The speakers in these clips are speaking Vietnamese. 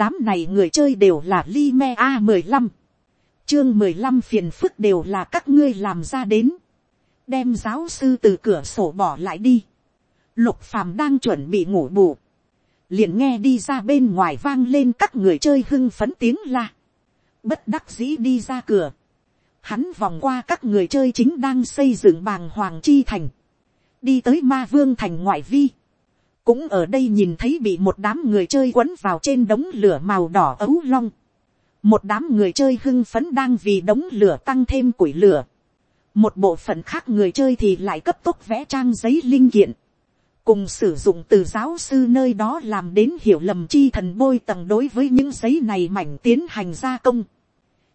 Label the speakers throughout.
Speaker 1: đám này người chơi đều là li me a mười lăm, chương mười lăm phiền phức đều là các ngươi làm ra đến, đem giáo sư từ cửa sổ bỏ lại đi, lục phàm đang chuẩn bị ngủ bù, liền nghe đi ra bên ngoài vang lên các người chơi hưng phấn tiếng la, bất đắc dĩ đi ra cửa, hắn vòng qua các người chơi chính đang xây dựng bàng hoàng chi thành, đi tới ma vương thành ngoại vi, cũng ở đây nhìn thấy bị một đám người chơi quấn vào trên đống lửa màu đỏ ấu long, một đám người chơi hưng phấn đang vì đống lửa tăng thêm củi lửa, một bộ phận khác người chơi thì lại cấp tốc vẽ trang giấy linh kiện, cùng sử dụng từ giáo sư nơi đó làm đến hiểu lầm chi thần bôi tầng đối với những giấy này mảnh tiến hành gia công,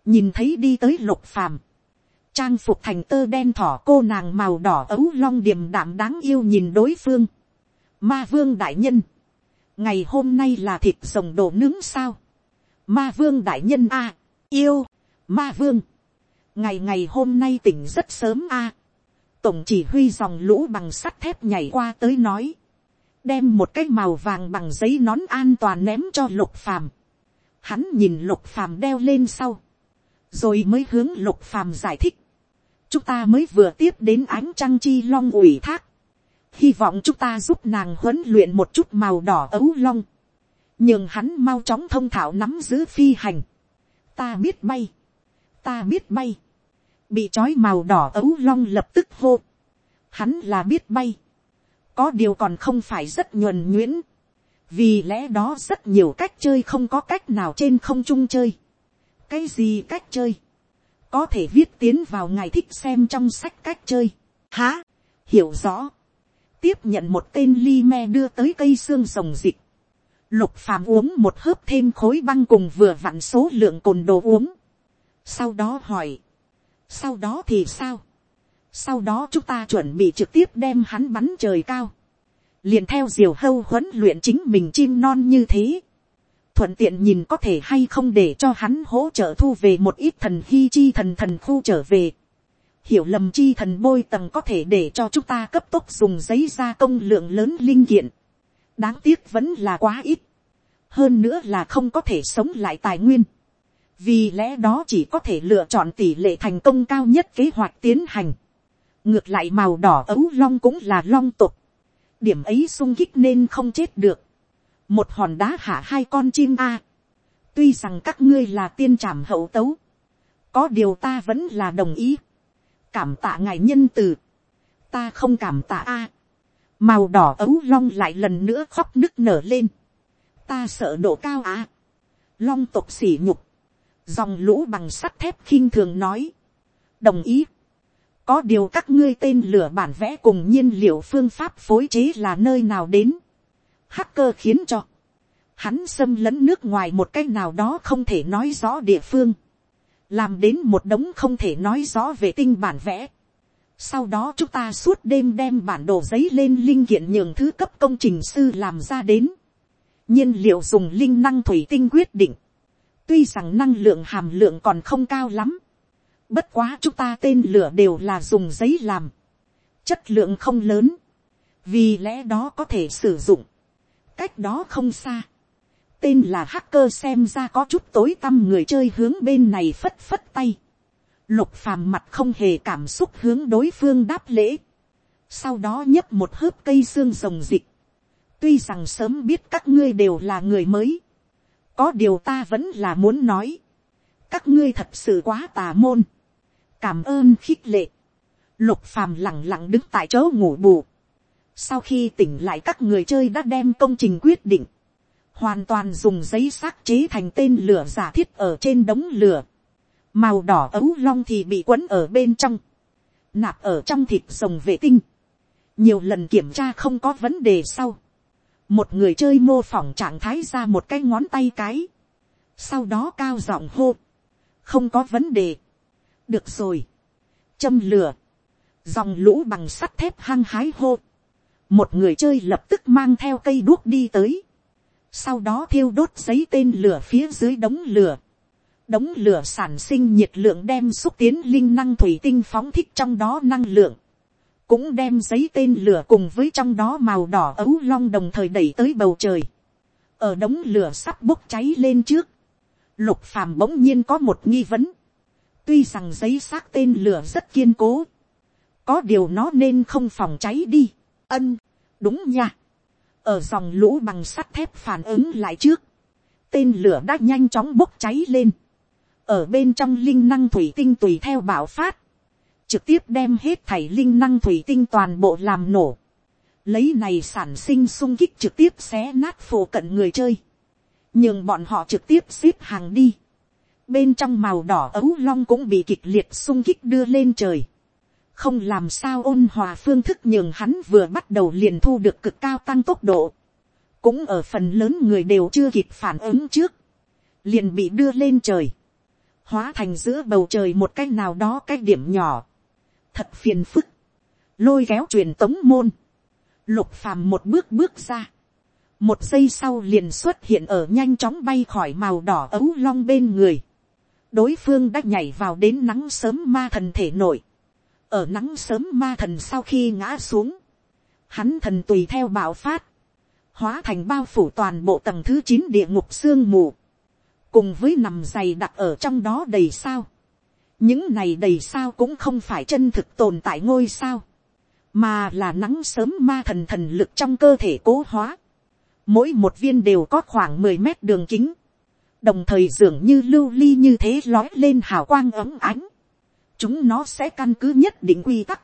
Speaker 1: nhìn thấy đi tới lục phàm, trang phục thành tơ đen thỏ cô nàng màu đỏ ấu long điềm đạm đáng yêu nhìn đối phương, ma vương đại nhân, ngày hôm nay là thịt rồng đồ nướng sao, ma vương đại nhân a, yêu, ma vương, ngày ngày hôm nay tỉnh rất sớm a, tổng chỉ huy dòng lũ bằng sắt thép nhảy qua tới nói, đem một cái màu vàng bằng giấy nón an toàn ném cho lục phàm, hắn nhìn lục phàm đeo lên sau, rồi mới hướng lục phàm giải thích, chúng ta mới vừa tiếp đến ánh trăng chi long ủy thác, hy vọng chúng ta giúp nàng huấn luyện một chút màu đỏ ấu long, nhưng hắn mau chóng thông thạo nắm giữ phi hành, ta biết bay, ta biết bay, bị trói màu đỏ ấu long lập tức hô, hắn là biết bay, có điều còn không phải rất nhuần nhuyễn, vì lẽ đó rất nhiều cách chơi không có cách nào trên không trung chơi, cái gì cách chơi, có thể viết tiến vào ngài thích xem trong sách cách chơi, há, hiểu rõ, tiếp nhận một tên ly me đưa tới cây xương rồng dịch, lục phàm uống một hớp thêm khối băng cùng vừa vặn số lượng cồn đồ uống, sau đó hỏi, sau đó thì sao, sau đó chúng ta chuẩn bị trực tiếp đem hắn bắn trời cao, liền theo diều hâu huấn luyện chính mình chim non như thế, thuận tiện nhìn có thể hay không để cho hắn hỗ trợ thu về một ít thần hy chi thần thần khu trở về hiểu lầm chi thần bôi tầng có thể để cho chúng ta cấp tốc dùng giấy gia công lượng lớn linh kiện. đáng tiếc vẫn là quá ít. hơn nữa là không có thể sống lại tài nguyên. vì lẽ đó chỉ có thể lựa chọn tỷ lệ thành công cao nhất kế hoạch tiến hành. ngược lại màu đỏ ấu long cũng là long tục. điểm ấy sung kích nên không chết được một hòn đá hạ hai con chim a. tuy rằng các ngươi là tiên trảm hậu tấu, có điều ta vẫn là đồng ý cảm tạ ngài nhân từ, ta không cảm tạ a. màu đỏ ấu long lại lần nữa khóc nức nở lên. ta sợ độ cao a. long tộc xỉ nhục, dòng lũ bằng sắt thép khinh thường nói. đồng ý. có điều các ngươi tên lửa bản vẽ cùng nhiên liệu phương pháp phối chế là nơi nào đến hacker khiến cho hắn xâm lấn nước ngoài một cách nào đó không thể nói rõ địa phương, làm đến một đống không thể nói rõ về tinh bản vẽ. Sau đó chúng ta suốt đêm đem bản đồ giấy lên linh kiện nhường thứ cấp công trình sư làm ra đến. nhiên liệu dùng linh năng thủy tinh quyết định. Tuy rằng năng lượng hàm lượng còn không cao lắm. Bất quá chúng ta tên lửa đều là dùng giấy làm. Chất lượng không lớn. Vì lẽ đó có thể sử dụng cách đó không xa, tên là hacker xem ra có chút tối tăm người chơi hướng bên này phất phất tay, lục phàm mặt không hề cảm xúc hướng đối phương đáp lễ, sau đó nhấp một hớp cây xương rồng dịch, tuy rằng sớm biết các ngươi đều là người mới, có điều ta vẫn là muốn nói, các ngươi thật sự quá tà môn, cảm ơn khích lệ, lục phàm lẳng lặng đứng tại chỗ ngủ bù, sau khi tỉnh lại các người chơi đã đem công trình quyết định. Hoàn toàn dùng giấy xác chế thành tên lửa giả thiết ở trên đống lửa. Màu đỏ ấu long thì bị quấn ở bên trong. Nạp ở trong thịt rồng vệ tinh. Nhiều lần kiểm tra không có vấn đề sau. Một người chơi mô phỏng trạng thái ra một cái ngón tay cái. Sau đó cao giọng hô. Không có vấn đề. Được rồi. Châm lửa. Dòng lũ bằng sắt thép hăng hái hô một người chơi lập tức mang theo cây đuốc đi tới, sau đó thiêu đốt giấy tên lửa phía dưới đống lửa, đống lửa sản sinh nhiệt lượng đem xúc tiến linh năng thủy tinh phóng thích trong đó năng lượng, cũng đem giấy tên lửa cùng với trong đó màu đỏ ấu long đồng thời đẩy tới bầu trời. ở đống lửa sắp bốc cháy lên trước, lục phàm bỗng nhiên có một nghi vấn, tuy rằng giấy xác tên lửa rất kiên cố, có điều nó nên không phòng cháy đi, ân, đúng nha, ở dòng lũ bằng sắt thép phản ứng lại trước, tên lửa đã nhanh chóng bốc cháy lên, ở bên trong linh năng thủy tinh tùy theo bạo phát, trực tiếp đem hết thảy linh năng thủy tinh toàn bộ làm nổ, lấy này sản sinh sung kích trực tiếp xé nát phổ cận người chơi, nhưng bọn họ trực tiếp xếp hàng đi, bên trong màu đỏ ấu long cũng bị kịch liệt sung kích đưa lên trời, không làm sao ôn hòa phương thức nhường hắn vừa bắt đầu liền thu được cực cao tăng tốc độ, cũng ở phần lớn người đều chưa kịp phản ứng trước, liền bị đưa lên trời, hóa thành giữa bầu trời một cái nào đó cái điểm nhỏ, thật phiền phức, lôi kéo truyền tống môn, lục phàm một bước bước ra, một giây sau liền xuất hiện ở nhanh chóng bay khỏi màu đỏ ấu long bên người, đối phương đã nhảy vào đến nắng sớm ma thần thể nổi, ở nắng sớm ma thần sau khi ngã xuống, hắn thần tùy theo bạo phát, hóa thành bao phủ toàn bộ tầng thứ chín địa ngục sương mù, cùng với nằm dày đặc ở trong đó đầy sao. những này đầy sao cũng không phải chân thực tồn tại ngôi sao, mà là nắng sớm ma thần thần lực trong cơ thể cố hóa. mỗi một viên đều có khoảng mười mét đường kính, đồng thời dường như lưu ly như thế lói lên hào quang ấm ánh chúng nó sẽ căn cứ nhất định quy tắc,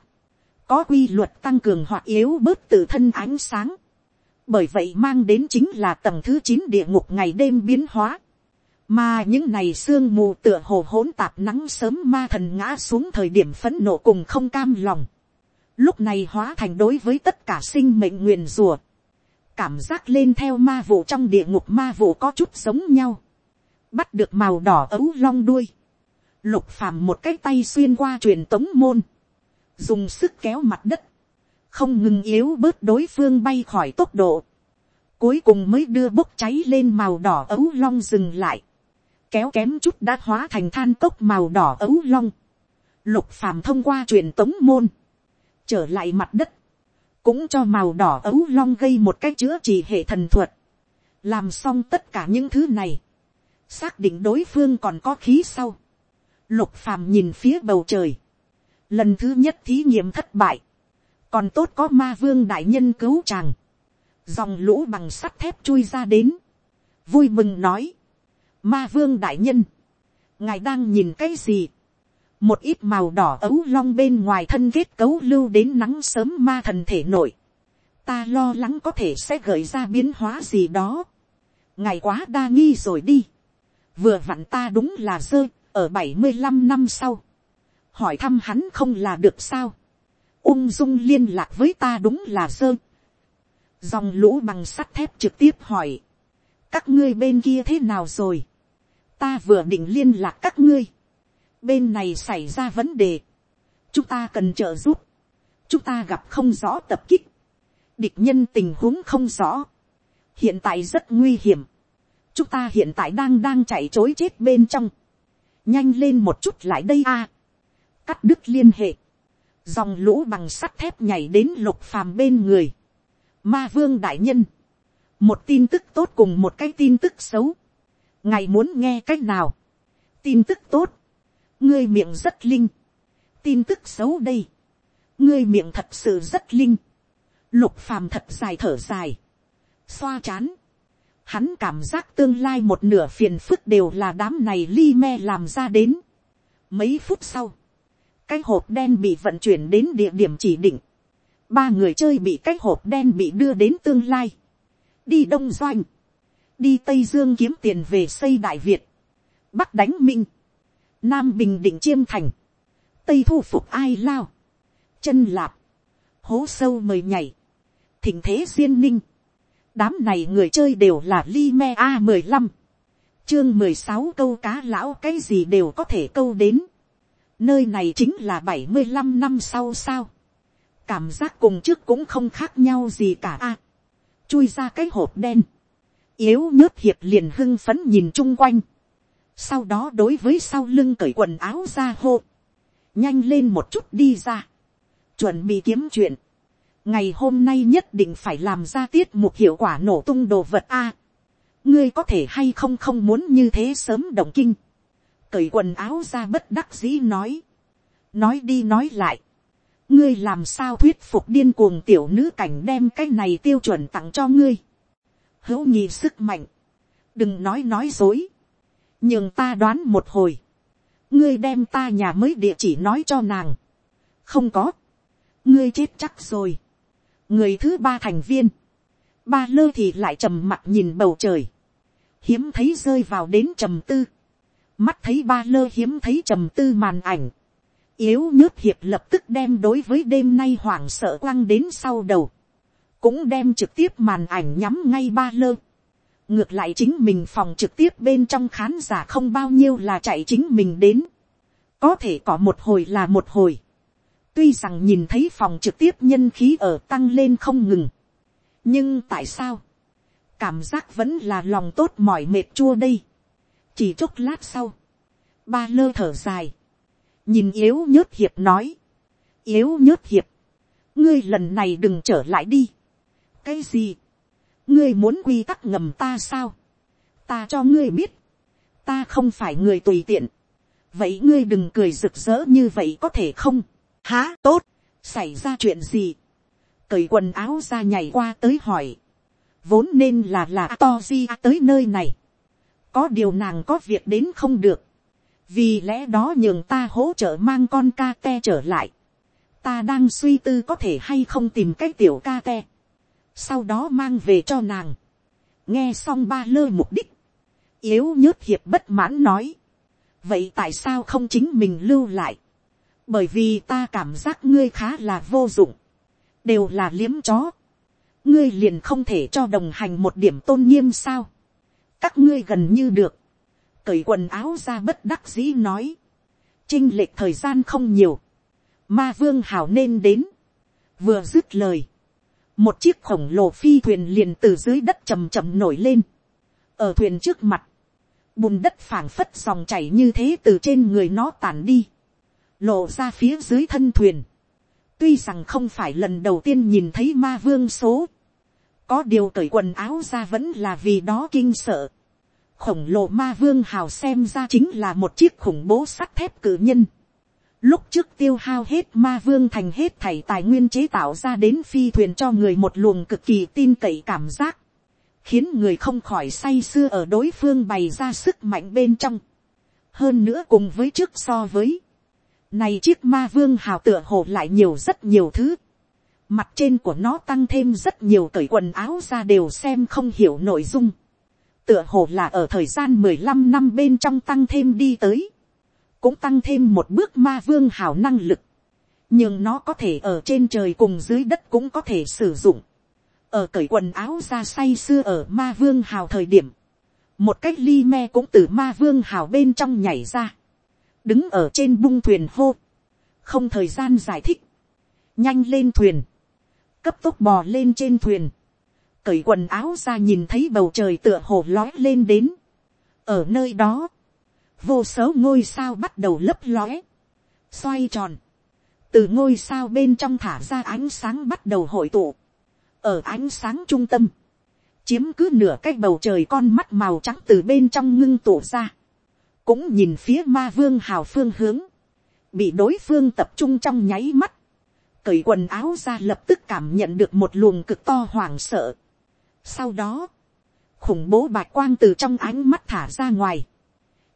Speaker 1: có quy luật tăng cường hoặc yếu bớt tự thân ánh sáng. bởi vậy mang đến chính là tầng thứ chín địa ngục ngày đêm biến hóa mà những này sương mù tựa hồ hỗn tạp nắng sớm ma thần ngã xuống thời điểm phấn nộ cùng không cam lòng. Lúc này hóa thành đối với tất cả sinh mệnh nguyền rùa. Cảm giác lên theo ma vụ trong địa ngục ma vụ có chút giống nhau. Bắt được màu đỏ ấu long đuôi. Lục phàm một cái tay xuyên qua truyền tống môn. Dùng sức kéo mặt đất. Không ngừng yếu bớt đối phương bay khỏi tốc độ. Cuối cùng mới đưa bốc cháy lên màu đỏ ấu long dừng lại kéo kém chút đã hóa thành than cốc màu đỏ ấu long. Lục phàm thông qua truyền tống môn, trở lại mặt đất, cũng cho màu đỏ ấu long gây một cách chữa trị hệ thần thuật. Làm xong tất cả những thứ này, xác định đối phương còn có khí sau. Lục phàm nhìn phía bầu trời, lần thứ nhất thí nghiệm thất bại, còn tốt có ma vương đại nhân cứu chàng, dòng lũ bằng sắt thép chui ra đến, vui mừng nói, Ma vương đại nhân. Ngài đang nhìn cái gì? Một ít màu đỏ ấu long bên ngoài thân kết cấu lưu đến nắng sớm ma thần thể nổi. Ta lo lắng có thể sẽ gợi ra biến hóa gì đó. Ngài quá đa nghi rồi đi. Vừa vặn ta đúng là rơi, ở bảy mươi 75 năm sau. Hỏi thăm hắn không là được sao. Ung dung liên lạc với ta đúng là dơ. Dòng lũ bằng sắt thép trực tiếp hỏi. Các ngươi bên kia thế nào rồi? ta vừa định liên lạc các ngươi, bên này xảy ra vấn đề, chúng ta cần trợ giúp, chúng ta gặp không rõ tập kích, địch nhân tình huống không rõ, hiện tại rất nguy hiểm, chúng ta hiện tại đang đang chạy chối chết bên trong, nhanh lên một chút lại đây a, cắt đứt liên hệ, dòng lũ bằng sắt thép nhảy đến lục phàm bên người, ma vương đại nhân, một tin tức tốt cùng một cái tin tức xấu, ngài muốn nghe c á c h nào, tin tức tốt, ngươi miệng rất linh, tin tức xấu đây, ngươi miệng thật sự rất linh, lục phàm thật dài thở dài, xoa chán, hắn cảm giác tương lai một nửa phiền phức đều là đám này li me làm ra đến. Mấy phút sau, cái hộp đen bị vận chuyển đến địa điểm chỉ định, ba người chơi bị cái hộp đen bị đưa đến tương lai, đi đông doanh, đi tây dương kiếm tiền về xây đại việt, bắc đánh minh, nam bình định chiêm thành, tây thu phục ai lao, chân lạp, hố sâu mời nhảy, thỉnh thế duyên ninh, đám này người chơi đều là li me a mười lăm, chương mười sáu câu cá lão cái gì đều có thể câu đến, nơi này chính là bảy mươi 75 năm sau sao, cảm giác cùng trước cũng không khác nhau gì cả a, chui ra cái hộp đen, yếu nhớt hiệp liền hưng phấn nhìn chung quanh. Sau đó đối với sau lưng cởi quần áo ra hộ Nhanh lên một chút đi ra. Chuẩn bị kiếm chuyện. Ngày hôm nay nhất định phải làm ra tiết mục hiệu quả nổ tung đồ vật A. ngươi có thể hay không không muốn như thế sớm động kinh, cởi quần áo ra bất đắc dĩ nói, nói đi nói lại, ngươi làm sao thuyết phục điên cuồng tiểu nữ cảnh đem cái này tiêu chuẩn tặng cho ngươi, hữu nhị sức mạnh, đừng nói nói dối, nhưng ta đoán một hồi, ngươi đem ta nhà mới địa chỉ nói cho nàng, không có, ngươi chết chắc rồi, người thứ ba thành viên, ba lơ thì lại trầm mặt nhìn bầu trời, hiếm thấy rơi vào đến trầm tư, mắt thấy ba lơ hiếm thấy trầm tư màn ảnh, yếu nhớt hiệp lập tức đem đối với đêm nay hoảng sợ quăng đến sau đầu, cũng đem trực tiếp màn ảnh nhắm ngay ba lơ. ngược lại chính mình phòng trực tiếp bên trong khán giả không bao nhiêu là chạy chính mình đến, có thể có một hồi là một hồi, tuy rằng nhìn thấy phòng trực tiếp nhân khí ở tăng lên không ngừng, nhưng tại sao, cảm giác vẫn là lòng tốt mỏi mệt chua đây, chỉ chốc lát sau, ba lơ thở dài, nhìn yếu nhớt hiệp nói, yếu nhớt hiệp, ngươi lần này đừng trở lại đi, cái gì, ngươi muốn quy tắc ngầm ta sao, ta cho ngươi biết, ta không phải người tùy tiện, vậy ngươi đừng cười rực rỡ như vậy có thể không, há tốt, xảy ra chuyện gì, cởi quần áo ra nhảy qua tới hỏi, vốn nên là là to di tới nơi này, có điều nàng có việc đến không được, vì lẽ đó nhường ta hỗ trợ mang con ca te trở lại, ta đang suy tư có thể hay không tìm cái tiểu ca te, sau đó mang về cho nàng, nghe xong ba lơ mục đích, yếu nhớt hiệp bất mãn nói, vậy tại sao không chính mình lưu lại, bởi vì ta cảm giác ngươi khá là vô dụng, đều là liếm chó, ngươi liền không thể cho đồng hành một điểm tôn nghiêm sao, các ngươi gần như được, cởi quần áo ra bất đắc dĩ nói, chinh lệch thời gian không nhiều, ma vương hào nên đến, vừa dứt lời, một chiếc khổng lồ phi thuyền liền từ dưới đất chầm chầm nổi lên, ở thuyền trước mặt, bùn đất phảng phất dòng chảy như thế từ trên người nó tản đi, lộ ra phía dưới thân thuyền, tuy rằng không phải lần đầu tiên nhìn thấy ma vương số, có điều cởi quần áo ra vẫn là vì đó kinh sợ, khổng lồ ma vương hào xem ra chính là một chiếc khủng bố sắt thép cử nhân. Lúc trước tiêu hao hết ma vương thành hết thảy tài nguyên chế tạo ra đến phi thuyền cho người một luồng cực kỳ tin cậy cảm giác. Khiến người không khỏi say sưa ở đối phương bày ra sức mạnh bên trong. Hơn nữa cùng với trước so với. Này chiếc ma vương hào tựa hồ lại nhiều rất nhiều thứ. Mặt trên của nó tăng thêm rất nhiều cởi quần áo ra đều xem không hiểu nội dung. Tựa hồ là ở thời gian mười lăm năm bên trong tăng thêm đi tới, cũng tăng thêm một bước ma vương hào năng lực, nhưng nó có thể ở trên trời cùng dưới đất cũng có thể sử dụng, ở cởi quần áo ra say xưa ở ma vương hào thời điểm, một cách ly me cũng từ ma vương hào bên trong nhảy ra, đứng ở trên bung thuyền hô, không thời gian giải thích, nhanh lên thuyền, cấp tốc bò lên trên thuyền, cởi quần áo ra nhìn thấy bầu trời tựa hồ lói lên đến. ở nơi đó, vô số ngôi sao bắt đầu lấp lóe, xoay tròn, từ ngôi sao bên trong thả ra ánh sáng bắt đầu hội tụ, ở ánh sáng trung tâm, chiếm cứ nửa cái bầu trời con mắt màu trắng từ bên trong ngưng tụ ra, cũng nhìn phía ma vương hào phương hướng, bị đối phương tập trung trong nháy mắt, cởi quần áo ra lập tức cảm nhận được một luồng cực to hoảng sợ, sau đó, khủng bố bạch quang từ trong ánh mắt thả ra ngoài.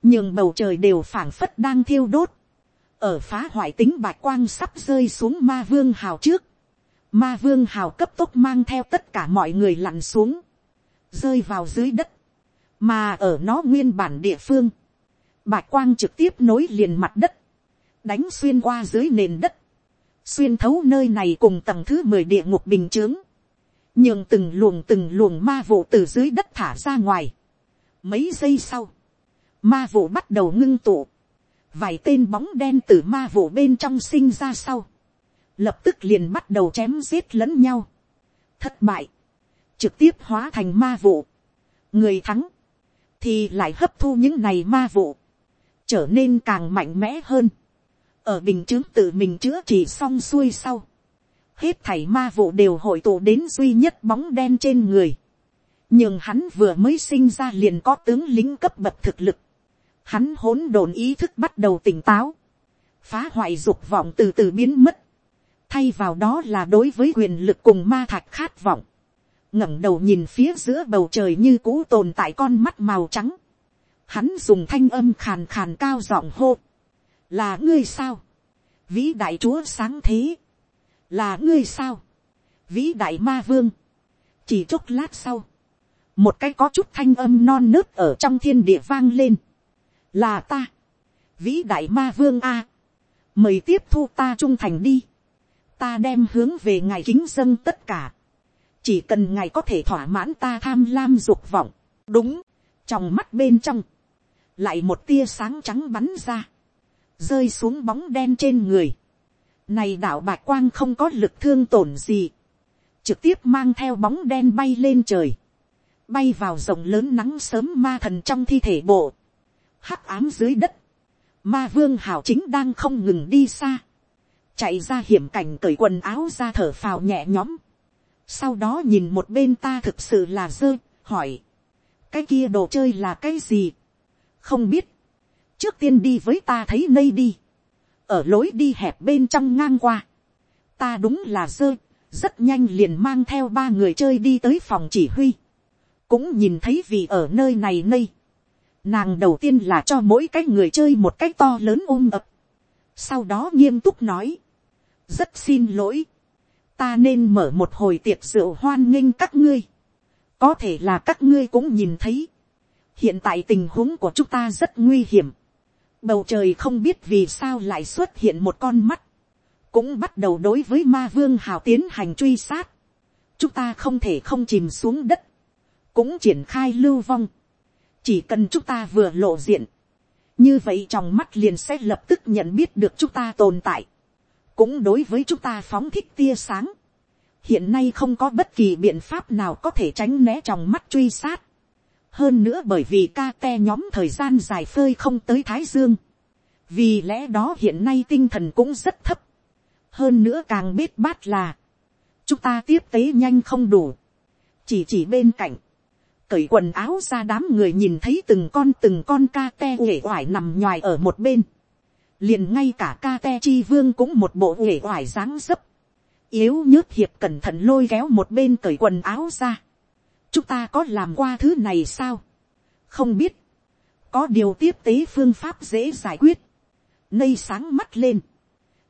Speaker 1: nhường bầu trời đều phảng phất đang thiêu đốt. Ở phá hoại tính bạch quang sắp rơi xuống ma vương hào trước. Ma vương hào cấp tốc mang theo tất cả mọi người lặn xuống. Rơi vào dưới đất. Mà ở nó nguyên bản địa phương. Bạch quang trực tiếp nối liền mặt đất. Đánh xuyên qua dưới nền đất. Xuyên thấu nơi này cùng tầng thứ mười địa ngục bình chướng nhường từng luồng từng luồng ma vụ từ dưới đất thả ra ngoài. Mấy giây sau, ma vụ bắt đầu ngưng tụ, vài tên bóng đen từ ma vụ bên trong sinh ra sau, lập tức liền bắt đầu chém giết lẫn nhau. Thất bại, trực tiếp hóa thành ma vụ. Người thắng, thì lại hấp thu những này ma vụ, trở nên càng mạnh mẽ hơn. Ở bình chứng tự mình chữa trị xong xuôi sau hết thảy ma vụ đều hội tụ đến duy nhất bóng đen trên người. nhưng hắn vừa mới sinh ra liền có tướng lính cấp bậc thực lực, hắn hỗn độn ý thức bắt đầu tỉnh táo, phá hoại dục vọng từ từ biến mất, thay vào đó là đối với quyền lực cùng ma thạch khát vọng, ngẩng đầu nhìn phía giữa bầu trời như cũ tồn tại con mắt màu trắng, hắn dùng thanh âm khàn khàn cao giọng hô, là ngươi sao, vĩ đại chúa sáng thế, là ngươi sao, vĩ đại ma vương, chỉ chốc lát sau, một cái có chút thanh âm non nớt ở trong thiên địa vang lên, là ta, vĩ đại ma vương a, mời tiếp thu ta trung thành đi, ta đem hướng về ngài kính dân tất cả, chỉ cần ngài có thể thỏa mãn ta tham lam dục vọng, đúng, trong mắt bên trong, lại một tia sáng trắng bắn ra, rơi xuống bóng đen trên người, này đạo bạch quang không có lực thương tổn gì, trực tiếp mang theo bóng đen bay lên trời, bay vào rộng lớn nắng sớm ma thần trong thi thể bộ, hắc ám dưới đất, ma vương hảo chính đang không ngừng đi xa, chạy ra hiểm cảnh cởi quần áo ra thở phào nhẹ nhõm, sau đó nhìn một bên ta thực sự là dơ, hỏi, cái kia đồ chơi là cái gì, không biết, trước tiên đi với ta thấy nơi đi, ở lối đi hẹp bên trong ngang qua, ta đúng là dơ, rất nhanh liền mang theo ba người chơi đi tới phòng chỉ huy, cũng nhìn thấy vì ở nơi này nơi, nàng đầu tiên là cho mỗi cái người chơi một cái to lớn ôm ập, sau đó nghiêm túc nói, rất xin lỗi, ta nên mở một hồi tiệc rượu hoan nghênh các ngươi, có thể là các ngươi cũng nhìn thấy, hiện tại tình huống của chúng ta rất nguy hiểm, bầu trời không biết vì sao lại xuất hiện một con mắt, cũng bắt đầu đối với ma vương hào tiến hành truy sát, chúng ta không thể không chìm xuống đất, cũng triển khai lưu vong, chỉ cần chúng ta vừa lộ diện, như vậy trong mắt liền sẽ lập tức nhận biết được chúng ta tồn tại, cũng đối với chúng ta phóng thích tia sáng, hiện nay không có bất kỳ biện pháp nào có thể tránh né trong mắt truy sát, hơn nữa bởi vì ca te nhóm thời gian dài phơi không tới thái dương, vì lẽ đó hiện nay tinh thần cũng rất thấp, hơn nữa càng biết bát là, chúng ta tiếp tế nhanh không đủ, chỉ chỉ bên cạnh, cởi quần áo ra đám người nhìn thấy từng con từng con ca te uể oải nằm nhoài ở một bên, liền ngay cả ca te chi vương cũng một bộ uể oải dáng dấp, yếu nhớt hiệp cẩn thận lôi kéo một bên cởi quần áo ra, chúng ta có làm qua thứ này sao, không biết, có điều tiếp tế phương pháp dễ giải quyết, nây sáng mắt lên,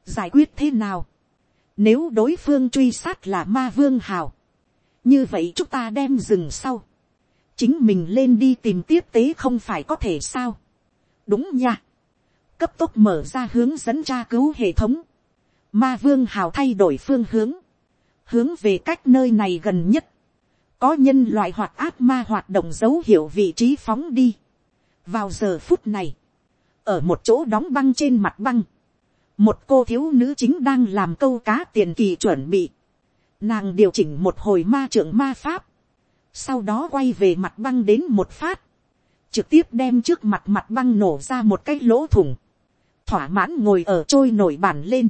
Speaker 1: giải quyết thế nào, nếu đối phương truy sát là ma vương hào, như vậy chúng ta đem dừng sau, chính mình lên đi tìm tiếp tế không phải có thể sao, đúng nha, cấp tốc mở ra hướng dẫn tra cứu hệ thống, ma vương hào thay đổi phương hướng, hướng về cách nơi này gần nhất, có nhân loại hoạt ác ma hoạt động dấu hiệu vị trí phóng đi. vào giờ phút này, ở một chỗ đóng băng trên mặt băng, một cô thiếu nữ chính đang làm câu cá tiền kỳ chuẩn bị, nàng điều chỉnh một hồi ma trưởng ma pháp, sau đó quay về mặt băng đến một phát, trực tiếp đem trước mặt mặt băng nổ ra một cái lỗ thủng, thỏa mãn ngồi ở trôi nổi bản lên,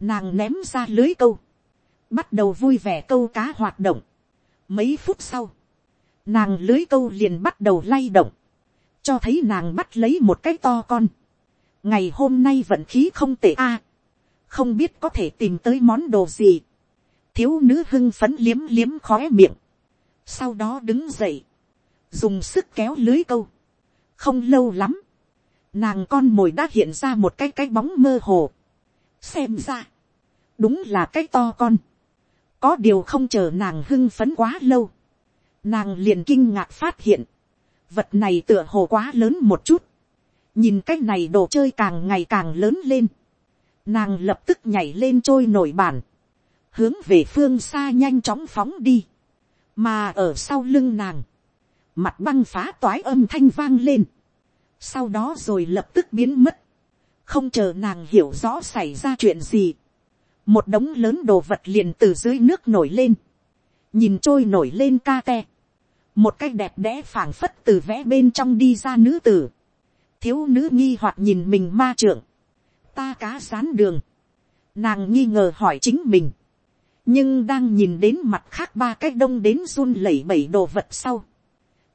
Speaker 1: nàng ném ra lưới câu, bắt đầu vui vẻ câu cá hoạt động, Mấy phút sau, nàng lưới câu liền bắt đầu lay động, cho thấy nàng bắt lấy một cái to con. ngày hôm nay vận khí không tệ a, không biết có thể tìm tới món đồ gì. thiếu nữ hưng phấn liếm liếm khóe miệng, sau đó đứng dậy, dùng sức kéo lưới câu. không lâu lắm, nàng con mồi đã hiện ra một cái cái bóng mơ hồ. xem ra, đúng là cái to con có điều không chờ nàng hưng phấn quá lâu. nàng liền kinh ngạc phát hiện, vật này tựa hồ quá lớn một chút. nhìn cái này đồ chơi càng ngày càng lớn lên. nàng lập tức nhảy lên trôi nổi bản, hướng về phương xa nhanh chóng phóng đi. mà ở sau lưng nàng, mặt băng phá toái âm thanh vang lên. sau đó rồi lập tức biến mất. không chờ nàng hiểu rõ xảy ra chuyện gì một đống lớn đồ vật liền từ dưới nước nổi lên, nhìn trôi nổi lên ca te, một cái đẹp đẽ phảng phất từ vẽ bên trong đi ra nữ tử, thiếu nữ nghi hoặc nhìn mình ma trưởng, ta cá sán đường, nàng nghi ngờ hỏi chính mình, nhưng đang nhìn đến mặt khác ba cái đông đến run lẩy bẩy đồ vật sau,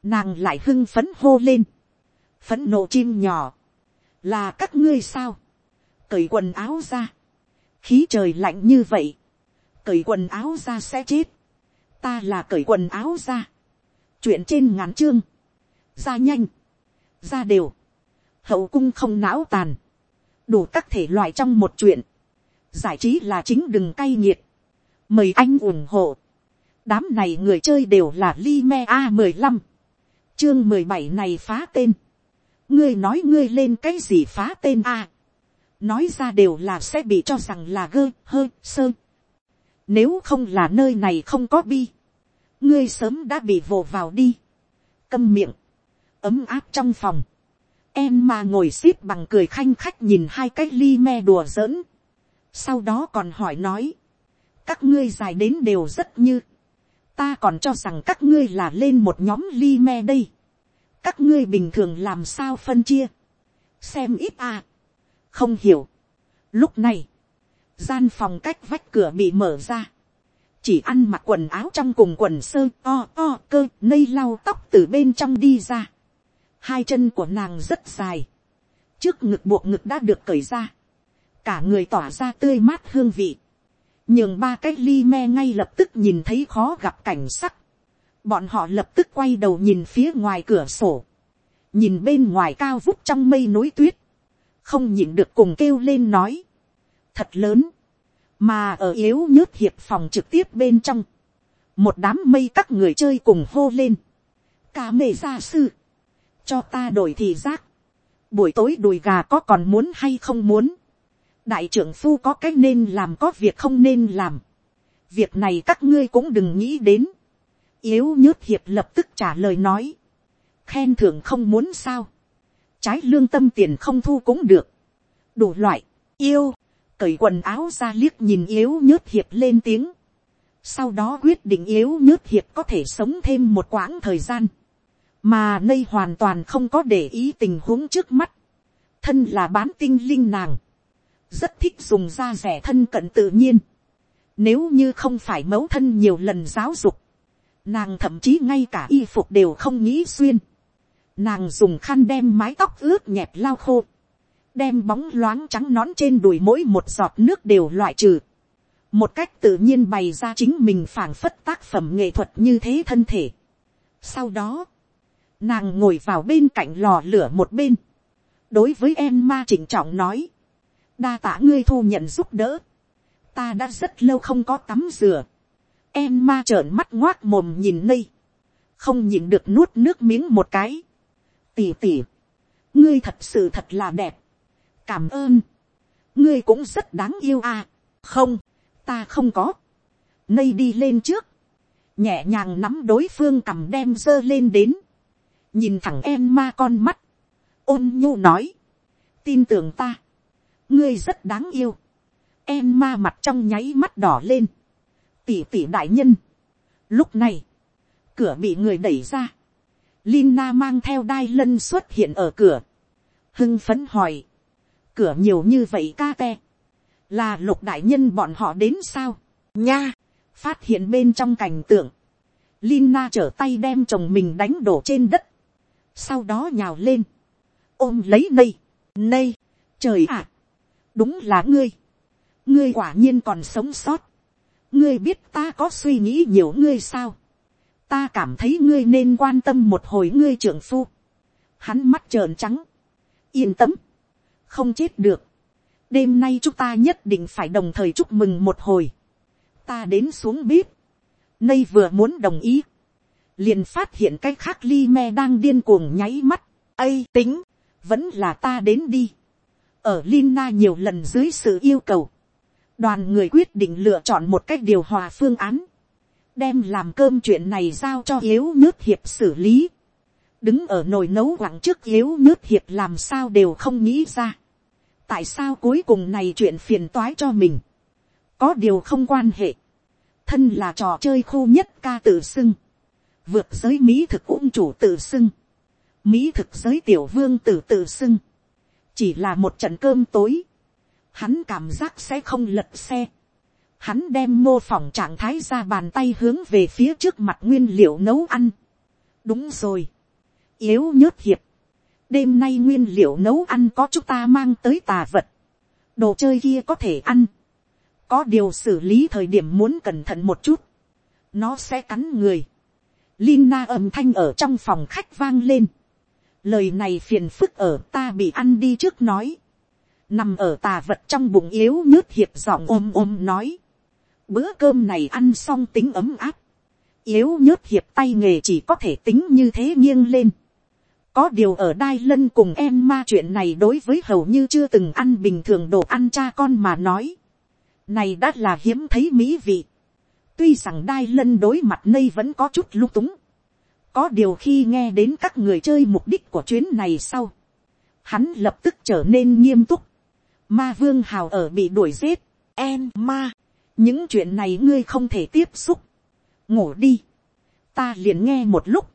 Speaker 1: nàng lại hưng phấn hô lên, phấn nộ chim nhỏ, là các ngươi sao, cởi quần áo ra, khí trời lạnh như vậy, cởi quần áo ra sẽ chết, ta là cởi quần áo ra, chuyện trên ngắn chương, ra nhanh, ra đều, hậu cung không não tàn, đủ các thể loại trong một chuyện, giải trí là chính đừng cay nghiệt, mời anh ủng hộ, đám này người chơi đều là li me a mười lăm, chương mười bảy này phá tên, ngươi nói ngươi lên cái gì phá tên a, nói ra đều là sẽ bị cho rằng là gơ hơ sơ, nếu không là nơi này không có bi, ngươi sớm đã bị vồ vào đi, câm miệng, ấm áp trong phòng, em mà ngồi x ế p bằng cười khanh khách nhìn hai cái ly me đùa giỡn, sau đó còn hỏi nói, các ngươi dài đến đều rất như, ta còn cho rằng các ngươi là lên một nhóm ly me đây, các ngươi bình thường làm sao phân chia, xem ít à, không hiểu. Lúc này, gian phòng cách vách cửa bị mở ra, chỉ ăn mặc quần áo trong cùng quần sơ o o cơ nây lau tóc từ bên trong đi ra, hai chân của nàng rất dài, trước ngực buộc ngực đã được cởi ra, cả người tỏa ra tươi mát hương vị, nhường ba cái ly me ngay lập tức nhìn thấy khó gặp cảnh sắc, bọn họ lập tức quay đầu nhìn phía ngoài cửa sổ, nhìn bên ngoài cao vút trong mây núi tuyết, không nhịn được cùng kêu lên nói, thật lớn, mà ở yếu nhớt hiệp phòng trực tiếp bên trong, một đám mây các người chơi cùng hô lên, ca mê gia sư, cho ta đổi thì giác, buổi tối đùi gà có còn muốn hay không muốn, đại trưởng phu có cái nên làm có việc không nên làm, việc này các ngươi cũng đừng nghĩ đến, yếu nhớt hiệp lập tức trả lời nói, khen thưởng không muốn sao, trái lương tâm tiền không thu cũng được, đủ loại, yêu, cởi quần áo ra liếc nhìn yếu nhớt hiệp lên tiếng, sau đó quyết định yếu nhớt hiệp có thể sống thêm một quãng thời gian, mà nay hoàn toàn không có để ý tình huống trước mắt, thân là bán tinh linh nàng, rất thích dùng da rẻ thân cận tự nhiên, nếu như không phải mẫu thân nhiều lần giáo dục, nàng thậm chí ngay cả y phục đều không nghĩ xuyên, nàng dùng khăn đem mái tóc ướt nhẹp lao khô, đem bóng loáng trắng nón trên đùi mỗi một giọt nước đều loại trừ, một cách tự nhiên bày ra chính mình phảng phất tác phẩm nghệ thuật như thế thân thể. Sau đó, nàng ngồi vào bên cạnh lò lửa một bên, đối với em ma chỉnh trọng nói, đa tả ngươi thu nhận giúp đỡ, ta đã rất lâu không có tắm rửa, em ma trợn mắt ngoác mồm nhìn ngây. không nhìn được nuốt nước miếng một cái, tỉ tỉ, ngươi thật sự thật là đẹp, cảm ơn, ngươi cũng rất đáng yêu à, không, ta không có, nây đi lên trước, nhẹ nhàng nắm đối phương cầm đem dơ lên đến, nhìn thẳng em ma con mắt, ôn nhu nói, tin tưởng ta, ngươi rất đáng yêu, em ma mặt trong nháy mắt đỏ lên, tỉ tỉ đại nhân. Lúc này, cửa bị người đẩy ra, Lina mang theo đai lân xuất hiện ở cửa, hưng phấn hỏi, cửa nhiều như vậy ca te, là lục đại nhân bọn họ đến sao, nha, phát hiện bên trong cảnh tượng, Lina trở tay đem chồng mình đánh đổ trên đất, sau đó nhào lên, ôm lấy nây, nây, trời ạ, đúng là ngươi, ngươi quả nhiên còn sống sót, ngươi biết ta có suy nghĩ nhiều ngươi sao, ta cảm thấy ngươi nên quan tâm một hồi ngươi trưởng phu, hắn mắt trợn trắng, yên tâm, không chết được, đêm nay chúng ta nhất định phải đồng thời chúc mừng một hồi, ta đến xuống bếp, nây vừa muốn đồng ý, liền phát hiện cái khác ly me đang điên cuồng nháy mắt, ây tính, vẫn là ta đến đi, ở Lina nhiều lần dưới sự yêu cầu, đoàn người quyết định lựa chọn một cách điều hòa phương án, đem làm cơm chuyện này giao cho yếu nước hiệp xử lý, đứng ở nồi nấu quặng trước yếu nước hiệp làm sao đều không nghĩ ra, tại sao cuối cùng này chuyện phiền toái cho mình, có điều không quan hệ, thân là trò chơi khu nhất ca tự xưng, vượt giới mỹ thực ung chủ tự xưng, mỹ thực giới tiểu vương tử tự xưng, chỉ là một trận cơm tối, hắn cảm giác sẽ không lật xe, Hắn đem mô phỏng trạng thái ra bàn tay hướng về phía trước mặt nguyên liệu nấu ăn. Đúng rồi. Yếu nhớt hiệp. Đêm nay nguyên liệu nấu ăn có chúng ta mang tới tà vật. Đồ chơi kia có thể ăn. Có điều xử lý thời điểm muốn cẩn thận một chút. Nó sẽ cắn người. Lina âm thanh ở trong phòng khách vang lên. Lời này phiền phức ở ta bị ăn đi trước nói. Nằm ở tà vật trong bụng yếu nhớt hiệp giọng ôm ôm nói Bữa cơm này ăn xong tính ấm áp. Yếu nhớt hiệp tay nghề chỉ có thể tính như thế nghiêng lên. Có điều ở Đai Lân cùng em ma chuyện này đối với hầu như chưa từng ăn bình thường đồ ăn cha con mà nói. Này đã là hiếm thấy mỹ vị. Tuy rằng Đai Lân đối mặt nây vẫn có chút lung túng. Có điều khi nghe đến các người chơi mục đích của chuyến này sau. Hắn lập tức trở nên nghiêm túc. Ma Vương Hào ở bị đuổi giết. em ma những chuyện này ngươi không thể tiếp xúc, ngủ đi, ta liền nghe một lúc,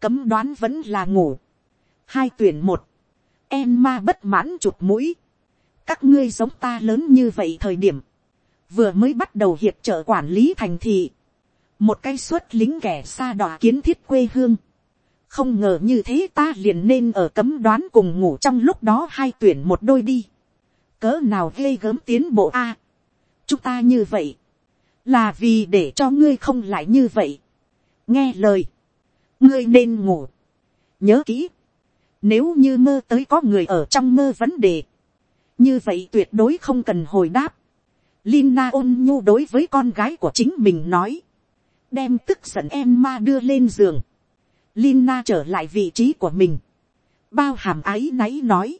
Speaker 1: cấm đoán vẫn là ngủ, hai tuyển một, em ma bất mãn chụp mũi, các ngươi giống ta lớn như vậy thời điểm, vừa mới bắt đầu hiệp trợ quản lý thành thị, một cái suất lính kẻ xa đỏ kiến thiết quê hương, không ngờ như thế ta liền nên ở cấm đoán cùng ngủ trong lúc đó hai tuyển một đôi đi, cỡ nào ghê gớm tiến bộ a, chúng ta như vậy, là vì để cho ngươi không lại như vậy. nghe lời, ngươi nên ngủ, nhớ kỹ, nếu như mơ tới có người ở trong mơ vấn đề, như vậy tuyệt đối không cần hồi đáp. Lina ôn nhu đối với con gái của chính mình nói, đem tức giận em ma đưa lên giường. Lina trở lại vị trí của mình, bao hàm ái náy nói,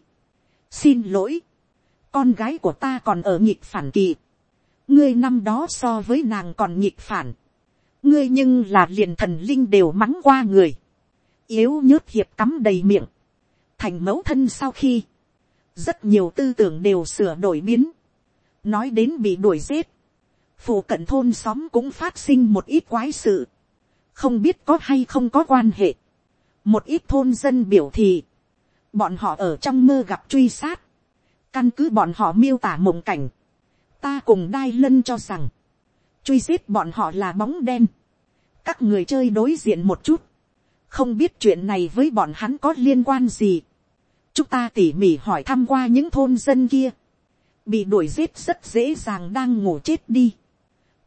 Speaker 1: xin lỗi, con gái của ta còn ở nhịp phản kỳ ngươi năm đó so với nàng còn nhịp phản, ngươi nhưng là liền thần linh đều mắng qua người, yếu nhớt hiệp cắm đầy miệng, thành mẫu thân sau khi, rất nhiều tư tưởng đều sửa đổi biến, nói đến bị đuổi giết, phụ cận thôn xóm cũng phát sinh một ít quái sự, không biết có hay không có quan hệ, một ít thôn dân biểu thì, bọn họ ở trong mơ gặp truy sát, căn cứ bọn họ miêu tả mộng cảnh, ta cùng đai lân cho rằng, truy giết bọn họ là bóng đen, các người chơi đối diện một chút, không biết chuyện này với bọn hắn có liên quan gì. chúng ta tỉ mỉ hỏi thăm qua những thôn dân kia, bị đuổi giết rất dễ dàng đang ngủ chết đi.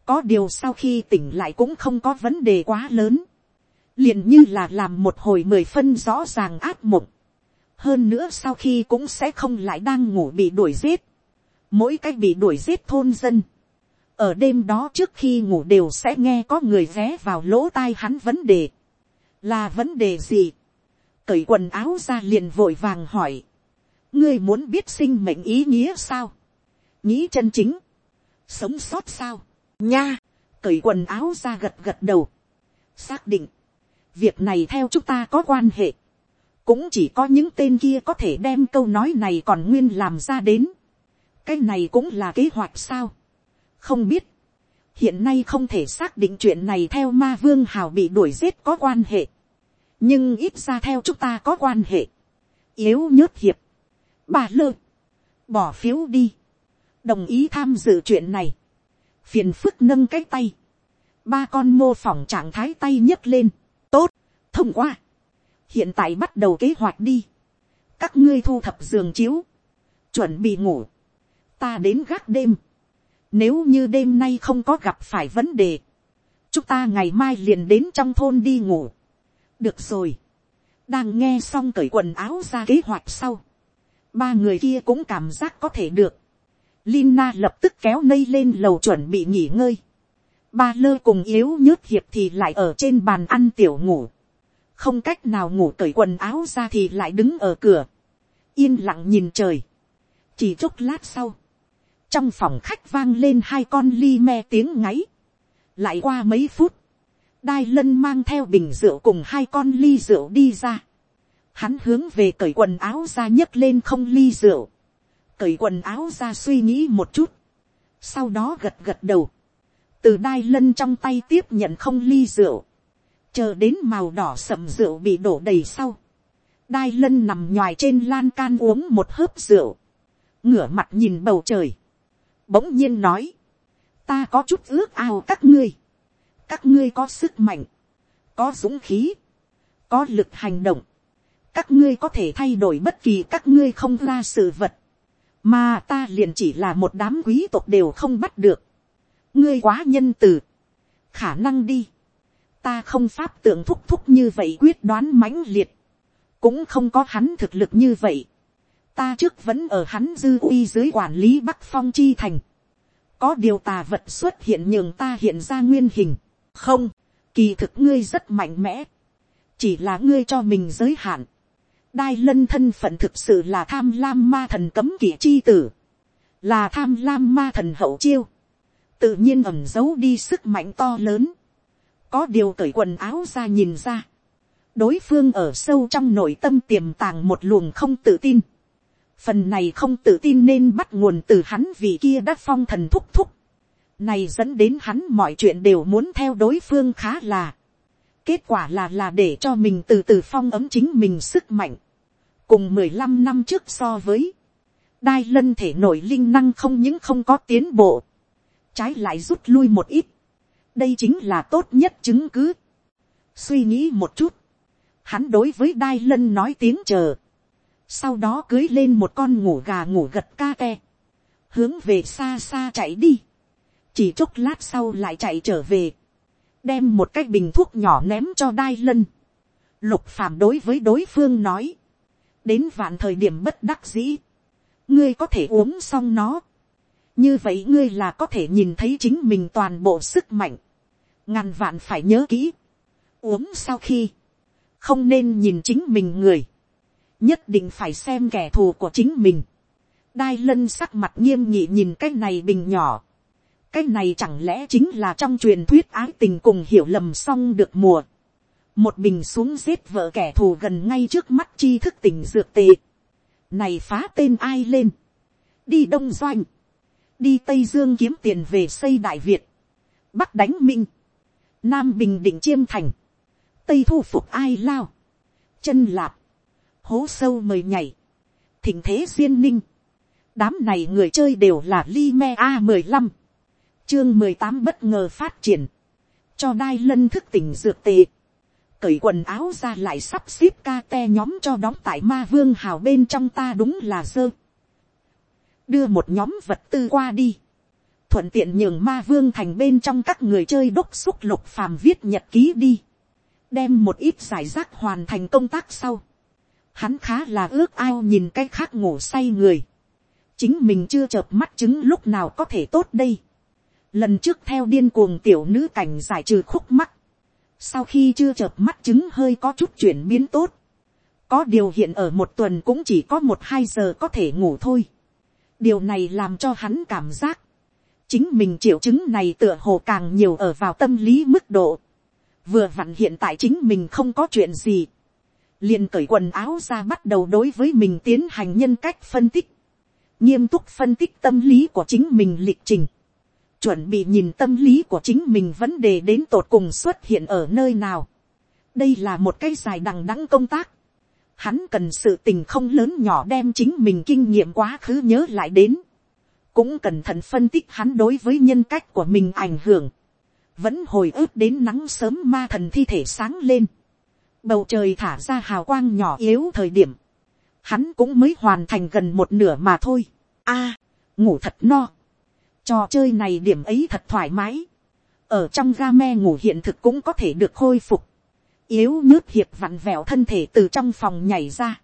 Speaker 1: có điều sau khi tỉnh lại cũng không có vấn đề quá lớn, liền như là làm một hồi mười phân rõ ràng áp mộng. hơn nữa sau khi cũng sẽ không lại đang ngủ bị đuổi giết mỗi cách bị đuổi giết thôn dân, ở đêm đó trước khi ngủ đều sẽ nghe có người ré vào lỗ tai hắn vấn đề, là vấn đề gì, cởi quần áo ra liền vội vàng hỏi, ngươi muốn biết sinh mệnh ý nghĩa sao, nghĩ chân chính, sống sót sao, nha, cởi quần áo ra gật gật đầu, xác định, việc này theo chúng ta có quan hệ, cũng chỉ có những tên kia có thể đem câu nói này còn nguyên làm ra đến, cái này cũng là kế hoạch sao. không biết. hiện nay không thể xác định chuyện này theo ma vương hào bị đuổi giết có quan hệ. nhưng ít ra theo chúng ta có quan hệ. yếu nhớt hiệp. bà lơ. bỏ phiếu đi. đồng ý tham dự chuyện này. phiền phức nâng cái tay. ba con mô phỏng trạng thái tay nhấc lên. tốt. thông qua. hiện tại bắt đầu kế hoạch đi. các ngươi thu thập giường chiếu. chuẩn bị ngủ ta đến gác đêm. Nếu như đêm nay không có gặp phải vấn đề, chúng ta ngày mai liền đến trong thôn đi ngủ. được rồi. đang nghe xong cởi quần áo ra kế hoạch sau. ba người kia cũng cảm giác có thể được. Lina lập tức kéo nây lên lầu chuẩn bị nghỉ ngơi. Ba lơ cùng yếu nhớt hiệp thì lại ở trên bàn ăn tiểu ngủ. Không cách nào ngủ cởi quần áo ra thì lại đứng ở cửa. Yên lặng nhìn trời. Chỉ chốc lát sau trong phòng khách vang lên hai con ly me tiếng ngáy. lại qua mấy phút, đai lân mang theo bình rượu cùng hai con ly rượu đi ra. hắn hướng về cởi quần áo ra nhấc lên không ly rượu. cởi quần áo ra suy nghĩ một chút. sau đó gật gật đầu. từ đai lân trong tay tiếp nhận không ly rượu. chờ đến màu đỏ sậm rượu bị đổ đầy sau. đai lân nằm nhoài trên lan can uống một hớp rượu ngửa mặt nhìn bầu trời bỗng nhiên nói, ta có chút ước ao các ngươi, các ngươi có sức mạnh, có dũng khí, có lực hành động, các ngươi có thể thay đổi bất kỳ các ngươi không ra sự vật, mà ta liền chỉ là một đám quý tộc đều không bắt được, ngươi quá nhân từ, khả năng đi, ta không pháp tưởng thúc thúc như vậy quyết đoán mãnh liệt, cũng không có hắn thực lực như vậy, ta trước vẫn ở hắn dư uy dưới quản lý bắc phong chi thành, có điều tà vật xuất hiện nhường ta hiện ra nguyên hình, không, kỳ thực ngươi rất mạnh mẽ, chỉ là ngươi cho mình giới hạn, đai lân thân phận thực sự là tham lam ma thần cấm kỵ chi tử, là tham lam ma thần hậu chiêu, tự nhiên ẩm giấu đi sức mạnh to lớn, có điều cởi quần áo ra nhìn ra, đối phương ở sâu trong nội tâm tiềm tàng một luồng không tự tin, phần này không tự tin nên bắt nguồn từ hắn vì kia đã phong thần thúc thúc, này dẫn đến hắn mọi chuyện đều muốn theo đối phương khá là, kết quả là là để cho mình từ từ phong ấm chính mình sức mạnh, cùng mười lăm năm trước so với, đai lân thể nội linh năng không những không có tiến bộ, trái lại rút lui một ít, đây chính là tốt nhất chứng cứ. suy nghĩ một chút, hắn đối với đai lân nói tiếng chờ, sau đó cưới lên một con ngủ gà ngủ gật ca te hướng về xa xa chạy đi, chỉ chốc lát sau lại chạy trở về, đem một cái bình thuốc nhỏ ném cho đai lân, lục phàm đối với đối phương nói, đến vạn thời điểm bất đắc dĩ, ngươi có thể uống xong nó, như vậy ngươi là có thể nhìn thấy chính mình toàn bộ sức mạnh, ngàn vạn phải nhớ kỹ, uống sau khi, không nên nhìn chính mình người, nhất định phải xem kẻ thù của chính mình, đai lân sắc mặt nghiêm nghị nhìn cái này bình nhỏ, cái này chẳng lẽ chính là trong truyền thuyết ái tình cùng hiểu lầm xong được mùa, một bình xuống giết vợ kẻ thù gần ngay trước mắt chi thức tình dược tệ, này phá tên ai lên, đi đông doanh, đi tây dương kiếm tiền về xây đại việt, bắc đánh minh, nam bình định chiêm thành, tây thu phục ai lao, chân lạp, hố sâu mời nhảy, thỉnh thế duyên ninh, đám này người chơi đều là li me a mười lăm, chương mười tám bất ngờ phát triển, cho đai lân thức tỉnh dược tệ, cởi quần áo ra lại sắp xếp ca te nhóm cho đóng tại ma vương hào bên trong ta đúng là dơ. đưa một nhóm vật tư qua đi. thuận tiện nhường ma vương thành bên trong các người chơi đốc xúc lục phàm viết nhật ký đi. đem một ít giải rác hoàn thành công tác sau hắn khá là ước ao nhìn cái khác ngủ say người. chính mình chưa chợp mắt chứng lúc nào có thể tốt đây. lần trước theo điên cuồng tiểu nữ cảnh giải trừ khúc mắt sau khi chưa chợp mắt chứng hơi có chút chuyển biến tốt, có điều hiện ở một tuần cũng chỉ có một hai giờ có thể ngủ thôi. điều này làm cho hắn cảm giác, chính mình triệu chứng này tựa hồ càng nhiều ở vào tâm lý mức độ. vừa vặn hiện tại chính mình không có chuyện gì liền cởi quần áo ra bắt đầu đối với mình tiến hành nhân cách phân tích. nghiêm túc phân tích tâm lý của chính mình lịch trình chuẩn bị nhìn tâm lý của chính mình vấn đề đến tột cùng xuất hiện ở nơi nào. đây là một cái dài đằng đẵng công tác. hắn cần sự tình không lớn nhỏ đem chính mình kinh nghiệm quá khứ nhớ lại đến. cũng cẩn thận phân tích hắn đối với nhân cách của mình ảnh hưởng. vẫn hồi ức đến nắng sớm ma thần thi thể sáng lên bầu trời thả ra hào quang nhỏ yếu thời điểm. hắn cũng mới hoàn thành gần một nửa mà thôi. a, ngủ thật no Trò chơi này điểm ấy thật thoải mái. Ở trong game ngủ hiện thực cũng có thể được khôi phục. Yếu nhớt hiệp vặn vẹo thân thể từ trong phòng nhảy ra.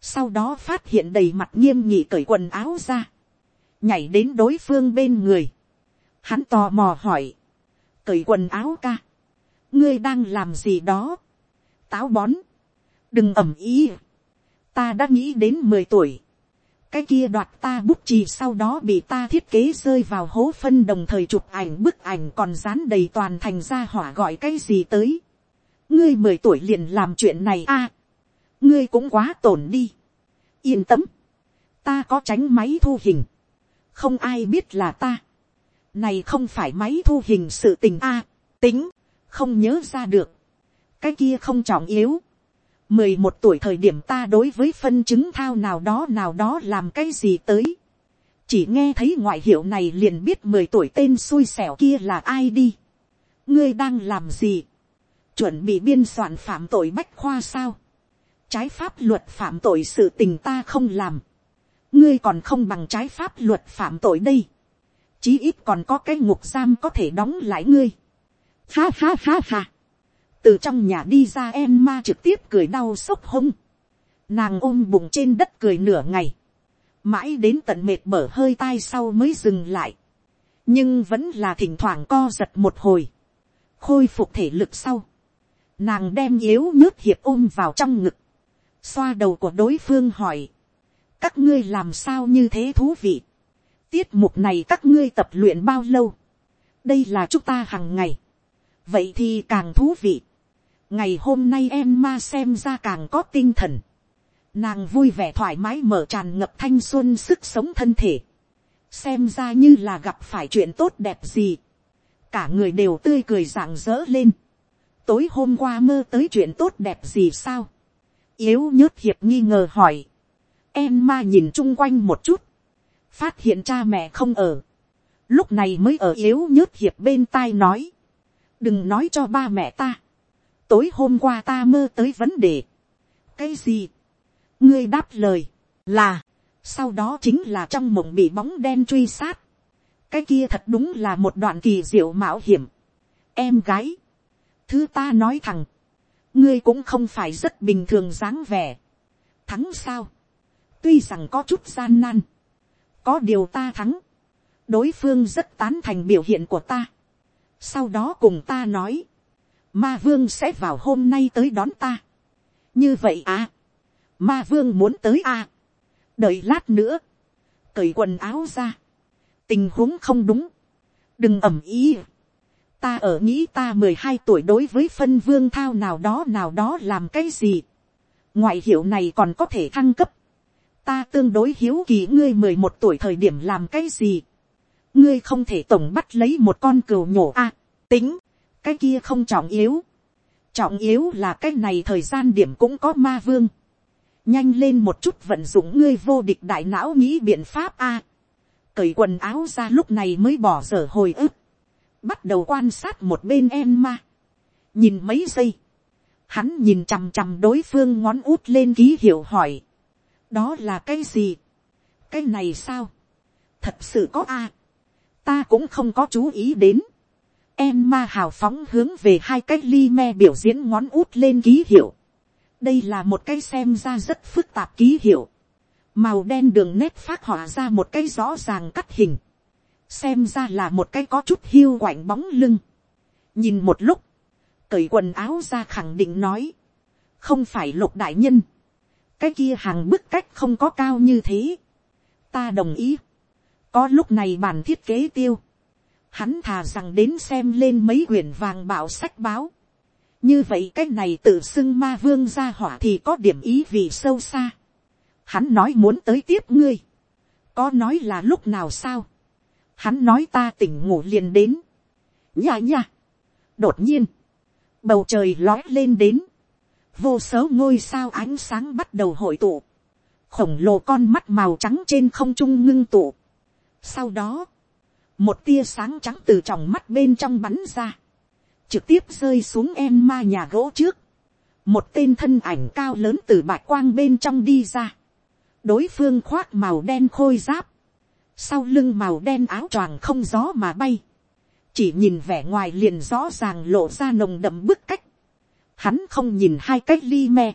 Speaker 1: Sau đó phát hiện đầy mặt nghiêm nghị cởi quần áo ra. Nhảy đến đối phương bên người. Hắn tò mò hỏi. Cởi quần áo ca. Ngươi đang làm gì đó? Táo bón. Đừng ẩm ý. Ta đã nghĩ đến mười tuổi cái kia đoạt ta bút chì sau đó bị ta thiết kế rơi vào hố phân đồng thời chụp ảnh bức ảnh còn dán đầy toàn thành ra hỏa gọi cái gì tới. ngươi mười tuổi liền làm chuyện này a. ngươi cũng quá tổn đi. yên tâm. ta có tránh máy thu hình. không ai biết là ta. này không phải máy thu hình sự tình a. tính. không nhớ ra được cái kia không trọng yếu mười một tuổi thời điểm ta đối với phân chứng thao nào đó nào đó làm cái gì tới. chỉ nghe thấy ngoại hiệu này liền biết mười tuổi tên xui xẻo kia là ai đi. ngươi đang làm gì, chuẩn bị biên soạn phạm tội bách khoa sao, trái pháp luật phạm tội sự tình ta không làm, ngươi còn không bằng trái pháp luật phạm tội đây, chí ít còn có cái ngục giam có thể đóng lại ngươi. Ha ha ha ha, từ trong nhà đi ra em ma trực tiếp cười đau sốc hông, nàng ôm bụng trên đất cười nửa ngày, mãi đến tận mệt mở hơi tai sau mới dừng lại, nhưng vẫn là thỉnh thoảng co giật một hồi, khôi phục thể lực sau, nàng đem yếu nhớt hiệp ôm vào trong ngực, xoa đầu của đối phương hỏi, các ngươi làm sao như thế thú vị, tiết mục này các ngươi tập luyện bao lâu, đây là chúng ta hàng ngày, vậy thì càng thú vị, ngày hôm nay em ma xem ra càng có tinh thần, nàng vui vẻ thoải mái mở tràn ngập thanh xuân sức sống thân thể, xem ra như là gặp phải chuyện tốt đẹp gì, cả người đều tươi cười rạng rỡ lên, tối hôm qua mơ tới chuyện tốt đẹp gì sao, yếu nhớt hiệp nghi ngờ hỏi, em ma nhìn chung quanh một chút, phát hiện cha mẹ không ở, lúc này mới ở yếu nhớt hiệp bên tai nói, đừng nói cho ba mẹ ta, tối hôm qua ta mơ tới vấn đề, cái gì, ngươi đáp lời, là, sau đó chính là trong mộng bị bóng đen truy sát, cái kia thật đúng là một đoạn kỳ diệu mạo hiểm, em gái, thứ ta nói thẳng, ngươi cũng không phải rất bình thường dáng vẻ, thắng sao, tuy rằng có chút gian nan, có điều ta thắng, đối phương rất tán thành biểu hiện của ta, sau đó cùng ta nói, ma vương sẽ vào hôm nay tới đón ta, như vậy à, ma vương muốn tới à, đợi lát nữa, cởi quần áo ra, tình huống không đúng, đừng ẩm ý, ta ở nghĩ ta mười hai tuổi đối với phân vương thao nào đó nào đó làm cái gì, ngoại hiệu này còn có thể thăng cấp, ta tương đối hiếu kỳ ngươi mười một tuổi thời điểm làm cái gì, ngươi không thể tổng bắt lấy một con cừu nhổ a, tính, cái kia không trọng yếu, trọng yếu là cái này thời gian điểm cũng có ma vương, nhanh lên một chút vận dụng ngươi vô địch đại não nghĩ biện pháp a, cởi quần áo ra lúc này mới bỏ dở hồi ức, bắt đầu quan sát một bên em ma, nhìn mấy giây, hắn nhìn chằm chằm đối phương ngón út lên ký hiệu hỏi, đó là cái gì, cái này sao, thật sự có a, ta cũng không có chú ý đến, em ma hào phóng hướng về hai cái ly me biểu diễn ngón út lên ký hiệu, đây là một cái xem ra rất phức tạp ký hiệu, màu đen đường nét phát họa ra một cái rõ ràng cắt hình, xem ra là một cái có chút hiu quạnh bóng lưng, nhìn một lúc, cởi quần áo ra khẳng định nói, không phải lục đại nhân, cái kia hàng bức cách không có cao như thế, ta đồng ý, có lúc này bản thiết kế tiêu, hắn thà rằng đến xem lên mấy quyển vàng bảo sách báo, như vậy cái này tự xưng ma vương ra hỏa thì có điểm ý vì sâu xa. Hắn nói muốn tới tiếp ngươi. Có nói là lúc nào sao? Hắn nói ta tỉnh ngủ liền đến. Nha nha. Đột nhiên. Bầu trời lói lên đến. Vô số ngôi sao ánh sáng bắt đầu hội tụ. Khổng lồ con mắt màu trắng trên không trung ngưng tụ. Sau đó. Một tia sáng trắng từ tròng mắt bên trong bắn ra trực tiếp rơi xuống em ma nhà gỗ trước. Một tên thân ảnh cao lớn từ bạc quang bên trong đi ra. Đối phương khoác màu đen khôi giáp. Sau lưng màu đen áo choàng không gió mà bay. Chỉ nhìn vẻ ngoài liền rõ ràng lộ ra nồng đậm bức cách. Hắn không nhìn hai cách ly me.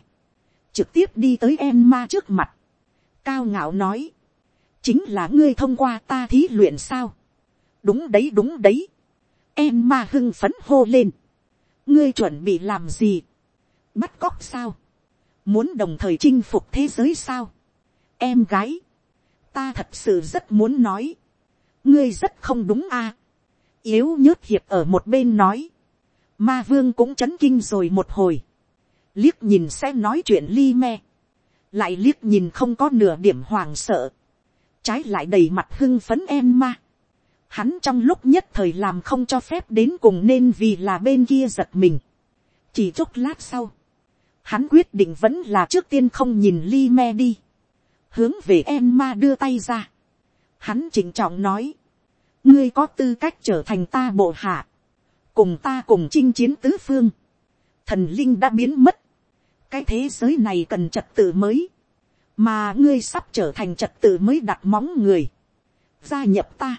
Speaker 1: Trực tiếp đi tới em ma trước mặt. Cao ngạo nói. Chính là ngươi thông qua ta thí luyện sao. Đúng đấy đúng đấy Em ma hưng phấn hô lên. Ngươi chuẩn bị làm gì? Bắt cóc sao? Muốn đồng thời chinh phục thế giới sao? Em gái. Ta thật sự rất muốn nói. Ngươi rất không đúng a. Yếu nhớt hiệp ở một bên nói. Ma vương cũng chấn kinh rồi một hồi. Liếc nhìn sẽ nói chuyện ly me. Lại liếc nhìn không có nửa điểm hoàng sợ. Trái lại đầy mặt hưng phấn em ma hắn trong lúc nhất thời làm không cho phép đến cùng nên vì là bên kia giật mình. chỉ chốc lát sau, hắn quyết định vẫn là trước tiên không nhìn li me đi, hướng về em ma đưa tay ra, Hắn chỉnh trọng nói. Ngươi có tư cách trở thành ta bộ hạ. Cùng ta cùng chinh chiến tứ phương. Thần linh đã biến mất. Cái thế giới này cần trật tự mới. Mà ngươi sắp trở thành trật tự mới đặt móng người. Gia nhập ta.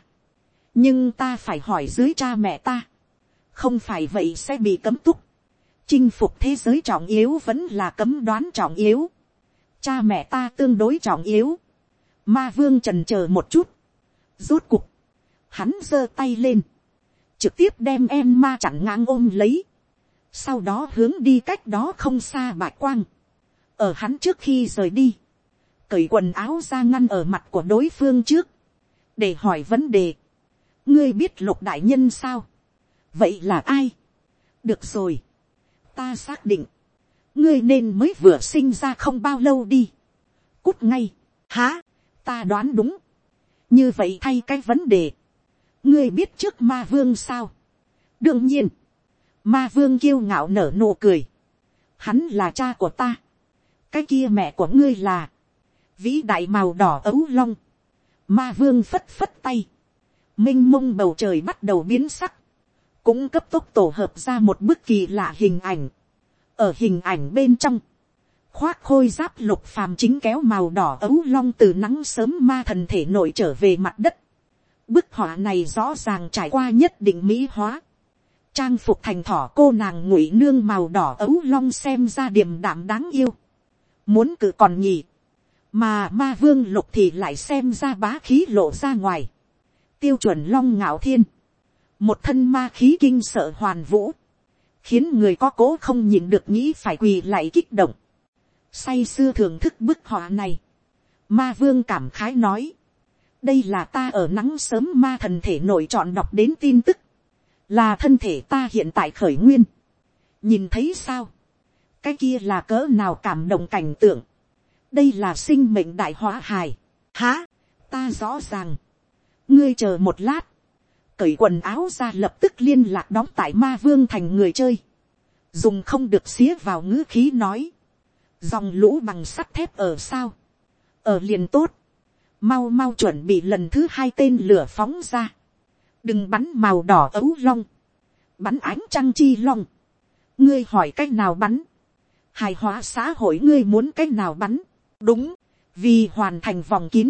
Speaker 1: Nhưng ta phải hỏi dưới cha mẹ ta. Không phải vậy sẽ bị cấm túc. Chinh phục thế giới trọng yếu vẫn là cấm đoán trọng yếu. Cha mẹ ta tương đối trọng yếu. Ma vương trần chờ một chút. rút cục. Hắn giơ tay lên. Trực tiếp đem em ma chặn ngang ôm lấy. Sau đó hướng đi cách đó không xa bạch quang. Ở hắn trước khi rời đi. Cởi quần áo ra ngăn ở mặt của đối phương trước. Để hỏi vấn đề. Ngươi biết lục đại nhân sao? Vậy là ai? Được rồi. Ta xác định. Ngươi nên mới vừa sinh ra không bao lâu đi. Cút ngay. Há? Ta đoán đúng. Như vậy thay cái vấn đề ngươi biết trước ma vương sao. đương nhiên, ma vương kiêu ngạo nở nụ cười. hắn là cha của ta. cái kia mẹ của ngươi là, vĩ đại màu đỏ ấu long. ma vương phất phất tay m i n h mông bầu trời bắt đầu biến sắc. cũng cấp tốc tổ hợp ra một bức kỳ lạ hình ảnh. ở hình ảnh bên trong, khoác khôi giáp lục phàm chính kéo màu đỏ ấu long từ nắng sớm ma thần thể nội trở về mặt đất Bức họa này rõ ràng trải qua nhất định mỹ hóa. Trang phục thành thỏ cô nàng ngụy nương màu đỏ ấu long xem ra điềm đạm đáng yêu. Muốn cự còn nhỉ. Mà ma vương lục thì lại xem ra bá khí lộ ra ngoài. Tiêu chuẩn long ngạo thiên. Một thân ma khí kinh sợ hoàn vũ. Khiến người có cố không nhìn được nghĩ phải quỳ lại kích động. Say xưa thưởng thức bức họa này. Ma vương cảm khái nói đây là ta ở nắng sớm ma thần thể nội chọn đọc đến tin tức, là thân thể ta hiện tại khởi nguyên. nhìn thấy sao, cái kia là cỡ nào cảm động cảnh tượng, đây là sinh mệnh đại hóa hài, há, ta rõ ràng, ngươi chờ một lát, cởi quần áo ra lập tức liên lạc đóng tại ma vương thành người chơi, dùng không được xía vào ngữ khí nói, dòng lũ bằng sắt thép ở sao, ở liền tốt, mau mau chuẩn bị lần thứ hai tên lửa phóng ra, đừng bắn màu đỏ ấu long, bắn ánh trăng chi long, ngươi hỏi c á c h nào bắn, hài hóa xã hội ngươi muốn c á c h nào bắn, đúng, vì hoàn thành vòng kín,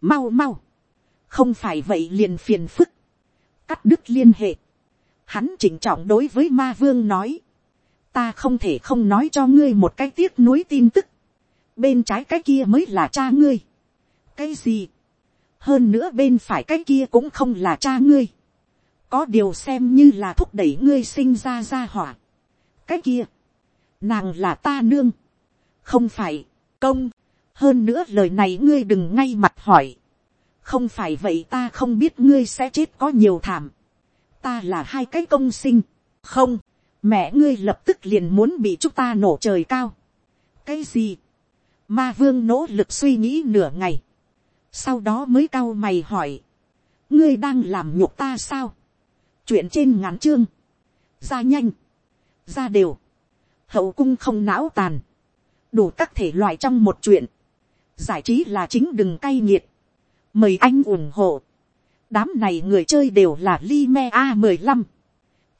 Speaker 1: mau mau, không phải vậy liền phiền phức, cắt đứt liên hệ, hắn chỉnh trọng đối với ma vương nói, ta không thể không nói cho ngươi một cái tiếc nuối tin tức, bên trái cái kia mới là cha ngươi, cái gì, hơn nữa bên phải cái kia cũng không là cha ngươi, có điều xem như là thúc đẩy ngươi sinh ra ra hỏa, cái kia, nàng là ta nương, không phải, công, hơn nữa lời này ngươi đừng ngay mặt hỏi, không phải vậy ta không biết ngươi sẽ chết có nhiều thảm, ta là hai cái công sinh, không, mẹ ngươi lập tức liền muốn bị chúng ta nổ trời cao, cái gì, ma vương nỗ lực suy nghĩ nửa ngày, sau đó mới cau mày hỏi, ngươi đang làm nhục ta sao, chuyện trên ngắn chương, ra nhanh, ra đều, hậu cung không não tàn, đủ các thể loại trong một chuyện, giải trí là chính đừng cay nghiệt, mời anh ủng hộ, đám này người chơi đều là li me a mười lăm,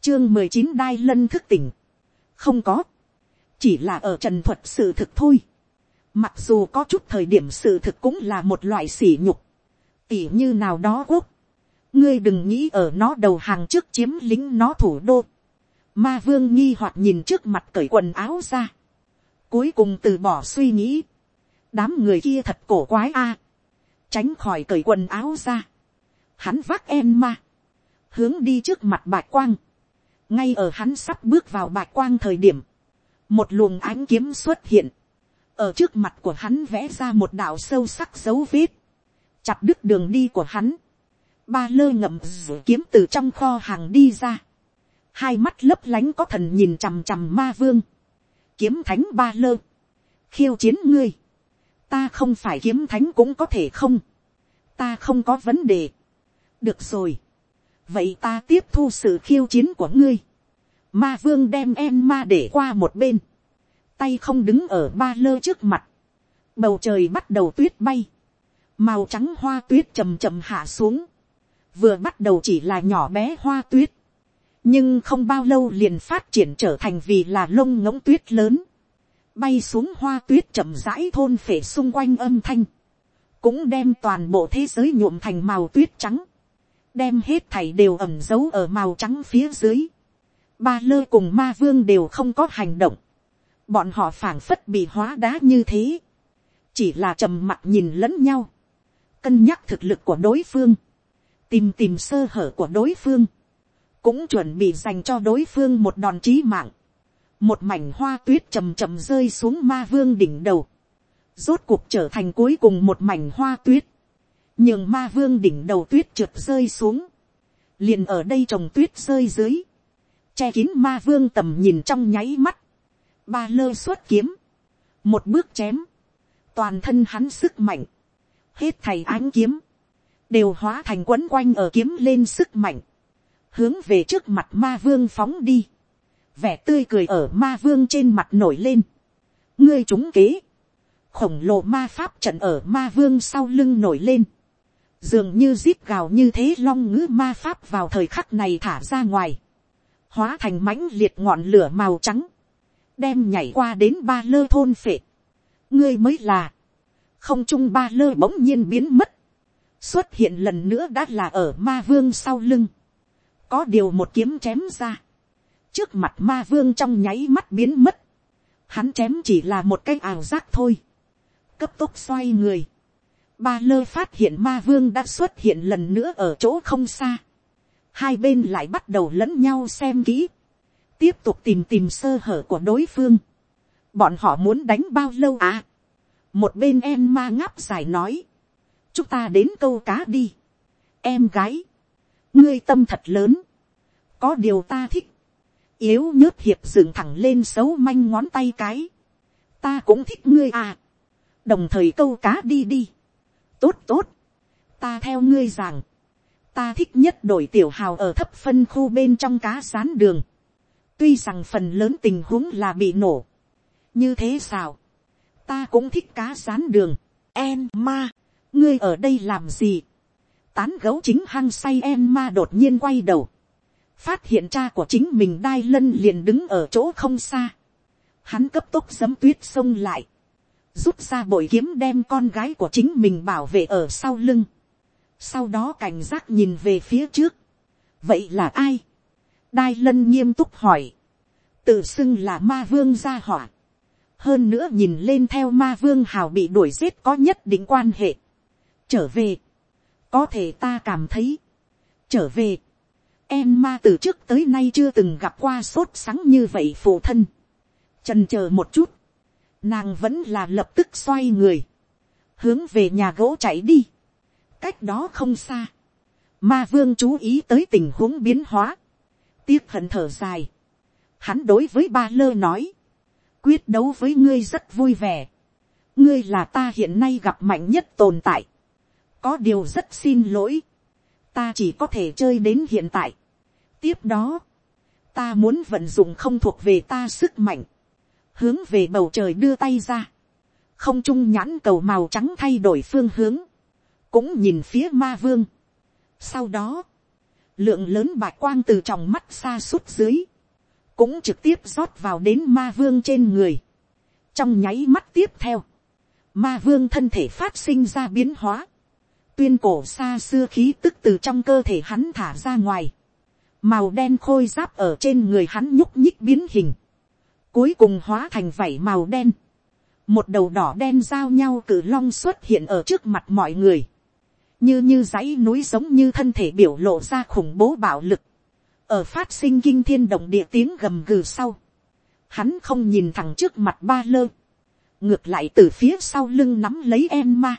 Speaker 1: chương mười chín đai lân thức tỉnh, không có, chỉ là ở trần thuật sự thực thôi, Mặc dù có chút thời điểm sự thực cũng là một loại sỉ nhục. Tỉ như nào đó quốc. Ngươi đừng nghĩ ở nó đầu hàng trước chiếm lính nó thủ đô. Ma vương nghi hoặc nhìn trước mặt cởi quần áo ra. Cuối cùng từ bỏ suy nghĩ. Đám người kia thật cổ quái a. Tránh khỏi cởi quần áo ra. Hắn vác em ma. Hướng đi trước mặt bạch quang. Ngay ở hắn sắp bước vào bạch quang thời điểm. Một luồng ánh kiếm xuất hiện ở trước mặt của hắn vẽ ra một đạo sâu sắc dấu vết, chặt đứt đường đi của hắn, ba lơ ngậm rủ kiếm từ trong kho hàng đi ra, hai mắt lấp lánh có thần nhìn chằm chằm ma vương, kiếm thánh ba lơ, khiêu chiến ngươi, ta không phải kiếm thánh cũng có thể không, ta không có vấn đề, được rồi, vậy ta tiếp thu sự khiêu chiến của ngươi, ma vương đem em ma để qua một bên, tay không đứng ở ba lơ trước mặt, bầu trời bắt đầu tuyết bay, màu trắng hoa tuyết chầm chậm hạ xuống, vừa bắt đầu chỉ là nhỏ bé hoa tuyết, nhưng không bao lâu liền phát triển trở thành vì là lông ngỗng tuyết lớn, bay xuống hoa tuyết chậm rãi thôn phể xung quanh âm thanh, cũng đem toàn bộ thế giới nhuộm thành màu tuyết trắng, đem hết thảy đều ẩm giấu ở màu trắng phía dưới. Ba lơ cùng ma vương đều không có hành động, bọn họ phảng phất bị hóa đá như thế, chỉ là trầm mặc nhìn lẫn nhau, cân nhắc thực lực của đối phương, tìm tìm sơ hở của đối phương, cũng chuẩn bị dành cho đối phương một đòn chí mạng, một mảnh hoa tuyết chầm chầm rơi xuống ma vương đỉnh đầu, rốt cuộc trở thành cuối cùng một mảnh hoa tuyết, nhường ma vương đỉnh đầu tuyết trượt rơi xuống, liền ở đây trồng tuyết rơi dưới, che kín ma vương tầm nhìn trong nháy mắt, ba lơ xuất kiếm, một bước chém, toàn thân hắn sức mạnh, hết thầy ánh kiếm, đều hóa thành quấn quanh ở kiếm lên sức mạnh, hướng về trước mặt ma vương phóng đi, vẻ tươi cười ở ma vương trên mặt nổi lên, ngươi trúng kế, khổng lồ ma pháp trận ở ma vương sau lưng nổi lên, dường như zip gào như thế long ngữ ma pháp vào thời khắc này thả ra ngoài, hóa thành mãnh liệt ngọn lửa màu trắng, đem nhảy qua đến ba lơ thôn phệ. ngươi mới là, không trung ba lơ bỗng nhiên biến mất, xuất hiện lần nữa đã là ở ma vương sau lưng, có điều một kiếm chém ra, trước mặt ma vương trong nháy mắt biến mất, hắn chém chỉ là một cái ảo giác thôi, cấp tốc xoay người, ba lơ phát hiện ma vương đã xuất hiện lần nữa ở chỗ không xa, hai bên lại bắt đầu lẫn nhau xem kỹ, tiếp tục tìm tìm sơ hở của đối phương, bọn họ muốn đánh bao lâu à, một bên em ma ngáp dài nói, chúng ta đến câu cá đi, em gái, ngươi tâm thật lớn, có điều ta thích, yếu nhớt hiệp dựng thẳng lên xấu manh ngón tay cái, ta cũng thích ngươi à, đồng thời câu cá đi đi, tốt tốt, ta theo ngươi rằng, ta thích nhất đổi tiểu hào ở thấp phân khu bên trong cá sán đường, tuy rằng phần lớn tình huống là bị nổ, như thế sao, ta cũng thích cá sán đường, em ma, ngươi ở đây làm gì, tán gấu chính hăng say em ma đột nhiên quay đầu, phát hiện cha của chính mình đai lân liền đứng ở chỗ không xa, hắn cấp tốc giấm tuyết xông lại, rút ra bội kiếm đem con gái của chính mình bảo vệ ở sau lưng, sau đó cảnh giác nhìn về phía trước, vậy là ai, đai lân nghiêm túc hỏi, tự xưng là ma vương gia hỏa, hơn nữa nhìn lên theo ma vương hào bị đuổi giết có nhất định quan hệ, trở về, có thể ta cảm thấy, trở về, em ma từ trước tới nay chưa từng gặp qua sốt sắng như vậy phụ thân, trần chờ một chút, nàng vẫn là lập tức xoay người, hướng về nhà gỗ chạy đi, cách đó không xa, ma vương chú ý tới tình huống biến hóa, tiếc hận thở dài, hắn đối với ba lơ nói, quyết đấu với ngươi rất vui vẻ, ngươi là ta hiện nay gặp mạnh nhất tồn tại, có điều rất xin lỗi, ta chỉ có thể chơi đến hiện tại tiếp đó, ta muốn vận dụng không thuộc về ta sức mạnh, hướng về bầu trời đưa tay ra, không trung nhãn cầu màu trắng thay đổi phương hướng, cũng nhìn phía ma vương. sau đó, lượng lớn bạc quang từ trong mắt xa suốt dưới, cũng trực tiếp rót vào đến ma vương trên người. trong nháy mắt tiếp theo, ma vương thân thể phát sinh ra biến hóa, tuyên cổ xa xưa khí tức từ trong cơ thể hắn thả ra ngoài, màu đen khôi giáp ở trên người hắn nhúc nhích biến hình, cuối cùng hóa thành vảy màu đen, một đầu đỏ đen giao nhau cử long xuất hiện ở trước mặt mọi người, như như dãy núi giống như thân thể biểu lộ ra khủng bố bạo lực, ở phát sinh kinh thiên động địa tiếng gầm gừ sau, hắn không nhìn thẳng trước mặt ba lơ, ngược lại từ phía sau lưng nắm lấy em ma,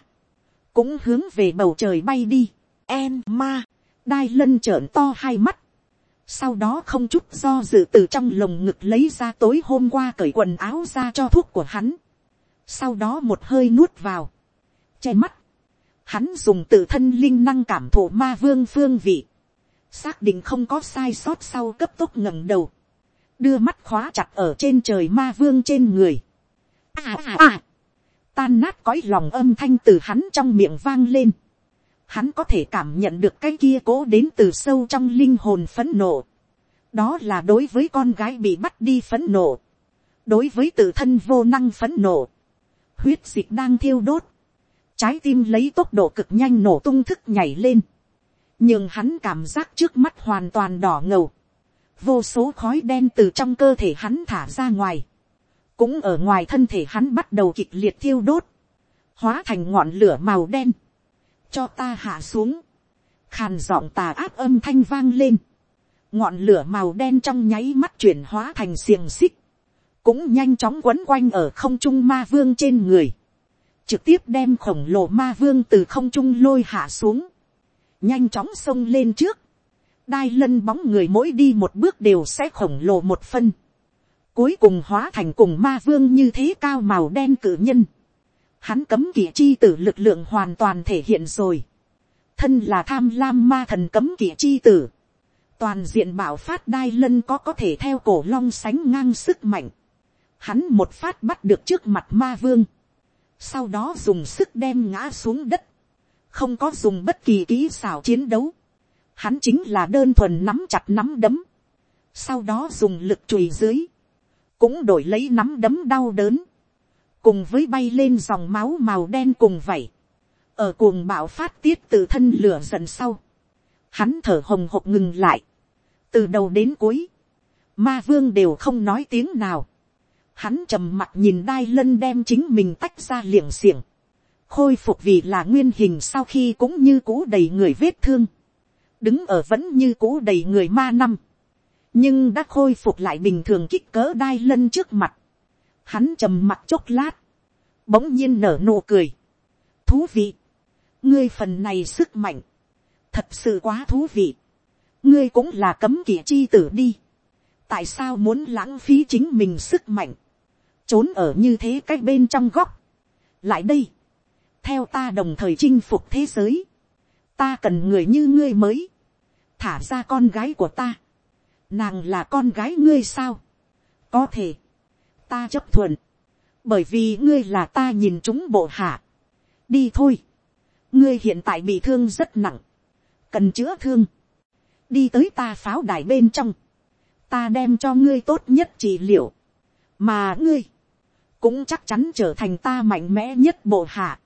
Speaker 1: cũng hướng về bầu trời bay đi. em ma, đai lân trợn to hai mắt. Sau đó không chút do dự từ trong lồng ngực lấy ra tối hôm qua cởi quần áo ra cho thuốc của hắn. Sau đó một hơi nuốt vào. Che mắt. Hắn dùng tự thân linh năng cảm thụ ma vương phương vị. Xác định không có sai sót sau cấp tốc ngẩng đầu. Đưa mắt khóa chặt ở trên trời ma vương trên người. À à à tan nát cõi lòng âm thanh từ hắn trong miệng vang lên, hắn có thể cảm nhận được cái kia cố đến từ sâu trong linh hồn phấn nộ, đó là đối với con gái bị bắt đi phấn nộ, đối với tự thân vô năng phấn nộ, huyết dịch đang thiêu đốt, trái tim lấy tốc độ cực nhanh nổ tung thức nhảy lên, nhưng hắn cảm giác trước mắt hoàn toàn đỏ ngầu, vô số khói đen từ trong cơ thể hắn thả ra ngoài, cũng ở ngoài thân thể hắn bắt đầu kịch liệt thiêu đốt, hóa thành ngọn lửa màu đen, cho ta hạ xuống, khàn giọng tà áp âm thanh vang lên, ngọn lửa màu đen trong nháy mắt chuyển hóa thành xiềng xích, cũng nhanh chóng quấn quanh ở không trung ma vương trên người, trực tiếp đem khổng lồ ma vương từ không trung lôi hạ xuống, nhanh chóng xông lên trước, đai lân bóng người mỗi đi một bước đều sẽ khổng lồ một phân, cuối cùng hóa thành cùng ma vương như thế cao màu đen cử nhân, hắn cấm kỵ chi tử lực lượng hoàn toàn thể hiện rồi, thân là tham lam ma thần cấm kỵ chi tử, toàn diện bảo phát đai lân có có thể theo cổ long sánh ngang sức mạnh, hắn một phát bắt được trước mặt ma vương, sau đó dùng sức đem ngã xuống đất, không có dùng bất kỳ kỹ xảo chiến đấu, hắn chính là đơn thuần nắm chặt nắm đấm, sau đó dùng lực chùi dưới, cũng đổi lấy nắm đấm đau đớn, cùng với bay lên dòng máu màu đen cùng vậy, ở cuồng bạo phát tiết từ thân lửa dần sau, hắn thở hồng hộc ngừng lại, từ đầu đến cuối, ma vương đều không nói tiếng nào, hắn trầm mặt nhìn đai lân đem chính mình tách ra liềng xiềng, khôi phục vì là nguyên hình sau khi cũng như cũ đầy người vết thương, đứng ở vẫn như cũ đầy người ma năm, nhưng đã khôi phục lại bình thường kích cỡ đai lân trước mặt, hắn trầm mặt chốc lát, bỗng nhiên nở nụ cười, thú vị, ngươi phần này sức mạnh, thật sự quá thú vị, ngươi cũng là cấm kỵ chi tử đi, tại sao muốn lãng phí chính mình sức mạnh, trốn ở như thế cách bên trong góc, lại đây, theo ta đồng thời chinh phục thế giới, ta cần người như ngươi mới, thả ra con gái của ta, nàng là con gái ngươi sao, có thể, ta chấp thuận, bởi vì ngươi là ta nhìn chúng bộ hạ, đi thôi, ngươi hiện tại bị thương rất nặng, cần chữa thương, đi tới ta pháo đài bên trong, ta đem cho ngươi tốt nhất trị liệu, mà ngươi, cũng chắc chắn trở thành ta mạnh mẽ nhất bộ hạ.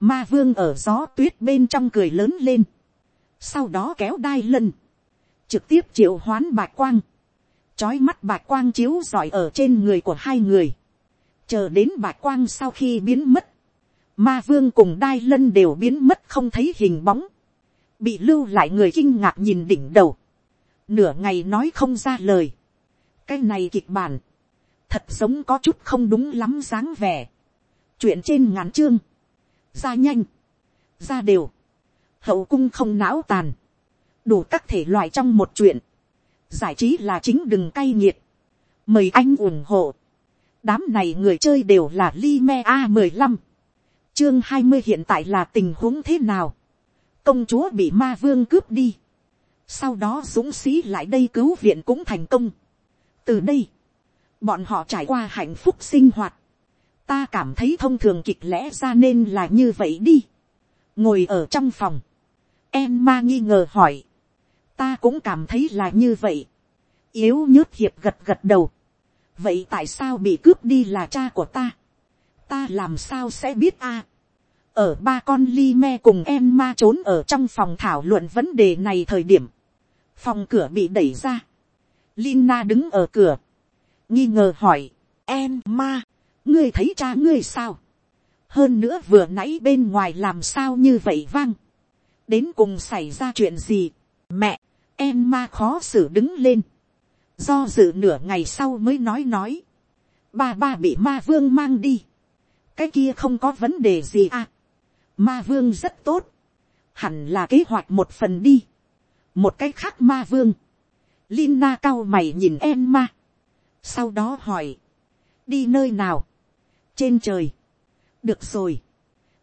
Speaker 1: Ma vương ở gió tuyết bên trong cười lớn lên, sau đó kéo đai lân, trực tiếp triệu hoán bạch quang, chói mắt bạch quang chiếu rọi ở trên người của hai người, chờ đến bạch quang sau khi biến mất, ma vương cùng đai lân đều biến mất không thấy hình bóng, bị lưu lại người kinh ngạc nhìn đỉnh đầu, nửa ngày nói không ra lời, cái này kịch bản, thật giống có chút không đúng lắm dáng vẻ, chuyện trên ngắn chương, ra nhanh, ra đều, hậu cung không não tàn, đủ các thể loại trong một chuyện, giải trí là chính đừng cay nghiệt, mời anh ủng hộ, đám này người chơi đều là Lime a mười lăm, chương hai mươi hiện tại là tình huống thế nào, công chúa bị ma vương cướp đi, sau đó dũng sĩ lại đây cứu viện cũng thành công. từ đây, bọn họ trải qua hạnh phúc sinh hoạt, ta cảm thấy thông thường kịch lẽ ra nên là như vậy đi. ngồi ở trong phòng, em ma nghi ngờ hỏi, ta cũng cảm thấy là như vậy. yếu nhớt hiệp gật gật đầu. vậy tại sao bị cướp đi là cha của ta. ta làm sao sẽ biết a. ở ba con ly me cùng em ma trốn ở trong phòng thảo luận vấn đề này thời điểm. phòng cửa bị đẩy ra. Lina đứng ở cửa. nghi ngờ hỏi, em ma, ngươi thấy cha ngươi sao. hơn nữa vừa nãy bên ngoài làm sao như vậy vang. đến cùng xảy ra chuyện gì. mẹ, em ma khó xử đứng lên, do dự nửa ngày sau mới nói nói, ba ba bị ma vương mang đi, cái kia không có vấn đề gì à, ma vương rất tốt, hẳn là kế hoạch một phần đi, một cái khác ma vương, Lina cao mày nhìn em ma, sau đó hỏi, đi nơi nào, trên trời, được rồi,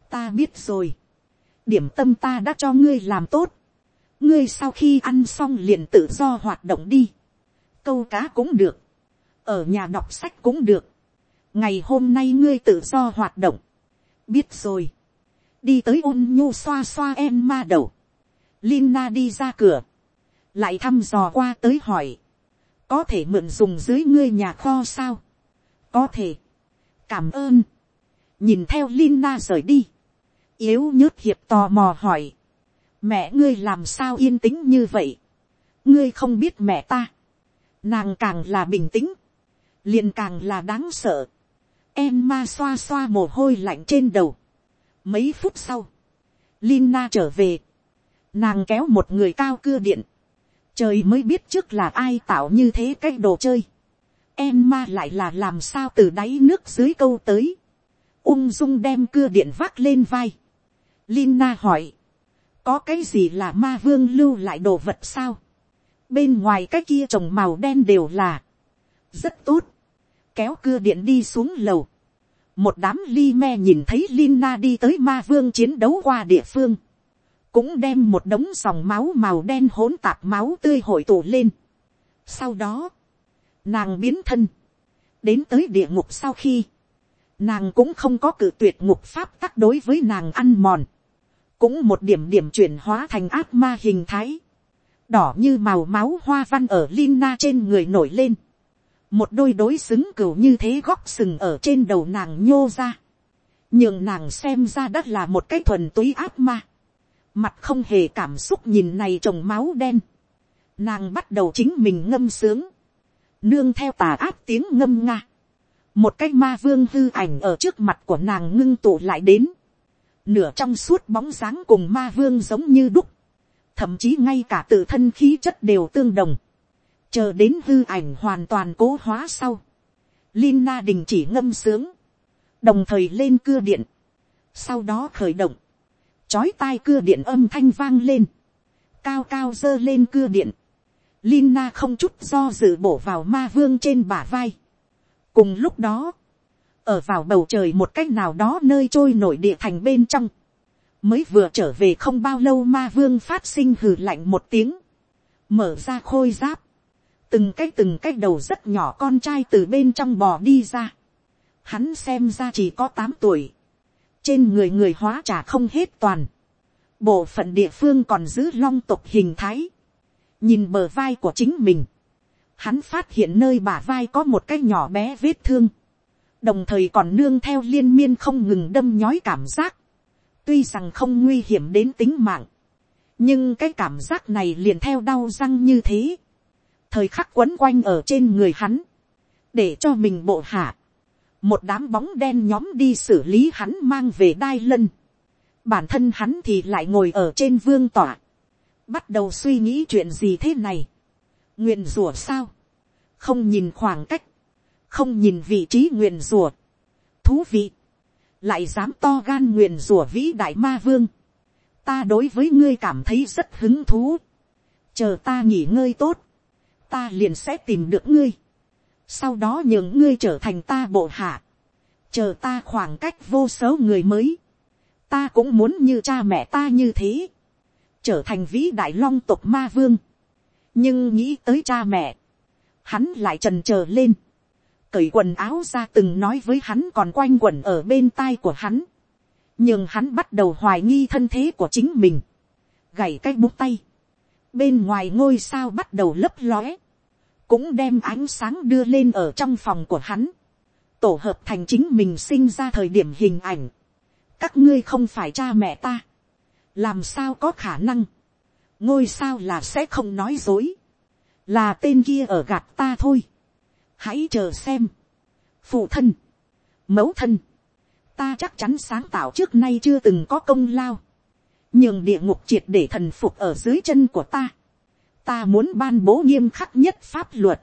Speaker 1: ta biết rồi, điểm tâm ta đã cho ngươi làm tốt, ngươi sau khi ăn xong liền tự do hoạt động đi, câu cá cũng được, ở nhà đọc sách cũng được, ngày hôm nay ngươi tự do hoạt động, biết rồi, đi tới ôn nhu xoa xoa em ma đầu, Lina đi ra cửa, lại thăm dò qua tới hỏi, có thể mượn dùng dưới ngươi nhà kho sao, có thể, cảm ơn, nhìn theo Lina rời đi, yếu nhớt hiệp tò mò hỏi, mẹ ngươi làm sao yên tĩnh như vậy, ngươi không biết mẹ ta, nàng càng là bình tĩnh, liền càng là đáng sợ, em ma xoa xoa mồ hôi lạnh trên đầu, mấy phút sau, Lina trở về, nàng kéo một người cao cưa điện, trời mới biết trước là ai tạo như thế cái đồ chơi, em ma lại là làm sao từ đáy nước dưới câu tới, ung dung đem cưa điện vác lên vai, Lina hỏi, có cái gì là ma vương lưu lại đồ vật sao, bên ngoài cái kia trồng màu đen đều là, rất tốt, kéo cưa điện đi xuống lầu, một đám li me nhìn thấy Lina đi tới ma vương chiến đấu qua địa phương, cũng đem một đống dòng máu màu đen hỗn tạp máu tươi hội tụ lên. Sau đó, nàng biến thân, đến tới địa ngục sau khi, nàng cũng không có cử tuyệt ngục pháp tắc đối với nàng ăn mòn, cũng một điểm điểm chuyển hóa thành ác ma hình thái, đỏ như màu máu hoa văn ở Lina trên người nổi lên, một đôi đối xứng cừu như thế góc sừng ở trên đầu nàng nhô ra, nhường nàng xem ra đất là một cái thuần túy ác ma, mặt không hề cảm xúc nhìn này trồng máu đen, nàng bắt đầu chính mình ngâm sướng, nương theo tà áp tiếng ngâm nga, một cái ma vương hư ảnh ở trước mặt của nàng ngưng tụ lại đến, nửa trong suốt bóng dáng cùng ma vương giống như đúc, thậm chí ngay cả tự thân khí chất đều tương đồng, chờ đến hư ảnh hoàn toàn cố hóa sau, Lina đình chỉ ngâm sướng, đồng thời lên cưa điện, sau đó khởi động, chói tai cưa điện âm thanh vang lên, cao cao dơ lên cưa điện, Lina không chút do dự bổ vào ma vương trên bả vai. cùng lúc đó, ở vào bầu trời một cách nào đó nơi trôi nổi địa thành bên trong, mới vừa trở về không bao lâu ma vương phát sinh hừ lạnh một tiếng, mở ra khôi giáp, từng cái từng cái đầu rất nhỏ con trai từ bên trong bò đi ra, hắn xem ra chỉ có tám tuổi, trên người người hóa trả không hết toàn, bộ phận địa phương còn giữ long tục hình thái, nhìn bờ vai của chính mình, hắn phát hiện nơi bả vai có một cái nhỏ bé vết thương, đồng thời còn nương theo liên miên không ngừng đâm nhói cảm giác, tuy rằng không nguy hiểm đến tính mạng, nhưng cái cảm giác này liền theo đau răng như thế, thời khắc quấn quanh ở trên người hắn, để cho mình bộ hạ, một đám bóng đen nhóm đi xử lý hắn mang về đai lân, bản thân hắn thì lại ngồi ở trên vương tỏa, bắt đầu suy nghĩ chuyện gì thế này, nguyện rủa sao, không nhìn khoảng cách, không nhìn vị trí nguyền rủa, thú vị, lại dám to gan nguyền rủa vĩ đại ma vương, ta đối với ngươi cảm thấy rất hứng thú, chờ ta nghỉ ngơi tốt, ta liền sẽ tìm được ngươi, sau đó nhường ngươi trở thành ta bộ hạ, chờ ta khoảng cách vô số người mới, ta cũng muốn như cha mẹ ta như thế, trở thành vĩ đại long tộc ma vương, nhưng nghĩ tới cha mẹ, hắn lại trần chờ lên, cởi quần áo ra từng nói với hắn còn quanh quẩn ở bên tai của hắn, nhưng hắn bắt đầu hoài nghi thân thế của chính mình, gảy cái bút tay, bên ngoài ngôi sao bắt đầu lấp lóe, cũng đem ánh sáng đưa lên ở trong phòng của hắn, tổ hợp thành chính mình sinh ra thời điểm hình ảnh, các ngươi không phải cha mẹ ta, làm sao có khả năng, ngôi sao là sẽ không nói dối, là tên kia ở gạt ta thôi, hãy chờ xem, phụ thân, mẫu thân, ta chắc chắn sáng tạo trước nay chưa từng có công lao, nhường địa ngục triệt để thần phục ở dưới chân của ta, ta muốn ban bố nghiêm khắc nhất pháp luật,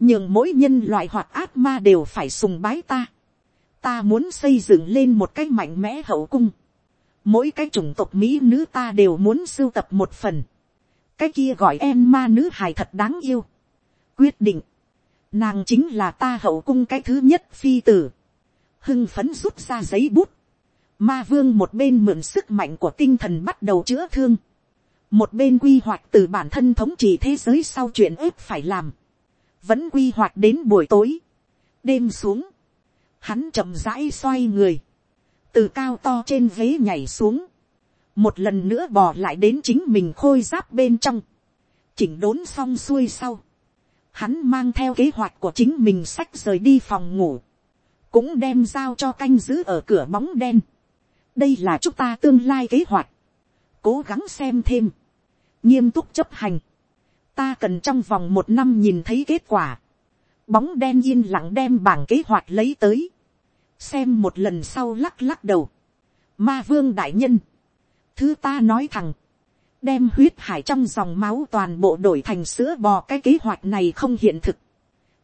Speaker 1: nhường mỗi nhân loại hoặc ác ma đều phải sùng bái ta, ta muốn xây dựng lên một cái mạnh mẽ hậu cung, mỗi cái chủng tộc mỹ nữ ta đều muốn sưu tập một phần, cái kia gọi em ma nữ hài thật đáng yêu, quyết định, nàng chính là ta hậu cung cái thứ nhất phi tử, hưng phấn rút ra giấy bút, ma vương một bên mượn sức mạnh của tinh thần bắt đầu chữa thương, một bên quy hoạch từ bản thân thống trị thế giới sau chuyện ếp phải làm, vẫn quy hoạch đến buổi tối, đêm xuống, hắn chậm rãi xoay người, từ cao to trên ghế nhảy xuống, một lần nữa bò lại đến chính mình khôi giáp bên trong, chỉnh đốn xong xuôi sau, hắn mang theo kế hoạch của chính mình sách rời đi phòng ngủ, cũng đem giao cho canh giữ ở cửa bóng đen. đây là chúng ta tương lai kế hoạch, cố gắng xem thêm, nghiêm túc chấp hành, ta cần trong vòng một năm nhìn thấy kết quả, bóng đen yên lặng đem bảng kế hoạch lấy tới, xem một lần sau lắc lắc đầu, ma vương đại nhân, thứ ta nói thẳng, đem huyết hải trong dòng máu toàn bộ đổi thành sữa bò cái kế hoạch này không hiện thực.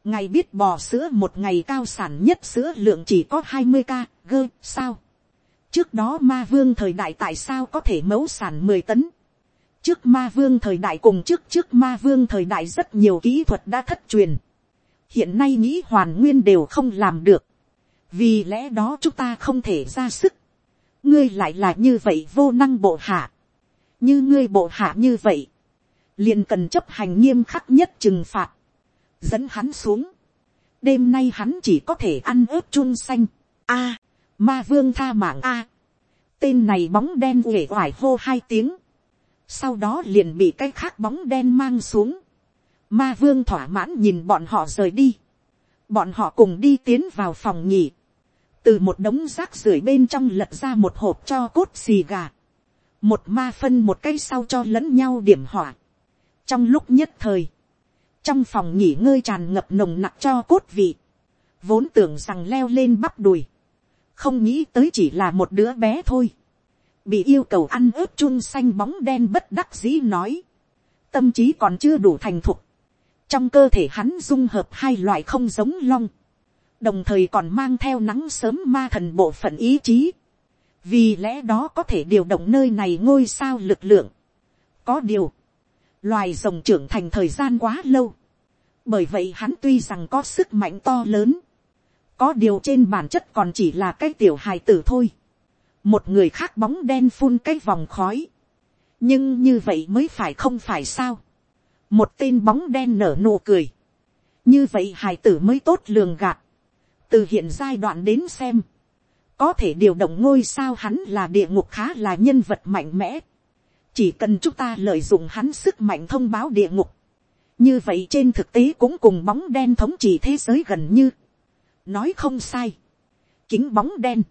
Speaker 1: Ngày biết bò sữa một ngày cao sản nhất sữa lượng chỉ có hai mươi k, gơ, sao? Trước đó ma vương thời đại tại sao có thể mẫu sản mười tấn? Trước ma vương thời đại cùng trước trước ma vương thời đại rất nhiều kỹ thuật đã thất truyền. Hiện nay nghĩ hoàn nguyên đều không làm được. Vì lẽ đó chúng ta không thể ra sức. Ngươi lại là như vậy vô năng bộ hạ như ngươi bộ hạ như vậy, liền cần chấp hành nghiêm khắc nhất trừng phạt, dẫn hắn xuống. đêm nay hắn chỉ có thể ăn ớt chun xanh. a, ma vương tha mạng a. tên này bóng đen uể oải hô hai tiếng. sau đó liền bị cái khác bóng đen mang xuống. ma vương thỏa mãn nhìn bọn họ rời đi. bọn họ cùng đi tiến vào phòng nhỉ. từ một đống rác rưởi bên trong lật ra một hộp cho cốt xì gà một ma phân một cái sau cho lẫn nhau điểm hỏa. trong lúc nhất thời, trong phòng nghỉ ngơi tràn ngập nồng nặc cho cốt vị, vốn tưởng rằng leo lên bắp đùi, không nghĩ tới chỉ là một đứa bé thôi, bị yêu cầu ăn ướp chun xanh bóng đen bất đắc dĩ nói, tâm trí còn chưa đủ thành thục, trong cơ thể hắn dung hợp hai loại không giống long, đồng thời còn mang theo nắng sớm ma thần bộ phận ý chí, vì lẽ đó có thể điều động nơi này ngôi sao lực lượng. có điều, loài rồng trưởng thành thời gian quá lâu, bởi vậy hắn tuy rằng có sức mạnh to lớn, có điều trên bản chất còn chỉ là cái tiểu hài tử thôi. một người khác bóng đen phun cái vòng khói, nhưng như vậy mới phải không phải sao. một tên bóng đen nở nụ cười, như vậy hài tử mới tốt lường gạt, từ hiện giai đoạn đến xem, có thể điều động ngôi sao hắn là địa ngục khá là nhân vật mạnh mẽ. chỉ cần chúng ta lợi dụng hắn sức mạnh thông báo địa ngục. như vậy trên thực tế cũng cùng bóng đen thống trị thế giới gần như. nói không sai. kính bóng đen.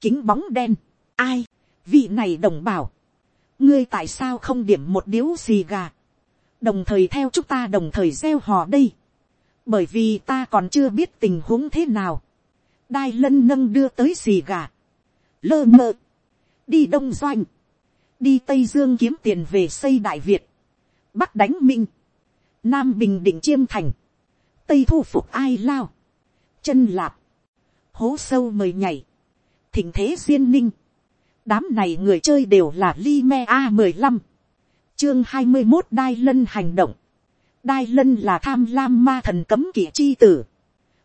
Speaker 1: kính bóng đen. ai, vị này đồng bảo. ngươi tại sao không điểm một điếu gì gà. đồng thời theo chúng ta đồng thời gieo hò đây. bởi vì ta còn chưa biết tình huống thế nào đai lân nâng đưa tới xì gà, lơ mơ, đi đông doanh, đi tây dương kiếm tiền về xây đại việt, bắc đánh minh, nam bình định chiêm thành, tây thu phục ai lao, chân lạp, hố sâu mời nhảy, thỉnh thế duyên ninh, đám này người chơi đều là li me a mười lăm, chương hai mươi một đai lân hành động, đai lân là tham lam ma thần cấm kỵ chi tử,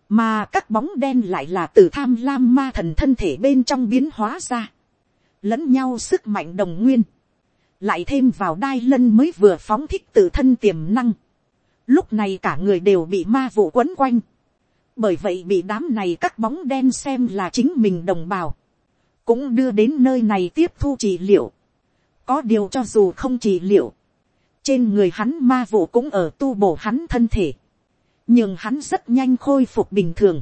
Speaker 1: mà các bóng đen lại là từ tham lam ma thần thân thể bên trong biến hóa ra, lẫn nhau sức mạnh đồng nguyên, lại thêm vào đai lân mới vừa phóng thích tự thân tiềm năng, lúc này cả người đều bị ma vụ quấn quanh, bởi vậy bị đám này các bóng đen xem là chính mình đồng bào, cũng đưa đến nơi này tiếp thu trị liệu, có điều cho dù không trị liệu, trên người hắn ma vụ cũng ở tu bổ hắn thân thể, nhưng hắn rất nhanh khôi phục bình thường.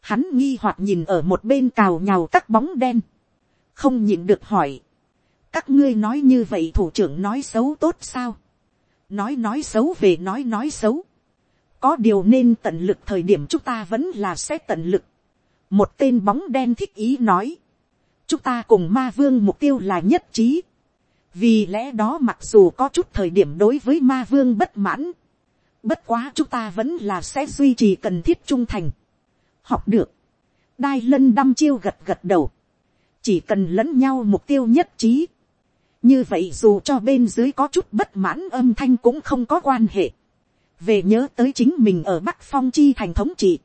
Speaker 1: Hắn nghi hoặc nhìn ở một bên cào nhào các bóng đen. Không nhịn được hỏi. Các ngươi nói như vậy thủ trưởng nói xấu tốt sao? Nói nói xấu về nói nói xấu. Có điều nên tận lực thời điểm chúng ta vẫn là sẽ tận lực. Một tên bóng đen thích ý nói. Chúng ta cùng ma vương mục tiêu là nhất trí. Vì lẽ đó mặc dù có chút thời điểm đối với ma vương bất mãn Bất quá chúng ta vẫn là sẽ duy trì cần thiết trung thành. Học được. Đai lân đăm chiêu gật gật đầu. Chỉ cần lẫn nhau mục tiêu nhất trí. Như vậy dù cho bên dưới có chút bất mãn âm thanh cũng không có quan hệ. Về nhớ tới chính mình ở Bắc Phong Chi thành thống trị.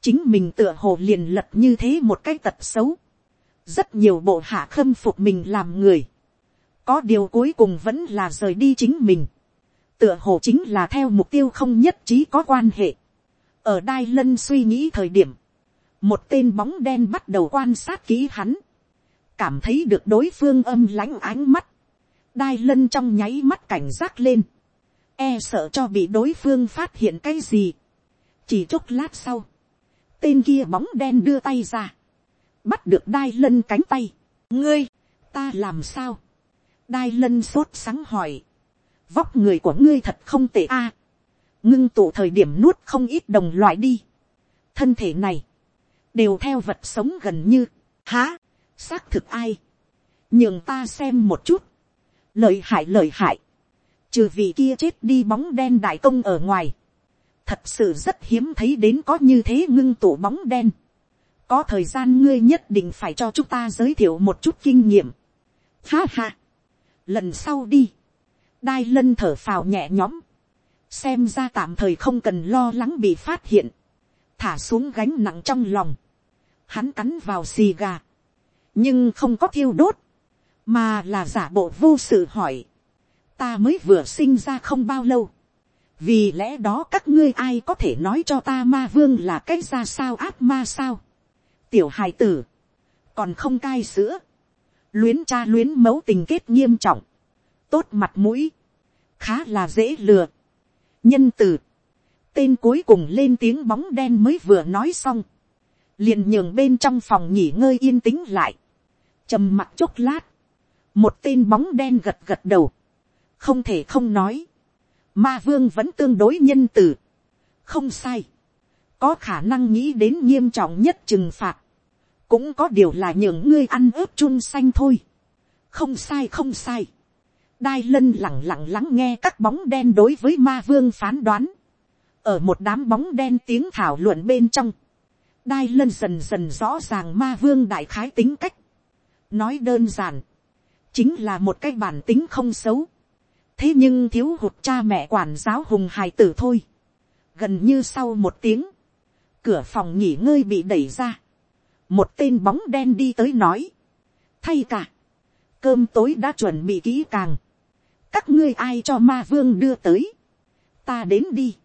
Speaker 1: Chính mình tựa hồ liền lật như thế một cái tật xấu. Rất nhiều bộ hạ khâm phục mình làm người. Có điều cuối cùng vẫn là rời đi chính mình tựa hồ chính là theo mục tiêu không nhất trí có quan hệ. ở đai lân suy nghĩ thời điểm, một tên bóng đen bắt đầu quan sát kỹ hắn. cảm thấy được đối phương âm lãnh ánh mắt, đai lân trong nháy mắt cảnh giác lên, e sợ cho bị đối phương phát hiện cái gì. chỉ chốc lát sau, tên kia bóng đen đưa tay ra, bắt được đai lân cánh tay, ngươi, ta làm sao, đai lân sốt sáng hỏi, vóc người của ngươi thật không tệ a, ngưng tụ thời điểm nuốt không ít đồng loại đi, thân thể này, đều theo vật sống gần như, há, xác thực ai, nhường ta xem một chút, lợi hại lợi hại, trừ vì kia chết đi bóng đen đại công ở ngoài, thật sự rất hiếm thấy đến có như thế ngưng tụ bóng đen, có thời gian ngươi nhất định phải cho chúng ta giới thiệu một chút kinh nghiệm, ha ha, lần sau đi, đai lân thở phào nhẹ nhõm, xem ra tạm thời không cần lo lắng bị phát hiện, thả xuống gánh nặng trong lòng, hắn cắn vào xì gà, nhưng không có thiêu đốt, mà là giả bộ vô sự hỏi, ta mới vừa sinh ra không bao lâu, vì lẽ đó các ngươi ai có thể nói cho ta ma vương là cái ra sao áp ma sao, tiểu hài tử, còn không cai sữa, luyến cha luyến mẫu tình kết nghiêm trọng, tốt mặt mũi, khá là dễ lừa, nhân từ, tên cuối cùng lên tiếng bóng đen mới vừa nói xong, liền nhường bên trong phòng nghỉ ngơi yên tĩnh lại, trầm mặt chốc lát, một tên bóng đen gật gật đầu, không thể không nói, ma vương vẫn tương đối nhân từ, không sai, có khả năng nghĩ đến nghiêm trọng nhất trừng phạt, cũng có điều là những ngươi ăn ướp chun xanh thôi, không sai không sai, đai lân lẳng lặng lắng nghe các bóng đen đối với ma vương phán đoán, ở một đám bóng đen tiếng thảo luận bên trong, đai lân dần dần rõ ràng ma vương đại khái tính cách, nói đơn giản, chính là một cái bản tính không xấu, thế nhưng thiếu hụt cha mẹ quản giáo hùng hài tử thôi, gần như sau một tiếng, cửa phòng nghỉ ngơi bị đẩy ra, một tên bóng đen đi tới nói, thay cả, cơm tối đã chuẩn bị kỹ càng, các ngươi ai cho ma vương đưa tới, ta đến đi,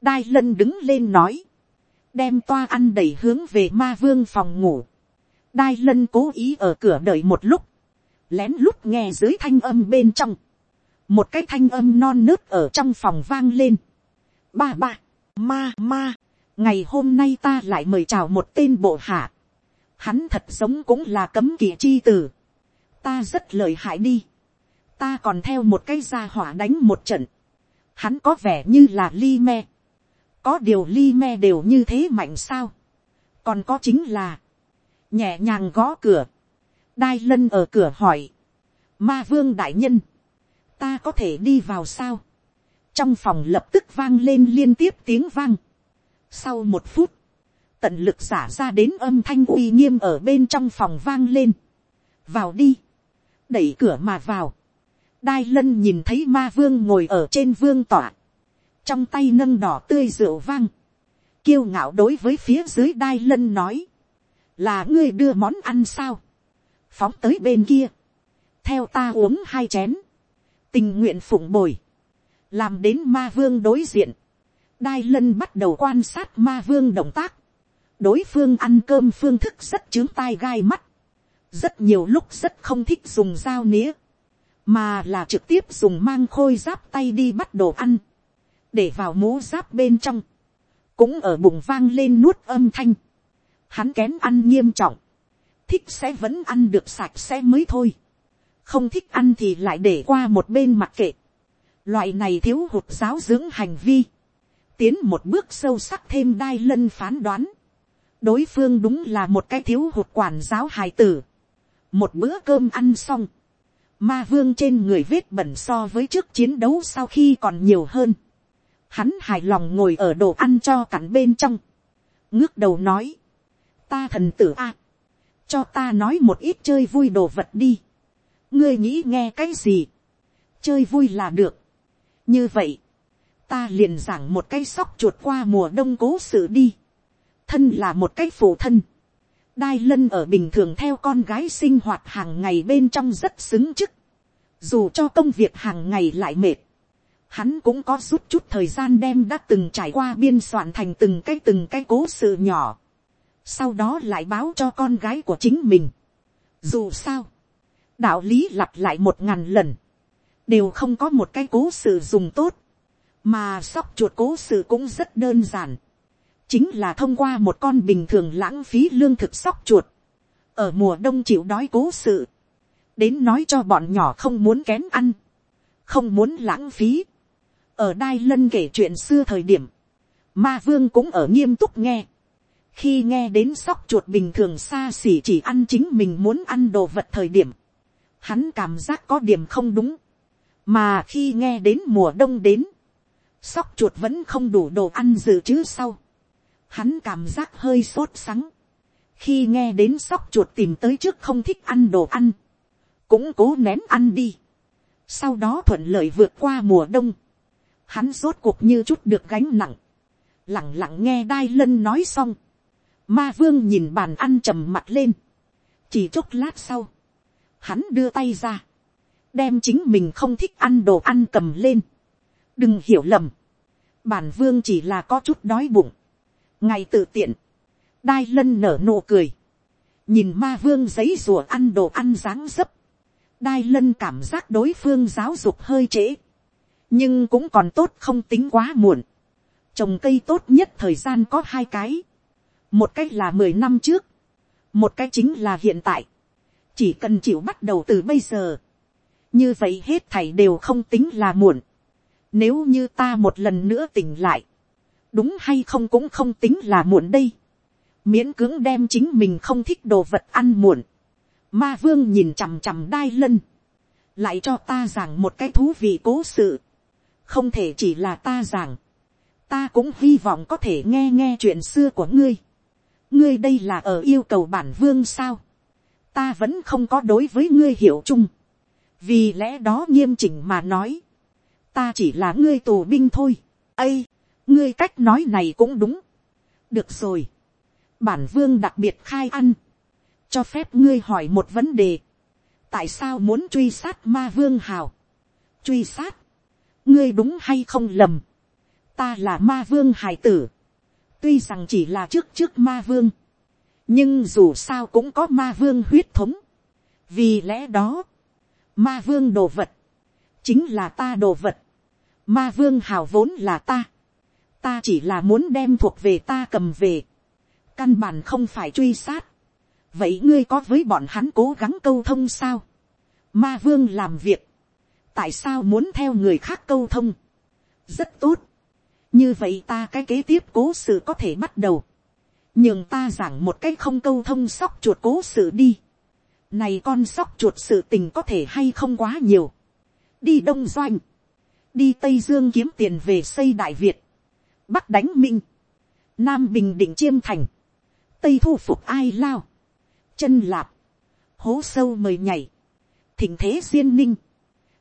Speaker 1: đai lân đứng lên nói, đem toa ăn đẩy hướng về ma vương phòng ngủ, đai lân cố ý ở cửa đợi một lúc, lén lút nghe dưới thanh âm bên trong, một cái thanh âm non nớt ở trong phòng vang lên, ba ba, ma ma, ngày hôm nay ta lại mời chào một tên bộ hạ, hắn thật sống cũng là cấm kỵ chi tử, ta rất lợi hại đi, ta còn theo một cái gia hỏa đánh một trận, hắn có vẻ như là li me, có điều li me đều như thế mạnh sao, còn có chính là, nhẹ nhàng gõ cửa, đai lân ở cửa hỏi, ma vương đại nhân, ta có thể đi vào sao, trong phòng lập tức vang lên liên tiếp tiếng vang, sau một phút, tận lực giả ra đến âm thanh uy nghiêm ở bên trong phòng vang lên, vào đi, đẩy cửa mà vào, đai lân nhìn thấy ma vương ngồi ở trên vương tỏa, trong tay nâng đỏ tươi rượu vang, kiêu ngạo đối với phía dưới đai lân nói, là ngươi đưa món ăn sao, phóng tới bên kia, theo ta uống hai chén, tình nguyện phụng bồi, làm đến ma vương đối diện, đai lân bắt đầu quan sát ma vương động tác, đối phương ăn cơm phương thức rất chướng tai gai mắt, rất nhiều lúc rất không thích dùng dao nĩa, mà là trực tiếp dùng mang khôi giáp tay đi bắt đồ ăn, để vào mố giáp bên trong, cũng ở bụng vang lên nuốt âm thanh, hắn kén ăn nghiêm trọng, thích sẽ vẫn ăn được sạch sẽ mới thôi, không thích ăn thì lại để qua một bên mặc kệ, loại này thiếu hụt giáo dưỡng hành vi, tiến một bước sâu sắc thêm đai lân phán đoán, đối phương đúng là một cái thiếu hụt quản giáo hài tử, một bữa cơm ăn xong, ma vương trên người vết bẩn so với trước chiến đấu sau khi còn nhiều hơn, hắn hài lòng ngồi ở đồ ăn cho cắn bên trong, ngước đầu nói, ta thần tử a, cho ta nói một ít chơi vui đồ vật đi, ngươi nghĩ nghe cái gì, chơi vui là được, như vậy, ta liền giảng một cái sóc chuột qua mùa đông cố sự đi, thân là một cái phụ thân, đai lân ở bình thường theo con gái sinh hoạt hàng ngày bên trong rất xứng chức, dù cho công việc hàng ngày lại mệt, hắn cũng có rút chút thời gian đem đã từng trải qua biên soạn thành từng cái từng cái cố sự nhỏ, sau đó lại báo cho con gái của chính mình, Dù sao, đạo lý lặp lại một ngàn lần, đều không có một cái cố sự dùng tốt, mà sóc chuột cố sự cũng rất đơn giản, chính là thông qua một con bình thường lãng phí lương thực sóc chuột, ở mùa đông chịu đói cố sự, đến nói cho bọn nhỏ không muốn kén ăn, không muốn lãng phí. ở đai lân kể chuyện xưa thời điểm, ma vương cũng ở nghiêm túc nghe. khi nghe đến sóc chuột bình thường xa xỉ chỉ ăn chính mình muốn ăn đồ vật thời điểm, hắn cảm giác có điểm không đúng. mà khi nghe đến mùa đông đến, sóc chuột vẫn không đủ đồ ăn dự trữ sau hắn cảm giác hơi sốt sắng. khi nghe đến sóc chuột tìm tới trước không thích ăn đồ ăn, cũng cố nén ăn đi. sau đó thuận lợi vượt qua mùa đông. hắn rốt cuộc như chút được gánh nặng. lẳng lặng nghe đai lân nói xong. ma vương nhìn bàn ăn trầm mặt lên. chỉ chốc lát sau, hắn đưa tay ra, đem chính mình không thích ăn đồ ăn cầm lên. đừng hiểu lầm, bản vương chỉ là có chút đói bụng, ngày tự tiện, đai lân nở nụ cười, nhìn ma vương giấy rùa ăn đồ ăn dáng dấp, đai lân cảm giác đối phương giáo dục hơi trễ, nhưng cũng còn tốt không tính quá muộn. trồng cây tốt nhất thời gian có hai cái, một cách là mười năm trước, một cái chính là hiện tại, chỉ cần chịu bắt đầu từ bây giờ, như vậy hết thảy đều không tính là muộn. Nếu như ta một lần nữa tỉnh lại, đúng hay không cũng không tính là muộn đây. Miễn cưỡng đem chính mình không thích đồ vật ăn muộn. Ma vương nhìn chằm chằm đai lân. Lại cho ta giảng một cái thú vị cố sự. Không thể chỉ là ta giảng. Ta cũng hy vọng có thể nghe nghe chuyện xưa của ngươi. Ngươi đây là ở yêu cầu bản vương sao? Ta vẫn không có đối với ngươi hiểu chung. Vì lẽ đó nghiêm chỉnh mà nói. Ta chỉ là ngươi tù binh thôi. ây, ngươi cách nói này cũng đúng. Được rồi. Bản vương đặc biệt khai ăn. Cho phép ngươi hỏi một vấn đề, tại sao muốn truy sát ma vương hào, truy sát, ngươi đúng hay không lầm, ta là ma vương hải tử, tuy rằng chỉ là trước trước ma vương, nhưng dù sao cũng có ma vương huyết thống, vì lẽ đó, ma vương đồ vật, chính là ta đồ vật, ma vương hào vốn là ta, ta chỉ là muốn đem thuộc về ta cầm về, căn bản không phải truy sát, vậy ngươi có với bọn hắn cố gắng câu thông sao. ma vương làm việc, tại sao muốn theo người khác câu thông. rất tốt. như vậy ta cái kế tiếp cố sự có thể bắt đầu. nhường ta giảng một cái không câu thông sóc chuột cố sự đi. này con sóc chuột sự tình có thể hay không quá nhiều. đi đông doanh. đi tây dương kiếm tiền về xây đại việt bắc đánh minh. nam bình định chiêm thành. tây thu phục ai lao chân lạp, hố sâu mời nhảy, thỉnh thế duyên ninh,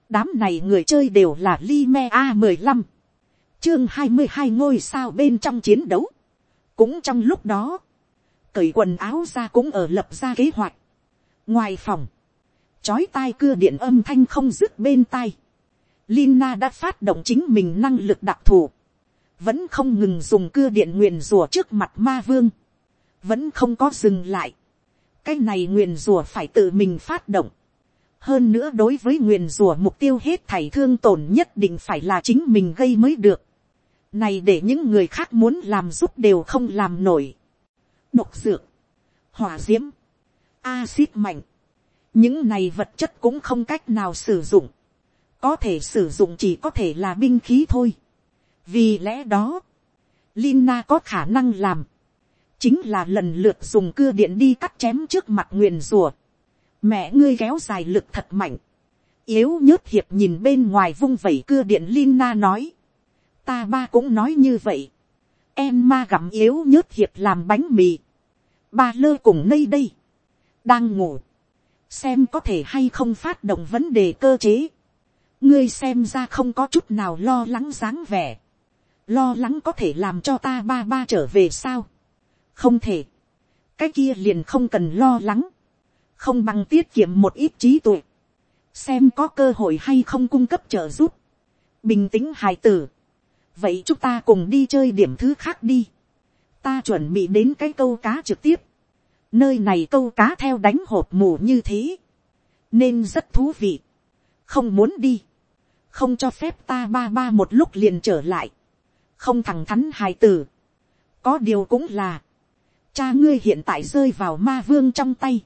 Speaker 1: đám này người chơi đều là li me a mười lăm, chương hai mươi hai ngôi sao bên trong chiến đấu, cũng trong lúc đó, cởi quần áo ra cũng ở lập ra kế hoạch, ngoài phòng, chói tai cưa điện âm thanh không dứt bên tai, Lina đã phát động chính mình năng lực đặc thù, vẫn không ngừng dùng cưa điện nguyền rùa trước mặt ma vương, vẫn không có dừng lại, cái này nguyền rùa phải tự mình phát động. hơn nữa đối với nguyền rùa mục tiêu hết thảy thương tổn nhất định phải là chính mình gây mới được. này để những người khác muốn làm giúp đều không làm nổi. độc dược, hỏa diễm axit acid mạnh, những này vật chất cũng không cách nào sử dụng. có thể sử dụng chỉ có thể là binh khí thôi vì lẽ đó, Lina có khả năng làm chính là lần lượt dùng cưa điện đi cắt chém trước mặt nguyền rùa. mẹ ngươi kéo dài lực thật mạnh. yếu nhớt hiệp nhìn bên ngoài vung vẩy cưa điện Lina nói. ta ba cũng nói như vậy. em ma gặm yếu nhớt hiệp làm bánh mì. ba lơ cùng nây đây. đang ngủ. xem có thể hay không phát động vấn đề cơ chế. ngươi xem ra không có chút nào lo lắng dáng vẻ lo lắng có thể làm cho ta ba ba trở về sao? Không thể, cái kia liền không cần lo lắng, không bằng tiết kiệm một ít trí tuệ, xem có cơ hội hay không cung cấp trợ giúp, bình tĩnh hài tử, vậy chúng ta cùng đi chơi điểm thứ khác đi, ta chuẩn bị đến cái câu cá trực tiếp, nơi này câu cá theo đánh hộp mù như thế, nên rất thú vị, không muốn đi, không cho phép ta ba ba một lúc liền trở lại, không thẳng thắn hài tử, có điều cũng là, cha ngươi hiện tại rơi vào ma vương trong tay,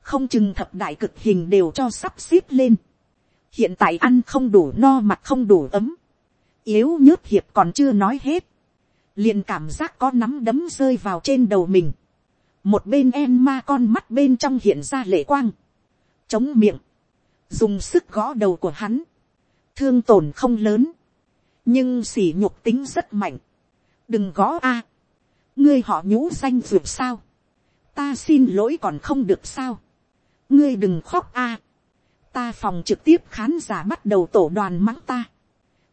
Speaker 1: không chừng thập đại cực hình đều cho sắp xếp lên, hiện tại ăn không đủ no mặt không đủ ấm, yếu nhớt hiệp còn chưa nói hết, liền cảm giác có nắm đấm rơi vào trên đầu mình, một bên em ma con mắt bên trong hiện ra lệ quang, chống miệng, dùng sức gõ đầu của hắn, thương tổn không lớn, nhưng xỉ nhục tính rất mạnh, đừng gõ a, ngươi họ nhũ danh ruột sao, ta xin lỗi còn không được sao, ngươi đừng khóc a, ta phòng trực tiếp khán giả bắt đầu tổ đoàn mắng ta,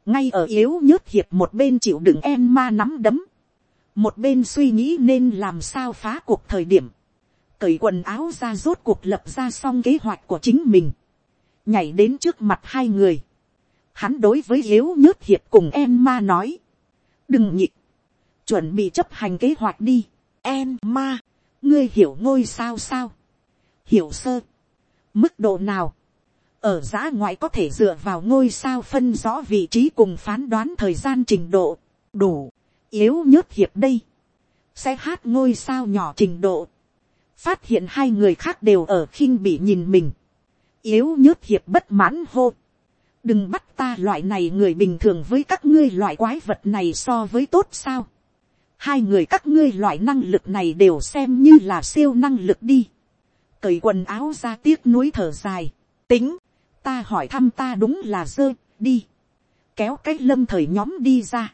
Speaker 1: ngay ở yếu nhớt hiệp một bên chịu đựng em ma nắm đấm, một bên suy nghĩ nên làm sao phá cuộc thời điểm, cởi quần áo ra rốt cuộc lập ra xong kế hoạch của chính mình, nhảy đến trước mặt hai người, hắn đối với yếu nhớt hiệp cùng em ma nói, đừng nhịp, chuẩn bị chấp hành kế hoạch đi, em ma, ngươi hiểu ngôi sao sao, hiểu sơ, mức độ nào, ở giã ngoại có thể dựa vào ngôi sao phân rõ vị trí cùng phán đoán thời gian trình độ, đủ, yếu nhớt hiệp đây, sẽ hát ngôi sao nhỏ trình độ, phát hiện hai người khác đều ở khinh bị nhìn mình, yếu nhớt hiệp bất mãn hô, đừng bắt ta loại này người bình thường với các ngươi loại quái vật này so với tốt sao, hai người các ngươi loại năng lực này đều xem như là siêu năng lực đi, cởi quần áo ra tiếc núi thở dài, tính, ta hỏi thăm ta đúng là dơ, đi, kéo cái lâm thời nhóm đi ra,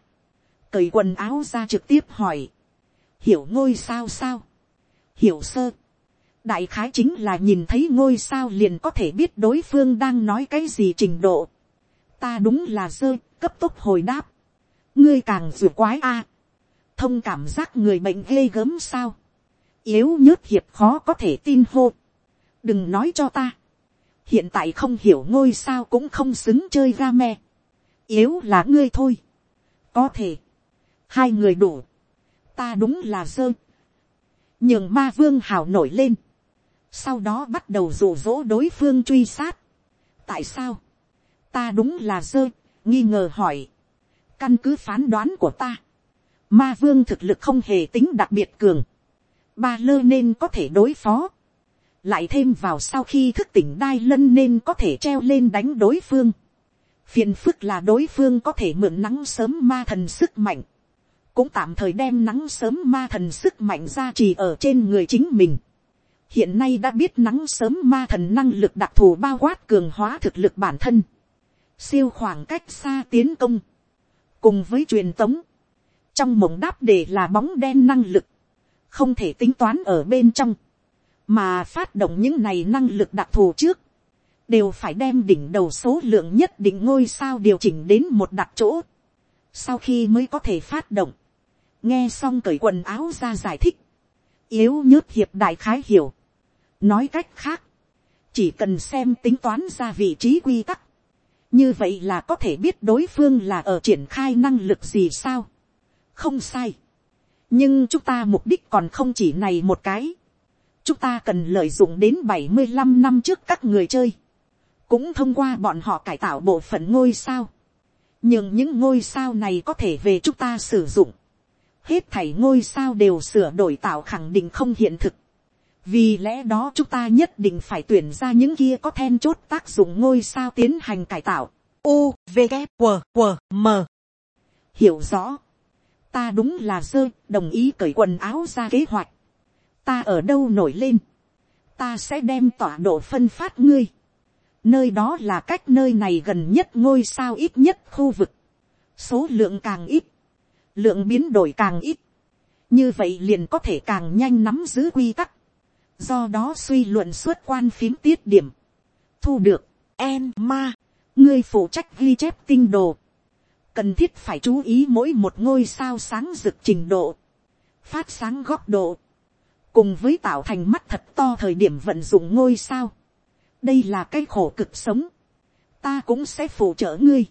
Speaker 1: cởi quần áo ra trực tiếp hỏi, hiểu ngôi sao sao, hiểu sơ, đại khái chính là nhìn thấy ngôi sao liền có thể biết đối phương đang nói cái gì trình độ, ta đúng là dơ, cấp tốc hồi đáp, ngươi càng r quái a, thông cảm giác người bệnh ghê gớm sao, yếu nhớt hiệp khó có thể tin hô, đừng nói cho ta, hiện tại không hiểu ngôi sao cũng không xứng chơi ga me, yếu là ngươi thôi, có thể, hai người đủ, ta đúng là dơ, nhường ma vương hào nổi lên, sau đó bắt đầu rụ rỗ đối phương truy sát. tại sao, ta đúng là dơ, nghi ngờ hỏi, căn cứ phán đoán của ta, ma vương thực lực không hề tính đặc biệt cường, ba lơ nên có thể đối phó, lại thêm vào sau khi thức tỉnh đai lân nên có thể treo lên đánh đối phương. phiền phức là đối phương có thể mượn nắng sớm ma thần sức mạnh, cũng tạm thời đem nắng sớm ma thần sức mạnh ra chỉ ở trên người chính mình. hiện nay đã biết nắng sớm ma thần năng lực đặc thù bao quát cường hóa thực lực bản thân, siêu khoảng cách xa tiến công, cùng với truyền tống, trong mộng đáp để là bóng đen năng lực, không thể tính toán ở bên trong mà phát động những này năng lực đặc thù trước, đều phải đem đỉnh đầu số lượng nhất định ngôi sao điều chỉnh đến một đặc chỗ, sau khi mới có thể phát động, nghe xong cởi quần áo ra giải thích, yếu nhớt hiệp đại khái hiểu, nói cách khác, chỉ cần xem tính toán ra vị trí quy tắc, như vậy là có thể biết đối phương là ở triển khai năng lực gì sao, không sai, nhưng chúng ta mục đích còn không chỉ này một cái, chúng ta cần lợi dụng đến bảy mươi 75 năm trước các người chơi, cũng thông qua bọn họ cải tạo bộ phận ngôi sao, nhưng những ngôi sao này có thể về chúng ta sử dụng, hết thảy ngôi sao đều sửa đổi tạo khẳng định không hiện thực, vì lẽ đó chúng ta nhất định phải tuyển ra những kia có then chốt tác dụng ngôi sao tiến hành cải tạo. U, V, K, W, W, M. Hiểu rõ. Ta đúng là dơ, đồng ý cởi quần áo ra kế hoạch ta ở đâu nổi lên, ta sẽ đem tọa độ phân phát ngươi. nơi đó là cách nơi này gần nhất ngôi sao ít nhất khu vực, số lượng càng ít, lượng biến đổi càng ít, như vậy liền có thể càng nhanh nắm giữ quy tắc, do đó suy luận suốt quan phím tiết điểm, thu được, en ma, ngươi phụ trách ghi chép tinh đồ, cần thiết phải chú ý mỗi một ngôi sao sáng rực trình độ, phát sáng góc độ, cùng với tạo thành mắt thật to thời điểm vận dụng ngôi sao, đây là cái khổ cực sống, ta cũng sẽ phụ trợ ngươi.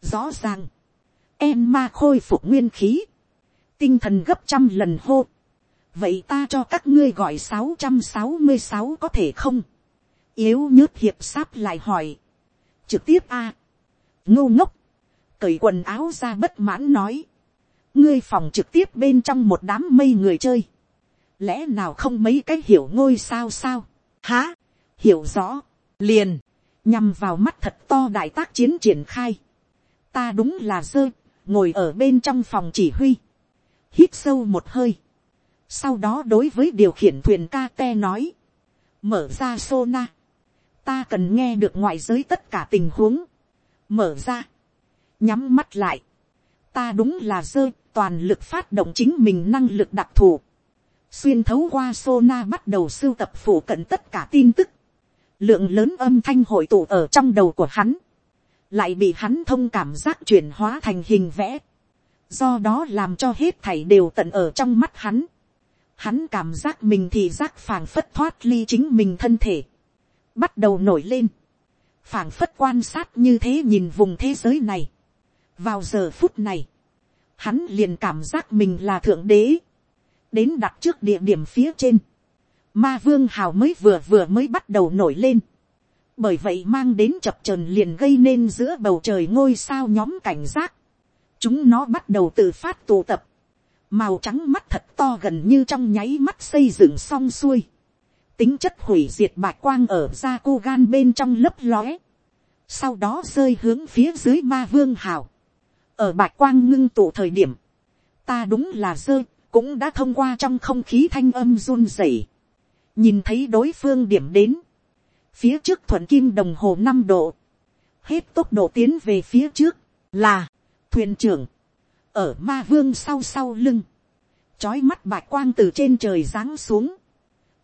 Speaker 1: rõ ràng, em ma khôi phục nguyên khí, tinh thần gấp trăm lần hô, vậy ta cho các ngươi gọi sáu trăm sáu mươi sáu có thể không, yếu nhớt hiệp sáp lại hỏi, trực tiếp a, à. ngô ngốc, cởi quần áo ra bất mãn nói, ngươi phòng trực tiếp bên trong một đám mây người chơi, lẽ nào không mấy cái hiểu ngôi sao sao, há, hiểu rõ, liền, nhằm vào mắt thật to đại tác chiến triển khai, ta đúng là dơ, ngồi ở bên trong phòng chỉ huy, hít sâu một hơi, sau đó đối với điều khiển thuyền ca te nói, mở ra sona, ta cần nghe được ngoại giới tất cả tình huống, mở ra, nhắm mắt lại, ta đúng là dơ toàn lực phát động chính mình năng lực đặc thù, xuyên thấu qua sona bắt đầu sưu tập phủ cận tất cả tin tức, lượng lớn âm thanh hội tụ ở trong đầu của hắn, lại bị hắn thông cảm giác chuyển hóa thành hình vẽ, do đó làm cho hết thảy đều tận ở trong mắt hắn. Hắn cảm giác mình thì giác phảng phất thoát ly chính mình thân thể, bắt đầu nổi lên, phảng phất quan sát như thế nhìn vùng thế giới này. vào giờ phút này, hắn liền cảm giác mình là thượng đế, đến đặt trước địa điểm phía trên, ma vương hào mới vừa vừa mới bắt đầu nổi lên, bởi vậy mang đến chập trờn liền gây nên giữa bầu trời ngôi sao nhóm cảnh giác, chúng nó bắt đầu tự phát tụ tập, màu trắng mắt thật to gần như trong nháy mắt xây dựng xong xuôi, tính chất hủy diệt bạch quang ở da cô gan bên trong lấp lóe, sau đó rơi hướng phía dưới ma vương hào, ở bạch quang ngưng tụ thời điểm, ta đúng là rơi, cũng đã thông qua trong không khí thanh âm run rẩy, nhìn thấy đối phương điểm đến, phía trước thuận kim đồng hồ năm độ, hết tốc độ tiến về phía trước, là, thuyền trưởng, ở ma vương sau sau lưng, trói mắt bạch quang từ trên trời giáng xuống,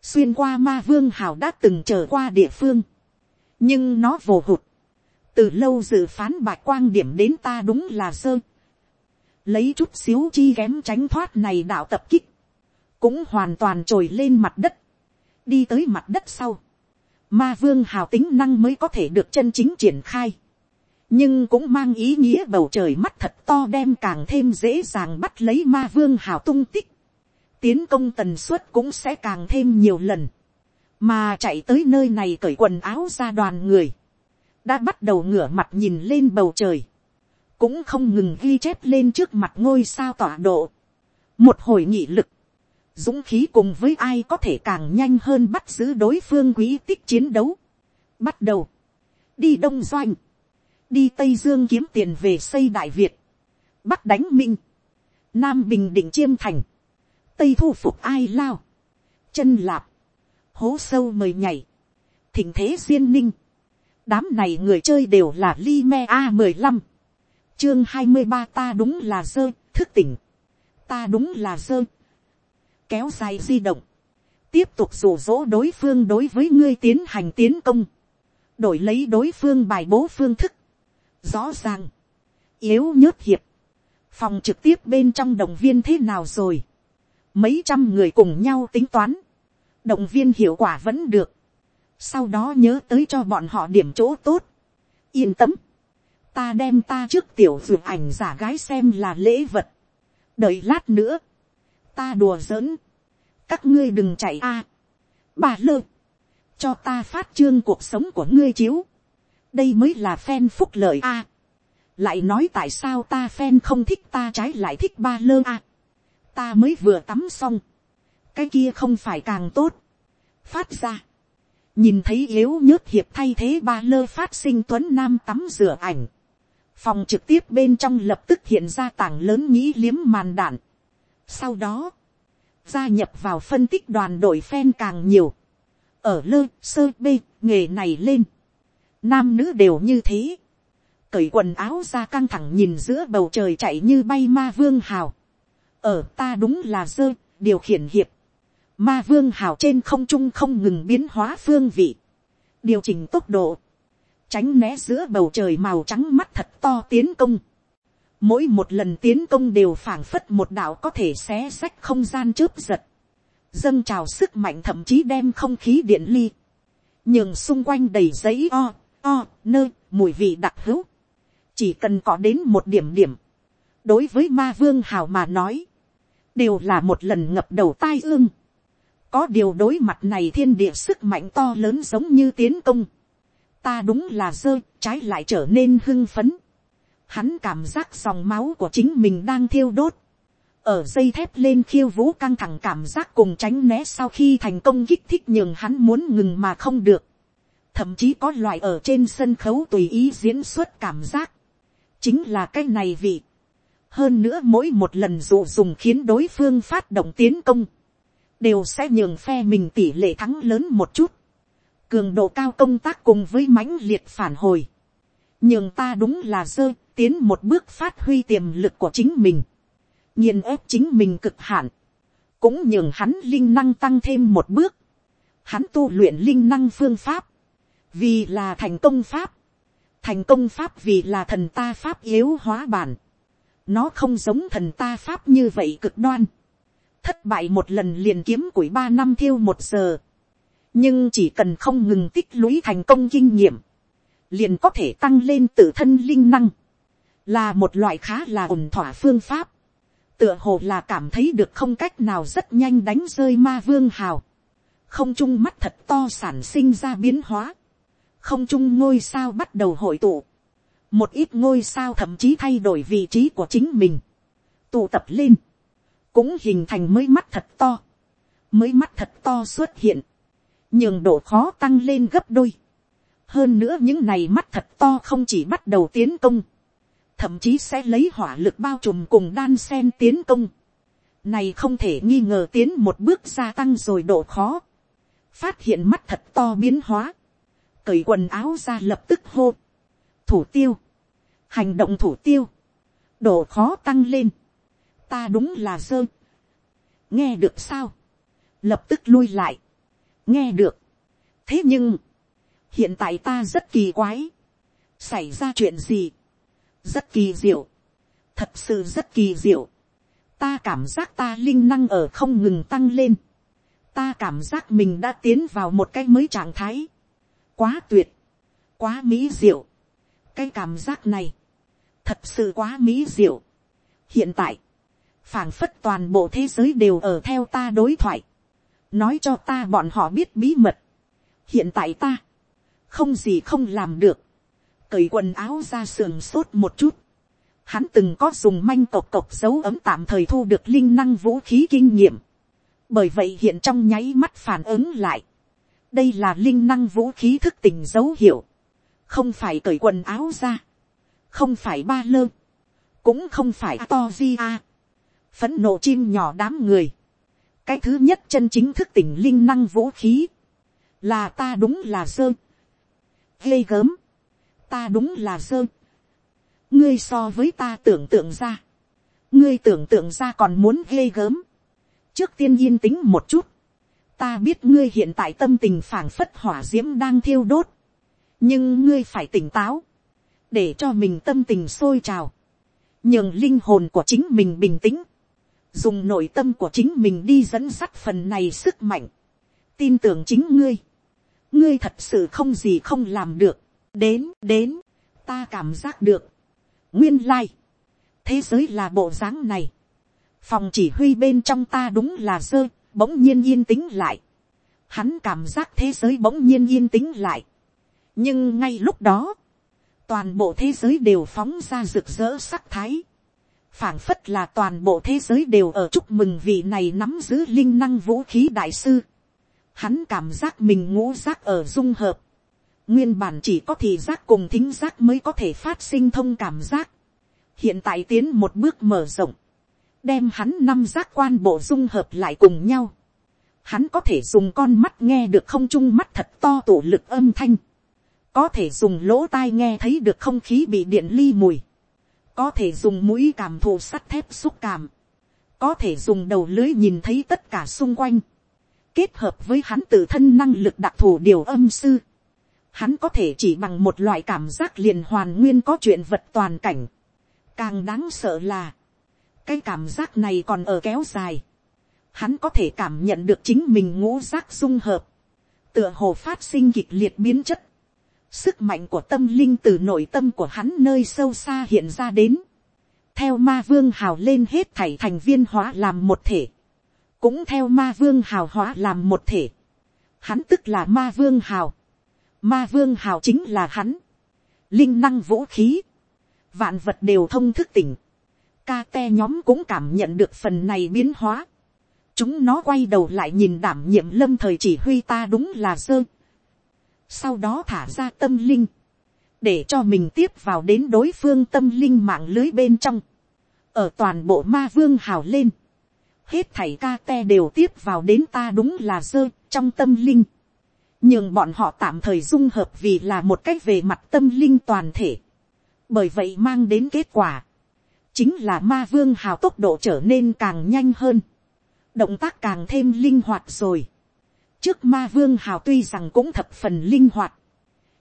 Speaker 1: xuyên qua ma vương hào đã từng trở qua địa phương, nhưng nó vồ hụt, từ lâu dự phán bạch quang điểm đến ta đúng là sơ, lấy chút xíu chi kém tránh thoát này đạo tập kích, cũng hoàn toàn trồi lên mặt đất, đi tới mặt đất sau, ma vương hào tính năng mới có thể được chân chính triển khai, nhưng cũng mang ý nghĩa bầu trời mắt thật to đem càng thêm dễ dàng bắt lấy ma vương hào tung tích, tiến công tần suất cũng sẽ càng thêm nhiều lần, mà chạy tới nơi này cởi quần áo ra đoàn người, đã bắt đầu ngửa mặt nhìn lên bầu trời, cũng không ngừng ghi chép lên trước mặt ngôi sao tọa độ, một hồi nghị lực, dũng khí cùng với ai có thể càng nhanh hơn bắt giữ đối phương quý tích chiến đấu. Bắt đầu, đi đông doanh, đi tây dương kiếm tiền về xây đại việt, bắc đánh minh, nam bình định chiêm thành, tây thu phục ai lao, chân lạp, hố sâu mời nhảy, thỉnh thế duyên ninh, đám này người chơi đều là li me a mười lăm, chương hai mươi ba ta đúng là dơ, thức tỉnh, ta đúng là dơ, kéo dài di động, tiếp tục rủ rỗ đối phương đối với ngươi tiến hành tiến công, đổi lấy đối phương bài bố phương thức, rõ ràng, yếu nhớt hiệp, phòng trực tiếp bên trong động viên thế nào rồi, mấy trăm người cùng nhau tính toán, động viên hiệu quả vẫn được, sau đó nhớ tới cho bọn họ điểm chỗ tốt, yên tâm, ta đem ta trước tiểu dược ảnh giả gái xem là lễ vật, đợi lát nữa, ta đùa giỡn, các ngươi đừng chạy a, bà lơ, cho ta phát trương cuộc sống của ngươi chiếu, đây mới là phen phúc lợi a, lại nói tại sao ta phen không thích ta trái lại thích ba lơ a, ta mới vừa tắm xong, cái kia không phải càng tốt, phát ra, nhìn thấy yếu nhớt hiệp thay thế ba lơ phát sinh tuấn nam tắm rửa ảnh, phòng trực tiếp bên trong lập tức hiện ra tảng lớn nghĩ liếm màn đạn. Sau đó, gia nhập vào phân tích đoàn đội phen càng nhiều, ở lơ sơ b nghề này lên, nam nữ đều như thế, cởi quần áo ra căng thẳng nhìn giữa bầu trời chạy như bay ma vương hào, ở ta đúng là dơ, điều khiển hiệp, ma vương hào trên không trung không ngừng biến hóa phương vị, điều chỉnh tốc độ, tránh né giữa bầu trời màu trắng mắt thật to tiến công, mỗi một lần tiến công đều phảng phất một đạo có thể xé sách không gian chớp giật, dâng trào sức mạnh thậm chí đem không khí điện ly, nhường xung quanh đầy giấy o, o, nơ, mùi vị đặc hữu, chỉ cần có đến một điểm điểm, đối với ma vương hào mà nói, đều là một lần ngập đầu tai ương. có điều đối mặt này thiên địa sức mạnh to lớn giống như tiến công. ta đúng là dơ trái lại trở nên hưng phấn. hắn cảm giác dòng máu của chính mình đang thiêu đốt. ở dây thép lên khiêu vũ căng thẳng cảm giác cùng tránh né sau khi thành công kích thích nhường hắn muốn ngừng mà không được thậm chí có loại ở trên sân khấu tùy ý diễn xuất cảm giác. chính là cái này vị. Hơn nữa mỗi một lần dụ dùng khiến đối phương phát động tiến công, đều sẽ nhường phe mình tỷ lệ thắng lớn một chút, cường độ cao công tác cùng với mãnh liệt phản hồi, nhường ta đúng là dơ tiến một bước phát huy tiềm lực của chính mình, nghiền ép chính mình cực hạn, cũng nhường hắn linh năng tăng thêm một bước, hắn tu luyện linh năng phương pháp, vì là thành công pháp, thành công pháp vì là thần ta pháp yếu hóa bản, nó không giống thần ta pháp như vậy cực đoan. Thất bại một lần liền kiếm củi ba năm thiêu một giờ. Nhưng chỉ cần không ngừng tích lũy thành công kinh nghiệm. Liền có thể tăng lên tự thân linh năng. Là một loại khá là ổn thỏa phương pháp. Tựa hồ là cảm thấy được không cách nào rất nhanh đánh rơi ma vương hào. Không trung mắt thật to sản sinh ra biến hóa. Không trung ngôi sao bắt đầu hội tụ. Một ít ngôi sao thậm chí thay đổi vị trí của chính mình, tụ tập lên, cũng hình thành mới mắt thật to, mới mắt thật to xuất hiện, nhường độ khó tăng lên gấp đôi. hơn nữa những này mắt thật to không chỉ bắt đầu tiến công, thậm chí sẽ lấy hỏa lực bao trùm cùng đan sen tiến công. này không thể nghi ngờ tiến một bước gia tăng rồi độ khó. phát hiện mắt thật to biến hóa, cởi quần áo ra lập tức hô, thủ tiêu, hành động thủ tiêu, độ khó tăng lên, ta đúng là dơ, nghe được sao, lập tức lui lại, nghe được, thế nhưng, hiện tại ta rất kỳ quái, xảy ra chuyện gì, rất kỳ diệu, thật sự rất kỳ diệu, ta cảm giác ta linh năng ở không ngừng tăng lên, ta cảm giác mình đã tiến vào một cái mới trạng thái, quá tuyệt, quá mỹ diệu, cái cảm giác này, thật sự quá mỹ diệu. hiện tại, phảng phất toàn bộ thế giới đều ở theo ta đối thoại, nói cho ta bọn họ biết bí mật. hiện tại ta, không gì không làm được, cởi quần áo ra sườn sốt một chút. Hắn từng có dùng manh cộc cộc dấu ấm tạm thời thu được linh năng vũ khí kinh nghiệm. Bởi vậy hiện trong nháy mắt phản ứng lại. Đây là linh năng vũ khí thức tỉnh dấu hiệu. Không phải cởi quần áo ra. Không phải ba lơ, cũng không phải to di a, phấn nộ chim nhỏ đám người, cái thứ nhất chân chính thức tỉnh linh năng vũ khí, là ta đúng là dơ, ghê gớm, ta đúng là dơ, ngươi so với ta tưởng tượng ra, ngươi tưởng tượng ra còn muốn ghê gớm, trước tiên yên tĩnh một chút, ta biết ngươi hiện tại tâm tình phảng phất hỏa d i ễ m đang thiêu đốt, nhưng ngươi phải tỉnh táo, để cho mình tâm tình sôi trào, nhường linh hồn của chính mình bình tĩnh, dùng nội tâm của chính mình đi dẫn dắt phần này sức mạnh, tin tưởng chính ngươi, ngươi thật sự không gì không làm được, đến đến, ta cảm giác được, nguyên lai, thế giới là bộ dáng này, phòng chỉ huy bên trong ta đúng là dơ, bỗng nhiên yên tĩnh lại, hắn cảm giác thế giới bỗng nhiên yên tĩnh lại, nhưng ngay lúc đó, toàn bộ thế giới đều phóng ra rực rỡ sắc thái, phảng phất là toàn bộ thế giới đều ở chúc mừng vị này nắm giữ linh năng vũ khí đại sư. Hắn cảm giác mình ngũ giác ở dung hợp. Nguyên bản chỉ có thị giác cùng thính giác mới có thể phát sinh thông cảm giác. Hiện tại tiến một bước mở rộng. Đem hắn năm giác quan bộ dung hợp lại cùng nhau. Hắn có thể dùng con mắt nghe được không trung mắt thật to tổ lực âm thanh. Có thể dùng lỗ tai nghe thấy được không khí bị điện ly mùi, có thể dùng mũi cảm thụ sắt thép xúc cảm, có thể dùng đầu lưới nhìn thấy tất cả xung quanh, kết hợp với hắn tự thân năng lực đặc thù điều âm sư, hắn có thể chỉ bằng một loại cảm giác liền hoàn nguyên có chuyện vật toàn cảnh, càng đáng sợ là, cái cảm giác này còn ở kéo dài, hắn có thể cảm nhận được chính mình ngũ giác dung hợp, tựa hồ phát sinh kịch liệt biến chất, Sức mạnh của tâm linh từ nội tâm của hắn nơi sâu xa hiện ra đến. theo ma vương hào lên hết thảy thành viên hóa làm một thể, cũng theo ma vương hào hóa làm một thể, hắn tức là ma vương hào, ma vương hào chính là hắn, linh năng vũ khí, vạn vật đều thông thức tỉnh, ca te nhóm cũng cảm nhận được phần này biến hóa, chúng nó quay đầu lại nhìn đảm nhiệm lâm thời chỉ huy ta đúng là dơ, sau đó thả ra tâm linh, để cho mình tiếp vào đến đối phương tâm linh mạng lưới bên trong, ở toàn bộ ma vương hào lên, hết thảy ca te đều tiếp vào đến ta đúng là dơ trong tâm linh, nhưng bọn họ tạm thời dung hợp vì là một cách về mặt tâm linh toàn thể, bởi vậy mang đến kết quả, chính là ma vương hào tốc độ trở nên càng nhanh hơn, động tác càng thêm linh hoạt rồi, trước ma vương hào tuy rằng cũng thập phần linh hoạt,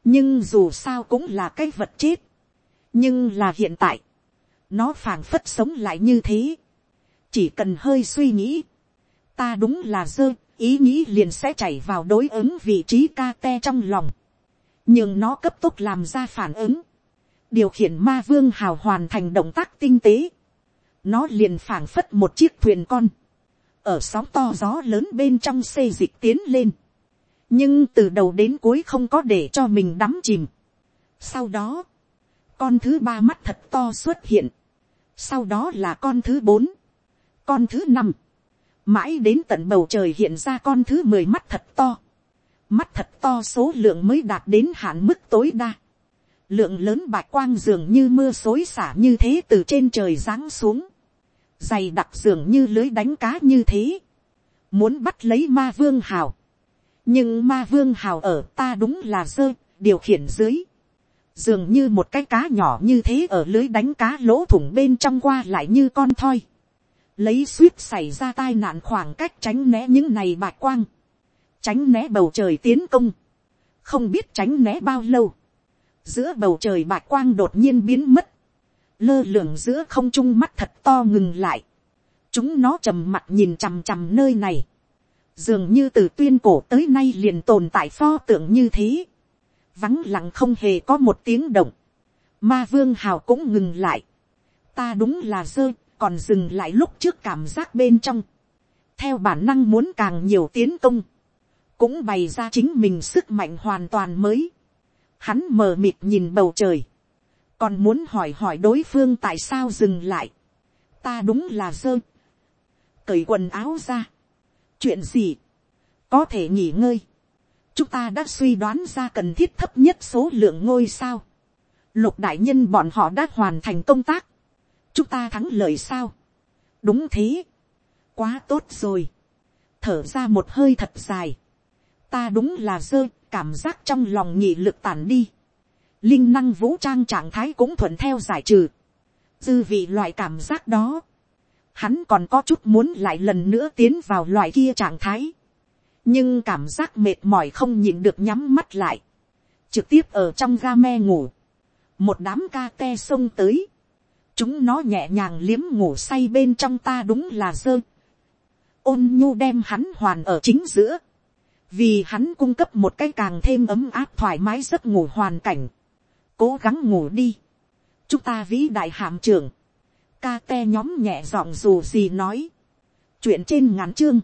Speaker 1: nhưng dù sao cũng là cái vật chết, nhưng là hiện tại, nó phảng phất sống lại như thế, chỉ cần hơi suy nghĩ, ta đúng là dơ, ý nghĩ liền sẽ chảy vào đối ứng vị trí ca te trong lòng, nhưng nó cấp tốc làm ra phản ứng, điều khiển ma vương hào hoàn thành động tác tinh tế, nó liền phảng phất một chiếc thuyền con, ở sóng to gió lớn bên trong xây dịch tiến lên, nhưng từ đầu đến cuối không có để cho mình đắm chìm. Sau đó, con thứ ba mắt thật to xuất hiện, sau đó là con thứ bốn, con thứ năm, mãi đến tận bầu trời hiện ra con thứ mười mắt thật to, mắt thật to số lượng mới đạt đến hạn mức tối đa, lượng lớn bạch quang dường như mưa xối xả như thế từ trên trời giáng xuống, dày đặc dường như lưới đánh cá như thế, muốn bắt lấy ma vương hào, nhưng ma vương hào ở ta đúng là dơ, điều khiển dưới, dường như một cái cá nhỏ như thế ở lưới đánh cá lỗ thủng bên trong qua lại như con thoi, lấy suýt xảy ra tai nạn khoảng cách tránh né những này bạc quang, tránh né bầu trời tiến công, không biết tránh né bao lâu, giữa bầu trời bạc quang đột nhiên biến mất, lơ lửng giữa không trung mắt thật to ngừng lại, chúng nó trầm mặt nhìn chằm chằm nơi này, dường như từ tuyên cổ tới nay liền tồn tại pho tượng như thế, vắng lặng không hề có một tiếng động, ma vương hào cũng ngừng lại, ta đúng là dơ, còn dừng lại lúc trước cảm giác bên trong, theo bản năng muốn càng nhiều tiến công, cũng bày ra chính mình sức mạnh hoàn toàn mới, hắn mờ mịt nhìn bầu trời, còn muốn hỏi hỏi đối phương tại sao dừng lại, ta đúng là dơ, cởi quần áo ra, chuyện gì, có thể nghỉ ngơi, chúng ta đã suy đoán ra cần thiết thấp nhất số lượng ngôi sao, lục đại nhân bọn họ đã hoàn thành công tác, chúng ta thắng lợi sao, đúng thế, quá tốt rồi, thở ra một hơi thật dài, ta đúng là dơ, cảm giác trong lòng nhị lực tàn đi, linh năng vũ trang trạng thái cũng thuận theo giải trừ, dư vị loại cảm giác đó, hắn còn có chút muốn lại lần nữa tiến vào loại kia trạng thái, nhưng cảm giác mệt mỏi không nhịn được nhắm mắt lại, trực tiếp ở trong ga me ngủ, một đám ca te xông tới, chúng nó nhẹ nhàng liếm ngủ say bên trong ta đúng là dơ, ôn nhu đem hắn hoàn ở chính giữa, vì hắn cung cấp một cái càng thêm ấm áp thoải mái giấc ngủ hoàn cảnh, cố gắng ngủ đi, chúng ta vĩ đại hạm trưởng, ca te nhóm nhẹ giọng dù gì nói, chuyện trên ngắn chương,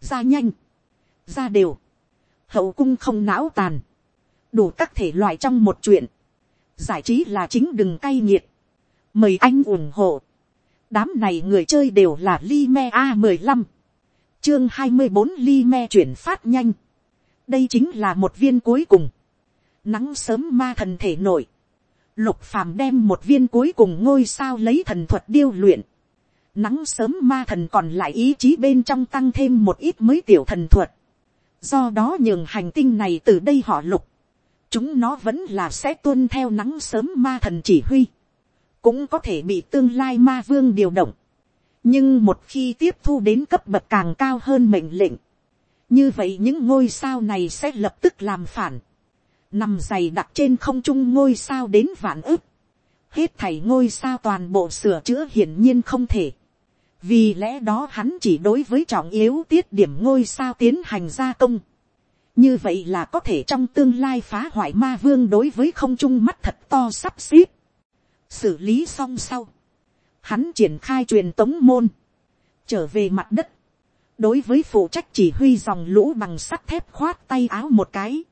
Speaker 1: ra nhanh, ra đều, hậu cung không não tàn, đủ các thể loại trong một chuyện, giải trí là chính đừng cay nghiệt, mời anh ủng hộ, đám này người chơi đều là li me a mười lăm, chương hai mươi bốn li me chuyển phát nhanh, đây chính là một viên cuối cùng, nắng sớm ma thần thể nổi, lục phàm đem một viên cuối cùng ngôi sao lấy thần thuật điêu luyện, nắng sớm ma thần còn lại ý chí bên trong tăng thêm một ít mới tiểu thần thuật, do đó nhường hành tinh này từ đây họ lục, chúng nó vẫn là sẽ tuân theo nắng sớm ma thần chỉ huy, cũng có thể bị tương lai ma vương điều động, nhưng một khi tiếp thu đến cấp bậc càng cao hơn mệnh lệnh, như vậy những ngôi sao này sẽ lập tức làm phản, nằm dày đặt trên không trung ngôi sao đến vạn ức, hết thảy ngôi sao toàn bộ sửa chữa hiển nhiên không thể, vì lẽ đó hắn chỉ đối với trọng yếu tiết điểm ngôi sao tiến hành gia công, như vậy là có thể trong tương lai phá hoại ma vương đối với không trung mắt thật to sắp xếp, xử lý xong sau, hắn triển khai truyền tống môn, trở về mặt đất, đối với phụ trách chỉ huy dòng lũ bằng sắt thép khoát tay áo một cái,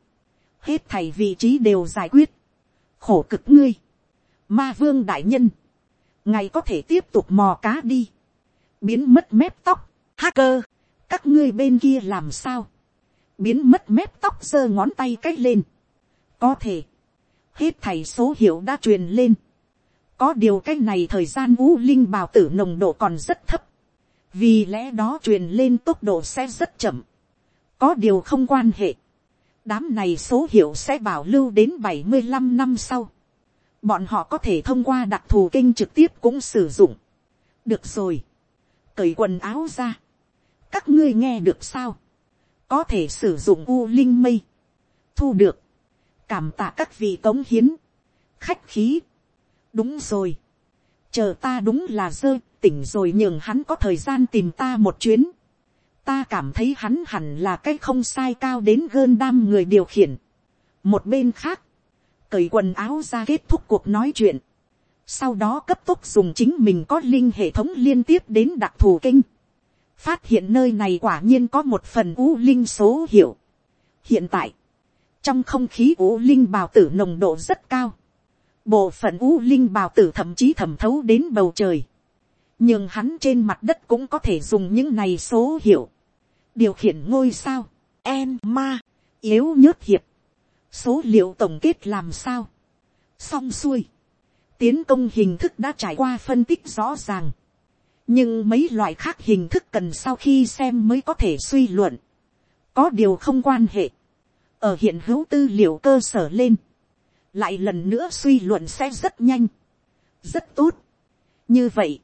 Speaker 1: hết thầy vị trí đều giải quyết, khổ cực ngươi, ma vương đại nhân, ngày có thể tiếp tục mò cá đi, biến mất mép tóc, hacker, các ngươi bên kia làm sao, biến mất mép tóc giơ ngón tay c á c h lên, có thể, hết thầy số hiệu đã truyền lên, có điều cái này thời gian vũ linh bào tử nồng độ còn rất thấp, vì lẽ đó truyền lên tốc độ sẽ rất chậm, có điều không quan hệ, đám này số hiệu sẽ bảo lưu đến bảy mươi 75 năm sau, bọn họ có thể thông qua đặc thù kinh trực tiếp cũng sử dụng. được rồi, cởi quần áo ra, các ngươi nghe được sao, có thể sử dụng u linh mây, thu được, cảm tạ các vị cống hiến, khách khí, đúng rồi, chờ ta đúng là dơ tỉnh rồi nhường hắn có thời gian tìm ta một chuyến, ta cảm thấy hắn hẳn là cái không sai cao đến gơn đam người điều khiển. một bên khác, cởi quần áo ra kết thúc cuộc nói chuyện, sau đó cấp tốc dùng chính mình có linh hệ thống liên tiếp đến đặc thù kinh, phát hiện nơi này quả nhiên có một phần u linh số hiệu. hiện tại, trong không khí u linh bào tử nồng độ rất cao, bộ phận u linh bào tử thậm chí thẩm thấu đến bầu trời, nhưng hắn trên mặt đất cũng có thể dùng những này số hiệu, điều khiển ngôi sao, en ma, yếu nhớt hiệp, số liệu tổng kết làm sao, xong xuôi, tiến công hình thức đã trải qua phân tích rõ ràng, nhưng mấy loại khác hình thức cần sau khi xem mới có thể suy luận, có điều không quan hệ, ở hiện hữu tư liệu cơ sở lên, lại lần nữa suy luận sẽ rất nhanh, rất tốt. như vậy,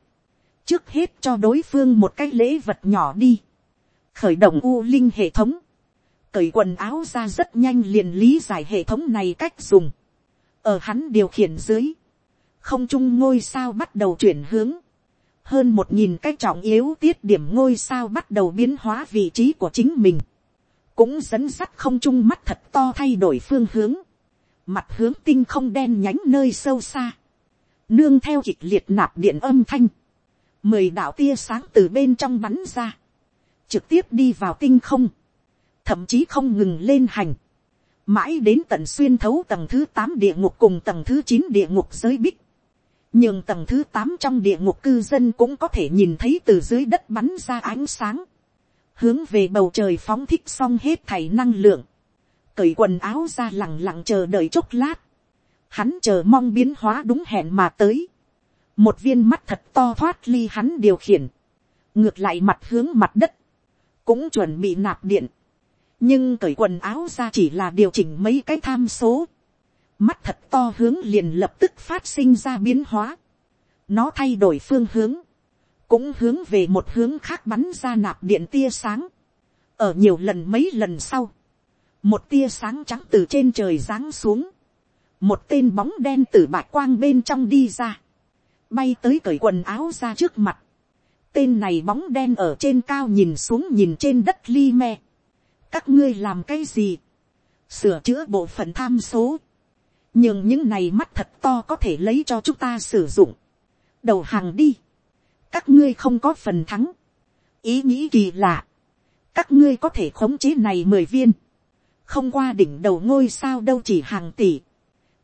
Speaker 1: trước hết cho đối phương một cái lễ vật nhỏ đi, khởi động u linh hệ thống, cởi quần áo ra rất nhanh liền lý giải hệ thống này cách dùng, ở hắn điều khiển dưới, không trung ngôi sao bắt đầu chuyển hướng, hơn một nghìn cái trọng yếu tiết điểm ngôi sao bắt đầu biến hóa vị trí của chính mình, cũng dẫn dắt không trung mắt thật to thay đổi phương hướng, mặt hướng tinh không đen nhánh nơi sâu xa, nương theo kịch liệt nạp điện âm thanh, mười đạo tia sáng từ bên trong bắn ra, trực tiếp đi vào tinh không, thậm chí không ngừng lên hành, mãi đến tận xuyên thấu tầng thứ tám địa ngục cùng tầng thứ chín địa ngục giới bích, nhưng tầng thứ tám trong địa ngục cư dân cũng có thể nhìn thấy từ dưới đất bắn ra ánh sáng, hướng về bầu trời phóng thích xong hết thảy năng lượng, cởi quần áo ra lẳng lặng chờ đợi chốc lát, hắn chờ mong biến hóa đúng hẹn mà tới, một viên mắt thật to thoát ly hắn điều khiển, ngược lại mặt hướng mặt đất, cũng chuẩn bị nạp điện, nhưng cởi quần áo ra chỉ là điều chỉnh mấy cái tham số, mắt thật to hướng liền lập tức phát sinh ra biến hóa. nó thay đổi phương hướng, cũng hướng về một hướng khác bắn ra nạp điện tia sáng. ở nhiều lần mấy lần sau, một tia sáng trắng từ trên trời giáng xuống, một tên bóng đen từ bạc quang bên trong đi ra, bay tới cởi quần áo ra trước mặt. tên này bóng đen ở trên cao nhìn xuống nhìn trên đất li me. các ngươi làm cái gì, sửa chữa bộ phận tham số, nhưng những này mắt thật to có thể lấy cho chúng ta sử dụng. đầu hàng đi, các ngươi không có phần thắng. ý nghĩ kỳ lạ, các ngươi có thể khống chế này mười viên, không qua đỉnh đầu ngôi sao đâu chỉ hàng tỷ,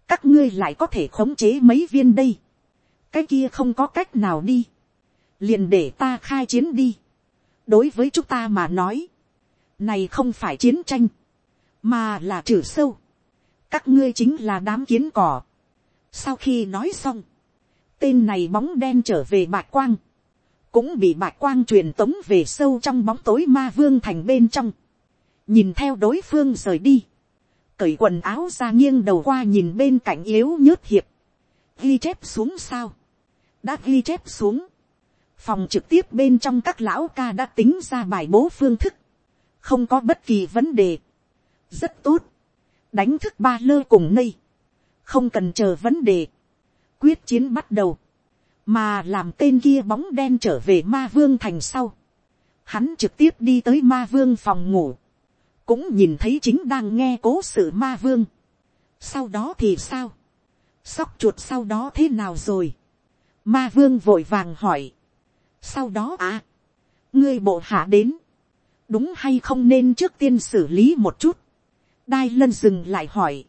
Speaker 1: các ngươi lại có thể khống chế mấy viên đây, cái kia không có cách nào đi, liền để ta khai chiến đi. đối với chúng ta mà nói, này không phải chiến tranh, mà là trừ sâu. các ngươi chính là đám kiến cỏ. sau khi nói xong, tên này bóng đen trở về bạch quang, cũng bị bạch quang truyền tống về sâu trong bóng tối ma vương thành bên trong, nhìn theo đối phương rời đi, cởi quần áo ra nghiêng đầu qua nhìn bên cạnh yếu nhớt hiệp, ghi chép xuống sao, đã ghi chép xuống, phòng trực tiếp bên trong các lão ca đã tính ra bài bố phương thức, không có bất kỳ vấn đề, rất tốt, đánh thức ba lơ cùng nây, không cần chờ vấn đề, quyết chiến bắt đầu, mà làm tên kia bóng đen trở về ma vương thành sau, hắn trực tiếp đi tới ma vương phòng ngủ, cũng nhìn thấy chính đang nghe cố sự ma vương. sau đó thì sao, sóc chuột sau đó thế nào rồi, Ma vương vội vàng hỏi. Sau đó à. Ngươi bộ hạ đến. Đúng hay không nên trước tiên xử lý một chút. Đai lân dừng lại hỏi.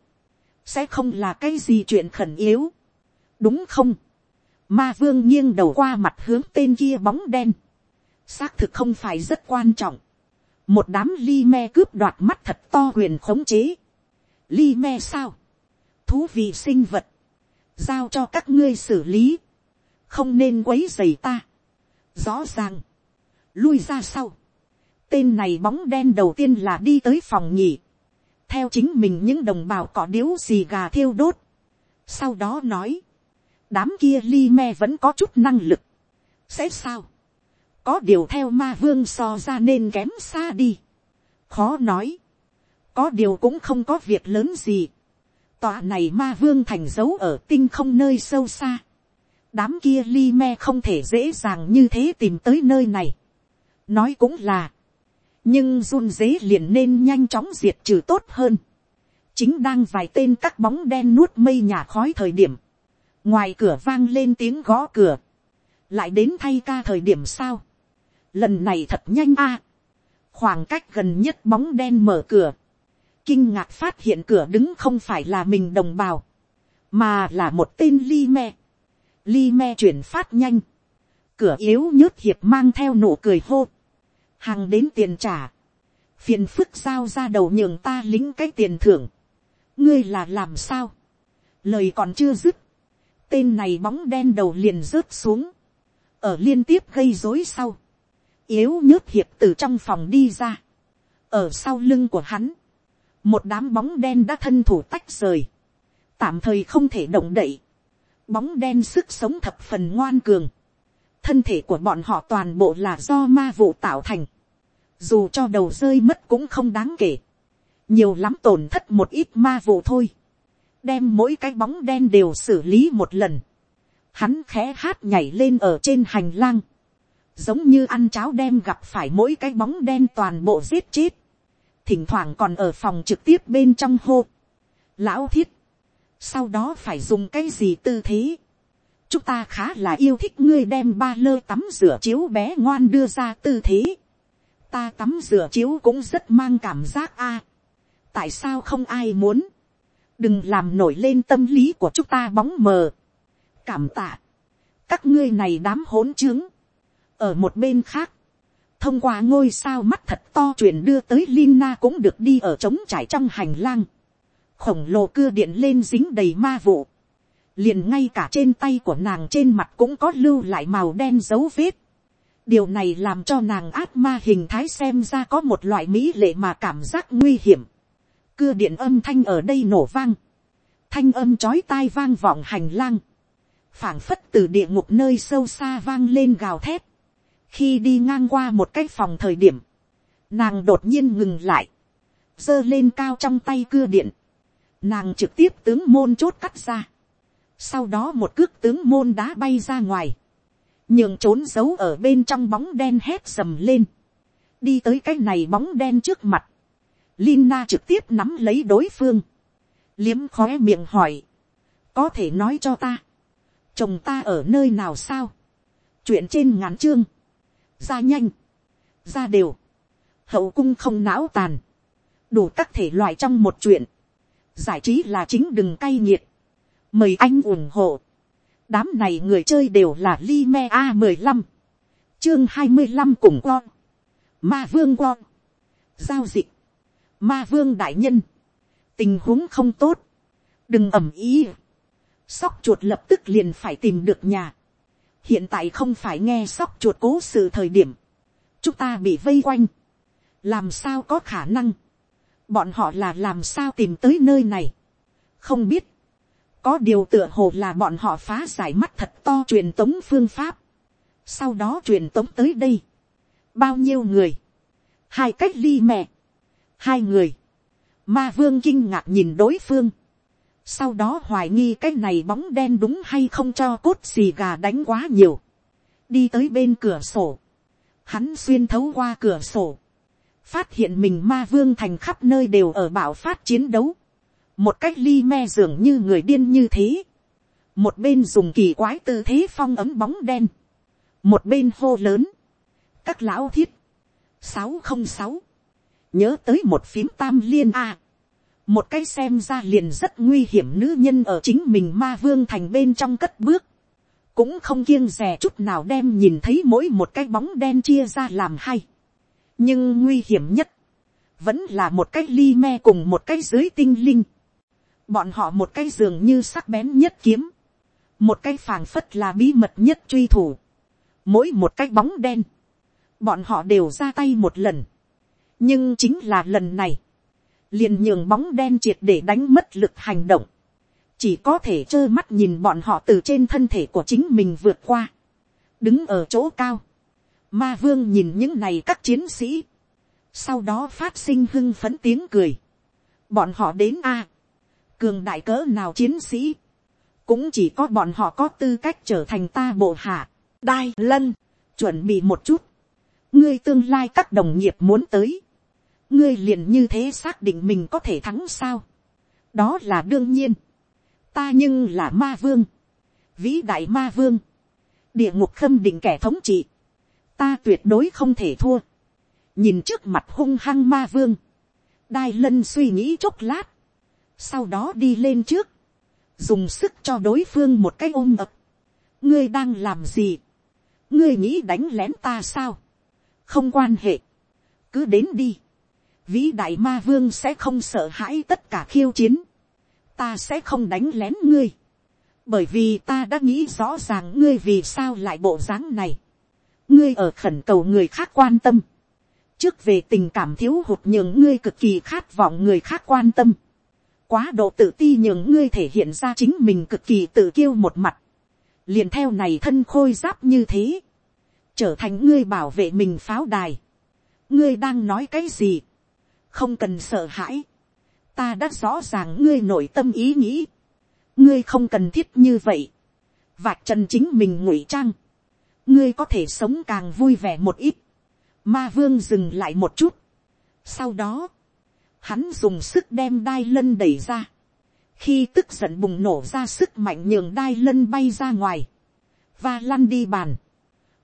Speaker 1: Sẽ không là cái gì chuyện khẩn yếu. Đúng không? Ma vương nghiêng đầu qua mặt hướng tên kia bóng đen. Xác thực không phải rất quan trọng. Một đám ly me cướp đoạt mắt thật to huyền khống chế. Ly me sao? Thú vị sinh vật. Giao cho các ngươi xử lý. Không nên quấy dày ta. Rõ ràng. Lui ra sau. Tên này bóng đen đầu tiên là đi tới phòng nhỉ. Theo chính mình những đồng bào cỏ điếu gì gà thiêu đốt. Sau đó nói đám kia li me vẫn có chút năng lực, sẽ sao, có điều theo ma vương so ra nên kém xa đi, khó nói, có điều cũng không có việc lớn gì, tòa này ma vương thành dấu ở tinh không nơi sâu xa, đám kia li me không thể dễ dàng như thế tìm tới nơi này, nói cũng là, nhưng run dế liền nên nhanh chóng diệt trừ tốt hơn, chính đang vài tên các bóng đen nuốt mây nhà khói thời điểm, ngoài cửa vang lên tiếng gõ cửa, lại đến thay ca thời điểm sao, lần này thật nhanh a, khoảng cách gần nhất bóng đen mở cửa, kinh ngạc phát hiện cửa đứng không phải là mình đồng bào, mà là một tên li me, li me chuyển phát nhanh, cửa yếu nhớt hiệp mang theo nụ cười hô, hàng đến tiền trả, phiền phức giao ra đầu nhường ta lính cái tiền thưởng, ngươi là làm sao, lời còn chưa dứt, tên này bóng đen đầu liền rớt xuống, ở liên tiếp gây dối sau, yếu nhớt hiệp từ trong phòng đi ra, ở sau lưng của hắn, một đám bóng đen đã thân thủ tách rời, tạm thời không thể động đậy, bóng đen sức sống thập phần ngoan cường, thân thể của bọn họ toàn bộ là do ma vụ tạo thành, dù cho đầu rơi mất cũng không đáng kể, nhiều lắm tổn thất một ít ma vụ thôi, đem mỗi cái bóng đen đều xử lý một lần. Hắn khẽ hát nhảy lên ở trên hành lang. Giống như ăn cháo đem gặp phải mỗi cái bóng đen toàn bộ giết chết. Thỉnh thoảng còn ở phòng trực tiếp bên trong hô. Lão thiết. Sau đó phải dùng cái gì tư thế. Chúng ta khá là yêu thích ngươi đem ba lơ tắm rửa chiếu bé ngoan đưa ra tư thế. Ta tắm rửa chiếu cũng rất mang cảm giác a. tại sao không ai muốn đừng làm nổi lên tâm lý của chúng ta bóng mờ. cảm tạ, các ngươi này đám hỗn trướng ở một bên khác, thông qua ngôi sao mắt thật to truyền đưa tới Lina cũng được đi ở trống trải trong hành lang. khổng lồ cưa điện lên dính đầy ma vụ. liền ngay cả trên tay của nàng trên mặt cũng có lưu lại màu đen dấu vết. điều này làm cho nàng ác ma hình thái xem ra có một loại mỹ lệ mà cảm giác nguy hiểm cưa điện âm thanh ở đây nổ vang, thanh âm chói tai vang vọng hành lang, phảng phất từ địa ngục nơi sâu xa vang lên gào thét, khi đi ngang qua một cái phòng thời điểm, nàng đột nhiên ngừng lại, giơ lên cao trong tay cưa điện, nàng trực tiếp tướng môn chốt cắt ra, sau đó một cước tướng môn đá bay ra ngoài, nhường trốn giấu ở bên trong bóng đen hét sầm lên, đi tới cái này bóng đen trước mặt, Lina trực tiếp nắm lấy đối phương. Liếm khóe miệng hỏi. Có thể nói cho ta. Chồng ta ở nơi nào sao? Chuyện trên ngắn chương. Ra nhanh. Ra đều. Hậu cung không não tàn. Đủ các thể loại trong một chuyện. Giải trí là chính đừng cay nghiệt. Mời anh ủng hộ. Đám này người chơi đều là li me A15. Chương 25 cùng con. Ma vương con. Giao dịch Ma vương đại nhân. Tình huống không tốt. Đừng ẩm ý. Sóc chuột lập tức liền phải tìm được nhà. Hiện tại không phải nghe sóc chuột cố sự thời điểm. Chúng ta bị vây quanh. Làm sao có khả năng. Bọn họ là làm sao tìm tới nơi này. Không biết. Có điều tựa hồ là bọn họ phá giải mắt thật to truyền tống phương pháp. Sau đó truyền tống tới đây. Bao nhiêu người. Hai cách ly mẹ hai người, ma vương kinh ngạc nhìn đối phương, sau đó hoài nghi cái này bóng đen đúng hay không cho cốt xì gà đánh quá nhiều, đi tới bên cửa sổ, hắn xuyên thấu qua cửa sổ, phát hiện mình ma vương thành khắp nơi đều ở bảo phát chiến đấu, một cách ly me dường như người điên như thế, một bên dùng kỳ quái tư thế phong ấm bóng đen, một bên hô lớn, các lão thiết, sáu không sáu, nhớ tới một phím tam liên a, một cái xem ra liền rất nguy hiểm nữ nhân ở chính mình ma vương thành bên trong cất bước, cũng không kiêng rè chút nào đem nhìn thấy mỗi một cái bóng đen chia ra làm hay. nhưng nguy hiểm nhất, vẫn là một cái ly me cùng một cái dưới tinh linh. bọn họ một cái giường như sắc bén nhất kiếm, một cái phàng phất là bí mật nhất truy thủ, mỗi một cái bóng đen, bọn họ đều ra tay một lần, nhưng chính là lần này, liền nhường bóng đen triệt để đánh mất lực hành động, chỉ có thể trơ mắt nhìn bọn họ từ trên thân thể của chính mình vượt qua, đứng ở chỗ cao, ma vương nhìn những này các chiến sĩ, sau đó phát sinh hưng phấn tiếng cười, bọn họ đến a, cường đại cỡ nào chiến sĩ, cũng chỉ có bọn họ có tư cách trở thành ta bộ hạ, đai lân, chuẩn bị một chút, ngươi tương lai các đồng nghiệp muốn tới, ngươi liền như thế xác định mình có thể thắng sao, đó là đương nhiên, ta nhưng là ma vương, vĩ đại ma vương, địa ngục khâm định kẻ thống trị, ta tuyệt đối không thể thua, nhìn trước mặt hung hăng ma vương, đai lân suy nghĩ chốc lát, sau đó đi lên trước, dùng sức cho đối phương một cái ôm ập, ngươi đang làm gì, ngươi nghĩ đánh lén ta sao, không quan hệ, cứ đến đi, vĩ đại ma vương sẽ không sợ hãi tất cả khiêu chiến, ta sẽ không đánh lén ngươi, bởi vì ta đã nghĩ rõ ràng ngươi vì sao lại bộ dáng này, ngươi ở khẩn cầu người khác quan tâm, trước về tình cảm thiếu hụt nhường ngươi cực kỳ khát vọng người khác quan tâm, quá độ tự ti nhường ngươi thể hiện ra chính mình cực kỳ tự kiêu một mặt, liền theo này thân khôi giáp như thế, trở thành ngươi bảo vệ mình pháo đài, ngươi đang nói cái gì, không cần sợ hãi, ta đã rõ ràng ngươi nội tâm ý nghĩ, ngươi không cần thiết như vậy, vạch trần chính mình ngụy trang, ngươi có thể sống càng vui vẻ một ít, ma vương dừng lại một chút, sau đó, hắn dùng sức đem đai lân đẩy ra, khi tức giận bùng nổ ra sức mạnh nhường đai lân bay ra ngoài, và lăn đi bàn,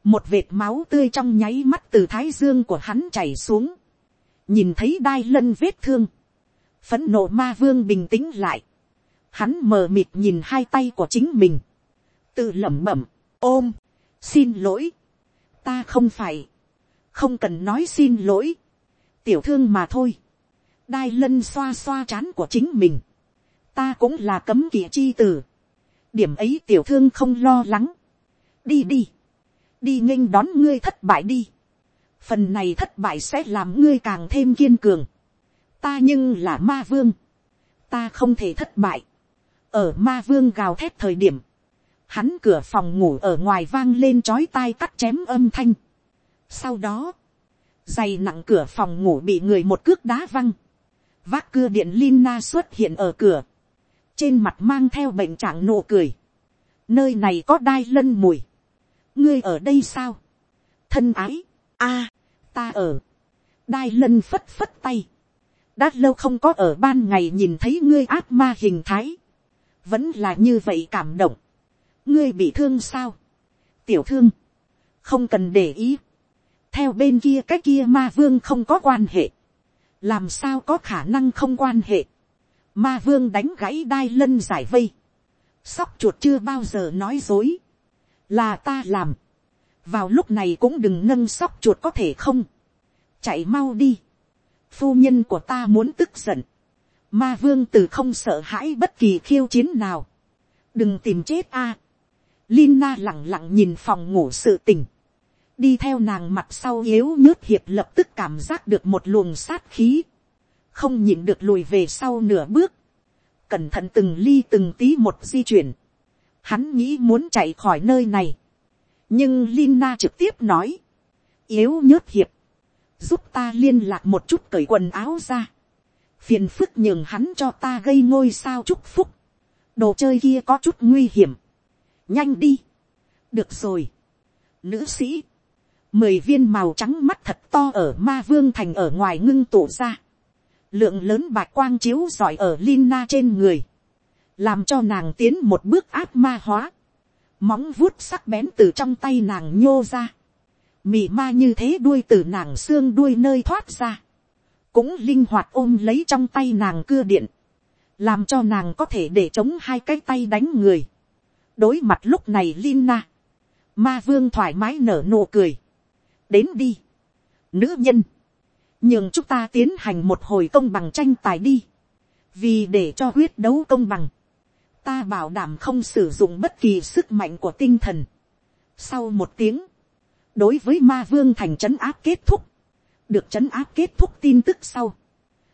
Speaker 1: một vệt máu tươi trong nháy mắt từ thái dương của hắn chảy xuống, nhìn thấy đai lân vết thương, phấn nộ ma vương bình tĩnh lại, hắn mờ mịt nhìn hai tay của chính mình, tự lẩm bẩm, ôm, xin lỗi, ta không phải, không cần nói xin lỗi, tiểu thương mà thôi, đai lân xoa xoa chán của chính mình, ta cũng là cấm kỵ chi tử, điểm ấy tiểu thương không lo lắng, đi đi, đi nghênh đón ngươi thất bại đi, phần này thất bại sẽ làm ngươi càng thêm kiên cường, ta nhưng là ma vương, ta không thể thất bại, ở ma vương gào thét thời điểm, hắn cửa phòng ngủ ở ngoài vang lên chói tai cắt chém âm thanh. Sau đó, dày nặng cửa phòng ngủ bị người một cước đá văng, vác cưa điện Lina xuất hiện ở cửa, trên mặt mang theo bệnh trạng nụ cười, nơi này có đai lân mùi, ngươi ở đây sao, thân ái, a, ta ở, đai lân phất phất tay, đã lâu không có ở ban ngày nhìn thấy ngươi ác ma hình thái, vẫn là như vậy cảm động, ngươi bị thương sao, tiểu thương, không cần để ý, theo bên kia cái kia ma vương không có quan hệ, làm sao có khả năng không quan hệ, ma vương đánh gãy đai lân giải vây, sóc chuột chưa bao giờ nói dối, là ta làm, vào lúc này cũng đừng nâng sóc chuột có thể không, chạy mau đi, phu nhân của ta muốn tức giận, ma vương từ không sợ hãi bất kỳ khiêu chiến nào, đừng tìm chết a, Lina lặng lặng nhìn phòng ngủ sự tình. Đi theo nàng mặt sau yếu nhớt hiệp lập tức cảm giác được một luồng sát khí. Không nhìn được lùi về sau nửa bước. Cẩn thận từng ly từng tí một di chuyển. Hắn nghĩ muốn chạy khỏi nơi này. Nhưng Lina trực tiếp nói. Yếu nhớt hiệp. Giúp ta liên lạc một chút cởi quần áo ra. Phiền phức nhường hắn cho ta gây ngôi sao chúc phúc. Đồ chơi kia có chút nguy hiểm nhanh đi. được rồi. nữ sĩ, mười viên màu trắng mắt thật to ở ma vương thành ở ngoài ngưng tụ ra. lượng lớn bạc quang chiếu giỏi ở Lina trên người. làm cho nàng tiến một bước áp ma hóa, móng vuốt sắc bén từ trong tay nàng nhô ra, mì ma như thế đuôi từ nàng xương đuôi nơi thoát ra, cũng linh hoạt ôm lấy trong tay nàng cưa điện, làm cho nàng có thể để chống hai cái tay đánh người. đối mặt lúc này Lina, ma vương thoải mái nở nụ cười, đến đi, nữ nhân, nhường chúng ta tiến hành một hồi công bằng tranh tài đi, vì để cho huyết đấu công bằng, ta bảo đảm không sử dụng bất kỳ sức mạnh của tinh thần. Sau một tiếng, đối với ma vương thành trấn áp kết thúc, được trấn áp kết thúc tin tức sau.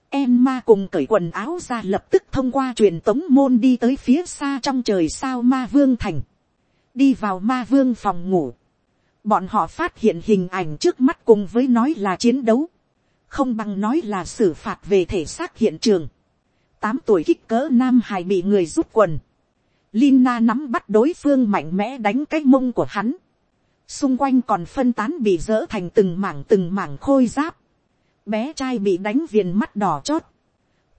Speaker 1: Em ma cùng cởi quần áo ra lập tức thông qua truyền tống môn đi tới phía xa trong trời sao ma vương thành. Đi vào ma vương phòng ngủ. Bọn họ phát hiện hình ảnh trước mắt cùng với nói là chiến đấu. Không bằng nói là xử phạt về thể xác hiện trường tám tuổi kích cỡ nam hài bị người rút quần. Lina nắm bắt đối phương mạnh mẽ đánh cái mông của hắn. Xung quanh còn phân tán bị dỡ thành từng mảng từng mảng khôi giáp. Bé trai bị đánh viền mắt đỏ chót.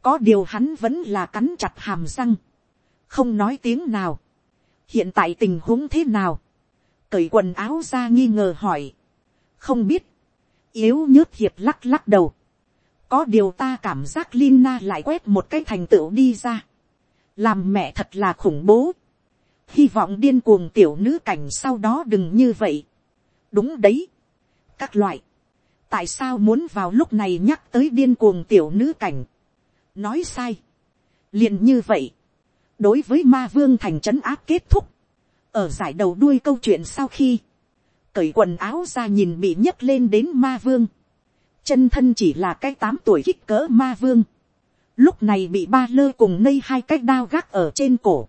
Speaker 1: Có điều hắn vẫn là cắn chặt hàm răng. Không nói tiếng nào. Hiện tại tình huống thế nào? Cởi quần áo ra nghi ngờ hỏi. Không biết. Yếu nhớt hiệp lắc lắc đầu có điều ta cảm giác Lina lại quét một cái thành tựu đi ra. Làm mẹ thật là khủng bố. Hy vọng điên cuồng tiểu nữ cảnh sau đó đừng như vậy. Đúng đấy. Các loại. Tại sao muốn vào lúc này nhắc tới điên cuồng tiểu nữ cảnh? Nói sai. liền như vậy. Đối với ma vương thành trấn áp kết thúc. Ở giải đầu đuôi câu chuyện sau khi. Cởi quần áo ra nhìn bị nhấc lên đến ma vương chân thân chỉ là cái tám tuổi kích cỡ ma vương, lúc này bị ba lơ cùng nây hai cái đao gác ở trên cổ,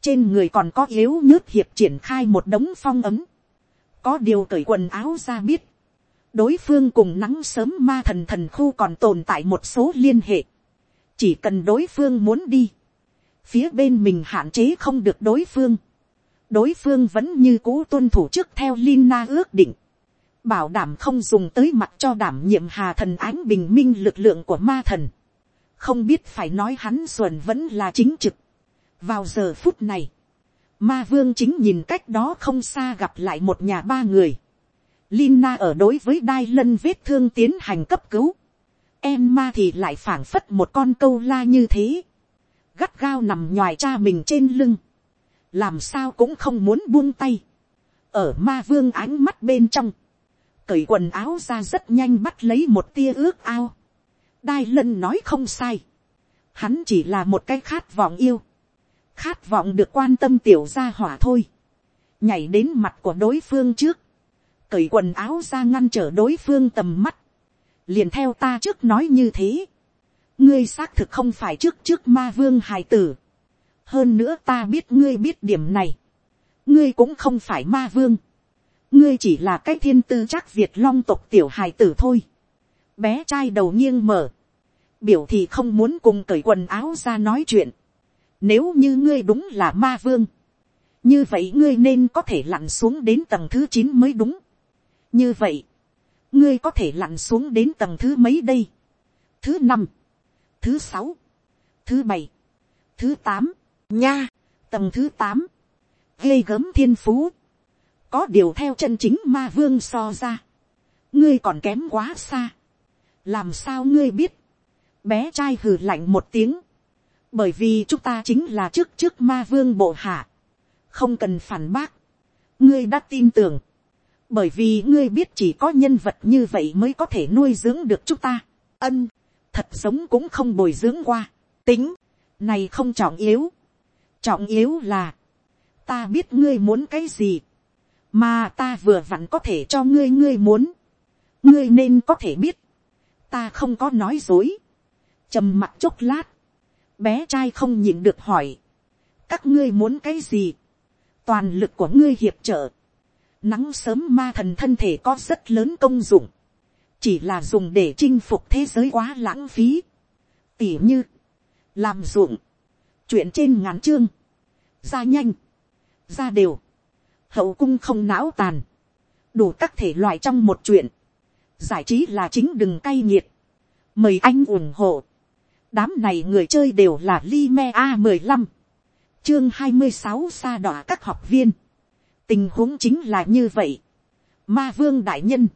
Speaker 1: trên người còn có yếu nhớt hiệp triển khai một đống phong ấm, có điều cởi quần áo ra biết, đối phương cùng nắng sớm ma thần thần khu còn tồn tại một số liên hệ, chỉ cần đối phương muốn đi, phía bên mình hạn chế không được đối phương, đối phương vẫn như cũ tuân thủ trước theo Lina ước định, bảo đảm không dùng tới mặt cho đảm nhiệm hà thần ánh bình minh lực lượng của ma thần, không biết phải nói hắn xuẩn vẫn là chính trực. vào giờ phút này, ma vương chính nhìn cách đó không xa gặp lại một nhà ba người. Lina ở đối với đai lân vết thương tiến hành cấp cứu. Em ma thì lại phảng phất một con câu la như thế. Gắt gao nằm nhòi cha mình trên lưng. Làm sao cũng không muốn buông tay. Ở ma vương ánh mắt bên trong cởi quần áo ra rất nhanh bắt lấy một tia ước ao. đai lân nói không sai. hắn chỉ là một cái khát vọng yêu. khát vọng được quan tâm tiểu gia hỏa thôi. nhảy đến mặt của đối phương trước. cởi quần áo ra ngăn trở đối phương tầm mắt. liền theo ta trước nói như thế. ngươi xác thực không phải trước trước ma vương hài tử. hơn nữa ta biết ngươi biết điểm này. ngươi cũng không phải ma vương ngươi chỉ là cái thiên tư chắc việt long tộc tiểu hài tử thôi. bé trai đầu nghiêng mở, biểu thì không muốn cùng cởi quần áo ra nói chuyện. nếu như ngươi đúng là ma vương, như vậy ngươi nên có thể lặn xuống đến tầng thứ chín mới đúng. như vậy, ngươi có thể lặn xuống đến tầng thứ mấy đây. thứ năm, thứ sáu, thứ bảy, thứ tám, nha, tầng thứ tám, ghê gớm thiên phú có điều theo chân chính ma vương so ra, ngươi còn kém quá xa. làm sao ngươi biết, bé trai hừ lạnh một tiếng, bởi vì chúng ta chính là trước trước ma vương bộ hạ, không cần phản bác, ngươi đã tin tưởng, bởi vì ngươi biết chỉ có nhân vật như vậy mới có thể nuôi dưỡng được chúng ta, ân, thật sống cũng không bồi dưỡng qua, tính, này không trọng yếu, trọng yếu là, ta biết ngươi muốn cái gì, mà ta vừa vặn có thể cho ngươi ngươi muốn, ngươi nên có thể biết, ta không có nói dối, trầm mặt chốc lát, bé trai không nhìn được hỏi, các ngươi muốn cái gì, toàn lực của ngươi hiệp trợ, nắng sớm ma thần thân thể có rất lớn công dụng, chỉ là dùng để chinh phục thế giới quá lãng phí, tỉ như, làm ruộng, chuyện trên ngắn chương, ra nhanh, ra đều, hậu cung không não tàn, đủ các thể loại trong một chuyện, giải trí là chính đừng cay nghiệt, mời anh ủng hộ, đám này người chơi đều là li me a mười lăm, chương hai mươi sáu xa đọa các học viên. tình huống chính là như vậy. ma vương đại nhân.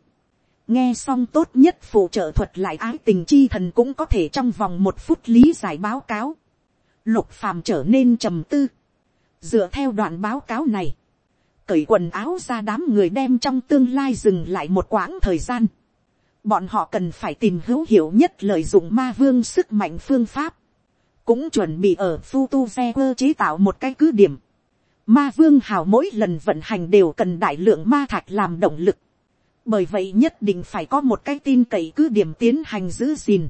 Speaker 1: nghe xong tốt nhất phụ trợ thuật lại ái tình chi thần cũng có thể trong vòng một phút lý giải báo cáo. lục phàm trở nên trầm tư. dựa theo đoạn báo cáo này, cởi quần áo ra đám người đem trong tương lai dừng lại một quãng thời gian. bọn họ cần phải tìm hữu hiệu nhất lợi dụng ma vương sức mạnh phương pháp cũng chuẩn bị ở Futuzever chế tạo một cái cứ điểm. Ma vương hào mỗi lần vận hành đều cần đại lượng ma thạch làm động lực. Bởi vậy nhất định phải có một cái tin cậy cứ điểm tiến hành giữ gìn.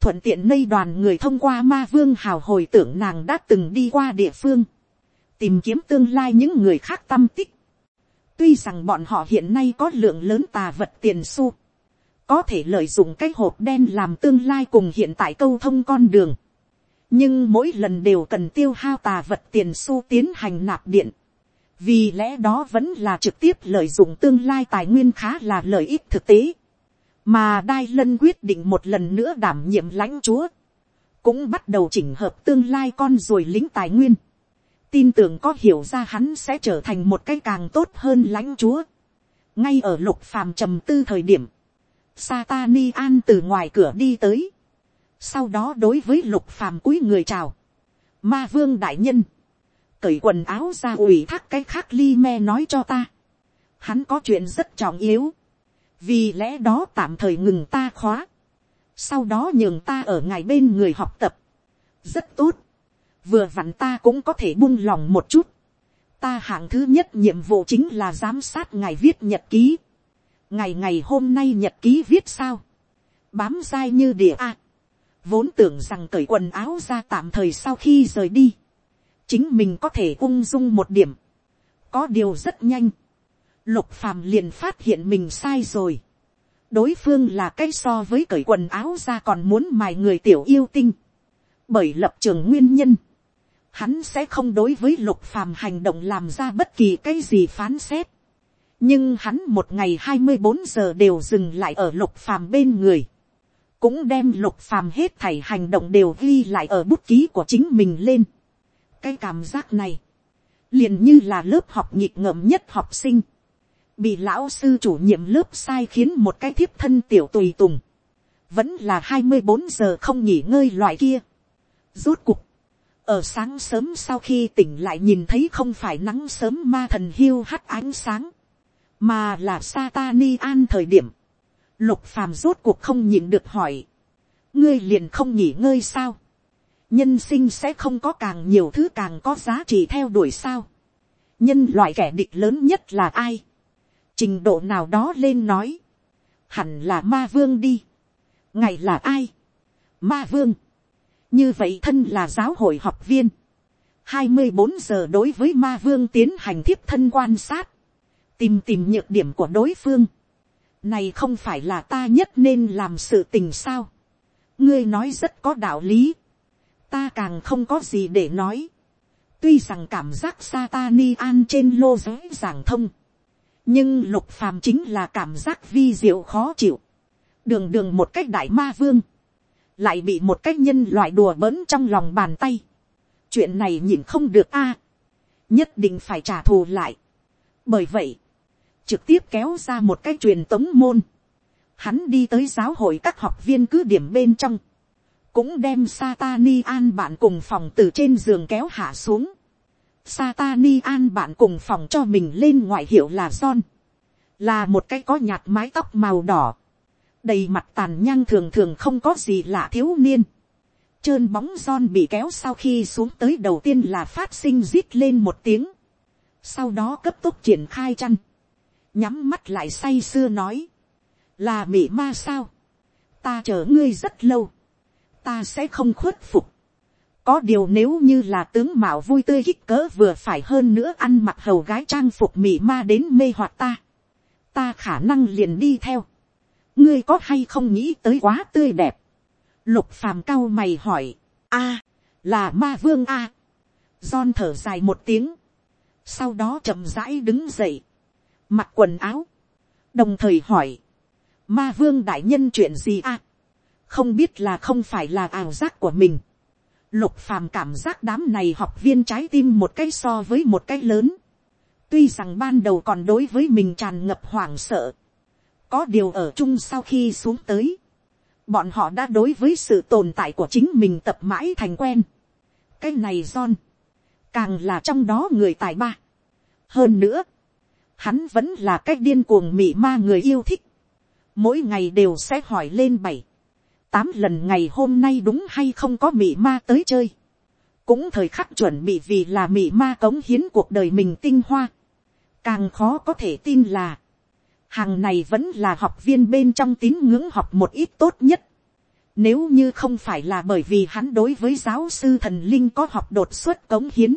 Speaker 1: Thuận tiện nơi đoàn người thông qua ma vương hào hồi tưởng nàng đã từng đi qua địa phương. Tìm kiếm tương lai những người khác tâm tích. Tuy rằng bọn họ hiện nay có lượng lớn tà vật tiền xu. Có thể lợi dụng cái hộp đen làm tương lai cùng hiện tại câu thông con đường nhưng mỗi lần đều cần tiêu hao tà vật tiền xu tiến hành nạp điện. vì lẽ đó vẫn là trực tiếp lợi dụng tương lai tài nguyên khá là lợi ích thực tế. mà đai lân quyết định một lần nữa đảm nhiệm lãnh chúa. cũng bắt đầu chỉnh hợp tương lai con rồi lính tài nguyên tin tưởng có hiểu ra hắn sẽ trở thành một cái càng tốt hơn lãnh chúa. ngay ở lục phàm trầm tư thời điểm, Satani an từ ngoài cửa đi tới. Sau đó đối với lục phàm cúi người chào, ma vương đại nhân, cởi quần áo ra ủy thác cái khác li me nói cho ta, hắn có chuyện rất trọng yếu, vì lẽ đó tạm thời ngừng ta khóa, sau đó nhường ta ở ngài bên người học tập, rất tốt, vừa vặn ta cũng có thể buông lòng một chút, ta hạng thứ nhất nhiệm vụ chính là giám sát ngài viết nhật ký, ngày ngày hôm nay nhật ký viết sao, bám dai như địa a, vốn tưởng rằng cởi quần áo ra tạm thời sau khi rời đi, chính mình có thể ung dung một điểm, có điều rất nhanh, lục phàm liền phát hiện mình sai rồi, đối phương là cái so với cởi quần áo ra còn muốn mài người tiểu yêu tinh, bởi lập trường nguyên nhân, hắn sẽ không đối với lục phàm hành động làm ra bất kỳ cái gì phán xét, nhưng hắn một ngày hai mươi bốn giờ đều dừng lại ở lục phàm bên người, cũng đem lục phàm hết thảy hành động đều ghi lại ở bút ký của chính mình lên. cái cảm giác này, liền như là lớp học nhịp ngợm nhất học sinh, bị lão sư chủ nhiệm lớp sai khiến một cái thiếp thân tiểu tùy tùng, vẫn là hai mươi bốn giờ không nghỉ ngơi loại kia. rút cuộc ở sáng sớm sau khi tỉnh lại nhìn thấy không phải nắng sớm ma thần hiu hắt ánh sáng, mà là Satani an thời điểm, Lục phàm rốt cuộc không nhịn được hỏi. Ngươi liền không nghỉ ngơi sao? Nhân sinh sẽ không có càng nhiều thứ càng có giá trị theo đuổi sao? Nhân loại kẻ địch lớn nhất là ai? Trình độ nào đó lên nói. Hẳn là ma vương đi. Ngày là ai? Ma vương. Như vậy thân là giáo hội học viên. hai mươi bốn giờ đối với ma vương tiến hành thiếp thân quan sát. Tìm tìm nhược điểm của đối phương này không phải là ta nhất nên làm sự tình sao. ngươi nói rất có đạo lý. ta càng không có gì để nói. tuy rằng cảm giác Satani an trên lô giới giảng thông. nhưng lục phàm chính là cảm giác vi diệu khó chịu. đường đường một cách đại ma vương lại bị một cách nhân loại đùa bỡn trong lòng bàn tay. chuyện này nhìn không được a. nhất định phải trả thù lại. bởi vậy, trực tiếp kéo ra một cái truyền tống môn. Hắn đi tới giáo hội các học viên cứ điểm bên trong. Cũng đem Satani an bạn cùng phòng từ trên giường kéo hạ xuống. Satani an bạn cùng phòng cho mình lên ngoại hiệu là John. Là một cái có nhạt mái tóc màu đỏ. Đầy mặt tàn nhang thường thường không có gì lạ thiếu niên. Trơn bóng son bị kéo sau khi xuống tới đầu tiên là phát sinh rít lên một tiếng. Sau đó cấp tốc triển khai chăn. Nhắm mắt lại say sưa nói, là mị ma sao, ta chờ ngươi rất lâu, ta sẽ không khuất phục, có điều nếu như là tướng mạo vui tươi kích cỡ vừa phải hơn nữa ăn mặc hầu gái trang phục mị ma đến mê hoặc ta, ta khả năng liền đi theo, ngươi có hay không nghĩ tới quá tươi đẹp, lục phàm cao mày hỏi, a, là ma vương a, à. John thở dài một tiếng, sau đó chậm rãi đứng dậy, mặc quần áo, đồng thời hỏi, ma vương đại nhân chuyện gì à, không biết là không phải là ảo giác của mình, Lục phàm cảm giác đám này học viên trái tim một cái so với một cái lớn. Tuy rằng ban đầu còn đối với mình tràn ngập hoảng sợ. Có điều ở chung sau khi xuống tới. Bọn họ đã đối với sự tồn tại của chính mình tập mãi thành quen. Cái này John. Càng là trong đó người tài ba. Hơn nữa. Hắn vẫn là cách điên cuồng mị ma người yêu thích. Mỗi ngày đều sẽ hỏi lên bảy tám lần ngày hôm nay đúng hay không có mị ma tới chơi. cũng thời khắc chuẩn bị vì là mị ma cống hiến cuộc đời mình tinh hoa. càng khó có thể tin là, hàng này vẫn là học viên bên trong tín ngưỡng học một ít tốt nhất. Nếu như không phải là bởi vì hắn đối với giáo sư thần linh có học đột xuất cống hiến.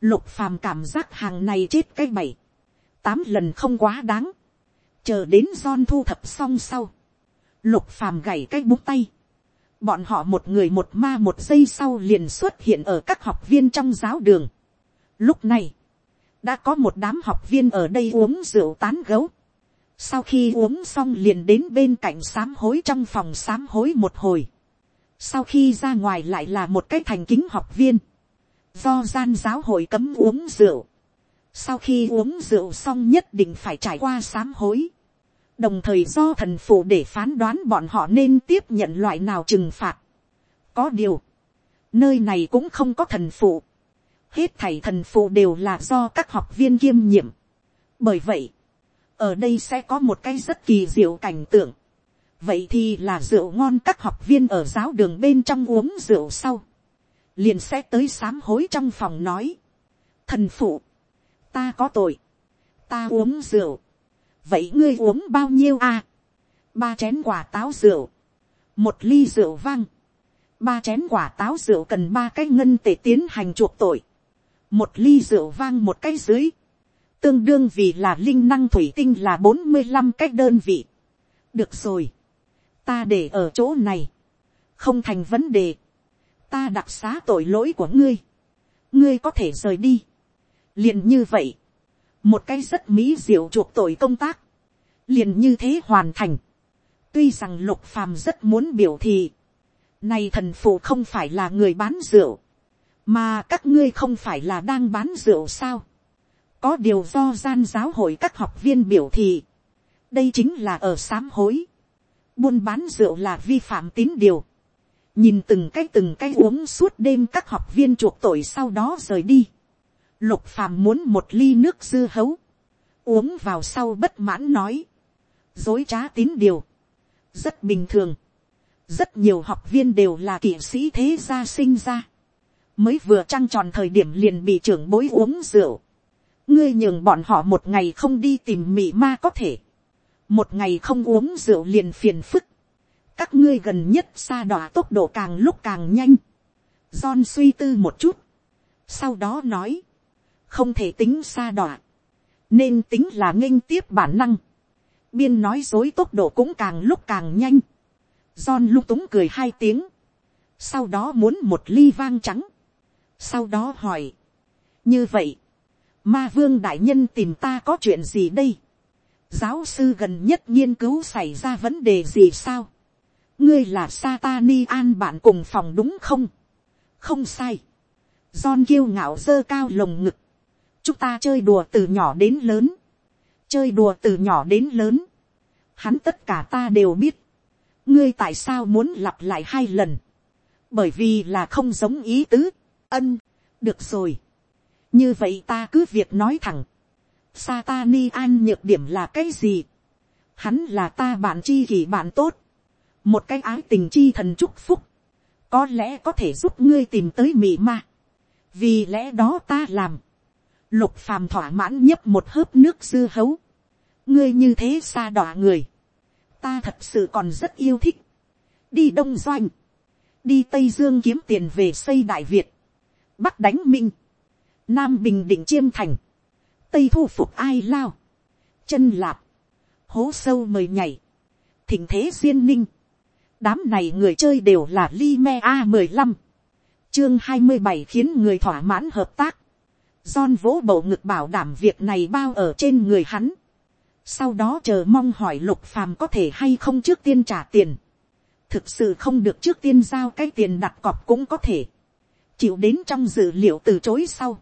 Speaker 1: Lục phàm cảm giác hàng này chết cái bảy. Tám lần không quá đáng. Chờ đến John thu thập xong sau lục phàm gảy cái bút tay, bọn họ một người một ma một giây sau liền xuất hiện ở các học viên trong giáo đường. Lúc này, đã có một đám học viên ở đây uống rượu tán gấu. Sau khi uống xong liền đến bên cạnh sám hối trong phòng sám hối một hồi. Sau khi ra ngoài lại là một cái thành kính học viên. Do gian giáo hội cấm uống rượu. Sau khi uống rượu xong nhất định phải trải qua sám hối đồng thời do thần phụ để phán đoán bọn họ nên tiếp nhận loại nào trừng phạt. có điều, nơi này cũng không có thần phụ. hết thảy thần phụ đều là do các học viên kiêm nhiệm. bởi vậy, ở đây sẽ có một cái rất kỳ diệu cảnh tượng. vậy thì là rượu ngon các học viên ở giáo đường bên trong uống rượu sau. liền sẽ tới sám hối trong phòng nói. thần phụ, ta có tội, ta uống rượu vậy ngươi uống bao nhiêu à? ba chén quả táo rượu, một ly rượu vang, ba chén quả táo rượu cần ba cái ngân tể tiến hành chuộc tội, một ly rượu vang một cái dưới, tương đương vì là linh năng thủy tinh là bốn mươi năm cách đơn vị. được rồi, ta để ở chỗ này, không thành vấn đề, ta đặc xá tội lỗi của ngươi, ngươi có thể rời đi. liền như vậy, một cái rất mỹ diệu chuộc tội công tác, liền như thế hoàn thành. tuy rằng lục phàm rất muốn biểu thị, này thần phụ không phải là người bán rượu, mà các ngươi không phải là đang bán rượu sao có điều do gian giáo hội các học viên biểu thị, đây chính là ở sám hối. buôn bán rượu là vi phạm tín điều. nhìn từng cái từng cái uống suốt đêm các học viên chuộc tội sau đó rời đi Lục phàm muốn một ly nước dưa hấu. Uống vào sau bất mãn nói. Dối trá tín điều. Rất bình thường. Rất nhiều học viên đều là kỵ sĩ thế gia sinh ra. Mới vừa trăng tròn thời điểm liền bị trưởng bối uống rượu. Ngươi nhường bọn họ một ngày không đi tìm mị ma có thể. Một ngày không uống rượu liền phiền phức. Các ngươi gần nhất xa đọa tốc độ càng lúc càng nhanh. John suy tư một chút. Sau đó nói không thể tính xa đọa, nên tính là nghênh tiếp bản năng, biên nói dối tốc độ cũng càng lúc càng nhanh, John lung túng cười hai tiếng, sau đó muốn một ly vang trắng, sau đó hỏi, như vậy, ma vương đại nhân tìm ta có chuyện gì đây, giáo sư gần nhất nghiên cứu xảy ra vấn đề gì sao, ngươi là Satani an bạn cùng phòng đúng không, không sai, John kiêu ngạo dơ cao lồng ngực, chúng ta chơi đùa từ nhỏ đến lớn, chơi đùa từ nhỏ đến lớn, hắn tất cả ta đều biết, ngươi tại sao muốn lặp lại hai lần, bởi vì là không giống ý tứ, ân, được rồi, như vậy ta cứ việc nói thẳng, Satani an nhược điểm là cái gì, hắn là ta bạn chi kỷ bạn tốt, một cái ái tình chi thần chúc phúc, có lẽ có thể giúp ngươi tìm tới mị ma, vì lẽ đó ta làm, Lục phàm thỏa mãn nhấp một hớp nước dư hấu. Ngươi như thế xa đỏ người. Ta thật sự còn rất yêu thích. Đi Đông Doanh. Đi Tây Dương kiếm tiền về xây Đại Việt. Bắc đánh Minh. Nam Bình Định Chiêm Thành. Tây thu phục ai lao. Chân lạp. Hố sâu mời nhảy. Thỉnh thế duyên ninh. Đám này người chơi đều là Lime A15. Chương 27 khiến người thỏa mãn hợp tác John vỗ bầu ngực bảo đảm việc này bao ở trên người hắn. Sau đó chờ mong hỏi lục phàm có thể hay không trước tiên trả tiền. Thực sự không được trước tiên giao cái tiền đặt cọc cũng có thể. chịu đến trong dữ liệu từ chối sau.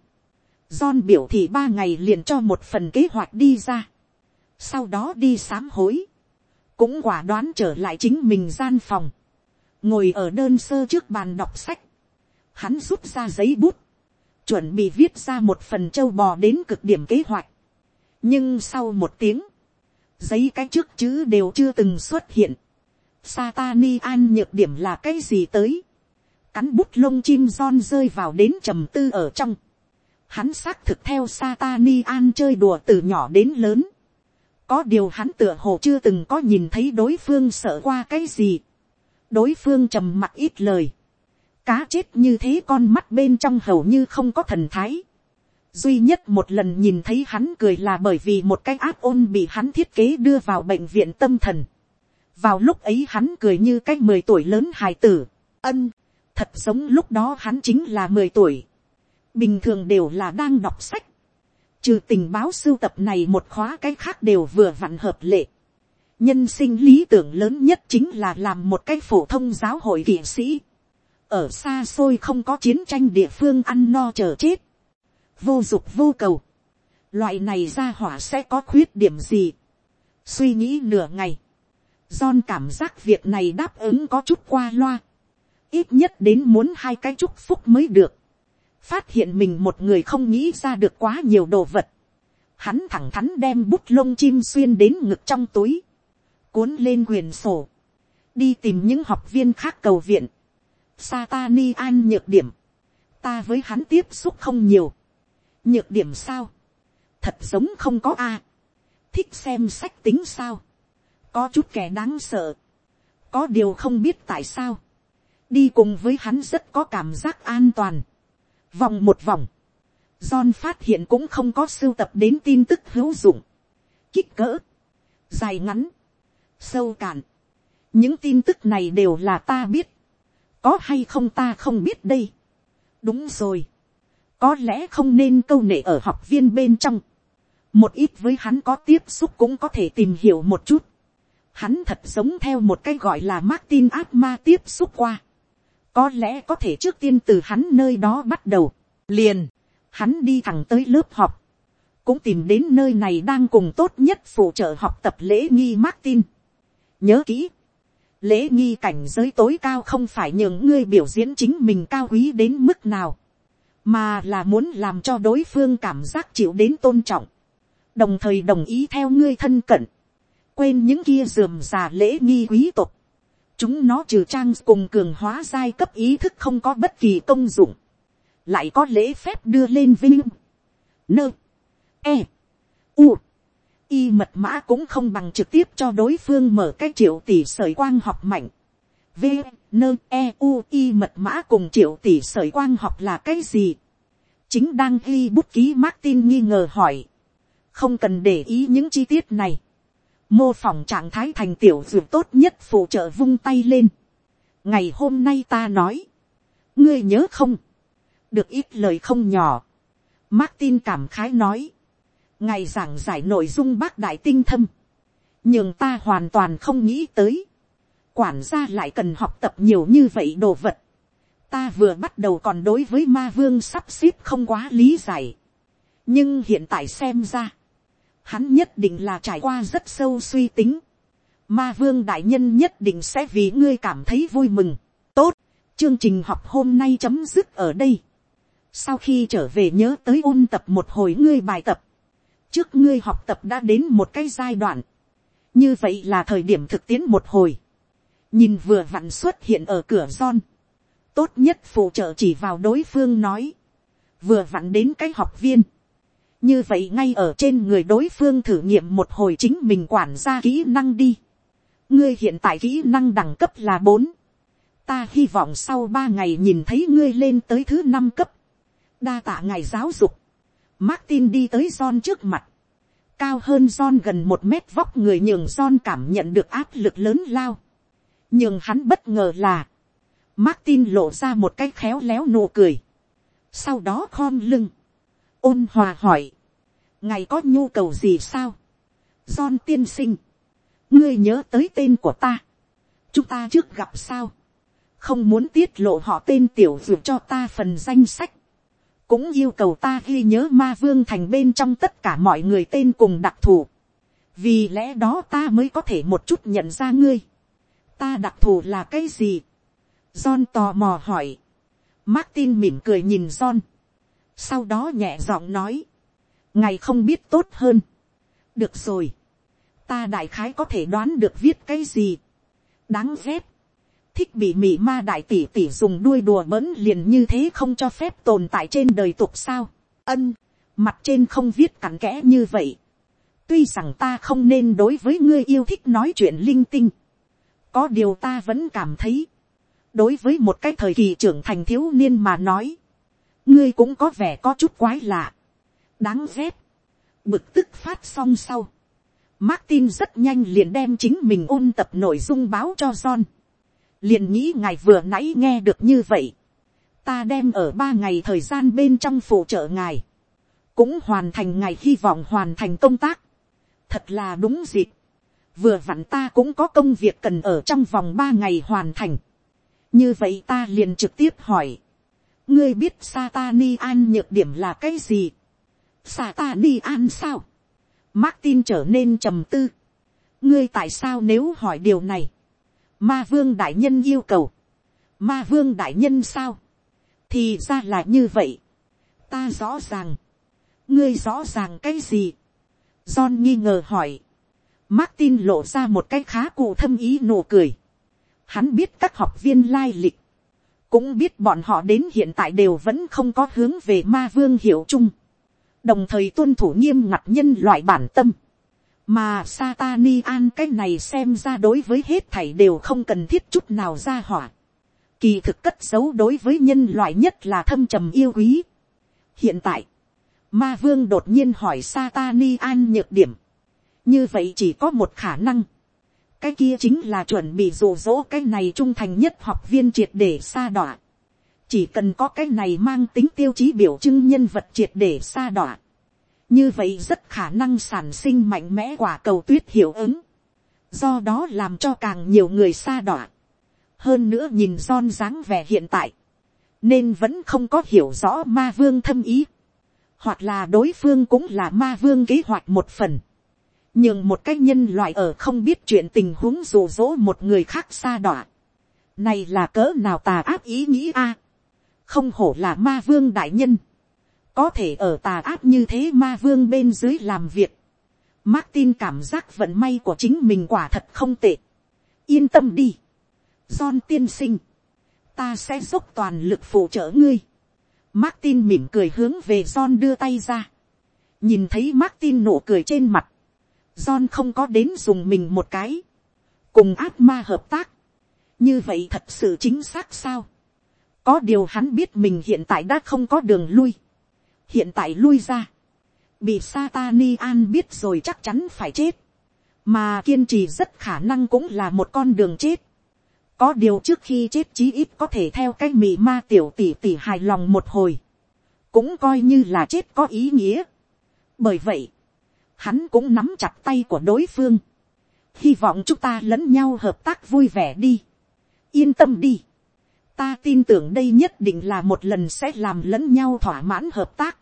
Speaker 1: John biểu thị ba ngày liền cho một phần kế hoạch đi ra. Sau đó đi sám hối. Cũng quả đoán trở lại chính mình gian phòng. Ngồi ở đơn sơ trước bàn đọc sách. Hắn rút ra giấy bút. Chuẩn bị viết ra một phần châu bò đến cực điểm kế hoạch. Nhưng sau một tiếng. Giấy cái trước chữ đều chưa từng xuất hiện. Satani an nhược điểm là cái gì tới? Cắn bút lông chim John rơi vào đến trầm tư ở trong. Hắn xác thực theo Satani an chơi đùa từ nhỏ đến lớn. Có điều hắn tựa hồ chưa từng có nhìn thấy đối phương sợ qua cái gì. Đối phương trầm mặt ít lời. Cá chết như thế con mắt bên trong hầu như không có thần thái. Duy nhất một lần nhìn thấy hắn cười là bởi vì một cái áp ôn bị hắn thiết kế đưa vào bệnh viện tâm thần vào lúc ấy hắn cười như cái mười tuổi lớn hài tử, ân, thật giống lúc đó hắn chính là mười tuổi, bình thường đều là đang đọc sách, trừ tình báo sưu tập này một khóa cái khác đều vừa vặn hợp lệ, nhân sinh lý tưởng lớn nhất chính là làm một cái phổ thông giáo hội kỵ sĩ, ở xa xôi không có chiến tranh địa phương ăn no chờ chết, vô dục vô cầu, loại này ra hỏa sẽ có khuyết điểm gì, suy nghĩ nửa ngày, John cảm giác việc này đáp ứng có chút qua loa. Ít nhất đến muốn hai cái chúc phúc mới được. Phát hiện mình một người không nghĩ ra được quá nhiều đồ vật. Hắn thẳng thắn đem bút lông chim xuyên đến ngực trong túi. Cuốn lên quyền sổ. Đi tìm những học viên khác cầu viện. Satani an nhược điểm. Ta với hắn tiếp xúc không nhiều. Nhược điểm sao? Thật giống không có A. Thích xem sách tính sao? có chút kẻ đáng sợ, có điều không biết tại sao, đi cùng với hắn rất có cảm giác an toàn, vòng một vòng, John phát hiện cũng không có sưu tập đến tin tức hữu dụng, kích cỡ, dài ngắn, sâu cạn, những tin tức này đều là ta biết, có hay không ta không biết đây, đúng rồi, có lẽ không nên câu nệ ở học viên bên trong, một ít với hắn có tiếp xúc cũng có thể tìm hiểu một chút, hắn thật giống theo một cái gọi là Martin ác ma tiếp xúc qua. Có lẽ có thể trước tiên từ hắn nơi đó bắt đầu. Liền, hắn đi thẳng tới lớp học. Cũng tìm đến nơi này đang cùng tốt nhất phụ trợ học tập lễ nghi Martin. Nhớ kỹ. Lễ nghi cảnh giới tối cao không phải những ngươi biểu diễn chính mình cao quý đến mức nào. Mà là muốn làm cho đối phương cảm giác chịu đến tôn trọng. Đồng thời đồng ý theo ngươi thân cận quên những kia dườm già lễ nghi quý tộc. Chúng nó trừ trang cùng cường hóa giai cấp ý thức không có bất kỳ công dụng. Lại có lễ phép đưa lên vinh. Nơ. E. U. Y mật mã cũng không bằng trực tiếp cho đối phương mở cái triệu tỷ sởi quang học mạnh. V. Nơ. E. U. Y mật mã cùng triệu tỷ sởi quang học là cái gì? Chính đang ghi bút ký Martin nghi ngờ hỏi. Không cần để ý những chi tiết này mô phỏng trạng thái thành tiểu dược tốt nhất phụ trợ vung tay lên. ngày hôm nay ta nói, ngươi nhớ không, được ít lời không nhỏ. Martin cảm khái nói, ngày giảng giải nội dung bác đại tinh thâm, nhưng ta hoàn toàn không nghĩ tới, quản gia lại cần học tập nhiều như vậy đồ vật. ta vừa bắt đầu còn đối với ma vương sắp xếp không quá lý giải, nhưng hiện tại xem ra, hắn nhất định là trải qua rất sâu suy tính. Ma vương đại nhân nhất định sẽ vì ngươi cảm thấy vui mừng. Tốt, chương trình học hôm nay chấm dứt ở đây. Sau khi trở về nhớ tới ôn tập một hồi ngươi bài tập. Trước ngươi học tập đã đến một cái giai đoạn. Như vậy là thời điểm thực tiễn một hồi. Nhìn vừa vặn xuất hiện ở cửa son. Tốt nhất phụ trợ chỉ vào đối phương nói. Vừa vặn đến cái học viên như vậy ngay ở trên người đối phương thử nghiệm một hồi chính mình quản ra kỹ năng đi. ngươi hiện tại kỹ năng đẳng cấp là bốn. ta hy vọng sau ba ngày nhìn thấy ngươi lên tới thứ năm cấp. đa tạ ngày giáo dục. Martin đi tới John trước mặt. cao hơn John gần một mét vóc người nhường John cảm nhận được áp lực lớn lao. nhưng hắn bất ngờ là, Martin lộ ra một cái khéo léo nụ cười. sau đó khom lưng ôn hòa hỏi, ngài có nhu cầu gì sao, John tiên sinh, ngươi nhớ tới tên của ta, chúng ta trước gặp sao, không muốn tiết lộ họ tên tiểu dược cho ta phần danh sách, cũng yêu cầu ta ghi nhớ ma vương thành bên trong tất cả mọi người tên cùng đặc thù, vì lẽ đó ta mới có thể một chút nhận ra ngươi, ta đặc thù là cái gì, John tò mò hỏi, Martin mỉm cười nhìn John, sau đó nhẹ giọng nói, ngày không biết tốt hơn, được rồi, ta đại khái có thể đoán được viết cái gì, đáng ghét, thích bị mị ma đại tỷ tỷ dùng đuôi đùa bỡn liền như thế không cho phép tồn tại trên đời tục sao. ân, mặt trên không viết cặn kẽ như vậy. tuy rằng ta không nên đối với ngươi yêu thích nói chuyện linh tinh. có điều ta vẫn cảm thấy, đối với một cái thời kỳ trưởng thành thiếu niên mà nói, ngươi cũng có vẻ có chút quái lạ, đáng ghét, bực tức phát xong sau. Martin rất nhanh liền đem chính mình ôn tập nội dung báo cho John. Liền nghĩ ngài vừa nãy nghe được như vậy, ta đem ở ba ngày thời gian bên trong phụ trợ ngài, cũng hoàn thành ngài hy vọng hoàn thành công tác, thật là đúng dịp, vừa vặn ta cũng có công việc cần ở trong vòng ba ngày hoàn thành, như vậy ta liền trực tiếp hỏi, ngươi biết Satani an nhược điểm là cái gì, Satani an sao, Martin trở nên trầm tư, ngươi tại sao nếu hỏi điều này, Ma vương đại nhân yêu cầu. Ma vương đại nhân sao? Thì ra là như vậy. Ta rõ ràng. Ngươi rõ ràng cái gì? John nghi ngờ hỏi. Martin lộ ra một cái khá cụ thâm ý nụ cười. Hắn biết các học viên lai lịch. Cũng biết bọn họ đến hiện tại đều vẫn không có hướng về ma vương hiểu chung. Đồng thời tuân thủ nghiêm ngặt nhân loại bản tâm mà Satani an cái này xem ra đối với hết thảy đều không cần thiết chút nào ra hỏa. Kỳ thực cất giấu đối với nhân loại nhất là thâm trầm yêu quý. Hiện tại, ma vương đột nhiên hỏi Satani an nhược điểm. Như vậy chỉ có một khả năng. Cái kia chính là chuẩn bị rủ rỗ cái này trung thành nhất học viên triệt để xa đọa. Chỉ cần có cái này mang tính tiêu chí biểu trưng nhân vật triệt để xa đọa. Như vậy rất khả năng sản sinh mạnh mẽ quả cầu tuyết hiệu ứng, do đó làm cho càng nhiều người xa đọa. hơn nữa nhìn son dáng vẻ hiện tại, nên vẫn không có hiểu rõ ma vương thâm ý, hoặc là đối phương cũng là ma vương kế hoạch một phần, nhưng một cái nhân loại ở không biết chuyện tình huống rụ rỗ một người khác xa đọa. này là cỡ nào tà ác ý nghĩ a, không hổ là ma vương đại nhân, có thể ở tà ác như thế ma vương bên dưới làm việc. Martin cảm giác vận may của chính mình quả thật không tệ. Yên tâm đi. John tiên sinh. Ta sẽ dốc toàn lực phụ trợ ngươi. Martin mỉm cười hướng về John đưa tay ra. Nhìn thấy Martin nụ cười trên mặt. John không có đến dùng mình một cái. Cùng ác ma hợp tác. Như vậy thật sự chính xác sao? Có điều hắn biết mình hiện tại đã không có đường lui hiện tại lui ra, bị Satani an biết rồi chắc chắn phải chết, mà kiên trì rất khả năng cũng là một con đường chết. có điều trước khi chết chí ít có thể theo cái mì ma tiểu tỷ tỷ hài lòng một hồi, cũng coi như là chết có ý nghĩa. bởi vậy, hắn cũng nắm chặt tay của đối phương, hy vọng chúng ta lẫn nhau hợp tác vui vẻ đi, yên tâm đi, ta tin tưởng đây nhất định là một lần sẽ làm lẫn nhau thỏa mãn hợp tác.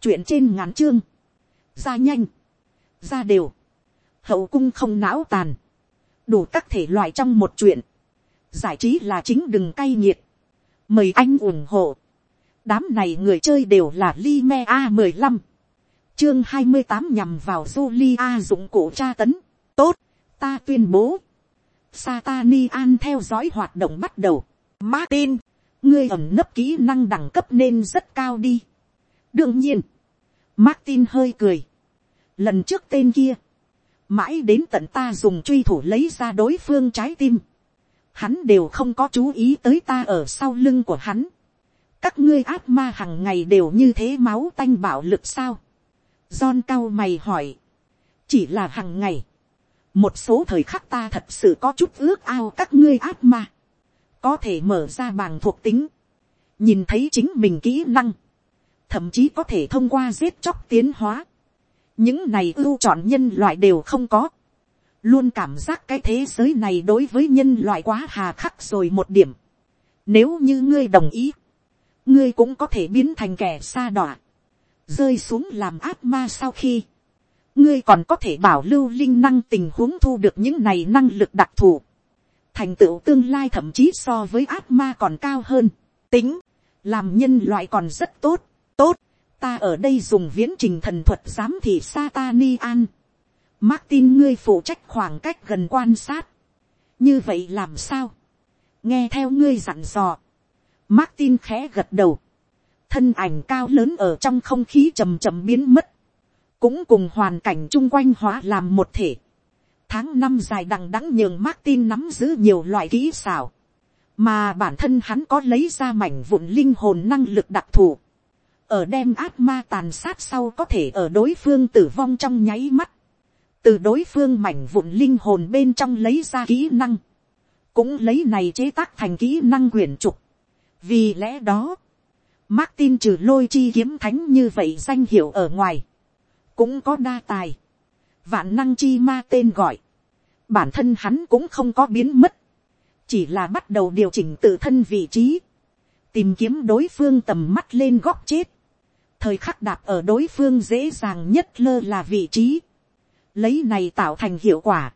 Speaker 1: chuyện trên ngắn chương, ra nhanh, ra đều, hậu cung không não tàn, đủ các thể loại trong một chuyện, giải trí là chính đừng cay nghiệt, mời anh ủng hộ, đám này người chơi đều là li me a mười lăm, chương hai mươi tám nhằm vào Julia dụng cụ tra tấn, tốt, ta tuyên bố, Satani an theo dõi hoạt động bắt đầu, Martin, ngươi ẩm nấp kỹ năng đẳng cấp nên rất cao đi. đương nhiên, Martin hơi cười. lần trước tên kia, mãi đến tận ta dùng truy thủ lấy ra đối phương trái tim. hắn đều không có chú ý tới ta ở sau lưng của hắn. các ngươi ác ma hằng ngày đều như thế máu tanh bạo lực sao. John cao mày hỏi. chỉ là hằng ngày. một số thời khắc ta thật sự có chút ước ao các ngươi ác ma có thể mở ra bảng thuộc tính, nhìn thấy chính mình kỹ năng, thậm chí có thể thông qua giết chóc tiến hóa. những này ưu chọn nhân loại đều không có. luôn cảm giác cái thế giới này đối với nhân loại quá hà khắc rồi một điểm. Nếu như ngươi đồng ý, ngươi cũng có thể biến thành kẻ xa đọa, rơi xuống làm ác ma sau khi, ngươi còn có thể bảo lưu linh năng tình huống thu được những này năng lực đặc thù, thành tựu tương lai thậm chí so với ác ma còn cao hơn, tính, làm nhân loại còn rất tốt, tốt, ta ở đây dùng viễn trình thần thuật giám thị Satani an. Martin ngươi phụ trách khoảng cách gần quan sát. Như vậy làm sao? Nghe theo ngươi dặn dò. Martin khẽ gật đầu. Thân ảnh cao lớn ở trong không khí chầm chậm biến mất. Cũng cùng hoàn cảnh chung quanh hóa làm một thể. Tháng năm dài đằng đẵng nhường Martin nắm giữ nhiều loại kỹ xảo. Mà bản thân hắn có lấy ra mảnh vụn linh hồn năng lực đặc thù. Ở đem ác ma tàn sát sau có thể ở đối phương tử vong trong nháy mắt. Từ đối phương mảnh vụn linh hồn bên trong lấy ra kỹ năng. Cũng lấy này chế tác thành kỹ năng quyển trục. Vì lẽ đó. Martin trừ lôi chi kiếm thánh như vậy danh hiệu ở ngoài. Cũng có đa tài. Vạn năng chi ma tên gọi. Bản thân hắn cũng không có biến mất chỉ là bắt đầu điều chỉnh tự thân vị trí, tìm kiếm đối phương tầm mắt lên góc chết, thời khắc đạp ở đối phương dễ dàng nhất lơ là vị trí, lấy này tạo thành hiệu quả,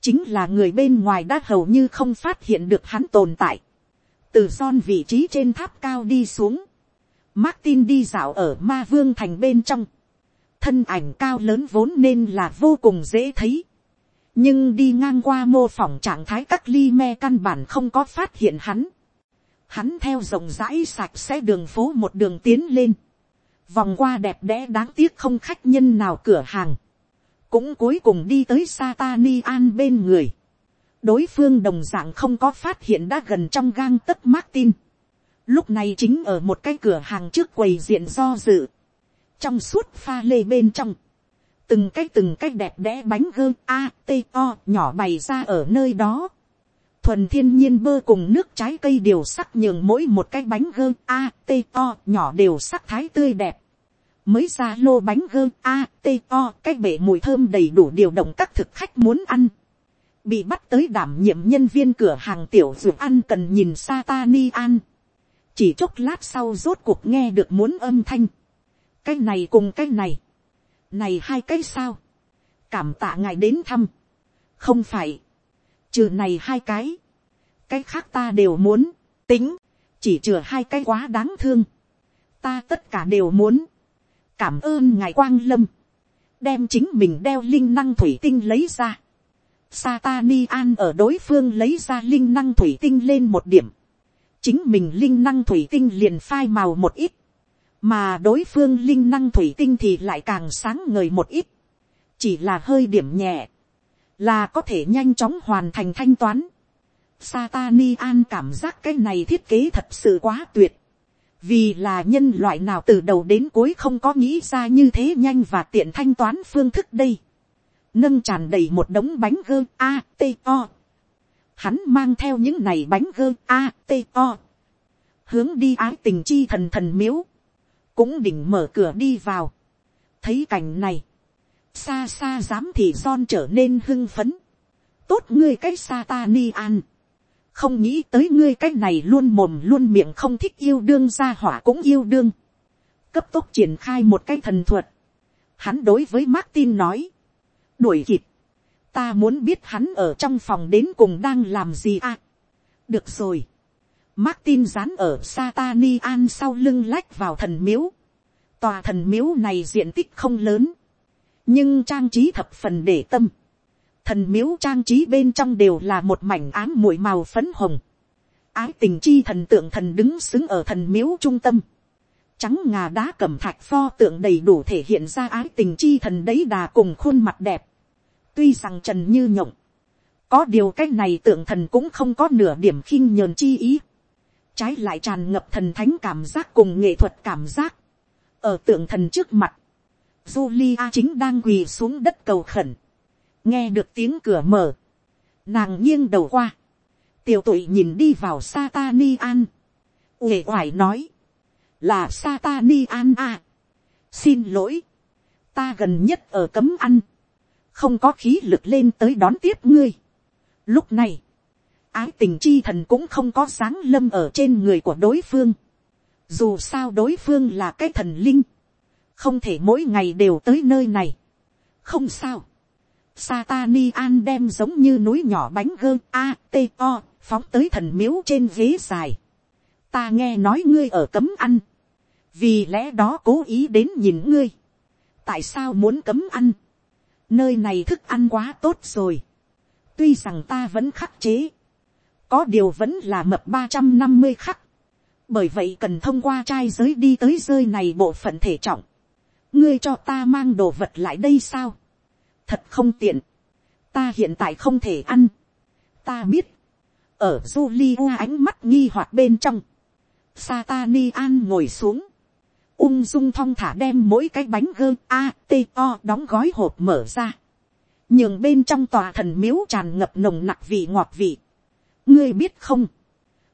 Speaker 1: chính là người bên ngoài đã hầu như không phát hiện được hắn tồn tại, từ son vị trí trên tháp cao đi xuống, Martin đi dạo ở ma vương thành bên trong, thân ảnh cao lớn vốn nên là vô cùng dễ thấy, nhưng đi ngang qua mô phỏng trạng thái các ly me căn bản không có phát hiện hắn. Hắn theo rộng rãi sạch sẽ đường phố một đường tiến lên. Vòng qua đẹp đẽ đáng tiếc không khách nhân nào cửa hàng. Cũng cuối cùng đi tới Satani An bên người. Đối phương đồng dạng không có phát hiện đã gần trong gang tấc Martin. Lúc này chính ở một cái cửa hàng trước quầy diện do dự. Trong suốt pha lê bên trong. Từng cái từng cái đẹp đẽ bánh gơ a, t, o nhỏ bày ra ở nơi đó. Thuần thiên nhiên bơ cùng nước trái cây đều sắc nhường mỗi một cái bánh gơ a, t, o nhỏ đều sắc thái tươi đẹp. Mới ra lô bánh gơ a, t, o, cái bể mùi thơm đầy đủ điều động các thực khách muốn ăn. Bị bắt tới đảm nhiệm nhân viên cửa hàng tiểu dược ăn cần nhìn Satani an chỉ chốc lát sau rốt cuộc nghe được muốn âm thanh. Cái này cùng cái này. Này hai cái sao, cảm tạ ngài đến thăm, không phải, trừ này hai cái, cái khác ta đều muốn, tính, chỉ trừ hai cái quá đáng thương, ta tất cả đều muốn, cảm ơn ngài quang lâm, đem chính mình đeo linh năng thủy tinh lấy ra, Satani an ở đối phương lấy ra linh năng thủy tinh lên một điểm, chính mình linh năng thủy tinh liền phai màu một ít, mà đối phương linh năng thủy tinh thì lại càng sáng ngời một ít, chỉ là hơi điểm nhẹ, là có thể nhanh chóng hoàn thành thanh toán. Satani an cảm giác cái này thiết kế thật sự quá tuyệt, vì là nhân loại nào từ đầu đến cuối không có nghĩ ra như thế nhanh và tiện thanh toán phương thức đây. Nâng tràn đầy một đống bánh gơ a t o. Hắn mang theo những này bánh gơ a t o. Hướng đi ái tình chi thần thần miếu cũng đỉnh mở cửa đi vào. thấy cảnh này, xa xa dám thì son trở nên hưng phấn. tốt ngươi cái sa ta ni an. không nghĩ tới ngươi cái này luôn mồm luôn miệng không thích yêu đương ra hỏa cũng yêu đương. cấp tốc triển khai một cái thần thuật. hắn đối với Martin nói. đuổi kịp ta muốn biết hắn ở trong phòng đến cùng đang làm gì à. được rồi Martin dán ở Satani An sau lưng lách vào thần miếu. Tòa thần miếu này diện tích không lớn. Nhưng trang trí thập phần để tâm. Thần miếu trang trí bên trong đều là một mảnh ám mũi màu phấn hồng. Ái tình chi thần tượng thần đứng xứng ở thần miếu trung tâm. Trắng ngà đá cẩm thạch pho tượng đầy đủ thể hiện ra ái tình chi thần đấy đà cùng khuôn mặt đẹp. Tuy rằng trần như nhộng. Có điều cái này tượng thần cũng không có nửa điểm khinh nhờn chi ý. Trái lại tràn ngập thần thánh cảm giác cùng nghệ thuật cảm giác. ở tượng thần trước mặt, Julia chính đang quỳ xuống đất cầu khẩn, nghe được tiếng cửa mở, nàng nghiêng đầu qua, tiểu tụi nhìn đi vào Satani an, uể oải nói, là Satani an à, xin lỗi, ta gần nhất ở cấm ăn, không có khí lực lên tới đón tiếp ngươi. Lúc này, ái tình chi thần cũng không có sáng lâm ở trên người của đối phương. Dù sao đối phương là cái thần linh. Không thể mỗi ngày đều tới nơi này. Không sao. Satani an đem giống như núi nhỏ bánh gơ a t o phóng tới thần miếu trên ghế dài. Ta nghe nói ngươi ở cấm ăn. Vì lẽ đó cố ý đến nhìn ngươi. Tại sao muốn cấm ăn? Nơi này thức ăn quá tốt rồi. Tuy rằng ta vẫn khắc chế. Có điều vẫn là mập ba trăm năm mươi khắc. Bởi vậy cần thông qua trai giới đi tới rơi này bộ phận thể trọng. Ngươi cho ta mang đồ vật lại đây sao? Thật không tiện. Ta hiện tại không thể ăn. Ta biết. Ở Julia ánh mắt nghi hoặc bên trong. Satani an ngồi xuống. Ung dung thong thả đem mỗi cái bánh gơ A, T, O đóng gói hộp mở ra. Nhường bên trong tòa thần miếu tràn ngập nồng nặc vị ngọt vị. Ngươi biết không?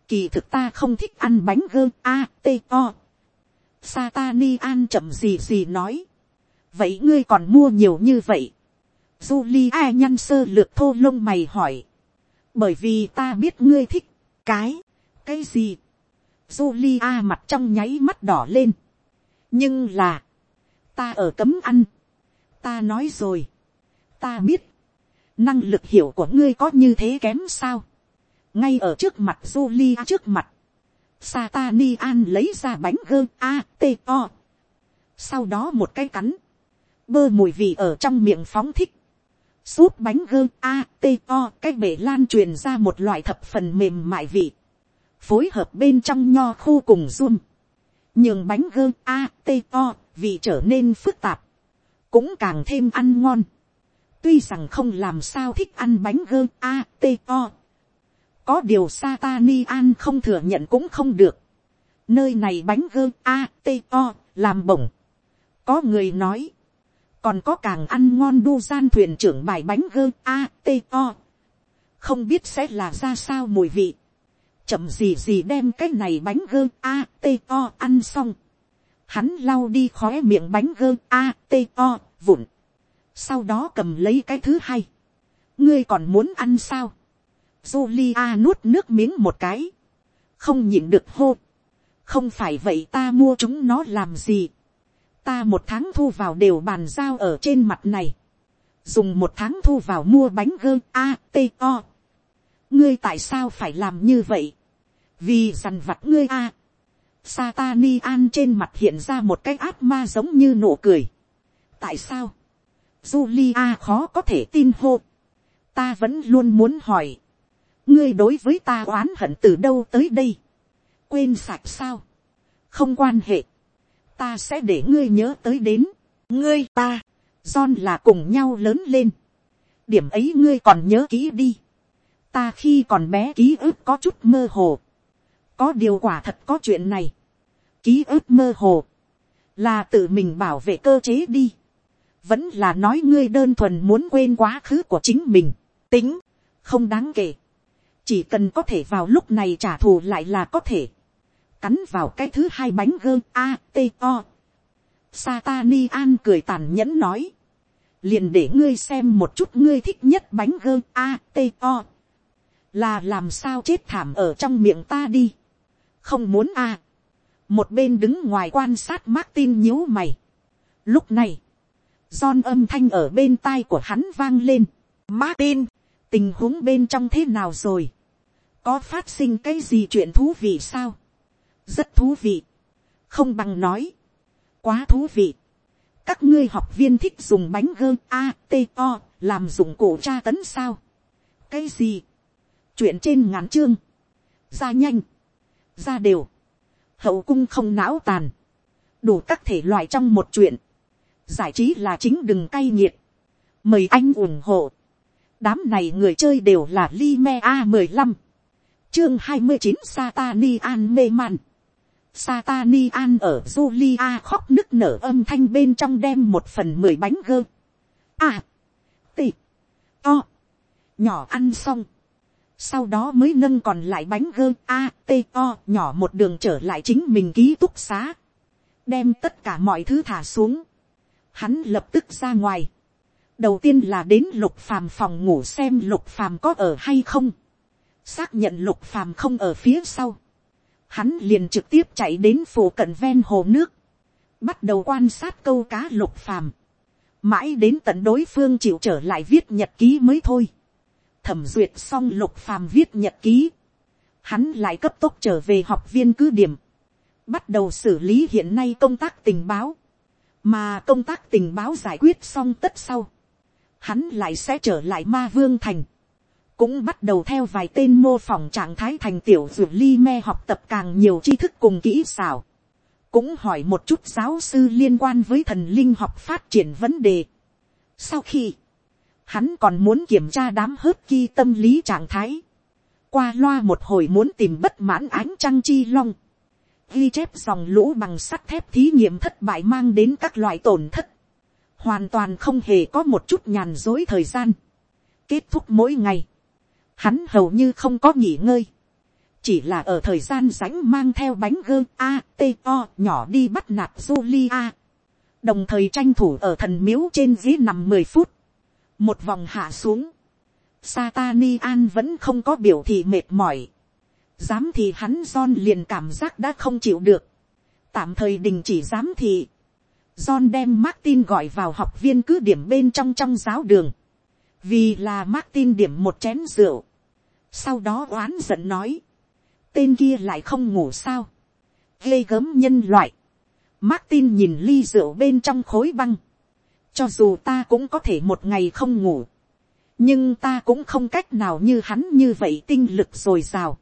Speaker 1: Kỳ thực ta không thích ăn bánh gơ A, T, O. Satani an chậm gì gì nói. Vậy ngươi còn mua nhiều như vậy? Julia nhăn sơ lược thô lông mày hỏi. Bởi vì ta biết ngươi thích. Cái. Cái gì? Julia mặt trong nháy mắt đỏ lên. Nhưng là. Ta ở cấm ăn. Ta nói rồi. Ta biết. Năng lực hiểu của ngươi có như thế kém sao? Ngay ở trước mặt Julia trước mặt. Satani an lấy ra bánh gơ A, T, O. Sau đó một cái cắn. Bơ mùi vị ở trong miệng phóng thích. suốt bánh gơ A, T, O. Cái bể lan truyền ra một loại thập phần mềm mại vị. Phối hợp bên trong nho khu cùng zoom Nhường bánh gơ A, T, O. Vị trở nên phức tạp. Cũng càng thêm ăn ngon. Tuy rằng không làm sao thích ăn bánh gơ A, T, O có điều Satani an không thừa nhận cũng không được. nơi này bánh gơ a t o làm bổng. có người nói, còn có càng ăn ngon đu gian thuyền trưởng bài bánh gơ a t o không biết sẽ là ra sao mùi vị chậm gì gì đem cái này bánh gơ a t o ăn xong. hắn lau đi khó miệng bánh gơ a t o vụn. sau đó cầm lấy cái thứ hai. ngươi còn muốn ăn sao Julia nuốt nước miếng một cái. Không nhịn được hô. Không phải vậy ta mua chúng nó làm gì. Ta một tháng thu vào đều bàn giao ở trên mặt này. Dùng một tháng thu vào mua bánh gơ A, T, O. Ngươi tại sao phải làm như vậy? Vì dằn vặt ngươi A. Satani an trên mặt hiện ra một cái ác ma giống như nụ cười. Tại sao? Julia khó có thể tin hô. Ta vẫn luôn muốn hỏi ngươi đối với ta oán hận từ đâu tới đây, quên sạch sao, không quan hệ, ta sẽ để ngươi nhớ tới đến, ngươi ta, John là cùng nhau lớn lên, điểm ấy ngươi còn nhớ kỹ đi, ta khi còn bé ký ức có chút mơ hồ, có điều quả thật có chuyện này, ký ức mơ hồ, là tự mình bảo vệ cơ chế đi, vẫn là nói ngươi đơn thuần muốn quên quá khứ của chính mình, tính, không đáng kể, chỉ cần có thể vào lúc này trả thù lại là có thể, cắn vào cái thứ hai bánh gơ a t o. Satani an cười tàn nhẫn nói, liền để ngươi xem một chút ngươi thích nhất bánh gơ a t o. là làm sao chết thảm ở trong miệng ta đi, không muốn a. một bên đứng ngoài quan sát Martin nhíu mày. lúc này, John âm thanh ở bên tai của hắn vang lên. Martin, tình huống bên trong thế nào rồi? Có phát sinh cái gì chuyện thú vị sao, rất thú vị, không bằng nói, quá thú vị, các ngươi học viên thích dùng bánh gơ a t o làm dụng cụ tra tấn sao, cái gì, chuyện trên ngắn chương, ra nhanh, ra đều, hậu cung không não tàn, đủ các thể loại trong một chuyện, giải trí là chính đừng cay nghiệt, mời anh ủng hộ, đám này người chơi đều là li me a mười lăm chương hai mươi chín Satani an mê man. Satani an ở Julia khóc nức nở âm thanh bên trong đem một phần mười bánh gơ. À. Tị. To. Nhỏ ăn xong. Sau đó mới nâng còn lại bánh gơ A, T, O nhỏ một đường trở lại chính mình ký túc xá. Đem tất cả mọi thứ thả xuống. Hắn lập tức ra ngoài. Đầu tiên là đến lục phàm phòng ngủ xem lục phàm có ở hay không xác nhận lục phàm không ở phía sau, hắn liền trực tiếp chạy đến phủ cận ven hồ nước, bắt đầu quan sát câu cá lục phàm, mãi đến tận đối phương chịu trở lại viết nhật ký mới thôi, thẩm duyệt xong lục phàm viết nhật ký, hắn lại cấp tốc trở về học viên cứ điểm, bắt đầu xử lý hiện nay công tác tình báo, mà công tác tình báo giải quyết xong tất sau, hắn lại sẽ trở lại ma vương thành, cũng bắt đầu theo vài tên mô phỏng trạng thái thành tiểu dược ly me học tập càng nhiều tri thức cùng kỹ xảo, cũng hỏi một chút giáo sư liên quan với thần linh học phát triển vấn đề. Sau khi, hắn còn muốn kiểm tra đám hớt ki tâm lý trạng thái, qua loa một hồi muốn tìm bất mãn ánh trăng chi long, ghi chép dòng lũ bằng sắt thép thí nghiệm thất bại mang đến các loại tổn thất, hoàn toàn không hề có một chút nhàn dối thời gian, kết thúc mỗi ngày, hắn hầu như không có nghỉ ngơi, chỉ là ở thời gian rãnh mang theo bánh gơ a t o nhỏ đi bắt nạt Julia, đồng thời tranh thủ ở thần miếu trên dưới nằm mười phút, một vòng hạ xuống, Satani An vẫn không có biểu thị mệt mỏi, dám thì hắn John liền cảm giác đã không chịu được, tạm thời đình chỉ dám thì, John đem Martin gọi vào học viên cứ điểm bên trong trong giáo đường, vì là Martin điểm một chén rượu, sau đó oán giận nói, tên kia lại không ngủ sao, ghê gớm nhân loại, Martin nhìn ly rượu bên trong khối băng, cho dù ta cũng có thể một ngày không ngủ, nhưng ta cũng không cách nào như hắn như vậy tinh lực dồi dào,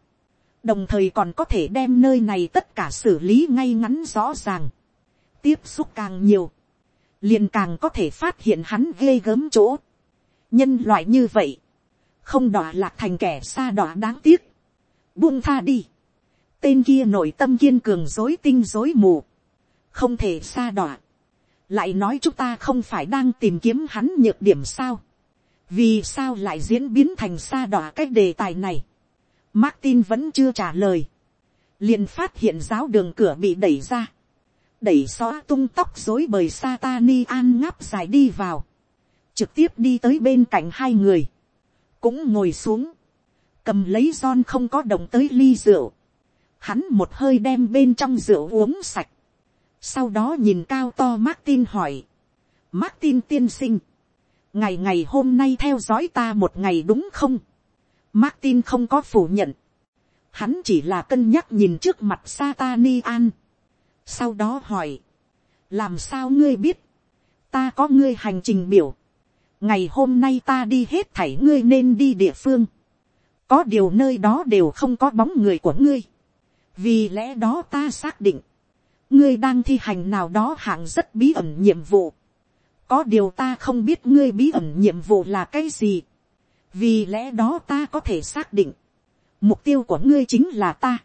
Speaker 1: đồng thời còn có thể đem nơi này tất cả xử lý ngay ngắn rõ ràng, tiếp xúc càng nhiều, liền càng có thể phát hiện hắn ghê gớm chỗ, nhân loại như vậy, không đọa lạc thành kẻ xa đọa đáng tiếc, buông tha đi, tên kia nội tâm kiên cường dối tinh dối mù, không thể xa đọa, lại nói chúng ta không phải đang tìm kiếm hắn nhược điểm sao, vì sao lại diễn biến thành xa đỏ cái đề tài này, Martin vẫn chưa trả lời, liền phát hiện giáo đường cửa bị đẩy ra, đẩy xóa tung tóc dối bời Satani an ngáp dài đi vào, trực tiếp đi tới bên cạnh hai người, cũng ngồi xuống, cầm lấy John không có động tới ly rượu, hắn một hơi đem bên trong rượu uống sạch, sau đó nhìn cao to Martin hỏi, Martin tiên sinh, ngày ngày hôm nay theo dõi ta một ngày đúng không, Martin không có phủ nhận, hắn chỉ là cân nhắc nhìn trước mặt Satani an, sau đó hỏi, làm sao ngươi biết, ta có ngươi hành trình biểu, ngày hôm nay ta đi hết thảy ngươi nên đi địa phương, có điều nơi đó đều không có bóng người của ngươi, vì lẽ đó ta xác định, ngươi đang thi hành nào đó hạng rất bí ẩn nhiệm vụ, có điều ta không biết ngươi bí ẩn nhiệm vụ là cái gì, vì lẽ đó ta có thể xác định, mục tiêu của ngươi chính là ta,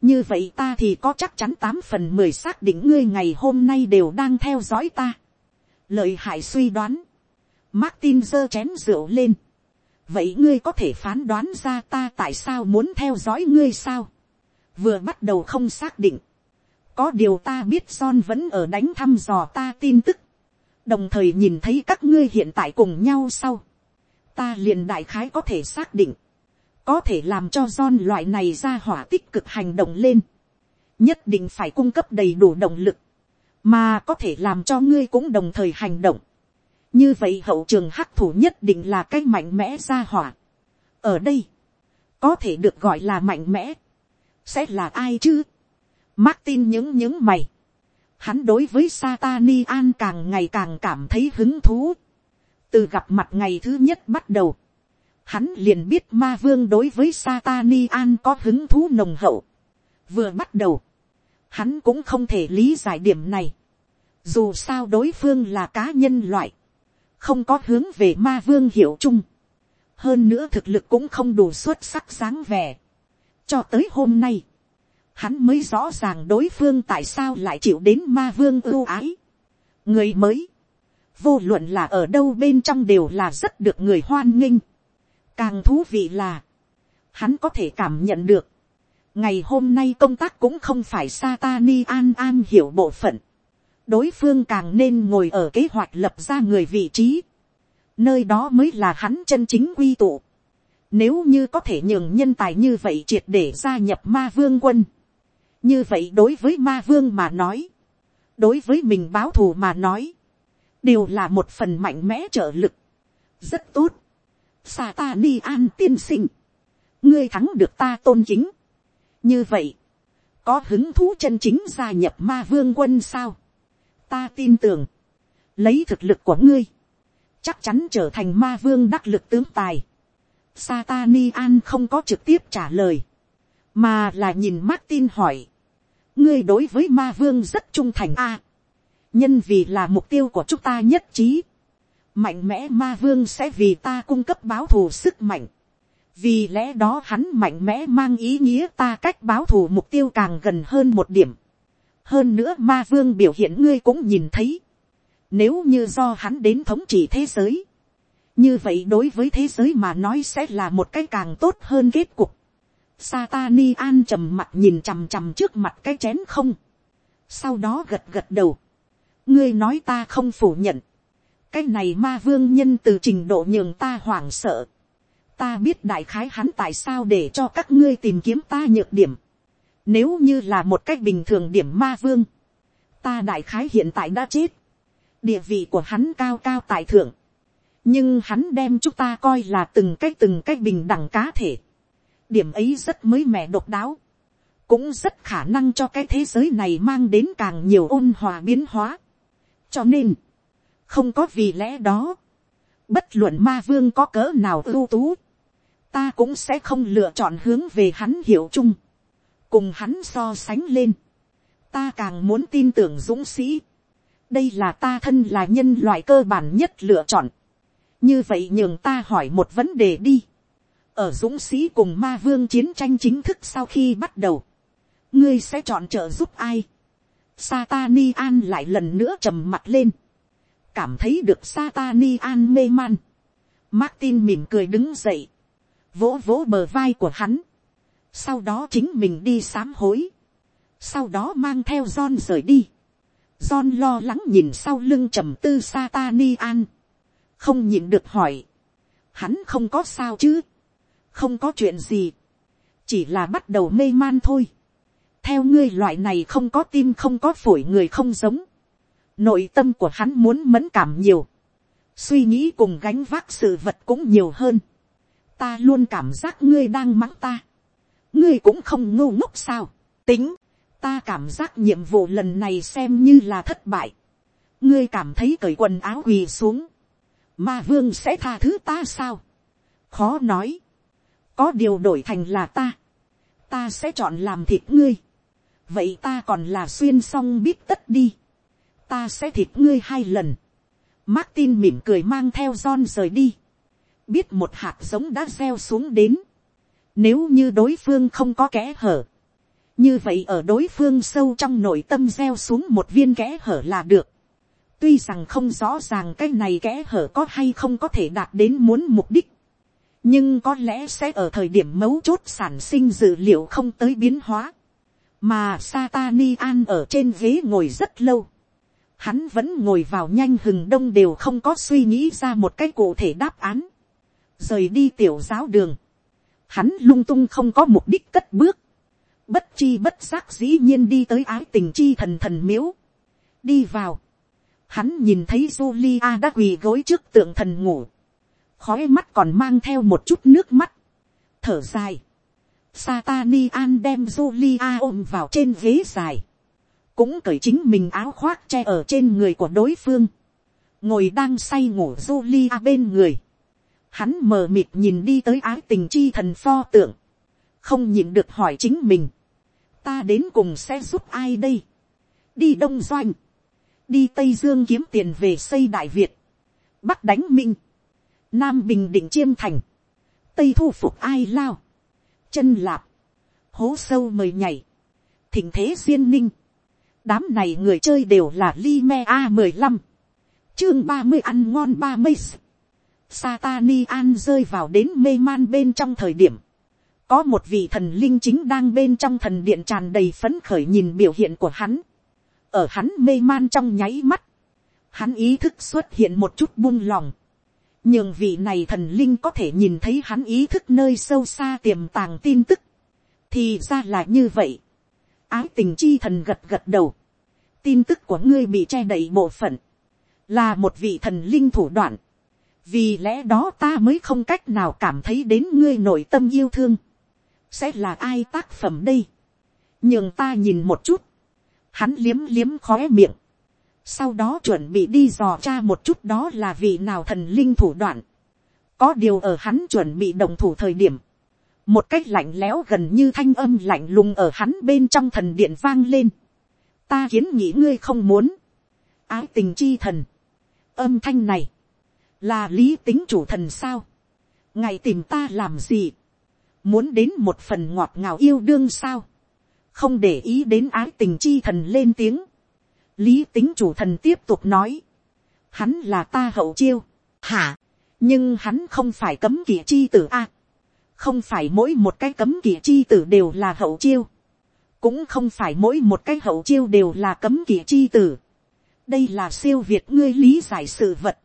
Speaker 1: như vậy ta thì có chắc chắn tám phần mười xác định ngươi ngày hôm nay đều đang theo dõi ta. lợi hại suy đoán. Martin giơ chén rượu lên. vậy ngươi có thể phán đoán ra ta tại sao muốn theo dõi ngươi sao. vừa bắt đầu không xác định có điều ta biết son vẫn ở đánh thăm dò ta tin tức. đồng thời nhìn thấy các ngươi hiện tại cùng nhau sau. ta liền đại khái có thể xác định có thể làm cho John loại này ra hỏa tích cực hành động lên, nhất định phải cung cấp đầy đủ động lực, mà có thể làm cho ngươi cũng đồng thời hành động. như vậy hậu trường hắc thủ nhất định là cái mạnh mẽ ra hỏa. ở đây, có thể được gọi là mạnh mẽ, sẽ là ai chứ. Martin những những mày, hắn đối với Satani An càng ngày càng cảm thấy hứng thú. từ gặp mặt ngày thứ nhất bắt đầu, hắn liền biết ma vương đối với Satani An có hứng thú nồng hậu. Vừa bắt đầu, hắn cũng không thể lý giải điểm này. Dù sao đối phương là cá nhân loại, không có hướng về ma vương hiểu chung. Hơn nữa thực lực cũng không đủ xuất sắc sáng vẻ. Cho tới hôm nay, hắn mới rõ ràng đối phương tại sao lại chịu đến ma vương ưu ái. Người mới, vô luận là ở đâu bên trong đều là rất được người hoan nghênh Càng thú vị là, hắn có thể cảm nhận được, ngày hôm nay công tác cũng không phải Satani an an hiểu bộ phận. đối phương càng nên ngồi ở kế hoạch lập ra người vị trí. nơi đó mới là hắn chân chính quy tụ. Nếu như có thể nhường nhân tài như vậy triệt để gia nhập ma vương quân. Như vậy đối với ma vương mà nói. Đối với mình báo thù mà nói. Đều là một phần mạnh mẽ trợ lực. Rất tốt. Satani an tiên sinh. Ngươi thắng được ta tôn chính. Như vậy. Có hứng thú chân chính gia nhập ma vương quân sao? Ta tin tưởng. Lấy thực lực của ngươi. Chắc chắn trở thành ma vương đắc lực tướng tài Satani An không có trực tiếp trả lời. Mà là nhìn Martin hỏi. Ngươi đối với ma vương rất trung thành a Nhân vì là mục tiêu của chúng ta nhất trí. Mạnh mẽ ma vương sẽ vì ta cung cấp báo thù sức mạnh. Vì lẽ đó hắn mạnh mẽ mang ý nghĩa ta cách báo thù mục tiêu càng gần hơn một điểm. Hơn nữa ma vương biểu hiện ngươi cũng nhìn thấy. Nếu như do hắn đến thống trị thế giới như vậy đối với thế giới mà nói sẽ là một cái càng tốt hơn kết cục. Satani an trầm mặt nhìn chằm chằm trước mặt cái chén không. Sau đó gật gật đầu. ngươi nói ta không phủ nhận. cái này ma vương nhân từ trình độ nhường ta hoảng sợ. ta biết đại khái hắn tại sao để cho các ngươi tìm kiếm ta nhược điểm. nếu như là một cách bình thường điểm ma vương. ta đại khái hiện tại đã chết. địa vị của hắn cao cao tại thượng nhưng hắn đem chúng ta coi là từng cách từng cách bình đẳng cá thể điểm ấy rất mới mẻ độc đáo, cũng rất khả năng cho cái thế giới này mang đến càng nhiều ôn hòa biến hóa. cho nên, không có vì lẽ đó, bất luận ma vương có cỡ nào ưu tú, ta cũng sẽ không lựa chọn hướng về hắn hiểu chung, cùng hắn so sánh lên, ta càng muốn tin tưởng dũng sĩ, đây là ta thân là nhân loại cơ bản nhất lựa chọn, như vậy nhường ta hỏi một vấn đề đi ở dũng sĩ cùng ma vương chiến tranh chính thức sau khi bắt đầu, ngươi sẽ chọn trợ giúp ai. Satani an lại lần nữa trầm mặt lên, cảm thấy được Satani an mê man. Martin mỉm cười đứng dậy, vỗ vỗ bờ vai của hắn, sau đó chính mình đi sám hối, sau đó mang theo John rời đi. John lo lắng nhìn sau lưng trầm tư Satani an. Không nhịn được hỏi, hắn không có sao chứ, không có chuyện gì, chỉ là bắt đầu mê man thôi. theo ngươi loại này không có tim không có phổi người không giống, nội tâm của hắn muốn mẫn cảm nhiều, suy nghĩ cùng gánh vác sự vật cũng nhiều hơn. ta luôn cảm giác ngươi đang mắng ta, ngươi cũng không ngu ngốc sao, tính, ta cảm giác nhiệm vụ lần này xem như là thất bại, ngươi cảm thấy cởi quần áo quỳ xuống, ma vương sẽ tha thứ ta sao, khó nói, có điều đổi thành là ta, ta sẽ chọn làm thịt ngươi, vậy ta còn là xuyên xong biết tất đi, ta sẽ thịt ngươi hai lần, Martin mỉm cười mang theo John rời đi, biết một hạt giống đã gieo xuống đến, nếu như đối phương không có kẽ hở, như vậy ở đối phương sâu trong nội tâm gieo xuống một viên kẽ hở là được. Tuy rằng không rõ ràng cái này kẽ hở có hay không có thể đạt đến muốn mục đích. Nhưng có lẽ sẽ ở thời điểm mấu chốt sản sinh dữ liệu không tới biến hóa. Mà Satani An ở trên ghế ngồi rất lâu. Hắn vẫn ngồi vào nhanh hừng đông đều không có suy nghĩ ra một cái cụ thể đáp án. Rời đi tiểu giáo đường. Hắn lung tung không có mục đích cất bước. Bất chi bất giác dĩ nhiên đi tới ái tình chi thần thần miếu. Đi vào hắn nhìn thấy Julia đã quỳ gối trước tượng thần ngủ, khói mắt còn mang theo một chút nước mắt, thở dài. Satani an đem Julia ôm vào trên ghế dài, cũng cởi chính mình áo khoác che ở trên người của đối phương, ngồi đang say ngủ Julia bên người, hắn mờ mịt nhìn đi tới ái tình chi thần pho tượng, không nhìn được hỏi chính mình, ta đến cùng sẽ giúp ai đây, đi đông doanh, đi tây dương kiếm tiền về xây đại việt, bắc đánh minh, nam bình định chiêm thành, tây thu phục ai lao, chân lạp, hố sâu mời nhảy, thỉnh thế duyên ninh, đám này người chơi đều là li me a mười lăm, chương ba mươi ăn ngon ba mươi, Satani an rơi vào đến mê man bên trong thời điểm, có một vị thần linh chính đang bên trong thần điện tràn đầy phấn khởi nhìn biểu hiện của hắn, ở hắn mê man trong nháy mắt, hắn ý thức xuất hiện một chút buông lòng, nhường vị này thần linh có thể nhìn thấy hắn ý thức nơi sâu xa tiềm tàng tin tức, thì ra là như vậy. ái tình chi thần gật gật đầu, tin tức của ngươi bị che đậy bộ phận, là một vị thần linh thủ đoạn, vì lẽ đó ta mới không cách nào cảm thấy đến ngươi nội tâm yêu thương, sẽ là ai tác phẩm đây, nhường ta nhìn một chút, hắn liếm liếm khóe miệng, sau đó chuẩn bị đi dò cha một chút đó là vị nào thần linh thủ đoạn, có điều ở hắn chuẩn bị đồng thủ thời điểm, một cách lạnh lẽo gần như thanh âm lạnh lùng ở hắn bên trong thần điện vang lên, ta kiến nghĩ ngươi không muốn, ái tình chi thần, âm thanh này, là lý tính chủ thần sao, ngày tìm ta làm gì, muốn đến một phần ngọt ngào yêu đương sao, không để ý đến ái tình chi thần lên tiếng, lý tính chủ thần tiếp tục nói, hắn là ta hậu chiêu, hả, nhưng hắn không phải cấm kỵ chi tử a, không phải mỗi một cái cấm kỵ chi tử đều là hậu chiêu, cũng không phải mỗi một cái hậu chiêu đều là cấm kỵ chi tử, đây là siêu việt ngươi lý giải sự vật,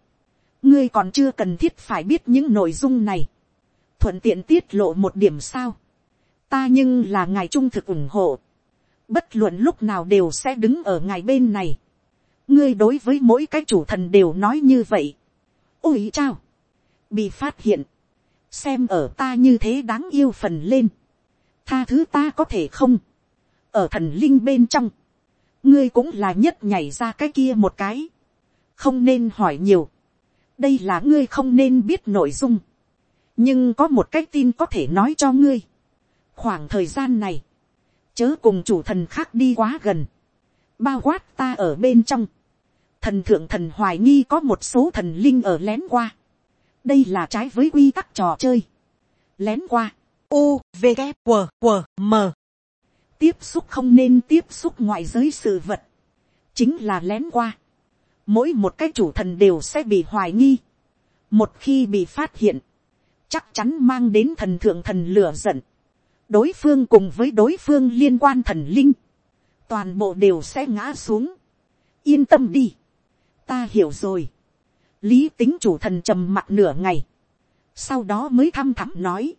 Speaker 1: ngươi còn chưa cần thiết phải biết những nội dung này, thuận tiện tiết lộ một điểm sao, ta nhưng là ngài trung thực ủng hộ, bất luận lúc nào đều sẽ đứng ở ngài bên này, ngươi đối với mỗi cái chủ thần đều nói như vậy, ôi chao, bị phát hiện, xem ở ta như thế đáng yêu phần lên, tha thứ ta có thể không, ở thần linh bên trong, ngươi cũng là nhất nhảy ra cái kia một cái, không nên hỏi nhiều, đây là ngươi không nên biết nội dung, nhưng có một cái tin có thể nói cho ngươi, khoảng thời gian này, chớ cùng chủ thần khác đi quá gần, bao quát ta ở bên trong, thần thượng thần hoài nghi có một số thần linh ở lén qua, đây là trái với quy tắc trò chơi, lén qua, u v g q q m. Tiếp xúc không nên tiếp xúc ngoại giới sự vật, chính là lén qua, mỗi một cái chủ thần đều sẽ bị hoài nghi, một khi bị phát hiện, chắc chắn mang đến thần thượng thần lửa giận, đối phương cùng với đối phương liên quan thần linh, toàn bộ đều sẽ ngã xuống. yên tâm đi, ta hiểu rồi. lý tính chủ thần trầm mặt nửa ngày, sau đó mới thăm thẳm nói,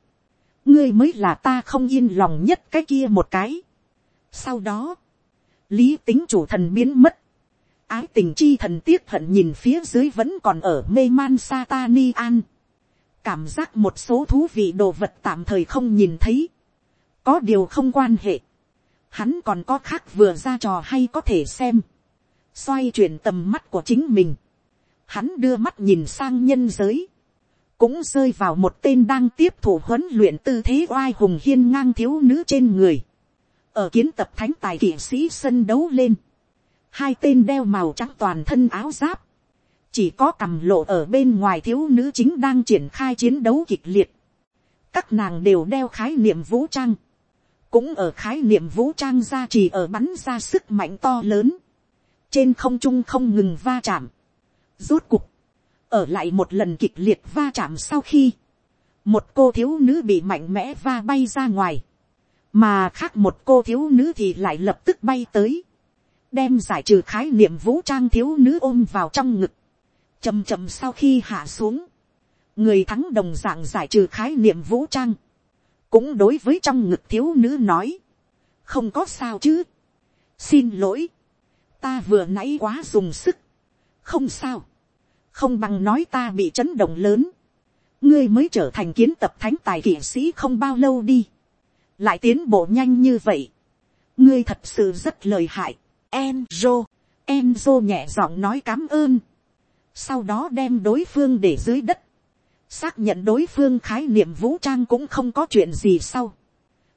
Speaker 1: ngươi mới là ta không yên lòng nhất cái kia một cái. sau đó, lý tính chủ thần biến mất, ái tình chi thần tiếc hận nhìn phía dưới vẫn còn ở mê man satani an. cảm giác một số thú vị đồ vật tạm thời không nhìn thấy có điều không quan hệ, hắn còn có khác vừa ra trò hay có thể xem, xoay chuyển tầm mắt của chính mình, hắn đưa mắt nhìn sang nhân giới, cũng rơi vào một tên đang tiếp thủ huấn luyện tư thế oai hùng hiên ngang thiếu nữ trên người, ở kiến tập thánh tài kỵ sĩ sân đấu lên, hai tên đeo màu trắng toàn thân áo giáp, chỉ có cầm lộ ở bên ngoài thiếu nữ chính đang triển khai chiến đấu kịch liệt, các nàng đều đeo khái niệm vũ trang, cũng ở khái niệm vũ trang ra chỉ ở bắn ra sức mạnh to lớn, trên không trung không ngừng va chạm, rốt cục, ở lại một lần kịch liệt va chạm sau khi, một cô thiếu nữ bị mạnh mẽ va bay ra ngoài, mà khác một cô thiếu nữ thì lại lập tức bay tới, đem giải trừ khái niệm vũ trang thiếu nữ ôm vào trong ngực, chầm chầm sau khi hạ xuống, người thắng đồng d ạ n g giải trừ khái niệm vũ trang, cũng đối với trong ngực thiếu nữ nói, không có sao chứ, xin lỗi, ta vừa nãy quá dùng sức, không sao, không bằng nói ta bị chấn động lớn, ngươi mới trở thành kiến tập thánh tài kỷ sĩ không bao lâu đi, lại tiến bộ nhanh như vậy, ngươi thật sự rất lời hại, Enzo, Enzo nhẹ giọng nói cám ơn, sau đó đem đối phương để dưới đất, xác nhận đối phương khái niệm vũ trang cũng không có chuyện gì sau.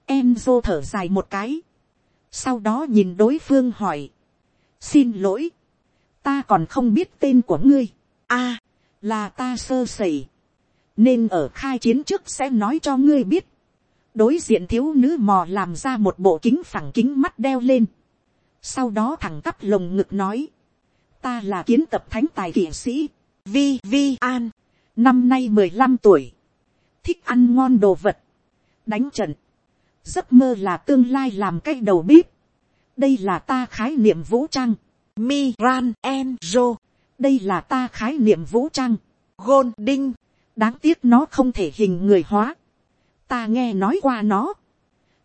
Speaker 1: Enzo thở dài một cái. Sau đó nhìn đối phương hỏi. Xin lỗi. Ta còn không biết tên của ngươi. a, là ta sơ sẩy. Nên ở khai chiến trước sẽ nói cho ngươi biết. Đối diện thiếu nữ mò làm ra một bộ kính phẳng kính mắt đeo lên. Sau đó thẳng tắp lồng ngực nói. Ta là kiến tập thánh tài kỵ sĩ. Vi Vi, An năm nay mười lăm tuổi, thích ăn ngon đồ vật, đánh trận, giấc mơ là tương lai làm cái đầu bếp, đây là ta khái niệm vũ trang, Miran Enzo, đây là ta khái niệm vũ trang, gôn đinh, đáng tiếc nó không thể hình người hóa, ta nghe nói qua nó,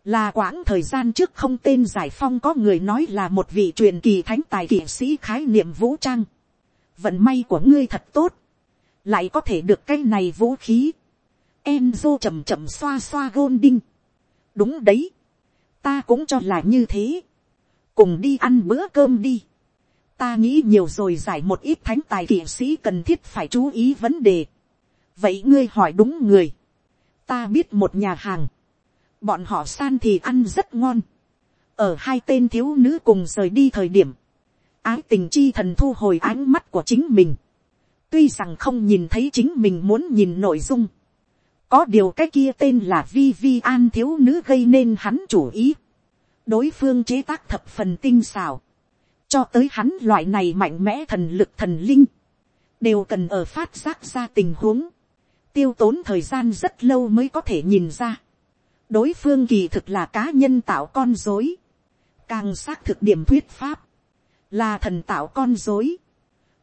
Speaker 1: là quãng thời gian trước không tên giải phong có người nói là một vị truyền kỳ thánh tài kỵ sĩ khái niệm vũ trang, vận may của ngươi thật tốt, lại có thể được cái này vũ khí, Enzo chậm chậm xoa xoa gôn đinh. đúng đấy, ta cũng cho là như thế, cùng đi ăn bữa cơm đi, ta nghĩ nhiều rồi giải một ít thánh tài kỵ sĩ cần thiết phải chú ý vấn đề, vậy ngươi hỏi đúng người, ta biết một nhà hàng, bọn họ san thì ăn rất ngon, ở hai tên thiếu nữ cùng rời đi thời điểm, ái tình chi thần thu hồi ánh mắt của chính mình, tuy rằng không nhìn thấy chính mình muốn nhìn nội dung, có điều cái kia tên là vi vi an thiếu nữ gây nên hắn chủ ý, đối phương chế tác thập phần tinh xào, cho tới hắn loại này mạnh mẽ thần lực thần linh, đều cần ở phát giác ra tình huống, tiêu tốn thời gian rất lâu mới có thể nhìn ra. đối phương kỳ thực là cá nhân tạo con dối, càng xác thực điểm thuyết pháp, là thần tạo con dối,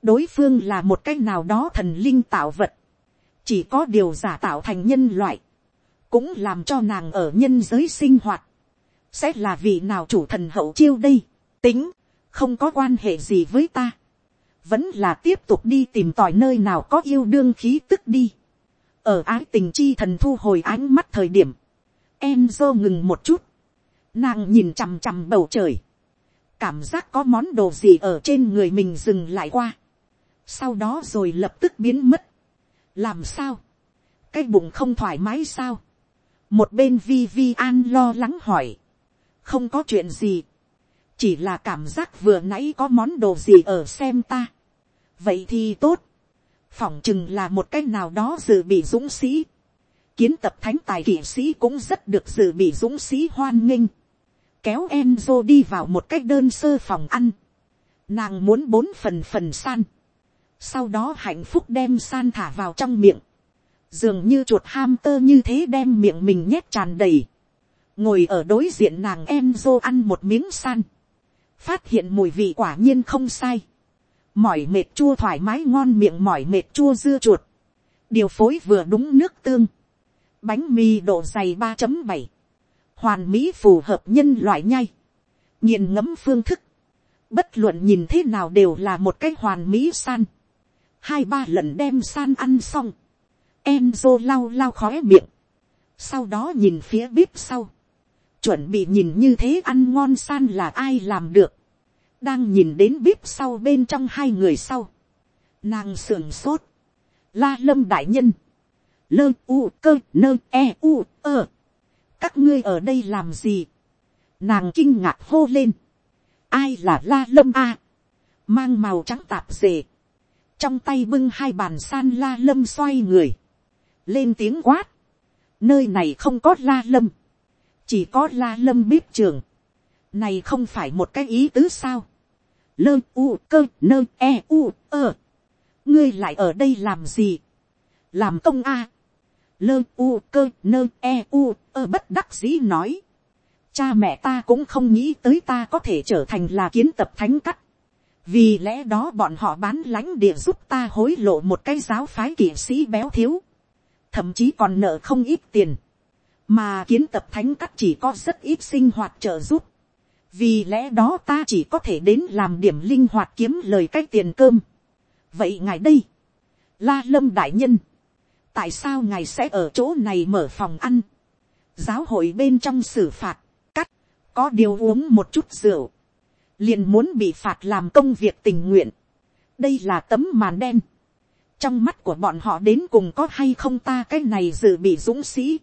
Speaker 1: đối phương là một cái nào đó thần linh tạo vật, chỉ có điều giả tạo thành nhân loại, cũng làm cho nàng ở nhân giới sinh hoạt, sẽ là vị nào chủ thần hậu chiêu đây, tính, không có quan hệ gì với ta, vẫn là tiếp tục đi tìm tòi nơi nào có yêu đương khí tức đi, ở ái tình chi thần thu hồi ánh mắt thời điểm, Enzo ngừng một chút, nàng nhìn chằm chằm bầu trời, cảm giác có món đồ gì ở trên người mình dừng lại qua, sau đó rồi lập tức biến mất, làm sao, cái bụng không thoải mái sao, một bên vi vi an lo lắng hỏi, không có chuyện gì, chỉ là cảm giác vừa nãy có món đồ gì ở xem ta, vậy thì tốt, phỏng chừng là một cái nào đó dự bị dũng sĩ, kiến tập thánh tài kỵ sĩ cũng rất được dự bị dũng sĩ hoan nghênh, kéo Enzo đi vào một cái đơn sơ phòng ăn, nàng muốn bốn phần phần san, sau đó hạnh phúc đem san thả vào trong miệng, dường như chuột ham tơ như thế đem miệng mình nhét tràn đầy, ngồi ở đối diện nàng em dô ăn một miếng san, phát hiện mùi vị quả nhiên không sai, mỏi mệt chua thoải mái ngon miệng mỏi mệt chua dưa chuột, điều phối vừa đúng nước tương, bánh mì độ dày ba bảy, hoàn mỹ phù hợp nhân loại nhai, nghiền ngẫm phương thức, bất luận nhìn thế nào đều là một cái hoàn mỹ san, hai ba lần đem san ăn xong, Enzo lau lau khóe miệng, sau đó nhìn phía bếp sau, chuẩn bị nhìn như thế ăn ngon san là ai làm được, đang nhìn đến bếp sau bên trong hai người sau, nàng sườn sốt, la lâm đại nhân, lơ u cơ nơ e u ơ, các ngươi ở đây làm gì, nàng kinh ngạc hô lên, ai là la lâm a, mang màu trắng tạp dề, trong tay bưng hai bàn san la lâm xoay người, lên tiếng quát, nơi này không có la lâm, chỉ có la lâm bếp trường, này không phải một cái ý tứ sao, lơ u cơ nơ e u ơ, ngươi lại ở đây làm gì, làm công a, lơ u cơ nơ e u ơ bất đắc dĩ nói, cha mẹ ta cũng không nghĩ tới ta có thể trở thành là kiến tập thánh cắt, vì lẽ đó bọn họ bán lãnh địa giúp ta hối lộ một cái giáo phái kỵ sĩ béo thiếu, thậm chí còn nợ không ít tiền, mà kiến tập thánh cắt chỉ có rất ít sinh hoạt trợ giúp, vì lẽ đó ta chỉ có thể đến làm điểm linh hoạt kiếm lời cái tiền cơm. vậy ngài đây, la lâm đại nhân, tại sao ngài sẽ ở chỗ này mở phòng ăn, giáo hội bên trong xử phạt, cắt, có điều uống một chút rượu, liền muốn bị phạt làm công việc tình nguyện. đây là tấm màn đen. trong mắt của bọn họ đến cùng có hay không ta cái này dự bị dũng sĩ.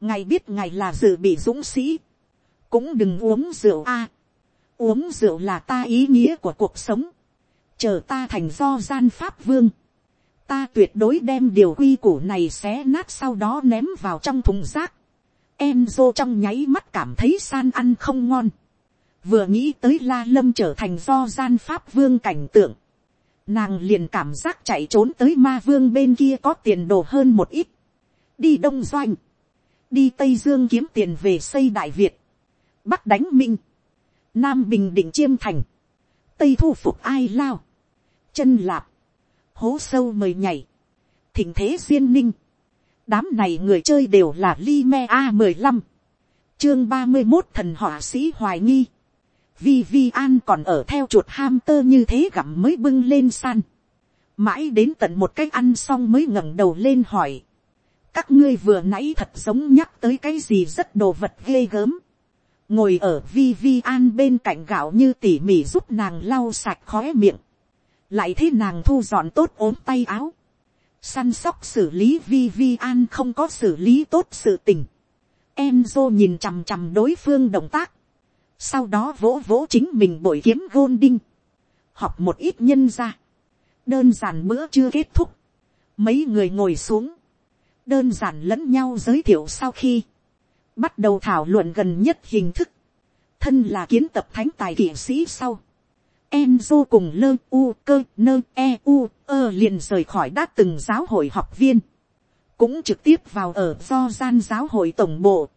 Speaker 1: ngài biết ngài là dự bị dũng sĩ. cũng đừng uống rượu a. uống rượu là ta ý nghĩa của cuộc sống. chờ ta thành do gian pháp vương. ta tuyệt đối đem điều quy củ này xé nát sau đó ném vào trong thùng rác. Enzo trong nháy mắt cảm thấy san ăn không ngon vừa nghĩ tới la lâm trở thành do gian pháp vương cảnh tượng, nàng liền cảm giác chạy trốn tới ma vương bên kia có tiền đồ hơn một ít, đi đông doanh, đi tây dương kiếm tiền về xây đại việt, bắc đánh minh, nam bình định chiêm thành, tây thu phục ai lao, chân lạp, hố sâu mời nhảy, thỉnh thế duyên ninh, đám này người chơi đều là li me a mười lăm, chương ba mươi một thần họa sĩ hoài nghi, vi vi an còn ở theo chuột ham tơ như thế gặm mới bưng lên san, mãi đến tận một cái ăn xong mới ngẩng đầu lên hỏi, các ngươi vừa nãy thật giống nhắc tới cái gì rất đồ vật ghê gớm, ngồi ở vi vi an bên cạnh gạo như tỉ mỉ giúp nàng lau sạch khóe miệng, lại thấy nàng thu dọn tốt ốm tay áo, săn sóc xử lý vi vi an không có xử lý tốt sự tình. Enzo nhìn chằm chằm đối phương động tác, sau đó vỗ vỗ chính mình bội kiếm gôn đinh, học một ít nhân ra, đơn giản bữa chưa kết thúc, mấy người ngồi xuống, đơn giản lẫn nhau giới thiệu sau khi, bắt đầu thảo luận gần nhất hình thức, thân là kiến tập thánh tài kỵ sĩ sau, Enzo cùng lơ u cơ nơ e u ơ liền rời khỏi đã từng giáo hội học viên. Cũng trực tiếp vào ở do gian giáo hội tổng bộ.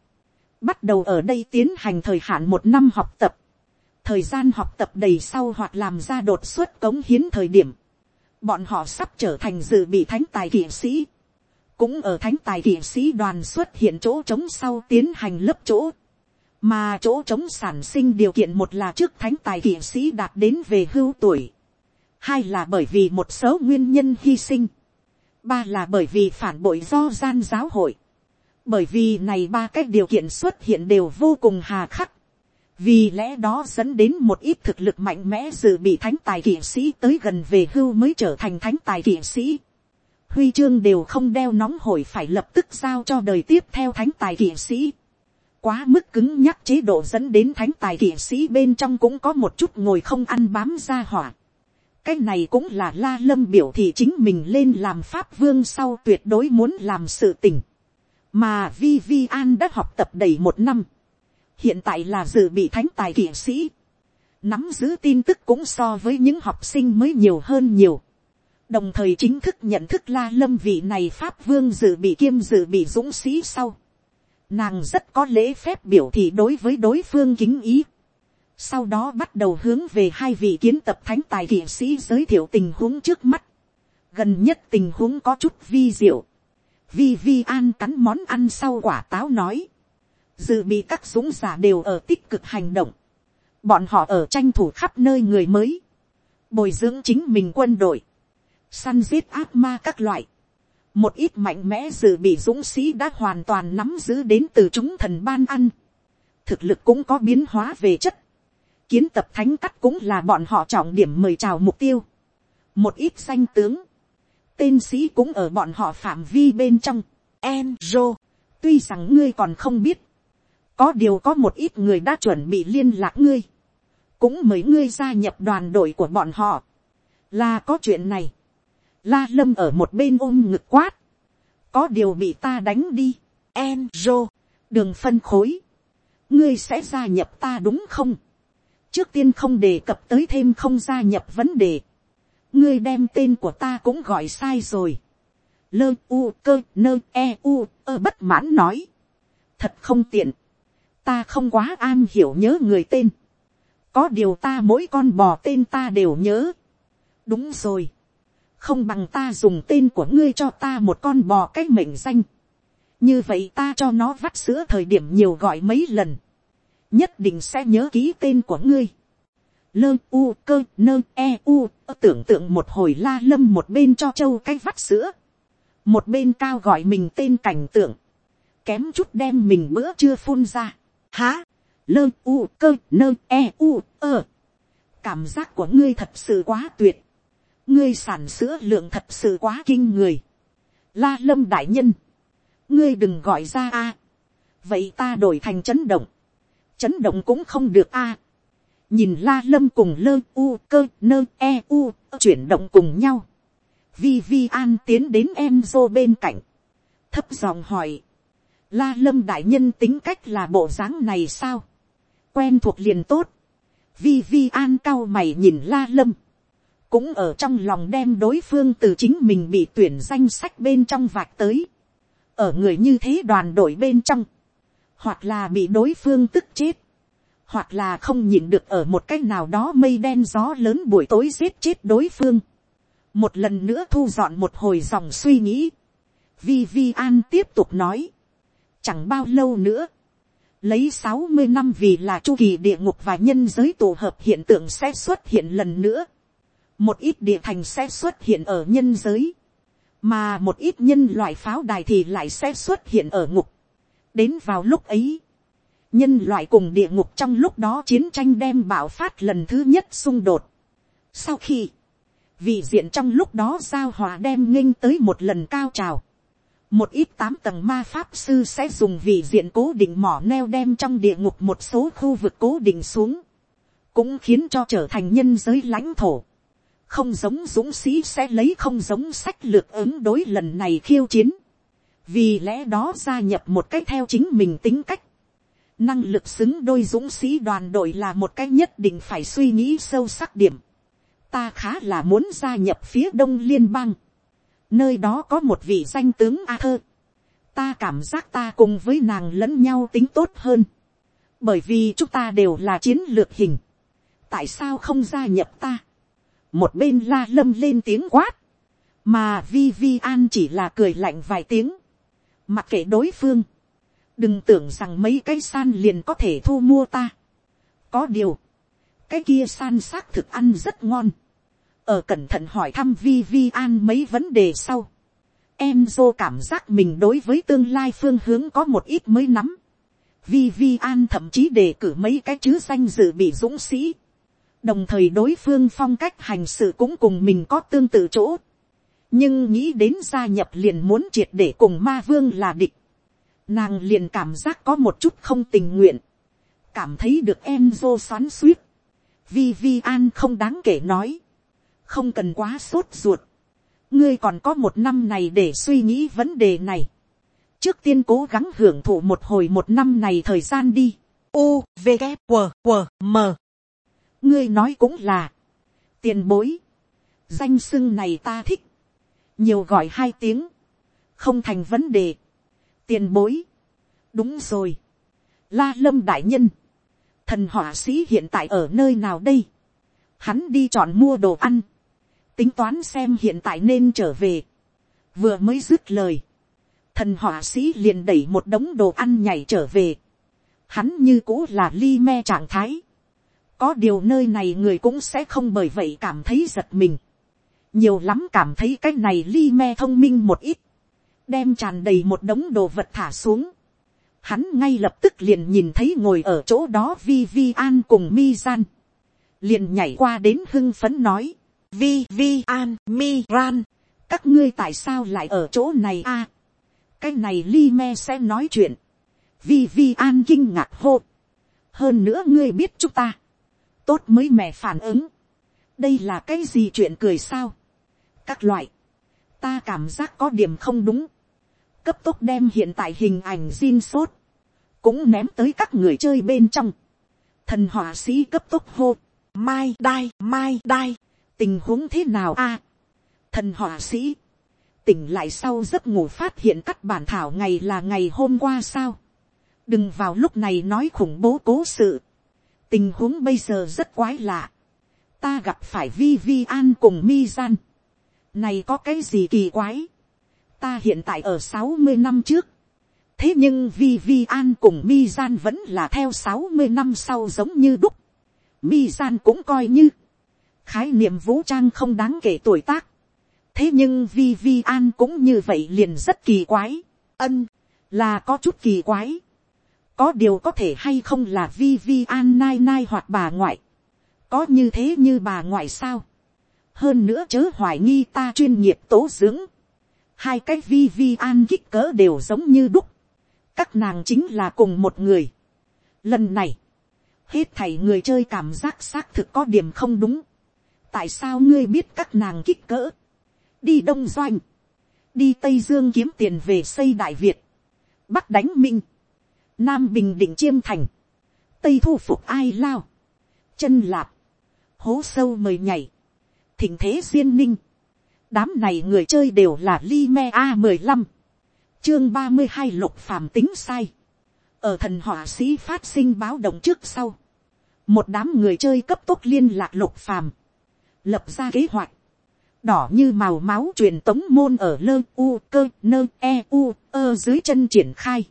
Speaker 1: Bắt đầu ở đây tiến hành thời hạn một năm học tập. Thời gian học tập đầy sau hoặc làm ra đột xuất cống hiến thời điểm. Bọn họ sắp trở thành dự bị thánh tài kỵ sĩ. Cũng ở thánh tài kỵ sĩ đoàn xuất hiện chỗ trống sau tiến hành lớp chỗ mà chỗ trống sản sinh điều kiện một là trước thánh tài kỵ sĩ đạt đến về hưu tuổi, hai là bởi vì một số nguyên nhân hy sinh, ba là bởi vì phản bội do gian giáo hội, bởi vì này ba cái điều kiện xuất hiện đều vô cùng hà khắc, vì lẽ đó dẫn đến một ít thực lực mạnh mẽ dự bị thánh tài kỵ sĩ tới gần về hưu mới trở thành thánh tài kỵ sĩ. Huy chương đều không đeo nóng hổi phải lập tức giao cho đời tiếp theo thánh tài kỵ sĩ quá mức cứng nhắc chế độ dẫn đến thánh tài kỵ sĩ bên trong cũng có một chút ngồi không ăn bám ra hỏa. cái này cũng là la lâm biểu thị chính mình lên làm pháp vương sau tuyệt đối muốn làm sự tình mà vi vi an đã học tập đầy một năm. hiện tại là dự bị thánh tài kỵ sĩ. nắm giữ tin tức cũng so với những học sinh mới nhiều hơn nhiều. đồng thời chính thức nhận thức la lâm vị này pháp vương dự bị kiêm dự bị dũng sĩ sau Nàng rất có lễ phép biểu thị đối với đối phương kính ý. Sau đó bắt đầu hướng về hai vị kiến tập thánh tài kỵ sĩ giới thiệu tình huống trước mắt. Gần nhất tình huống có chút vi diệu. Vi Vi An cắn món ăn sau quả táo nói. Dự bị các súng giả đều ở tích cực hành động. Bọn họ ở tranh thủ khắp nơi người mới. Bồi dưỡng chính mình quân đội. Săn giết ác ma các loại một ít mạnh mẽ dự bị dũng sĩ đã hoàn toàn nắm giữ đến từ chúng thần ban ăn. thực lực cũng có biến hóa về chất. kiến tập thánh cắt cũng là bọn họ trọng điểm mời chào mục tiêu. một ít danh tướng tên sĩ cũng ở bọn họ phạm vi bên trong. Enzo, tuy rằng ngươi còn không biết. có điều có một ít người đã chuẩn bị liên lạc ngươi. cũng mời ngươi gia nhập đoàn đội của bọn họ. là có chuyện này La lâm ở một bên ôm ngực quát. Có điều bị ta đánh đi. Enzo, đường phân khối. Ngươi sẽ gia nhập ta đúng không? Trước tiên không đề cập tới thêm không gia nhập vấn đề. Ngươi đem tên của ta cũng gọi sai rồi. Lơ u cơ nơ e u ơ bất mãn nói. Thật không tiện. Ta không quá an hiểu nhớ người tên. Có điều ta mỗi con bò tên ta đều nhớ. Đúng rồi không bằng ta dùng tên của ngươi cho ta một con bò cái mệnh danh. như vậy ta cho nó vắt sữa thời điểm nhiều gọi mấy lần. nhất định sẽ nhớ ký tên của ngươi lơ u cơ nơ e u tưởng tượng một hồi la lâm một bên cho châu cái vắt sữa. một bên cao gọi mình tên cảnh tượng. kém chút đem mình bữa chưa phun ra. há lơ u cơ nơ e u ơ. cảm giác của ngươi thật sự quá tuyệt ngươi sản sữa lượng thật sự quá kinh người. La lâm đại nhân, ngươi đừng gọi ra a. vậy ta đổi thành chấn động. chấn động cũng không được a nhìn la lâm cùng lơ u cơ nơ e u chuyển động cùng nhau. vi vi an tiến đến em dô bên cạnh. thấp giọng hỏi. la lâm đại nhân tính cách là bộ dáng này sao. quen thuộc liền tốt. vi vi an cao mày nhìn la lâm cũng ở trong lòng đem đối phương từ chính mình bị tuyển danh sách bên trong vạch tới, ở người như thế đoàn đội bên trong, hoặc là bị đối phương tức chết, hoặc là không nhìn được ở một cách nào đó mây đen gió lớn buổi tối giết chết đối phương. một lần nữa thu dọn một hồi dòng suy nghĩ, vi vi an tiếp tục nói, chẳng bao lâu nữa, lấy sáu mươi năm vì là chu kỳ địa ngục và nhân giới tổ hợp hiện tượng sẽ xuất hiện lần nữa, một ít địa thành sẽ xuất hiện ở nhân giới, mà một ít nhân loại pháo đài thì lại sẽ xuất hiện ở ngục. đến vào lúc ấy, nhân loại cùng địa ngục trong lúc đó chiến tranh đem bạo phát lần thứ nhất xung đột. sau khi, vị diện trong lúc đó giao hòa đem nghênh tới một lần cao trào, một ít tám tầng ma pháp sư sẽ dùng vị diện cố định mỏ neo đem trong địa ngục một số khu vực cố định xuống, cũng khiến cho trở thành nhân giới lãnh thổ. Không giống dũng sĩ sẽ lấy không giống sách lược ứng đối lần này khiêu chiến, vì lẽ đó gia nhập một cách theo chính mình tính cách, năng lực xứng đôi dũng sĩ đoàn đội là một cách nhất định phải suy nghĩ sâu sắc điểm, ta khá là muốn gia nhập phía đông liên bang, nơi đó có một vị danh tướng a thơ, ta cảm giác ta cùng với nàng lẫn nhau tính tốt hơn, bởi vì chúng ta đều là chiến lược hình, tại sao không gia nhập ta, một bên la lâm lên tiếng quát, mà vi vi an chỉ là cười lạnh vài tiếng, mặc kệ đối phương, đừng tưởng rằng mấy cái san liền có thể thu mua ta. có điều, cái kia san xác thực ăn rất ngon, ở cẩn thận hỏi thăm vi vi an mấy vấn đề sau, dô cảm giác mình đối với tương lai phương hướng có một ít mới nắm. Vi Vi An thậm chí đề cử mấy cái chứ danh dự bị dũng sĩ. Đồng thời đối phương phong cách hành sự cũng cùng mình có tương tự chỗ, nhưng nghĩ đến gia nhập liền muốn triệt để cùng ma vương là địch, nàng liền cảm giác có một chút không tình nguyện, cảm thấy được Enzo xoắn suýt, vi vi an không đáng kể nói, không cần quá sốt ruột, ngươi còn có một năm này để suy nghĩ vấn đề này, trước tiên cố gắng hưởng thụ một hồi một năm này thời gian đi, u v g q q m. Ngươi nói cũng là, tiền bối, danh sưng này ta thích, nhiều gọi hai tiếng, không thành vấn đề, tiền bối, đúng rồi, la lâm đại nhân, thần họa sĩ hiện tại ở nơi nào đây, hắn đi chọn mua đồ ăn, tính toán xem hiện tại nên trở về, vừa mới dứt lời, thần họa sĩ liền đẩy một đống đồ ăn nhảy trở về, hắn như cũ là ly me trạng thái, có điều nơi này người cũng sẽ không bởi vậy cảm thấy giật mình. nhiều lắm cảm thấy cái này li me thông minh một ít đem tràn đầy một đống đồ vật thả xuống. hắn ngay lập tức liền nhìn thấy ngồi ở chỗ đó vi vi an cùng mi gian. liền nhảy qua đến hưng phấn nói. vi vi an mi ran. các ngươi tại sao lại ở chỗ này a. cái này li me sẽ nói chuyện. vi vi an kinh ngạc hô. hơn nữa ngươi biết chúng ta tốt mới mẻ phản ứng. đây là cái gì chuyện cười sao. các loại, ta cảm giác có điểm không đúng cấp tốc đem hiện tại hình ảnh zin sốt, cũng ném tới các người chơi bên trong. thần họa sĩ cấp tốc hô, mai đai mai đai, tình huống thế nào a. thần họa sĩ, tỉnh lại sau giấc ngủ phát hiện các bản thảo ngày là ngày hôm qua sao. đừng vào lúc này nói khủng bố cố sự tình huống bây giờ rất quái lạ. ta gặp phải vi vi an cùng mi gian. này có cái gì kỳ quái ta hiện tại ở sáu mươi năm trước. thế nhưng vi vi an cùng mi gian vẫn là theo sáu mươi năm sau giống như đúc. mi gian cũng coi như. khái niệm vũ trang không đáng kể tuổi tác. thế nhưng vi vi an cũng như vậy liền rất kỳ quái. ân, là có chút kỳ quái có điều có thể hay không là vi vi an nai nai hoặc bà ngoại, có như thế như bà ngoại sao, hơn nữa chớ hoài nghi ta chuyên nghiệp tố dưỡng, hai cái vi vi an kích cỡ đều giống như đúc, các nàng chính là cùng một người. Lần này, hết thảy người chơi cảm giác xác thực có điểm không đúng. tại sao ngươi biết các nàng kích cỡ, đi đông doanh, đi tây dương kiếm tiền về xây đại việt, bắc đánh minh, nam bình định chiêm thành, tây thu phục ai lao, chân lạp, hố sâu mời nhảy, thỉnh thế duyên ninh, đám này người chơi đều là Lime a mười lăm, chương ba mươi hai lục phàm tính sai, ở thần họa sĩ phát sinh báo động trước sau, một đám người chơi cấp tốc liên lạc lục phàm, lập ra kế hoạch, đỏ như màu máu truyền tống môn ở lơ u cơ nơ e u ơ dưới chân triển khai.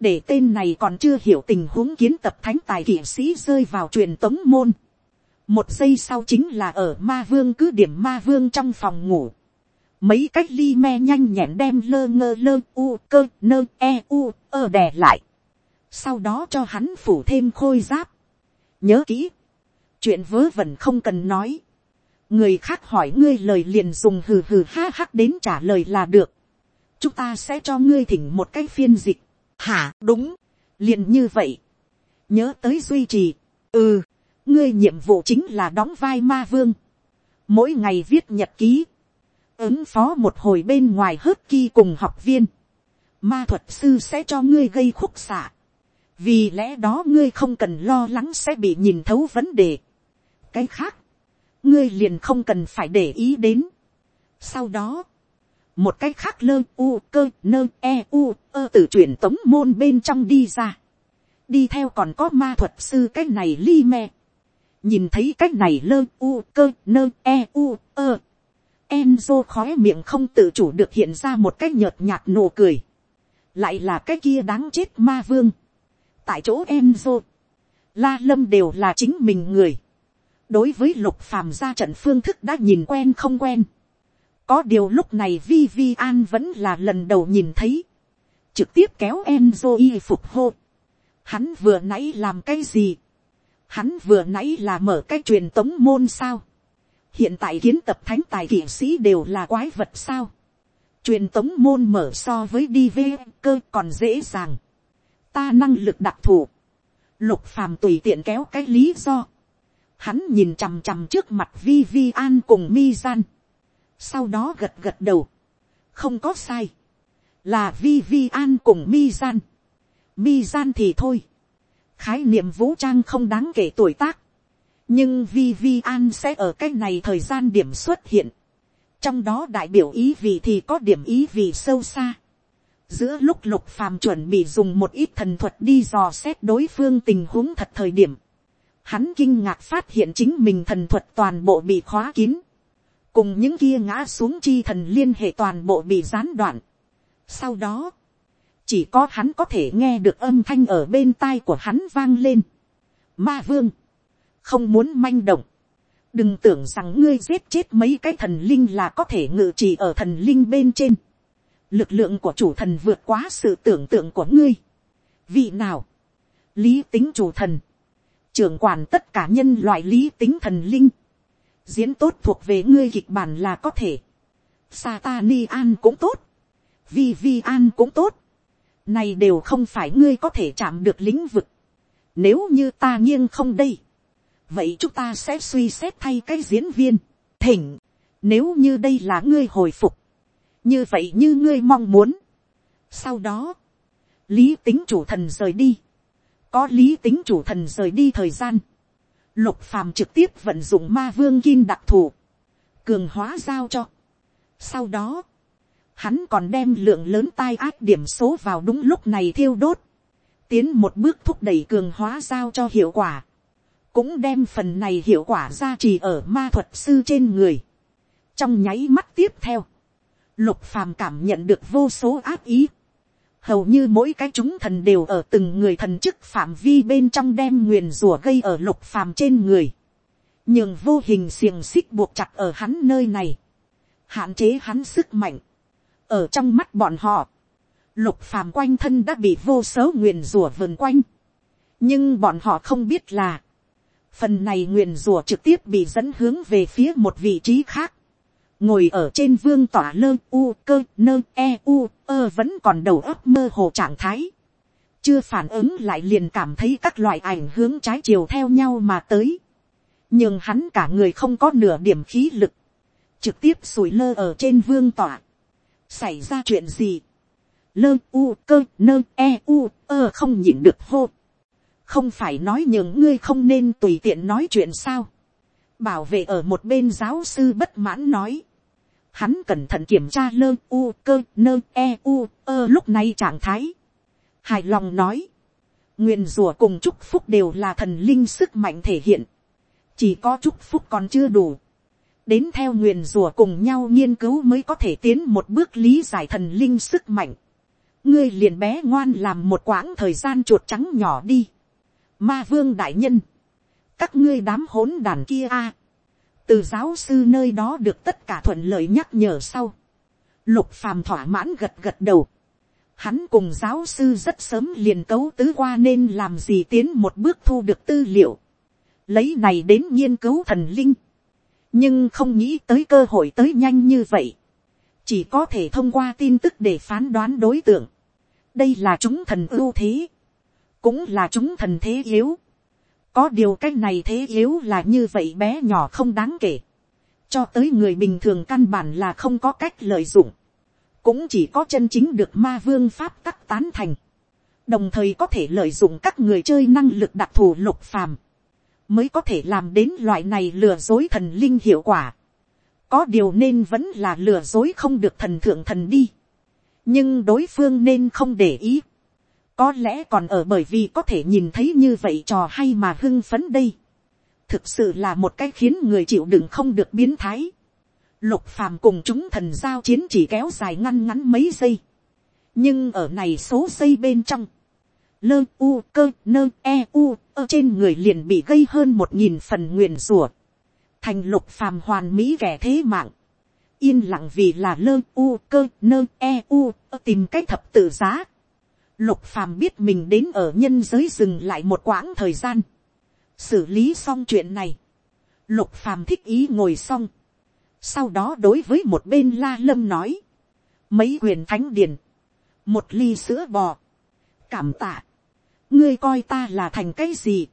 Speaker 1: để tên này còn chưa hiểu tình huống kiến tập thánh tài kỷ sĩ rơi vào truyền tống môn một giây sau chính là ở ma vương cứ điểm ma vương trong phòng ngủ. mấy cách ly me nhanh nhẹn đem lơ ngơ lơ u cơ nơ e u ơ đè lại. sau đó cho hắn phủ thêm khôi giáp. nhớ kỹ. chuyện vớ vẩn không cần nói người khác hỏi ngươi lời liền dùng hừ hừ ha hắc đến trả lời là được. chúng ta sẽ cho ngươi thỉnh một cái phiên dịch. hả đúng, liền như vậy. nhớ tới duy trì. ừ, ngươi nhiệm vụ chính là đóng vai ma vương. mỗi ngày viết nhật ký. ứng phó một hồi bên ngoài hớt ki cùng học viên. ma thuật sư sẽ cho ngươi gây khúc xạ. vì lẽ đó ngươi không cần lo lắng sẽ bị nhìn thấu vấn đề. cái khác ngươi liền không cần phải để ý đến. Sau đó, một cái khác lơ u cơ nơ e u ơ từ chuyển tống môn bên trong đi ra. đi theo còn có ma thuật sư cái này li me nhìn thấy cái này lơ u cơ nơ e u ơ. Enzo khói miệng không tự chủ được hiện ra một cái nhợt nhạt nụ cười. lại là cái kia đáng chết ma vương. tại chỗ Enzo, la lâm đều là chính mình người đối với lục phàm ra trận phương thức đã nhìn quen không quen. có điều lúc này vi vi an vẫn là lần đầu nhìn thấy. trực tiếp kéo enzo y phục hô. hắn vừa nãy làm cái gì hắn vừa nãy là mở cái truyền tống môn sao. hiện tại kiến tập thánh tài kỵ sĩ đều là quái vật sao. truyền tống môn mở so với đi về cơ còn dễ dàng. ta năng lực đặc thù. lục phàm tùy tiện kéo cái lý do hắn nhìn chằm chằm trước mặt vi vi an cùng mi gian, sau đó gật gật đầu, không có sai, là vi vi an cùng mi gian, mi gian thì thôi, khái niệm vũ trang không đáng kể tuổi tác, nhưng vi vi an sẽ ở cái này thời gian điểm xuất hiện, trong đó đại biểu ý vị thì có điểm ý vị sâu xa, giữa lúc lục phàm chuẩn bị dùng một ít thần thuật đi dò xét đối phương tình huống thật thời điểm, hắn kinh ngạc phát hiện chính mình thần thuật toàn bộ bị khóa kín, cùng những kia ngã xuống chi thần liên hệ toàn bộ bị gián đoạn. Sau đó, chỉ có hắn có thể nghe được âm thanh ở bên tai của hắn vang lên. Ma vương, không muốn manh động, đừng tưởng rằng ngươi giết chết mấy cái thần linh là có thể ngự trị ở thần linh bên trên. lực lượng của chủ thần vượt quá sự tưởng tượng của ngươi. vị nào, lý tính chủ thần, trưởng quản tất cả nhân loại lý tính thần linh, diễn tốt thuộc về ngươi kịch bản là có thể, Satani an cũng tốt, vi vi an cũng tốt, này đều không phải ngươi có thể chạm được lĩnh vực, nếu như ta nghiêng không đây, vậy chúng ta sẽ suy xét thay cái diễn viên, thỉnh, nếu như đây là ngươi hồi phục, như vậy như ngươi mong muốn. sau đó, lý tính chủ thần rời đi, có lý tính chủ thần rời đi thời gian, lục phàm trực tiếp vận dụng ma vương kim đặc thù, cường hóa giao cho. Sau đó, hắn còn đem lượng lớn tai ác điểm số vào đúng lúc này thiêu đốt, tiến một bước thúc đẩy cường hóa giao cho hiệu quả, cũng đem phần này hiệu quả ra trì ở ma thuật sư trên người. trong nháy mắt tiếp theo, lục phàm cảm nhận được vô số ác ý, hầu như mỗi cái chúng thần đều ở từng người thần chức phạm vi bên trong đem nguyền rủa gây ở lục phàm trên người, nhưng vô hình xiềng xích buộc chặt ở hắn nơi này, hạn chế hắn sức mạnh, ở trong mắt bọn họ, lục phàm quanh thân đã bị vô số nguyền rủa vần quanh, nhưng bọn họ không biết là, phần này nguyền rủa trực tiếp bị dẫn hướng về phía một vị trí khác, ngồi ở trên vương tỏa lơ u cơ nơ e u ơ vẫn còn đầu óc mơ hồ trạng thái, chưa phản ứng lại liền cảm thấy các loại ảnh hướng trái chiều theo nhau mà tới, nhưng hắn cả người không có nửa điểm khí lực, trực tiếp sủi lơ ở trên vương tỏa, xảy ra chuyện gì, lơ u cơ nơ e u ơ không nhịn được hô, không phải nói những ngươi không nên tùy tiện nói chuyện sao, bảo vệ ở một bên giáo sư bất mãn nói, Hắn cẩn thận kiểm tra lơ u cơ nơ e u ơ lúc này trạng thái. Hài lòng nói. Nguyện rùa cùng chúc phúc đều là thần linh sức mạnh thể hiện. Chỉ có chúc phúc còn chưa đủ đến theo nguyền rùa cùng nhau nghiên cứu mới có thể tiến một bước lý giải thần linh sức mạnh. ngươi liền bé ngoan làm một quãng thời gian chuột trắng nhỏ đi. ma vương đại nhân, các ngươi đám hỗn đàn kia a, từ giáo sư nơi đó được tất cả thuận lợi nhắc nhở sau, lục phàm thỏa mãn gật gật đầu, hắn cùng giáo sư rất sớm liền cấu tứ qua nên làm gì tiến một bước thu được tư liệu, lấy này đến nghiên cứu thần linh, nhưng không nghĩ tới cơ hội tới nhanh như vậy, chỉ có thể thông qua tin tức để phán đoán đối tượng, đây là chúng thần ưu thế, cũng là chúng thần thế yếu, có điều cái này thế yếu là như vậy bé nhỏ không đáng kể, cho tới người bình thường căn bản là không có cách lợi dụng, cũng chỉ có chân chính được ma vương pháp tắc tán thành, đồng thời có thể lợi dụng các người chơi năng lực đặc thù lục phàm, mới có thể làm đến loại này lừa dối thần linh hiệu quả. có điều nên vẫn là lừa dối không được thần thượng thần đi. nhưng đối phương nên không để ý. có lẽ còn ở bởi vì có thể nhìn thấy như vậy trò hay mà hưng phấn đây. thực sự là một cái khiến người chịu đựng không được biến thái. lục phàm cùng chúng thần giao chiến chỉ kéo dài ngăn ngắn mấy giây. nhưng ở này số giây bên trong, lơ, u, cơ, nơ e u, ơ, trên người liền bị gây hơn một nghìn phần nguyền rủa. Thành lục phàm hoàn mỹ kẻ thế mạng. Yên lặng vì là lơ, u, cơ, nơ e u, ơ, tìm cách thập tự giá. Lục phàm biết mình đến ở nhân giới dừng lại một quãng thời gian. Xử lý xong chuyện này. Lục phàm thích ý ngồi xong. Sau đó đối với một bên la lâm nói. Mấy quyền thánh điền. Một ly sữa bò. Cảm tạ ngươi coi ta là thành cái gì.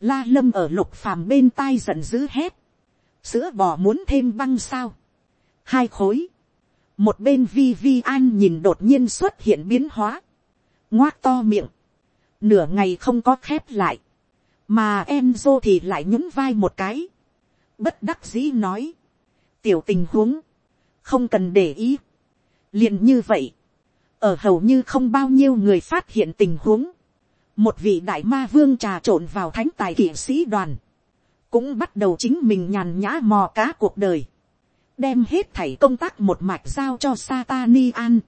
Speaker 1: la lâm ở lục phàm bên tai giận dữ hét. sữa bò muốn thêm băng sao. hai khối. một bên vi vi an nhìn đột nhiên xuất hiện biến hóa. ngoác to miệng. nửa ngày không có khép lại. mà Enzo thì lại nhún vai một cái. bất đắc dĩ nói. tiểu tình huống. không cần để ý. liền như vậy. ở hầu như không bao nhiêu người phát hiện tình huống một vị đại ma vương trà trộn vào thánh tài kỵ sĩ đoàn, cũng bắt đầu chính mình nhàn nhã mò cá cuộc đời, đem hết thảy công tác một mạch giao cho Satani an.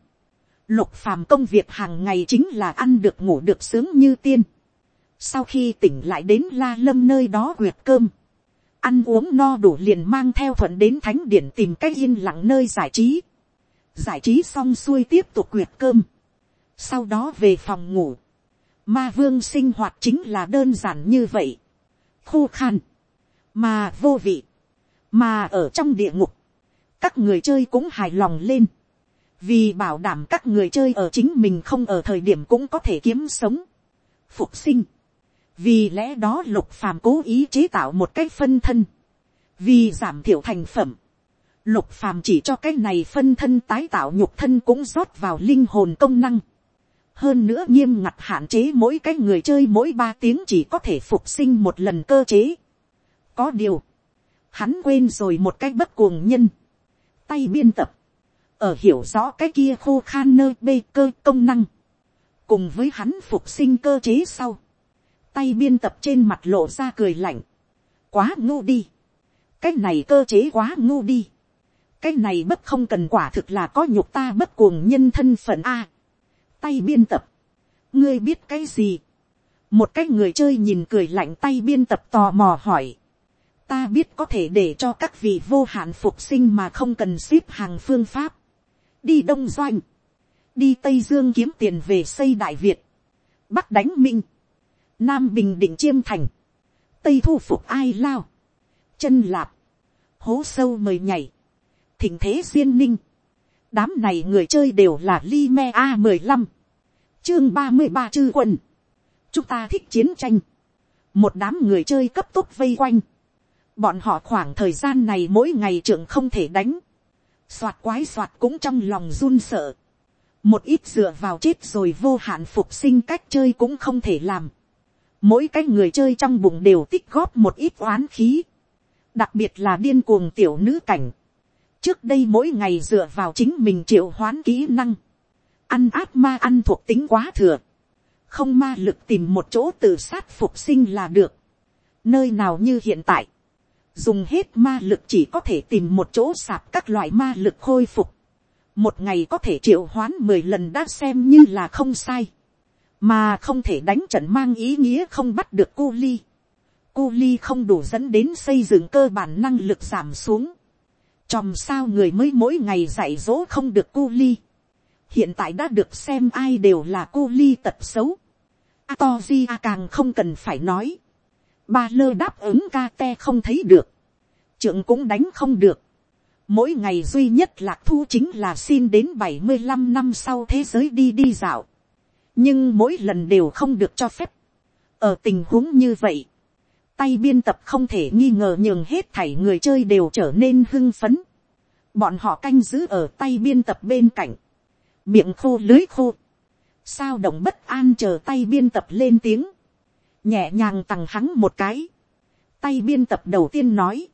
Speaker 1: Lục phàm công việc hàng ngày chính là ăn được ngủ được sướng như tiên. Sau khi tỉnh lại đến la lâm nơi đó quyệt cơm, ăn uống no đủ liền mang theo thuận đến thánh điển tìm cách yên lặng nơi giải trí. Giải trí xong xuôi tiếp tục quyệt cơm. Sau đó về phòng ngủ Ma vương sinh hoạt chính là đơn giản như vậy. Khô khan. Mà vô vị. Mà ở trong địa ngục. Các người chơi cũng hài lòng lên. Vì bảo đảm các người chơi ở chính mình không ở thời điểm cũng có thể kiếm sống. Phục sinh. Vì lẽ đó lục phàm cố ý chế tạo một cái phân thân. Vì giảm thiểu thành phẩm. Lục phàm chỉ cho cái này phân thân tái tạo nhục thân cũng rót vào linh hồn công năng hơn nữa nghiêm ngặt hạn chế mỗi cái người chơi mỗi ba tiếng chỉ có thể phục sinh một lần cơ chế. có điều, hắn quên rồi một cái bất cuồng nhân, tay biên tập, ở hiểu rõ cái kia khô khan nơi bê cơ công năng, cùng với hắn phục sinh cơ chế sau, tay biên tập trên mặt lộ ra cười lạnh, quá ngu đi, cái này cơ chế quá ngu đi, cái này bất không cần quả thực là có nhục ta bất cuồng nhân thân phận a, tay biên tập. ngươi biết cái gì. một cái người chơi nhìn cười lạnh tay biên tập tò mò hỏi. ta biết có thể để cho các vị vô hạn phục sinh mà không cần ship hàng phương pháp. đi đông doanh. đi tây dương kiếm tiền về xây đại việt. bắc đánh minh. nam bình định chiêm thành. tây thu phục ai lao. chân lạp. hố sâu mời nhảy. thỉnh thế duyên ninh đám này người chơi đều là Lime a mười lăm. Chương ba mươi ba chư quân. Chúng ta thích chiến tranh. Một đám người chơi cấp tốc vây quanh. Bọn họ khoảng thời gian này mỗi ngày trưởng không thể đánh. Soạt quái soạt cũng trong lòng run sợ. Một ít dựa vào chết rồi vô hạn phục sinh cách chơi cũng không thể làm. Mỗi cái người chơi trong bụng đều tích góp một ít oán khí. Đặc biệt là điên cuồng tiểu nữ cảnh. Trước đây mỗi ngày dựa vào chính mình triệu hoán kỹ năng. Ăn áp ma ăn thuộc tính quá thừa. Không ma lực tìm một chỗ tự sát phục sinh là được. Nơi nào như hiện tại. dùng hết ma lực chỉ có thể tìm một chỗ sạp các loại ma lực khôi phục, một ngày có thể triệu hoán mười lần đã xem như là không sai, mà không thể đánh trận mang ý nghĩa không bắt được cu ly. Cu ly không đủ dẫn đến xây dựng cơ bản năng lực giảm xuống. Chòm sao người mới mỗi ngày dạy dỗ không được cu ly. Hiện tại đã được xem ai đều là cu ly tật xấu. Atoji càng không cần phải nói. Ba lơ đáp ứng ca te không thấy được. Trượng cũng đánh không được. Mỗi ngày duy nhất lạc thu chính là xin đến bảy mươi 75 năm sau thế giới đi đi dạo. Nhưng mỗi lần đều không được cho phép. Ở tình huống như vậy. Tay biên tập không thể nghi ngờ nhường hết thảy người chơi đều trở nên hưng phấn. Bọn họ canh giữ ở tay biên tập bên cạnh. Miệng khô lưới khô. Sao động bất an chờ tay biên tập lên tiếng nhẹ nhàng tằng hắn một cái, tay biên tập đầu tiên nói,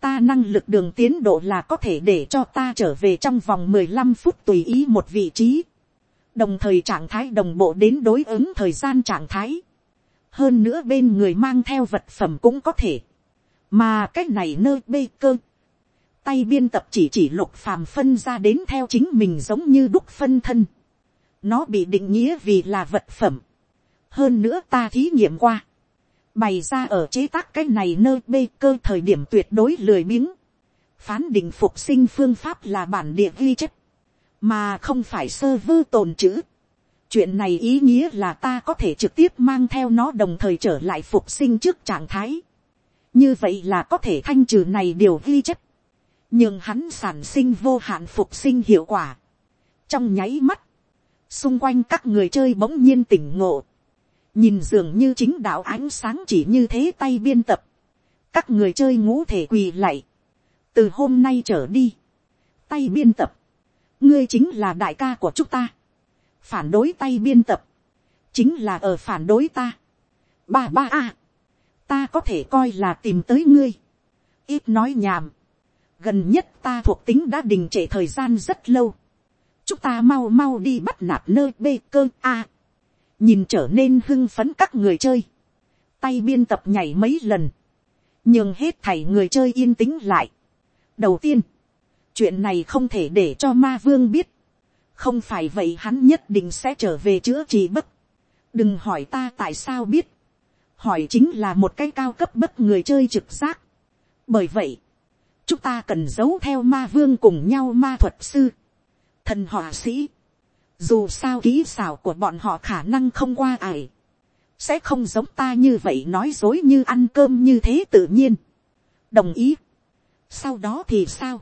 Speaker 1: ta năng lực đường tiến độ là có thể để cho ta trở về trong vòng mười lăm phút tùy ý một vị trí, đồng thời trạng thái đồng bộ đến đối ứng thời gian trạng thái, hơn nữa bên người mang theo vật phẩm cũng có thể, mà cái này nơi bê cơ, tay biên tập chỉ chỉ lục phàm phân ra đến theo chính mình giống như đúc phân thân, nó bị định nghĩa vì là vật phẩm, hơn nữa ta thí nghiệm qua, bày ra ở chế tác cái này nơi bê cơ thời điểm tuyệt đối lười biếng, phán định phục sinh phương pháp là bản địa ghi chép, mà không phải sơ vơ tồn chữ chuyện này ý nghĩa là ta có thể trực tiếp mang theo nó đồng thời trở lại phục sinh trước trạng thái. như vậy là có thể thanh trừ này điều ghi chép, nhưng hắn sản sinh vô hạn phục sinh hiệu quả. trong nháy mắt, xung quanh các người chơi bỗng nhiên tỉnh ngộ, nhìn dường như chính đạo ánh sáng chỉ như thế tay biên tập, các người chơi ngũ thể quỳ lạy, từ hôm nay trở đi, tay biên tập, ngươi chính là đại ca của chúng ta, phản đối tay biên tập, chính là ở phản đối ta, ba ba a, ta có thể coi là tìm tới ngươi, ít nói nhàm, gần nhất ta thuộc tính đã đình trệ thời gian rất lâu, chúng ta mau mau đi bắt nạt nơi bê cơ a, nhìn trở nên hưng phấn các người chơi, tay biên tập nhảy mấy lần, nhưng hết thảy người chơi yên tĩnh lại. đầu tiên, chuyện này không thể để cho ma vương biết, không phải vậy hắn nhất định sẽ trở về chữa trị bất. đừng hỏi ta tại sao biết, hỏi chính là một cái cao cấp bất người chơi trực giác. bởi vậy, chúng ta cần giấu theo ma vương cùng nhau ma thuật sư, thần họa sĩ, dù sao kỹ xảo của bọn họ khả năng không qua ải, sẽ không giống ta như vậy nói dối như ăn cơm như thế tự nhiên. đồng ý. sau đó thì sao,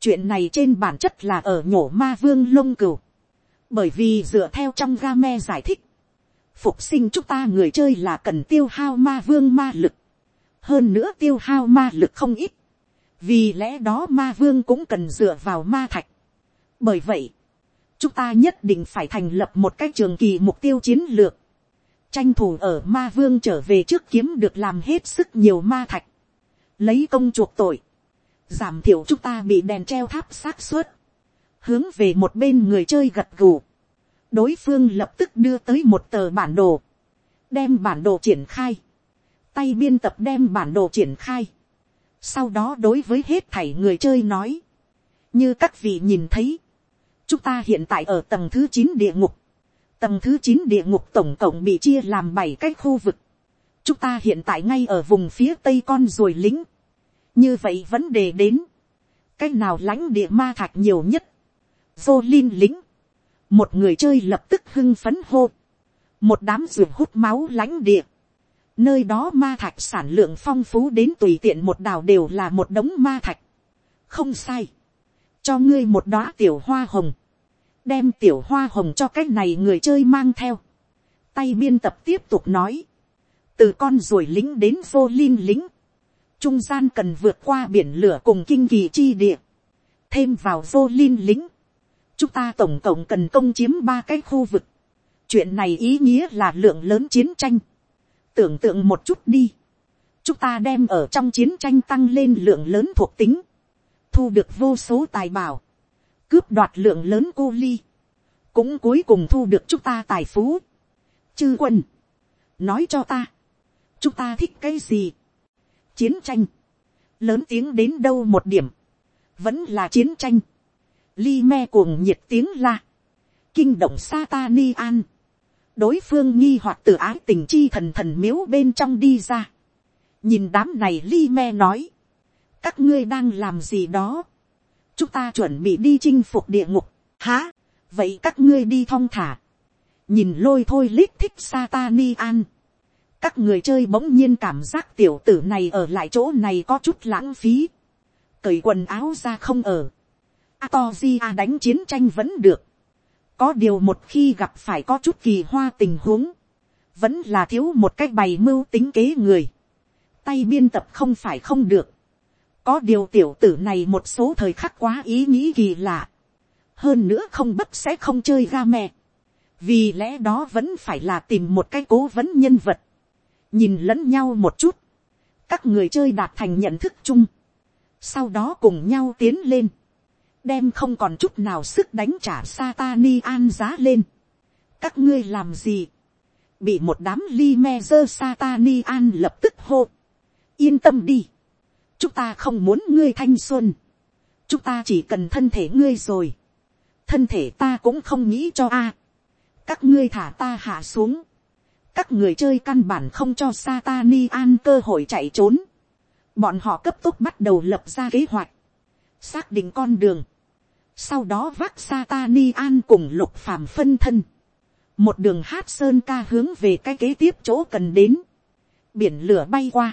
Speaker 1: chuyện này trên bản chất là ở nhổ ma vương lông cừu, bởi vì dựa theo trong game giải thích, phục sinh chúng ta người chơi là cần tiêu hao ma vương ma lực, hơn nữa tiêu hao ma lực không ít, vì lẽ đó ma vương cũng cần dựa vào ma thạch. bởi vậy, chúng ta nhất định phải thành lập một cái trường kỳ mục tiêu chiến lược, tranh thủ ở ma vương trở về trước kiếm được làm hết sức nhiều ma thạch, lấy công chuộc tội, giảm thiểu chúng ta bị đèn treo tháp xác suất, hướng về một bên người chơi gật gù, đối phương lập tức đưa tới một tờ bản đồ, đem bản đồ triển khai, tay biên tập đem bản đồ triển khai, sau đó đối với hết thảy người chơi nói, như các vị nhìn thấy, chúng ta hiện tại ở tầng thứ chín địa ngục, tầng thứ chín địa ngục tổng cộng bị chia làm bảy cái khu vực, chúng ta hiện tại ngay ở vùng phía tây con ruồi lính, như vậy vấn đề đến, cái nào lãnh địa ma thạch nhiều nhất, vô linh lính, một người chơi lập tức hưng phấn hô, một đám ruột hút máu lãnh địa, nơi đó ma thạch sản lượng phong phú đến tùy tiện một đào đều là một đống ma thạch, không sai, cho ngươi một đóa tiểu hoa hồng, đem tiểu hoa hồng cho cái này người chơi mang theo. tay biên tập tiếp tục nói, từ con ruồi lính đến vô linh lính, trung gian cần vượt qua biển lửa cùng kinh kỳ chi địa, thêm vào vô linh lính, chúng ta tổng cộng cần công chiếm ba cái khu vực, chuyện này ý nghĩa là lượng lớn chiến tranh, tưởng tượng một chút đi, chúng ta đem ở trong chiến tranh tăng lên lượng lớn thuộc tính, thu được vô số tài bảo, cướp đoạt lượng lớn cô ly, cũng cuối cùng thu được chúng ta tài phú. chư quân, nói cho ta, chúng ta thích cái gì, chiến tranh, lớn tiếng đến đâu một điểm, vẫn là chiến tranh, li me cuồng nhiệt tiếng la, kinh động Satani an, đối phương nghi hoặc từ ái tình chi thần thần miếu bên trong đi ra, nhìn đám này li me nói, các ngươi đang làm gì đó, chúng ta chuẩn bị đi chinh phục địa ngục, há, vậy các ngươi đi thong thả, nhìn lôi thôi lít thích Satani an, các người chơi bỗng nhiên cảm giác tiểu tử này ở lại chỗ này có chút lãng phí, cởi quần áo ra không ở, Atogia đánh chiến tranh vẫn được, có điều một khi gặp phải có chút kỳ hoa tình huống, vẫn là thiếu một cách bày mưu tính kế người, tay biên tập không phải không được, có điều tiểu tử này một số thời khắc quá ý nghĩ kỳ lạ, hơn nữa không bất sẽ không chơi ga mẹ, vì lẽ đó vẫn phải là tìm một cái cố vấn nhân vật, nhìn lẫn nhau một chút, các người chơi đạt thành nhận thức chung, sau đó cùng nhau tiến lên, đem không còn chút nào sức đánh trả Satani an giá lên. các ngươi làm gì, bị một đám li me dơ Satani an lập tức hô, yên tâm đi, chúng ta không muốn ngươi thanh xuân, chúng ta chỉ cần thân thể ngươi rồi, thân thể ta cũng không nghĩ cho a, các ngươi thả ta hạ xuống, các người chơi căn bản không cho Satani an cơ hội chạy trốn, bọn họ cấp tốc bắt đầu lập ra kế hoạch, xác định con đường, sau đó vác Satani an cùng lục phàm phân thân, một đường hát sơn ca hướng về cái kế tiếp chỗ cần đến, biển lửa bay qua,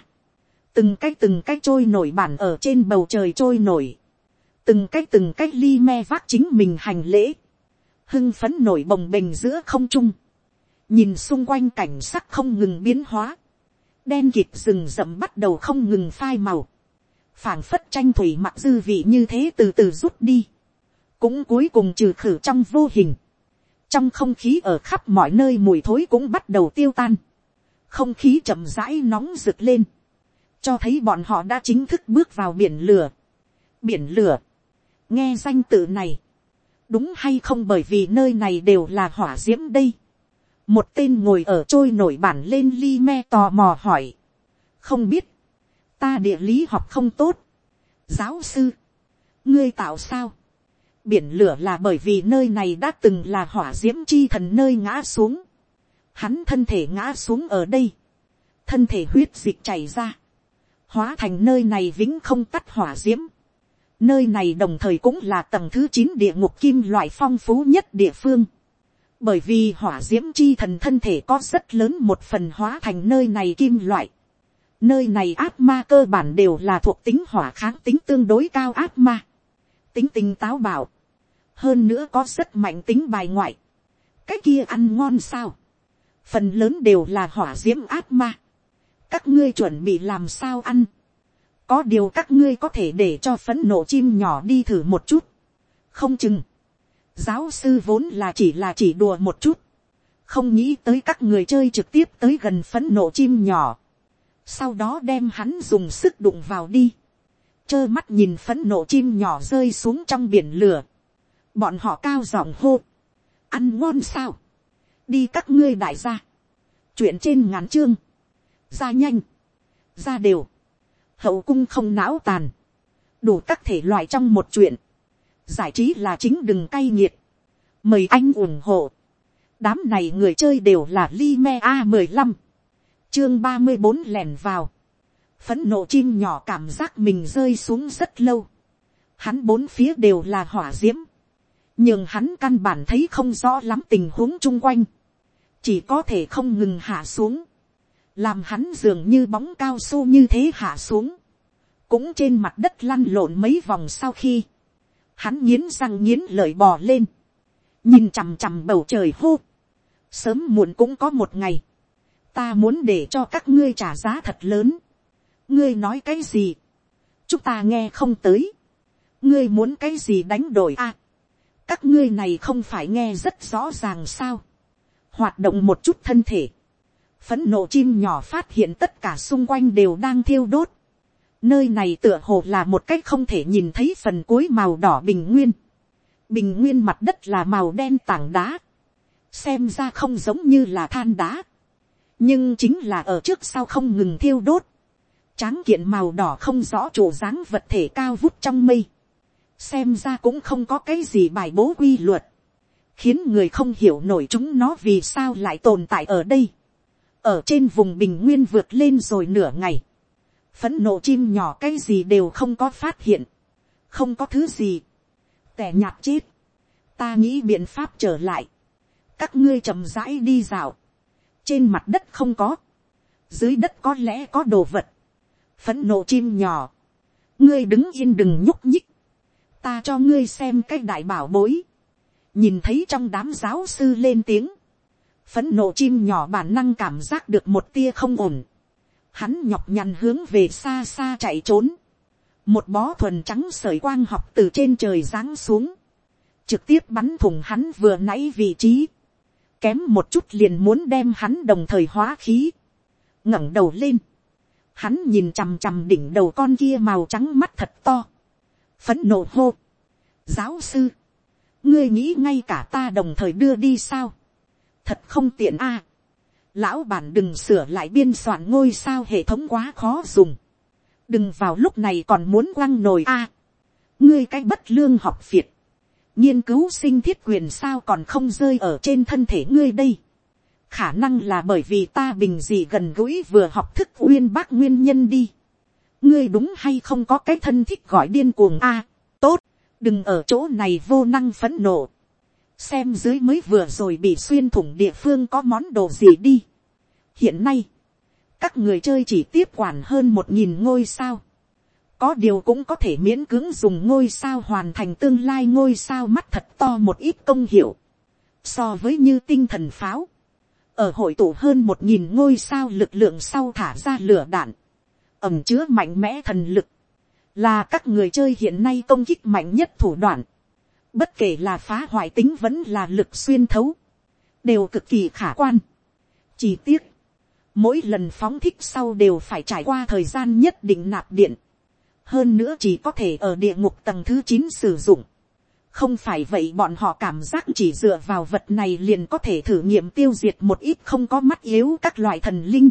Speaker 1: từng cái từng cái trôi nổi bản ở trên bầu trời trôi nổi, từng cái từng cái ly me vác chính mình hành lễ, hưng phấn nổi bồng bềnh giữa không trung, nhìn xung quanh cảnh sắc không ngừng biến hóa, đen kịt rừng rậm bắt đầu không ngừng phai màu, phảng phất tranh thủy mặc dư vị như thế từ từ rút đi, cũng cuối cùng trừ khử trong vô hình, trong không khí ở khắp mọi nơi mùi thối cũng bắt đầu tiêu tan, không khí chậm rãi nóng rực lên, cho thấy bọn họ đã chính thức bước vào biển lửa. biển lửa, nghe danh tự này, đúng hay không bởi vì nơi này đều là hỏa d i ễ m đây một tên ngồi ở trôi nổi bản lên li me tò mò hỏi, không biết, ta địa lý học không tốt, giáo sư, ngươi tạo sao, biển lửa là bởi vì nơi này đã từng là hỏa d i ễ m chi thần nơi ngã xuống, hắn thân thể ngã xuống ở đây, thân thể huyết dịch chảy ra, hóa thành nơi này vĩnh không tắt hỏa d i ễ m nơi này đồng thời cũng là tầng thứ chín địa ngục kim loại phong phú nhất địa phương, bởi vì hỏa d i ễ m chi thần thân thể có rất lớn một phần hóa thành nơi này kim loại, nơi này ác ma cơ bản đều là thuộc tính hỏa kháng tính tương đối cao ác ma, tính tình táo bảo, hơn nữa có rất mạnh tính bài ngoại, cái kia ăn ngon sao, phần lớn đều là hỏa d i ễ m ác ma, các ngươi chuẩn bị làm sao ăn. có điều các ngươi có thể để cho phấn nộ chim nhỏ đi thử một chút. không chừng giáo sư vốn là chỉ là chỉ đùa một chút. không nghĩ tới các người chơi trực tiếp tới gần phấn nộ chim nhỏ. sau đó đem hắn dùng sức đụng vào đi. trơ mắt nhìn phấn nộ chim nhỏ rơi xuống trong biển lửa. bọn họ cao giọng hô. ăn ngon sao. đi các ngươi đại gia. chuyện trên ngắn chương ra nhanh, ra đều, hậu cung không não tàn, đủ các thể loại trong một chuyện, giải trí là chính đừng cay nghiệt, mời anh ủng hộ, đám này người chơi đều là li me a mười lăm, chương ba mươi bốn vào, phấn nộ chim nhỏ cảm giác mình rơi xuống rất lâu, hắn bốn phía đều là hỏa diễm. Nhưng hắn căn bản thấy không rõ lắm tình huống chung quanh, chỉ có thể không ngừng hạ xuống, làm hắn dường như bóng cao su như thế hạ xuống, cũng trên mặt đất lăn lộn mấy vòng sau khi, hắn nghiến răng nghiến lợi bò lên, nhìn chằm chằm bầu trời hô, sớm muộn cũng có một ngày, ta muốn để cho các ngươi trả giá thật lớn, ngươi nói cái gì, chúng ta nghe không tới, ngươi muốn cái gì đánh đổi a, các ngươi này không phải nghe rất rõ ràng sao, hoạt động một chút thân thể, phấn nộ chim nhỏ phát hiện tất cả xung quanh đều đang thiêu đốt. Nơi này tựa hồ là một cách không thể nhìn thấy phần cuối màu đỏ bình nguyên. Bình nguyên mặt đất là màu đen tảng đá. Xem ra không giống như là than đá. Nhưng chính là ở trước sau không ngừng thiêu đốt. tráng kiện màu đỏ không rõ chủ dáng vật thể cao vút trong mây, xem ra cũng không có cái gì bài bố quy luật, khiến người không hiểu nổi chúng nó vì sao lại tồn tại ở đây, ở trên vùng bình nguyên vượt lên rồi nửa ngày, phấn nộ chim nhỏ cái gì đều không có phát hiện, không có thứ gì, tẻ nhạt chết, ta nghĩ biện pháp trở lại, các ngươi chậm rãi đi dạo, trên mặt đất không có, dưới đất có lẽ có đồ vật, phấn nộ chim nhỏ, ngươi đứng yên đừng nhúc nhích, ta cho ngươi xem cái đại bảo bối, nhìn thấy trong đám giáo sư lên tiếng, phấn nộ chim nhỏ bản năng cảm giác được một tia không ổn, hắn nhọc nhằn hướng về xa xa chạy trốn, một bó thuần trắng sởi quang học từ trên trời giáng xuống, trực tiếp bắn thủng hắn vừa nãy vị trí, kém một chút liền muốn đem hắn đồng thời hóa khí, ngẩng đầu lên, hắn nhìn chằm chằm đỉnh đầu con kia màu trắng mắt thật to, phấn nộ hô, giáo sư, ngươi nghĩ ngay cả ta đồng thời đưa đi sao, thật không tiện a, lão bản đừng sửa lại biên soạn ngôi sao hệ thống quá khó dùng, đừng vào lúc này còn muốn quăng nồi a, ngươi cái bất lương học việt, nghiên cứu sinh thiết quyền sao còn không rơi ở trên thân thể ngươi đây, khả năng là bởi vì ta bình gì gần gũi vừa học thức uyên bác nguyên nhân đi. ngươi đúng hay không có cái thân thích gọi điên cuồng a. tốt, đừng ở chỗ này vô năng phấn nộ xem dưới mới vừa rồi bị xuyên thủng địa phương có món đồ gì đi. hiện nay, các người chơi chỉ tiếp quản hơn một nghìn ngôi sao. có điều cũng có thể miễn cưỡng dùng ngôi sao hoàn thành tương lai ngôi sao mắt thật to một ít công hiệu. so với như tinh thần pháo ở hội tụ hơn một nghìn ngôi sao lực lượng sau thả ra lửa đạn, ẩm chứa mạnh mẽ thần lực, là các người chơi hiện nay công kích mạnh nhất thủ đoạn, bất kể là phá hoại tính vẫn là lực xuyên thấu, đều cực kỳ khả quan. Chỉ tiếc, mỗi lần phóng thích sau đều phải trải qua thời gian nhất định nạp điện, hơn nữa chỉ có thể ở địa ngục tầng thứ chín sử dụng, không phải vậy bọn họ cảm giác chỉ dựa vào vật này liền có thể thử nghiệm tiêu diệt một ít không có mắt yếu các loại thần linh.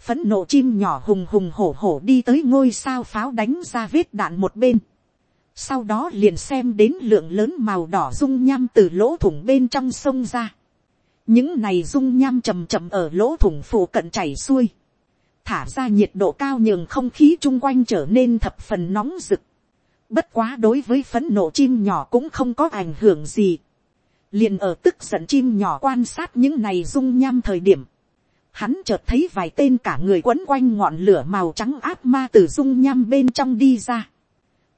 Speaker 1: phấn nộ chim nhỏ hùng hùng hổ hổ đi tới ngôi sao pháo đánh ra vết đạn một bên sau đó liền xem đến lượng lớn màu đỏ dung nham từ lỗ thủng bên trong sông ra. những này dung nham chầm chậm ở lỗ thủng phủ cận chảy xuôi. thả ra nhiệt độ cao nhường không khí chung quanh trở nên thập phần nóng rực Bất quá đối với phấn nộ chim nhỏ cũng không có ảnh hưởng gì. Liền ở tức giận chim nhỏ quan sát những này dung nham thời điểm. Hắn chợt thấy vài tên cả người quấn quanh ngọn lửa màu trắng áp ma từ dung nham bên trong đi ra.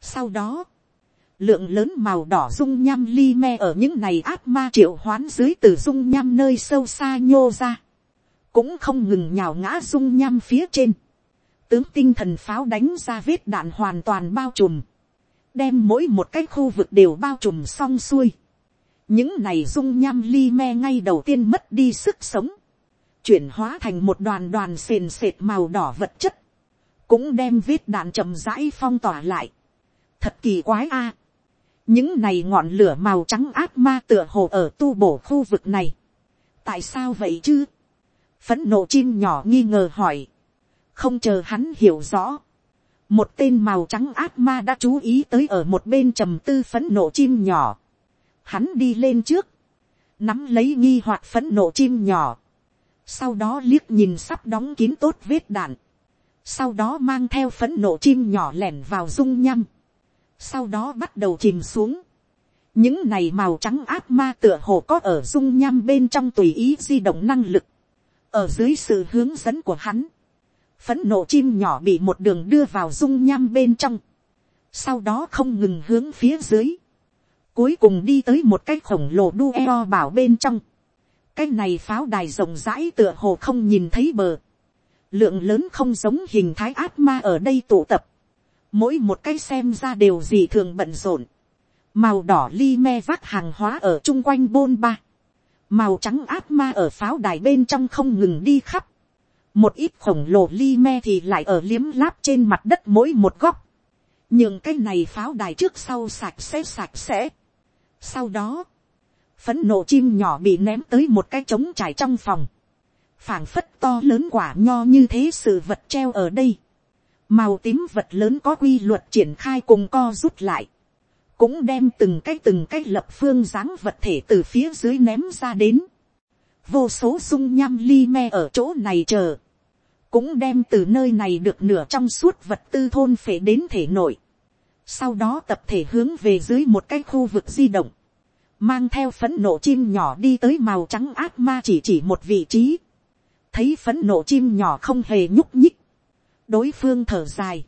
Speaker 1: Sau đó, lượng lớn màu đỏ dung nham li me ở những này áp ma triệu hoán dưới từ dung nham nơi sâu xa nhô ra. Cũng không ngừng nhào ngã dung nham phía trên. Tướng tinh thần pháo đánh ra vết đạn hoàn toàn bao trùm đem mỗi một cái khu vực đều bao trùm xong xuôi. những này dung nham li me ngay đầu tiên mất đi sức sống, chuyển hóa thành một đoàn đoàn sền sệt màu đỏ vật chất, cũng đem vết đạn chậm rãi phong tỏa lại thật kỳ quái a. những này ngọn lửa màu trắng ác ma tựa hồ ở tu bổ khu vực này. tại sao vậy chứ. phấn nộ chim nhỏ nghi ngờ hỏi. không chờ hắn hiểu rõ một tên màu trắng ác ma đã chú ý tới ở một bên trầm tư phấn nộ chim nhỏ. Hắn đi lên trước, nắm lấy nghi hoặc phấn nộ chim nhỏ. Sau đó liếc nhìn sắp đóng kín tốt vết đạn. Sau đó mang theo phấn nộ chim nhỏ lẻn vào dung nhăm. Sau đó bắt đầu chìm xuống. Những này màu trắng ác ma tựa hồ có ở dung nham bên trong tùy ý di động năng lực. Ở dưới sự hướng dẫn của hắn phấn nộ chim nhỏ bị một đường đưa vào dung nham bên trong, sau đó không ngừng hướng phía dưới, cuối cùng đi tới một cái khổng lồ đu eo bảo bên trong, cái này pháo đài rộng rãi tựa hồ không nhìn thấy bờ, lượng lớn không giống hình thái ác ma ở đây tụ tập, mỗi một cái xem ra đều gì thường bận rộn, màu đỏ li me vác hàng hóa ở chung quanh bôn ba, màu trắng áp ma ở pháo đài bên trong không ngừng đi khắp, một ít khổng lồ li me thì lại ở liếm láp trên mặt đất mỗi một góc, nhưng cái này pháo đài trước sau sạch sẽ sạch sẽ. sau đó, phấn nộ chim nhỏ bị ném tới một cái trống trải trong phòng, phảng phất to lớn quả nho như thế sự vật treo ở đây, màu tím vật lớn có quy luật triển khai cùng co rút lại, cũng đem từng cái từng cái lập phương dáng vật thể từ phía dưới ném ra đến, vô số dung nham ly me ở chỗ này chờ, cũng đem từ nơi này được nửa trong suốt vật tư thôn phệ đến thể nội, sau đó tập thể hướng về dưới một cái khu vực di động, mang theo phấn nộ chim nhỏ đi tới màu trắng ác ma chỉ chỉ một vị trí, thấy phấn nộ chim nhỏ không hề nhúc nhích, đối phương thở dài,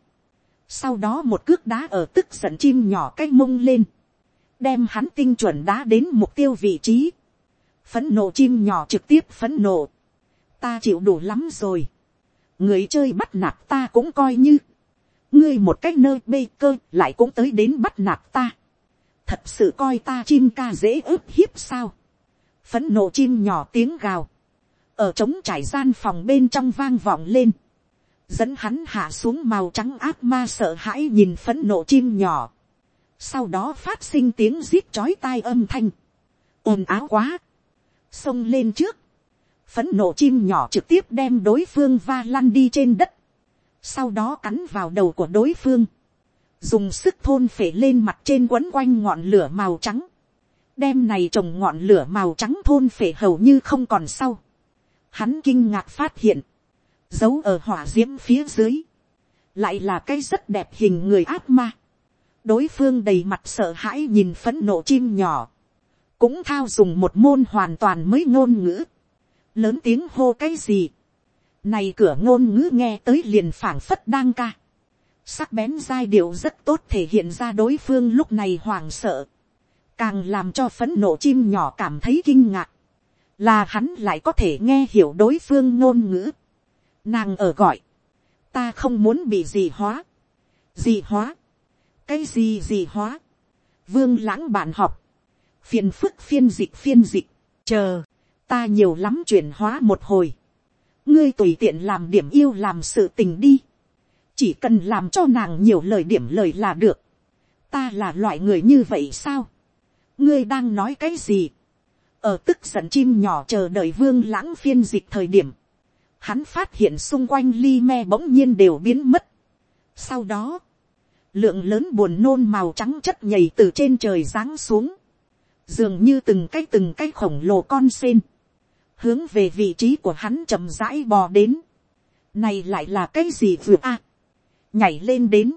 Speaker 1: sau đó một cước đá ở tức giận chim nhỏ cái mông lên, đem hắn tinh chuẩn đá đến mục tiêu vị trí, phấn nộ chim nhỏ trực tiếp phấn nộ, ta chịu đủ lắm rồi, người chơi bắt nạt ta cũng coi như, ngươi một cách nơi bê cơ lại cũng tới đến bắt nạt ta, thật sự coi ta chim ca dễ ức hiếp sao, phấn nộ chim nhỏ tiếng gào, ở trống trải gian phòng bên trong vang vọng lên, dẫn hắn hạ xuống màu trắng ác ma sợ hãi nhìn phấn nộ chim nhỏ, sau đó phát sinh tiếng rít chói tai âm thanh, ồn áo quá, xông lên trước, phấn nộ chim nhỏ trực tiếp đem đối phương va lăn đi trên đất, sau đó cắn vào đầu của đối phương, dùng sức thôn phể lên mặt trên quấn quanh ngọn lửa màu trắng, đem này trồng ngọn lửa màu trắng thôn phể hầu như không còn sau. Hắn kinh ngạc phát hiện, giấu ở hỏa d i ễ m phía dưới, lại là cái rất đẹp hình người ác ma. đối phương đầy mặt sợ hãi nhìn phấn nộ chim nhỏ, cũng thao dùng một môn hoàn toàn mới ngôn ngữ, lớn tiếng hô cái gì, này cửa ngôn ngữ nghe tới liền phảng phất đang ca, sắc bén giai điệu rất tốt thể hiện ra đối phương lúc này hoảng sợ, càng làm cho phấn nộ chim nhỏ cảm thấy kinh ngạc, là hắn lại có thể nghe hiểu đối phương ngôn ngữ, Nàng ở gọi. Ta không muốn bị gì hóa. Gì hóa. Cái gì gì hóa. Vương lãng bạn học. Phiền phức phiên dịch phiên dịch. Chờ. Ta nhiều lắm chuyển hóa một hồi. Ngươi tùy tiện làm điểm yêu làm sự tình đi. Chỉ cần làm cho nàng nhiều lời điểm lời là được. Ta là loại người như vậy sao? Ngươi đang nói cái gì? Ở tức giận chim nhỏ chờ đợi vương lãng phiên dịch thời điểm hắn phát hiện xung quanh ly me bỗng nhiên đều biến mất. Sau đó, lượng lớn buồn nôn màu trắng chất nhầy từ trên trời giáng xuống, dường như từng cái từng cái khổng lồ con sen, hướng về vị trí của hắn chậm rãi bò đến. Này lại là cái gì vừa a? nhảy lên đến,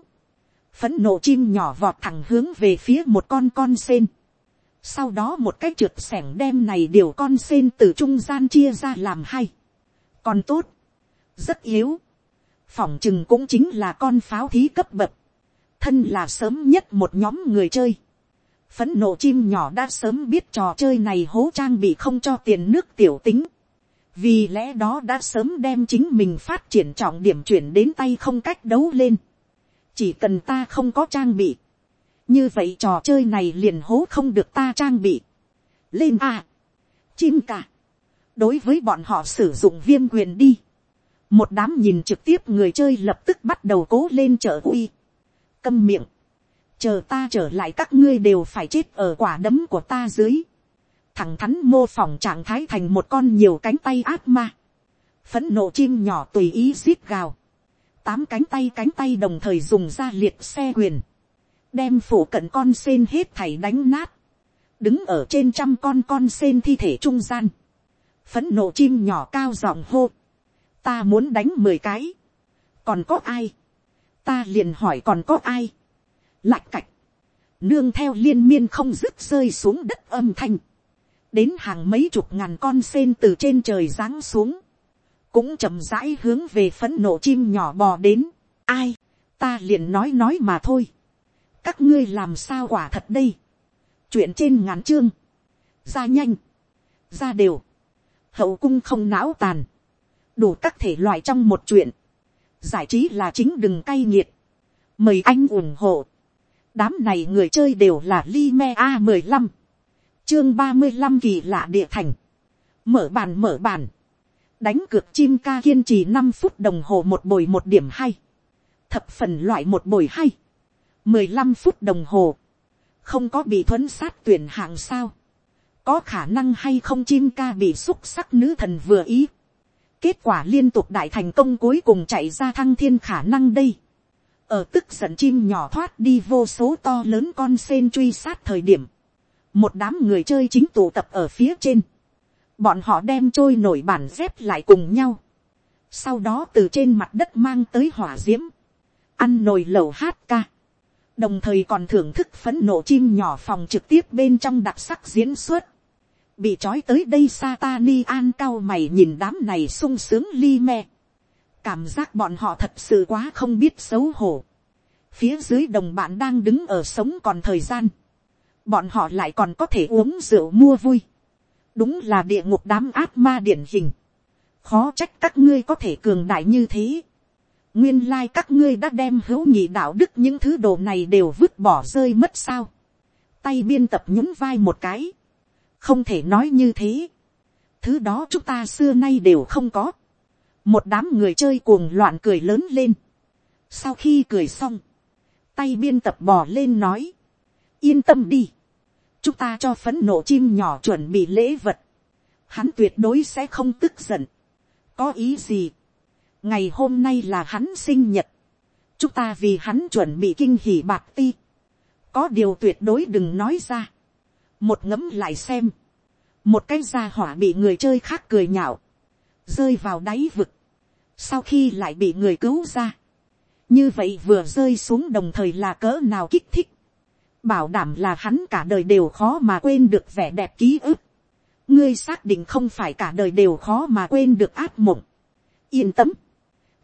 Speaker 1: phấn nộ chim nhỏ vọt thẳng hướng về phía một con con sen. Sau đó một cái trượt sẻng đem này điều con sen từ trung gian chia ra làm hai còn tốt, rất yếu, phỏng chừng cũng chính là con pháo thí cấp bậc, thân là sớm nhất một nhóm người chơi, phấn nộ chim nhỏ đã sớm biết trò chơi này hố trang bị không cho tiền nước tiểu tính, vì lẽ đó đã sớm đem chính mình phát triển trọng điểm chuyển đến tay không cách đấu lên, chỉ cần ta không có trang bị, như vậy trò chơi này liền hố không được ta trang bị, lên a, chim cả, đối với bọn họ sử dụng viêm quyền đi. một đám nhìn trực tiếp người chơi lập tức bắt đầu cố lên trở uy. câm miệng. chờ ta trở lại các ngươi đều phải chết ở quả đấm của ta dưới. thẳng thắn mô phỏng trạng thái thành một con nhiều cánh tay ác ma. phấn nộ chim nhỏ tùy ý zip gào. tám cánh tay cánh tay đồng thời dùng ra liệt xe quyền. đem phủ cận con sen hết thảy đánh nát. đứng ở trên trăm con con sen thi thể trung gian phấn nộ chim nhỏ cao giọng hô, ta muốn đánh mười cái, còn có ai, ta liền hỏi còn có ai, lạch cạch, nương theo liên miên không dứt rơi xuống đất âm thanh, đến hàng mấy chục ngàn con sen từ trên trời giáng xuống, cũng chậm rãi hướng về phấn nộ chim nhỏ bò đến, ai, ta liền nói nói mà thôi, các ngươi làm sao quả thật đây, chuyện trên ngàn chương, ra nhanh, ra đều, hậu cung không não tàn, đủ các thể loại trong một chuyện, giải trí là chính đừng cay nghiệt, mời anh ủng hộ, đám này người chơi đều là li me a mười lăm, chương ba mươi lăm kỳ lạ địa thành, mở bàn mở bàn, đánh cược chim ca kiên trì năm phút đồng hồ một bồi một điểm hay, thập phần loại một bồi hay, mười lăm phút đồng hồ, không có bị thuấn sát tuyển hạng sao, có khả năng hay không chim ca bị xúc sắc nữ thần vừa ý. kết quả liên tục đại thành công cuối cùng chạy ra thăng thiên khả năng đây. ở tức giận chim nhỏ thoát đi vô số to lớn con sen truy sát thời điểm, một đám người chơi chính tụ tập ở phía trên, bọn họ đem trôi nổi bản dép lại cùng nhau, sau đó từ trên mặt đất mang tới hỏa diễm. Ăn nồi lẩu hát ca, đồng thời còn thưởng thức phấn nộ chim nhỏ phòng trực tiếp bên trong đặc sắc diễn xuất, bị trói tới đây Satani an cao mày nhìn đám này sung sướng li me, cảm giác bọn họ thật sự quá không biết xấu hổ, phía dưới đồng bạn đang đứng ở sống còn thời gian, bọn họ lại còn có thể uống rượu mua vui, đúng là địa ngục đám ác ma điển hình, khó trách các ngươi có thể cường đại như thế. nguyên lai các ngươi đã đem hữu nhị đạo đức những thứ đồ này đều vứt bỏ rơi mất sao. tay biên tập nhún vai một cái không thể nói như thế. thứ đó chúng ta xưa nay đều không có. một đám người chơi cuồng loạn cười lớn lên. sau khi cười xong, tay biên tập bò lên nói. yên tâm đi. chúng ta cho phấn nộ chim nhỏ chuẩn bị lễ vật. hắn tuyệt đối sẽ không tức giận có ý gì. ngày hôm nay là hắn sinh nhật. chúng ta vì hắn chuẩn bị kinh hỉ bạc ti. có điều tuyệt đối đừng nói ra một ngấm lại xem. một cái gia hỏa bị người chơi khác cười nhạo. rơi vào đáy vực. sau khi lại bị người cứu ra. như vậy vừa rơi xuống đồng thời là cỡ nào kích thích. bảo đảm là hắn cả đời đều khó mà quên được vẻ đẹp ký ức ngươi xác định không phải cả đời đều khó mà quên được áp mộng. yên tâm,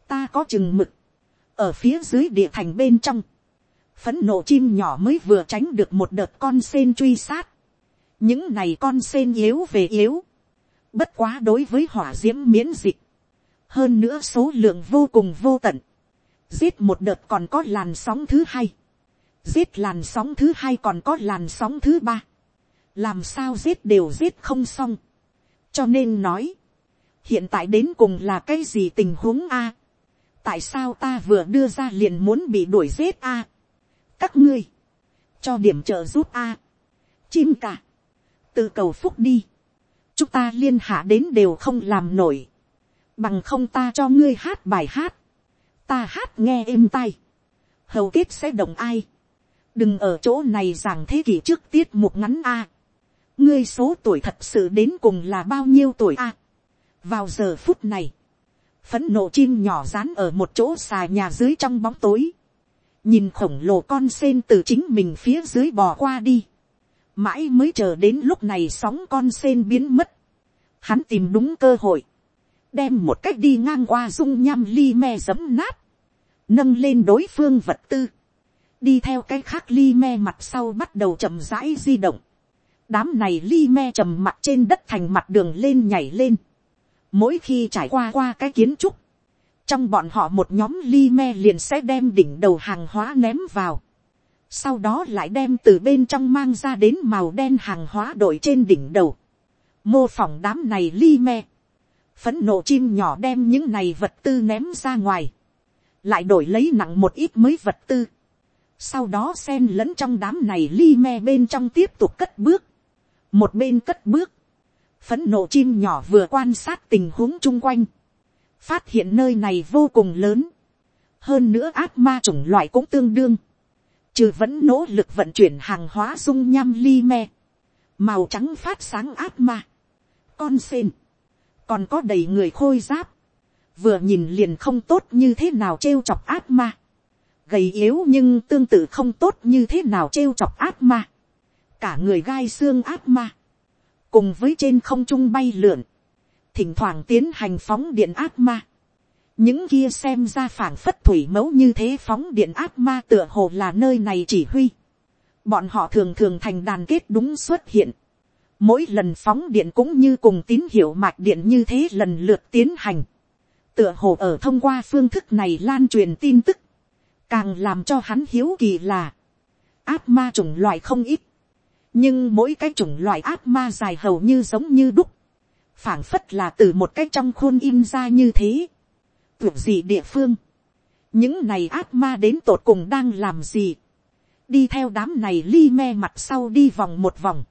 Speaker 1: ta có chừng mực, ở phía dưới địa thành bên trong, phấn nộ chim nhỏ mới vừa tránh được một đợt con sen truy sát những này con sen yếu về yếu, bất quá đối với hỏa d i ễ m miễn dịch, hơn nữa số lượng vô cùng vô tận, giết một đợt còn có làn sóng thứ hai, giết làn sóng thứ hai còn có làn sóng thứ ba, làm sao giết đều giết không xong, cho nên nói, hiện tại đến cùng là cái gì tình huống a, tại sao ta vừa đưa ra liền muốn bị đuổi giết a, các ngươi, cho điểm trợ giúp a, chim cả, tự cầu phúc đi, chúng ta liên hạ đến đều không làm nổi, bằng không ta cho ngươi hát bài hát, ta hát nghe êm tay, hầu kết sẽ động ai, đừng ở chỗ này giảng thế kỷ trước tiết mục ngắn a, ngươi số tuổi thật sự đến cùng là bao nhiêu tuổi a. vào giờ phút này, phấn nộ chim nhỏ rán ở một chỗ xà nhà dưới trong bóng tối, nhìn khổng lồ con sen từ chính mình phía dưới bò qua đi, mãi mới chờ đến lúc này sóng con sen biến mất, hắn tìm đúng cơ hội, đem một cách đi ngang qua dung nham ly me giấm nát, nâng lên đối phương vật tư, đi theo cái khác ly me mặt sau bắt đầu chậm rãi di động, đám này li me trầm mặt trên đất thành mặt đường lên nhảy lên. Mỗi khi trải qua qua cái kiến trúc, trong bọn họ một nhóm li me liền sẽ đem đỉnh đầu hàng hóa ném vào. Sau đó lại đem từ bên trong mang ra đến màu đen hàng hóa đội trên đỉnh đầu. Mô phỏng đám này li me. Phấn nộ chim nhỏ đem những này vật tư ném ra ngoài. Lại đổi lấy nặng một ít mới vật tư. Sau đó sen lẫn trong đám này li me bên trong tiếp tục cất bước một bên cất bước, phấn nộ chim nhỏ vừa quan sát tình huống chung quanh, phát hiện nơi này vô cùng lớn, hơn nữa ác ma chủng loại cũng tương đương, trừ vẫn nỗ lực vận chuyển hàng hóa dung nham li me, màu trắng phát sáng ác ma, con sen, còn có đầy người khôi giáp, vừa nhìn liền không tốt như thế nào trêu chọc ác ma, gầy yếu nhưng tương tự không tốt như thế nào trêu chọc ác ma, cả người gai xương ác ma, cùng với trên không trung bay lượn, thỉnh thoảng tiến hành phóng điện ác ma những kia xem ra phảng phất thủy mẫu như thế phóng điện ác ma tựa hồ là nơi này chỉ huy. bọn họ thường thường thành đàn kết đúng xuất hiện. mỗi lần phóng điện cũng như cùng tín hiệu mạch điện như thế lần lượt tiến hành. tựa hồ ở thông qua phương thức này lan truyền tin tức. càng làm cho hắn hiếu kỳ là, ác ma chủng loại không ít nhưng mỗi cái chủng loại ác ma dài hầu như giống như đúc, phảng phất là từ một cái trong khuôn im ra như thế. Tưởng gì địa phương, những này ác ma đến tột cùng đang làm gì, đi theo đám này li me mặt sau đi vòng một vòng,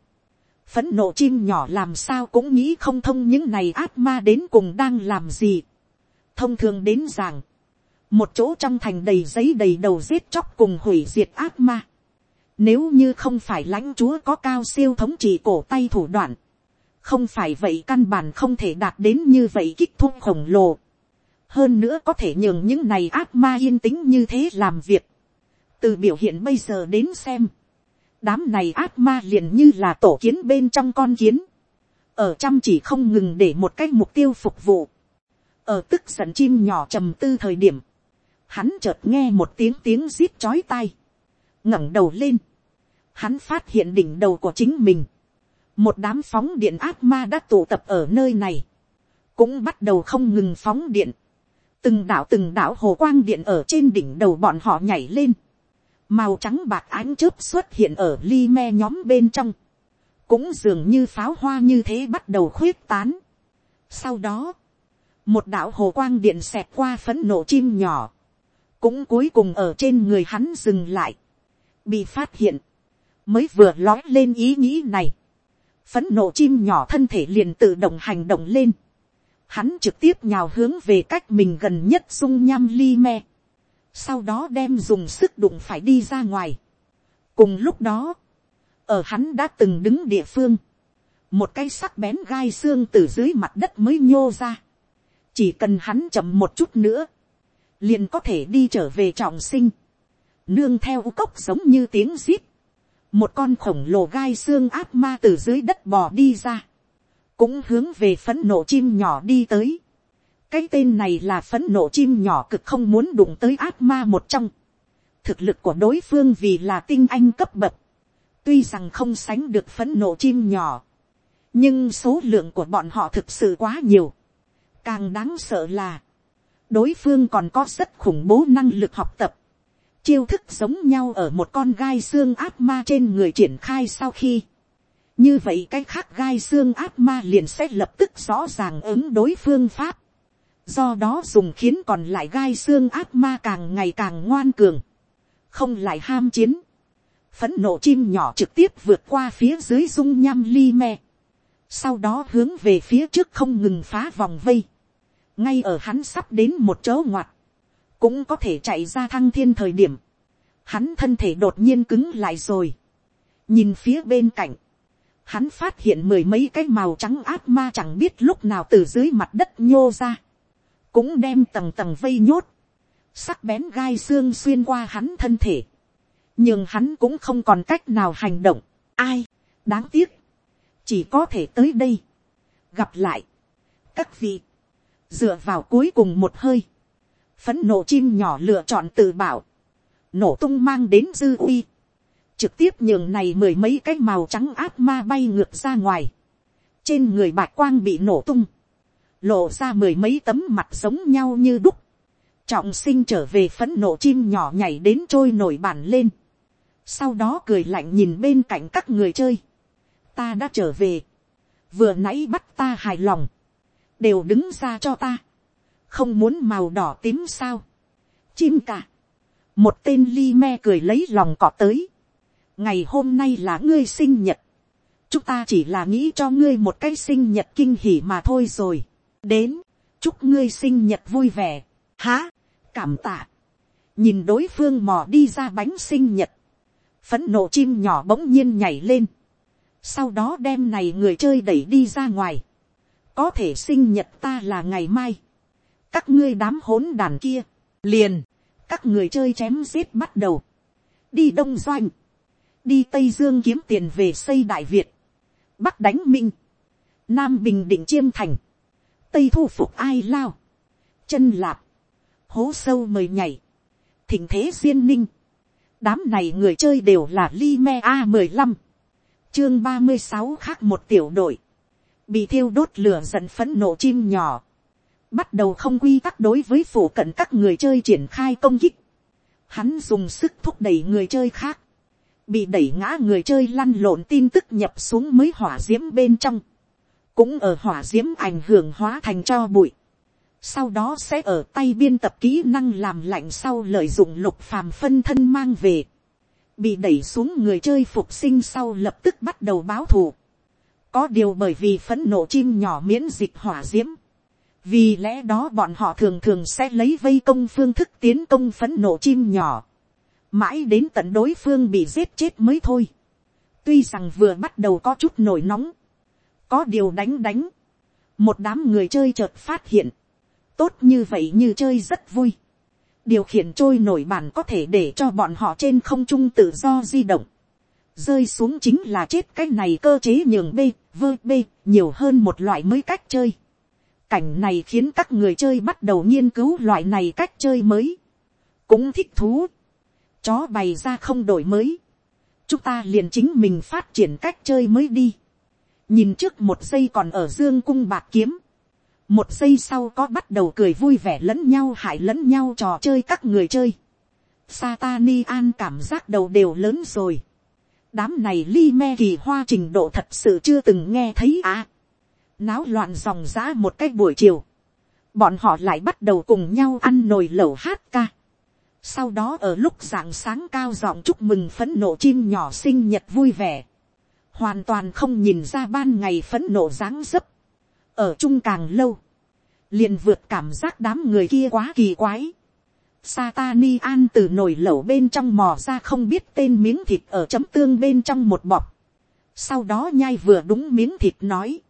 Speaker 1: phấn nộ chim nhỏ làm sao cũng nghĩ không thông những này ác ma đến cùng đang làm gì. thông thường đến rằng, một chỗ trong thành đầy giấy đầy đầu giết chóc cùng hủy diệt ác ma. Nếu như không phải lãnh chúa có cao siêu thống trị cổ tay thủ đoạn, không phải vậy căn bản không thể đạt đến như vậy kích thúc khổng lồ hơn nữa có thể nhường những này ác ma yên tĩnh như thế làm việc. từ biểu hiện bây giờ đến xem, đám này ác ma liền như là tổ kiến bên trong con kiến, ở chăm chỉ không ngừng để một cái mục tiêu phục vụ, ở tức giận chim nhỏ trầm tư thời điểm, hắn chợt nghe một tiếng tiếng rít chói tai, ngẩng đầu lên, hắn phát hiện đỉnh đầu của chính mình, một đám phóng điện ác ma đã tụ tập ở nơi này, cũng bắt đầu không ngừng phóng điện, từng đảo từng đảo hồ quang điện ở trên đỉnh đầu bọn họ nhảy lên, màu trắng bạc ánh chớp xuất hiện ở ly me nhóm bên trong, cũng dường như pháo hoa như thế bắt đầu khuyết tán. Sau đó, một đạo hồ quang điện xẹt qua phấn nộ chim nhỏ, cũng cuối cùng ở trên người hắn dừng lại, bị phát hiện, mới vừa lói lên ý nghĩ này, phấn nộ chim nhỏ thân thể liền tự động hành động lên, hắn trực tiếp nhào hướng về cách mình gần nhất dung nham ly me, sau đó đem dùng sức đụng phải đi ra ngoài. cùng lúc đó, ở hắn đã từng đứng địa phương, một cái sắc bén gai xương từ dưới mặt đất mới nhô ra, chỉ cần hắn chậm một chút nữa, liền có thể đi trở về trọng sinh, nương theo cốc giống như tiếng zip, một con khổng lồ gai xương áp ma từ dưới đất bò đi ra, cũng hướng về phấn nộ chim nhỏ đi tới. cái tên này là phấn nộ chim nhỏ cực không muốn đụng tới ác ma một trong. thực lực của đối phương vì là tinh anh cấp bậc, tuy rằng không sánh được phấn nộ chim nhỏ, nhưng số lượng của bọn họ thực sự quá nhiều. càng đáng sợ là, đối phương còn có rất khủng bố năng lực học tập, chiêu thức giống nhau ở một con gai xương ác ma trên người triển khai sau khi, như vậy cái khác gai xương áp ma liền sẽ lập tức rõ ràng ứng đối phương pháp, do đó dùng khiến còn lại gai xương áp ma càng ngày càng ngoan cường, không lại ham chiến, phấn nộ chim nhỏ trực tiếp vượt qua phía dưới dung nham li me, sau đó hướng về phía trước không ngừng phá vòng vây, ngay ở hắn sắp đến một chỗ ngoặt, cũng có thể chạy ra thăng thiên thời điểm, hắn thân thể đột nhiên cứng lại rồi, nhìn phía bên cạnh, hắn phát hiện mười mấy cái màu trắng ác ma chẳng biết lúc nào từ dưới mặt đất nhô ra, cũng đem tầng tầng vây nhốt, sắc bén gai xương xuyên qua hắn thân thể, nhưng hắn cũng không còn cách nào hành động, ai, đáng tiếc, chỉ có thể tới đây, gặp lại, các vị, dựa vào cuối cùng một hơi, phấn nộ chim nhỏ lựa chọn tự bảo, nổ tung mang đến dư uy, trực tiếp nhường này mười mấy cái màu trắng áp ma bay ngược ra ngoài, trên người bạc quang bị nổ tung, lộ ra mười mấy tấm mặt giống nhau như đúc, trọng sinh trở về phấn nộ chim nhỏ nhảy đến trôi nổi bản lên, sau đó cười lạnh nhìn bên cạnh các người chơi, ta đã trở về, vừa nãy bắt ta hài lòng, đều đứng ra cho ta, không muốn màu đỏ tím sao, chim cả, một tên li me cười lấy lòng cọ tới, ngày hôm nay là ngươi sinh nhật, chúng ta chỉ là nghĩ cho ngươi một cái sinh nhật kinh hỉ mà thôi rồi, đến, chúc ngươi sinh nhật vui vẻ, há, cảm tạ, nhìn đối phương mò đi ra bánh sinh nhật, phấn nộ chim nhỏ bỗng nhiên nhảy lên, sau đó đem này người chơi đẩy đi ra ngoài, có thể sinh nhật ta là ngày mai, các ngươi đám hỗn đàn kia, liền, các người chơi chém giết bắt đầu, đi đông doanh, đi tây dương kiếm tiền về xây đại việt, bắc đánh minh, nam bình định chiêm thành, tây thu phục ai lao, chân lạp, hố sâu mời nhảy, thỉnh thế duyên ninh, đám này người chơi đều là li me a mười lăm, chương ba mươi sáu khác một tiểu đội, bị thiêu đốt lửa giận phấn nộ chim nhỏ, bắt đầu không quy tắc đối với phủ cận các người chơi triển khai công kích. Hắn dùng sức thúc đẩy người chơi khác, bị đẩy ngã người chơi lăn lộn tin tức nhập xuống mới hỏa d i ễ m bên trong, cũng ở hỏa d i ễ m ảnh hưởng hóa thành cho bụi. Sau đó sẽ ở tay biên tập kỹ năng làm lạnh sau lợi dụng lục phàm phân thân mang về. Bị đẩy xuống người chơi phục sinh sau lập tức bắt đầu báo thù. Có điều bởi vì phấn nộ chim nhỏ miễn dịch hỏa d i ễ m vì lẽ đó bọn họ thường thường sẽ lấy vây công phương thức tiến công phấn nộ chim nhỏ, mãi đến tận đối phương bị giết chết mới thôi. tuy rằng vừa bắt đầu có chút nổi nóng, có điều đánh đánh, một đám người chơi chợt phát hiện, tốt như vậy như chơi rất vui, điều khiển trôi nổi bản có thể để cho bọn họ trên không trung tự do di động, rơi xuống chính là chết cái này cơ chế nhường b, vơ b, nhiều hơn một loại mới cách chơi. cảnh này khiến các người chơi bắt đầu nghiên cứu loại này cách chơi mới, cũng thích thú, chó bày ra không đổi mới, chúng ta liền chính mình phát triển cách chơi mới đi, nhìn trước một giây còn ở dương cung bạc kiếm, một giây sau có bắt đầu cười vui vẻ lẫn nhau hại lẫn nhau trò chơi các người chơi. Satani an cảm giác đầu đều lớn rồi. đám này li me kỳ hoa trình độ thật sự chưa từng nghe thấy à. náo loạn dòng giã một cái buổi chiều. bọn họ lại bắt đầu cùng nhau ăn nồi lẩu hát ca sau đó ở lúc rạng sáng cao giọng chúc mừng phấn nộ chim nhỏ sinh nhật vui vẻ. hoàn toàn không nhìn ra ban ngày phấn nộ dáng dấp ở chung càng lâu, liền vượt cảm giác đám người kia quá kỳ quái. Satani an từ nồi lẩu bên trong mò ra không biết tên miếng thịt ở chấm tương bên trong một bọc. Sau đó nhai vừa đúng miếng thịt nói.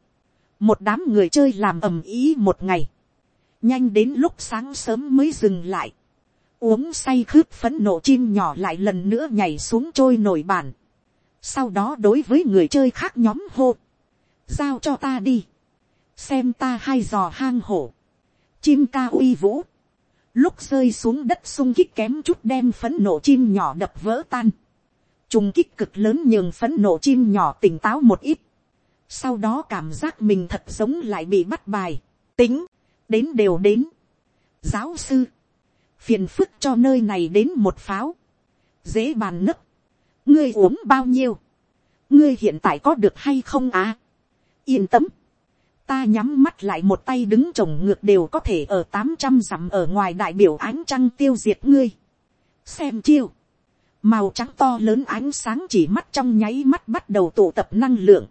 Speaker 1: Một đám người chơi làm ầm ý một ngày. Nhanh đến lúc sáng sớm mới dừng lại. Uống say khướp phấn nộ chim nhỏ lại lần nữa nhảy xuống trôi nổi bàn. Sau đó đối với người chơi khác nhóm hô. Giao cho ta đi. Xem ta hai giò hang hổ, chim ca uy vũ, lúc rơi xuống đất sung kích kém chút đem phấn nộ chim nhỏ đập vỡ tan, trùng kích cực lớn nhường phấn nộ chim nhỏ tỉnh táo một ít, sau đó cảm giác mình thật giống lại bị bắt bài, tính, đến đều đến, giáo sư, phiền phức cho nơi này đến một pháo, dễ bàn nấc, ngươi uống bao nhiêu, ngươi hiện tại có được hay không à, yên tâm, ta nhắm mắt lại một tay đứng trồng ngược đều có thể ở tám trăm dặm ở ngoài đại biểu ánh trăng tiêu diệt ngươi. xem chiêu, màu trắng to lớn ánh sáng chỉ mắt trong nháy mắt bắt đầu tụ tập năng lượng.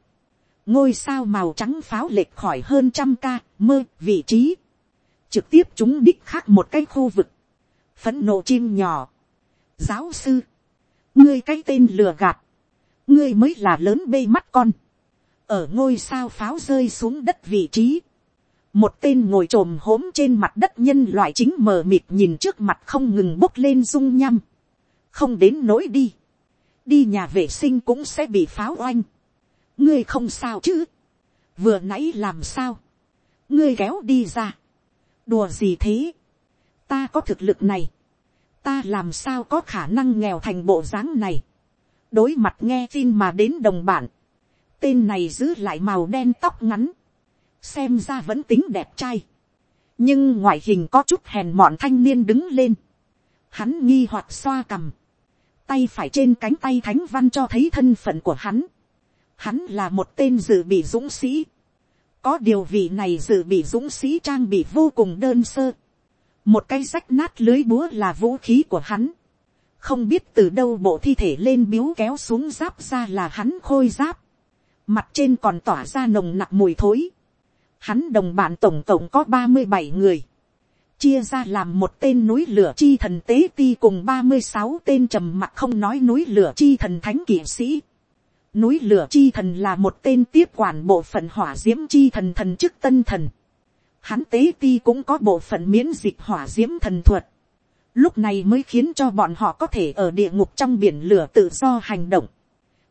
Speaker 1: ngôi sao màu trắng pháo lệch khỏi hơn trăm ca mơ vị trí, trực tiếp chúng đích khác một cái khu vực, phấn nộ chim nhỏ. giáo sư, ngươi cái tên lừa gạt, ngươi mới là lớn bê mắt con. Ở ngôi sao pháo rơi xuống đất vị trí, một tên ngồi t r ồ m hốm trên mặt đất nhân loại chính mờ mịt nhìn trước mặt không ngừng bốc lên rung nhăm, không đến nỗi đi, đi nhà vệ sinh cũng sẽ bị pháo oanh, ngươi không sao chứ, vừa nãy làm sao, ngươi kéo đi ra, đùa gì thế, ta có thực lực này, ta làm sao có khả năng nghèo thành bộ dáng này, đối mặt nghe tin mà đến đồng bản, tên này giữ lại màu đen tóc ngắn, xem ra vẫn tính đẹp trai, nhưng ngoại hình có chút hèn mọn thanh niên đứng lên, hắn nghi hoặc xoa cằm, tay phải trên cánh tay thánh văn cho thấy thân phận của hắn, hắn là một tên dự bị dũng sĩ, có điều vị này dự bị dũng sĩ trang bị vô cùng đơn sơ, một cái rách nát lưới búa là vũ khí của hắn, không biết từ đâu bộ thi thể lên biếu kéo xuống giáp ra là hắn khôi giáp, mặt trên còn tỏa ra nồng nặc mùi thối. Hắn đồng bạn tổng cộng có ba mươi bảy người, chia ra làm một tên núi lửa chi thần tế ti cùng ba mươi sáu tên trầm mặc không nói núi lửa chi thần thánh kỵ sĩ. Núi lửa chi thần là một tên tiếp quản bộ phận hỏa diễm chi thần thần chức tân thần. Hắn tế ti cũng có bộ phận miễn dịch hỏa diễm thần thuật. Lúc này mới khiến cho bọn họ có thể ở địa ngục trong biển lửa tự do hành động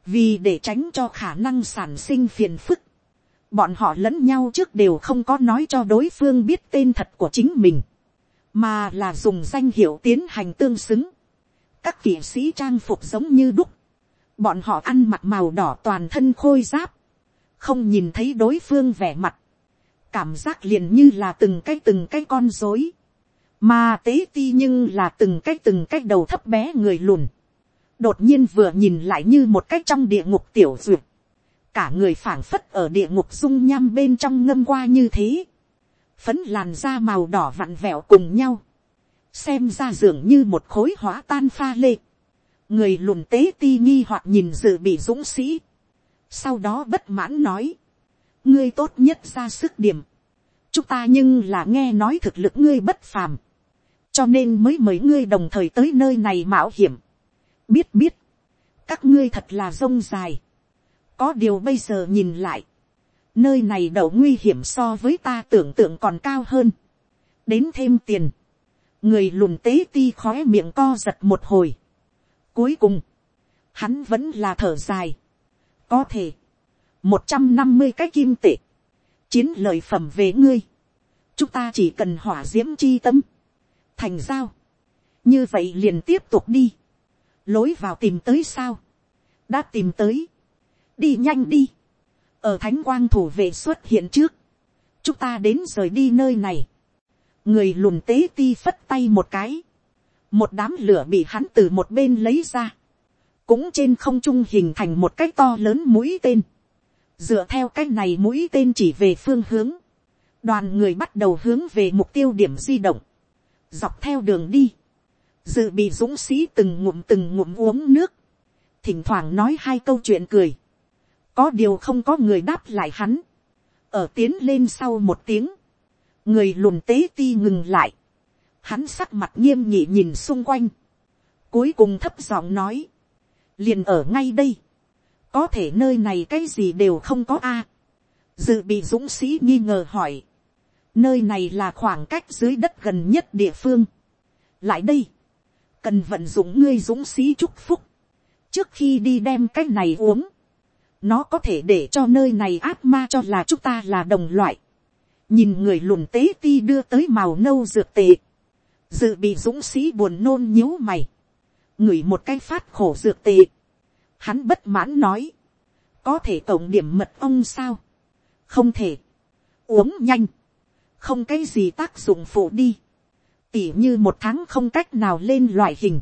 Speaker 1: vì để tránh cho khả năng sản sinh phiền phức, bọn họ lẫn nhau trước đều không có nói cho đối phương biết tên thật của chính mình, mà là dùng danh hiệu tiến hành tương xứng. các kỵ sĩ trang phục giống như đúc, bọn họ ăn mặc màu đỏ toàn thân khôi giáp, không nhìn thấy đối phương vẻ mặt, cảm giác liền như là từng cái từng cái con dối, mà tế ti nhưng là từng cái từng cái đầu thấp bé người lùn, đột nhiên vừa nhìn lại như một cách trong địa ngục tiểu duyệt, cả người phảng phất ở địa ngục dung nham bên trong ngâm qua như thế, phấn làn da màu đỏ vặn vẹo cùng nhau, xem ra dường như một khối hóa tan pha lê, người lùn tế ti nghi hoặc nhìn dự bị dũng sĩ, sau đó bất mãn nói, ngươi tốt nhất ra sức điểm, chúng ta nhưng là nghe nói thực lực ngươi bất phàm, cho nên mới mời ngươi đồng thời tới nơi này mạo hiểm. biết biết, các ngươi thật là rông dài. có điều bây giờ nhìn lại, nơi này đậu nguy hiểm so với ta tưởng tượng còn cao hơn. đến thêm tiền, người lùn tế ti khói miệng co giật một hồi. cuối cùng, hắn vẫn là thở dài. có thể, một trăm năm mươi cái kim tệ, chiến lợi phẩm về ngươi, chúng ta chỉ cần hỏa d i ễ m chi tâm, thành giao, như vậy liền tiếp tục đi, lối vào tìm tới sao, đã tìm tới, đi nhanh đi, ở thánh quang thủ vệ xuất hiện trước, chúng ta đến rời đi nơi này, người lùn tế ti phất tay một cái, một đám lửa bị hắn từ một bên lấy ra, cũng trên không trung hình thành một cái to lớn mũi tên, dựa theo cái này mũi tên chỉ về phương hướng, đoàn người bắt đầu hướng về mục tiêu điểm di động, dọc theo đường đi, dự bị dũng sĩ từng ngụm từng ngụm uống nước, thỉnh thoảng nói hai câu chuyện cười, có điều không có người đáp lại hắn, ở tiến lên sau một tiếng, người lùn tế ti ngừng lại, hắn sắc mặt nghiêm nhị nhìn xung quanh, cuối cùng thấp giọng nói, liền ở ngay đây, có thể nơi này cái gì đều không có a. dự bị dũng sĩ nghi ngờ hỏi, nơi này là khoảng cách dưới đất gần nhất địa phương. lại đây, cần vận dụng ngươi dũng sĩ chúc phúc, trước khi đi đem cái này uống, nó có thể để cho nơi này ác ma cho là chúng ta là đồng loại. nhìn người lùn tế ti đưa tới màu nâu dược tệ, dự bị dũng sĩ buồn nôn nhíu mày, ngửi một cái phát khổ dược tệ, Hắn bất mãn nói. Có thể tổng điểm mật ong sao? Không thể. Uống nhanh. Không cái gì tác dụng phụ đi. Tỉ như một tháng không cách nào lên loại hình.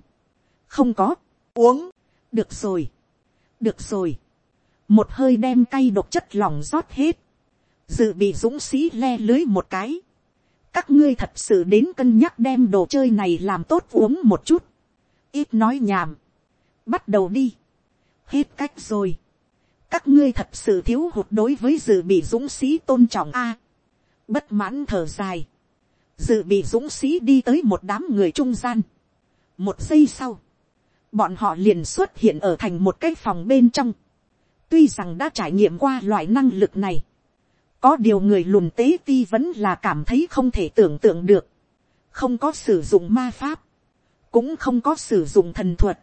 Speaker 1: Không có. Uống. Được rồi. Được rồi. Một hơi đem cay độc chất lỏng rót hết. Dự bị dũng sĩ le lưới một cái. Các ngươi thật sự đến cân nhắc đem đồ chơi này làm tốt uống một chút. Ít nói nhảm. Bắt đầu đi hết cách rồi. các ngươi thật sự thiếu hụt đối với dự bị dũng sĩ tôn trọng a. bất mãn thở dài. dự bị dũng sĩ đi tới một đám người trung gian. một giây sau, bọn họ liền xuất hiện ở thành một cái phòng bên trong. tuy rằng đã trải nghiệm qua loại năng lực này, có điều người lùn tế ti vẫn là cảm thấy không thể tưởng tượng được. không có sử dụng ma pháp, cũng không có sử dụng thần thuật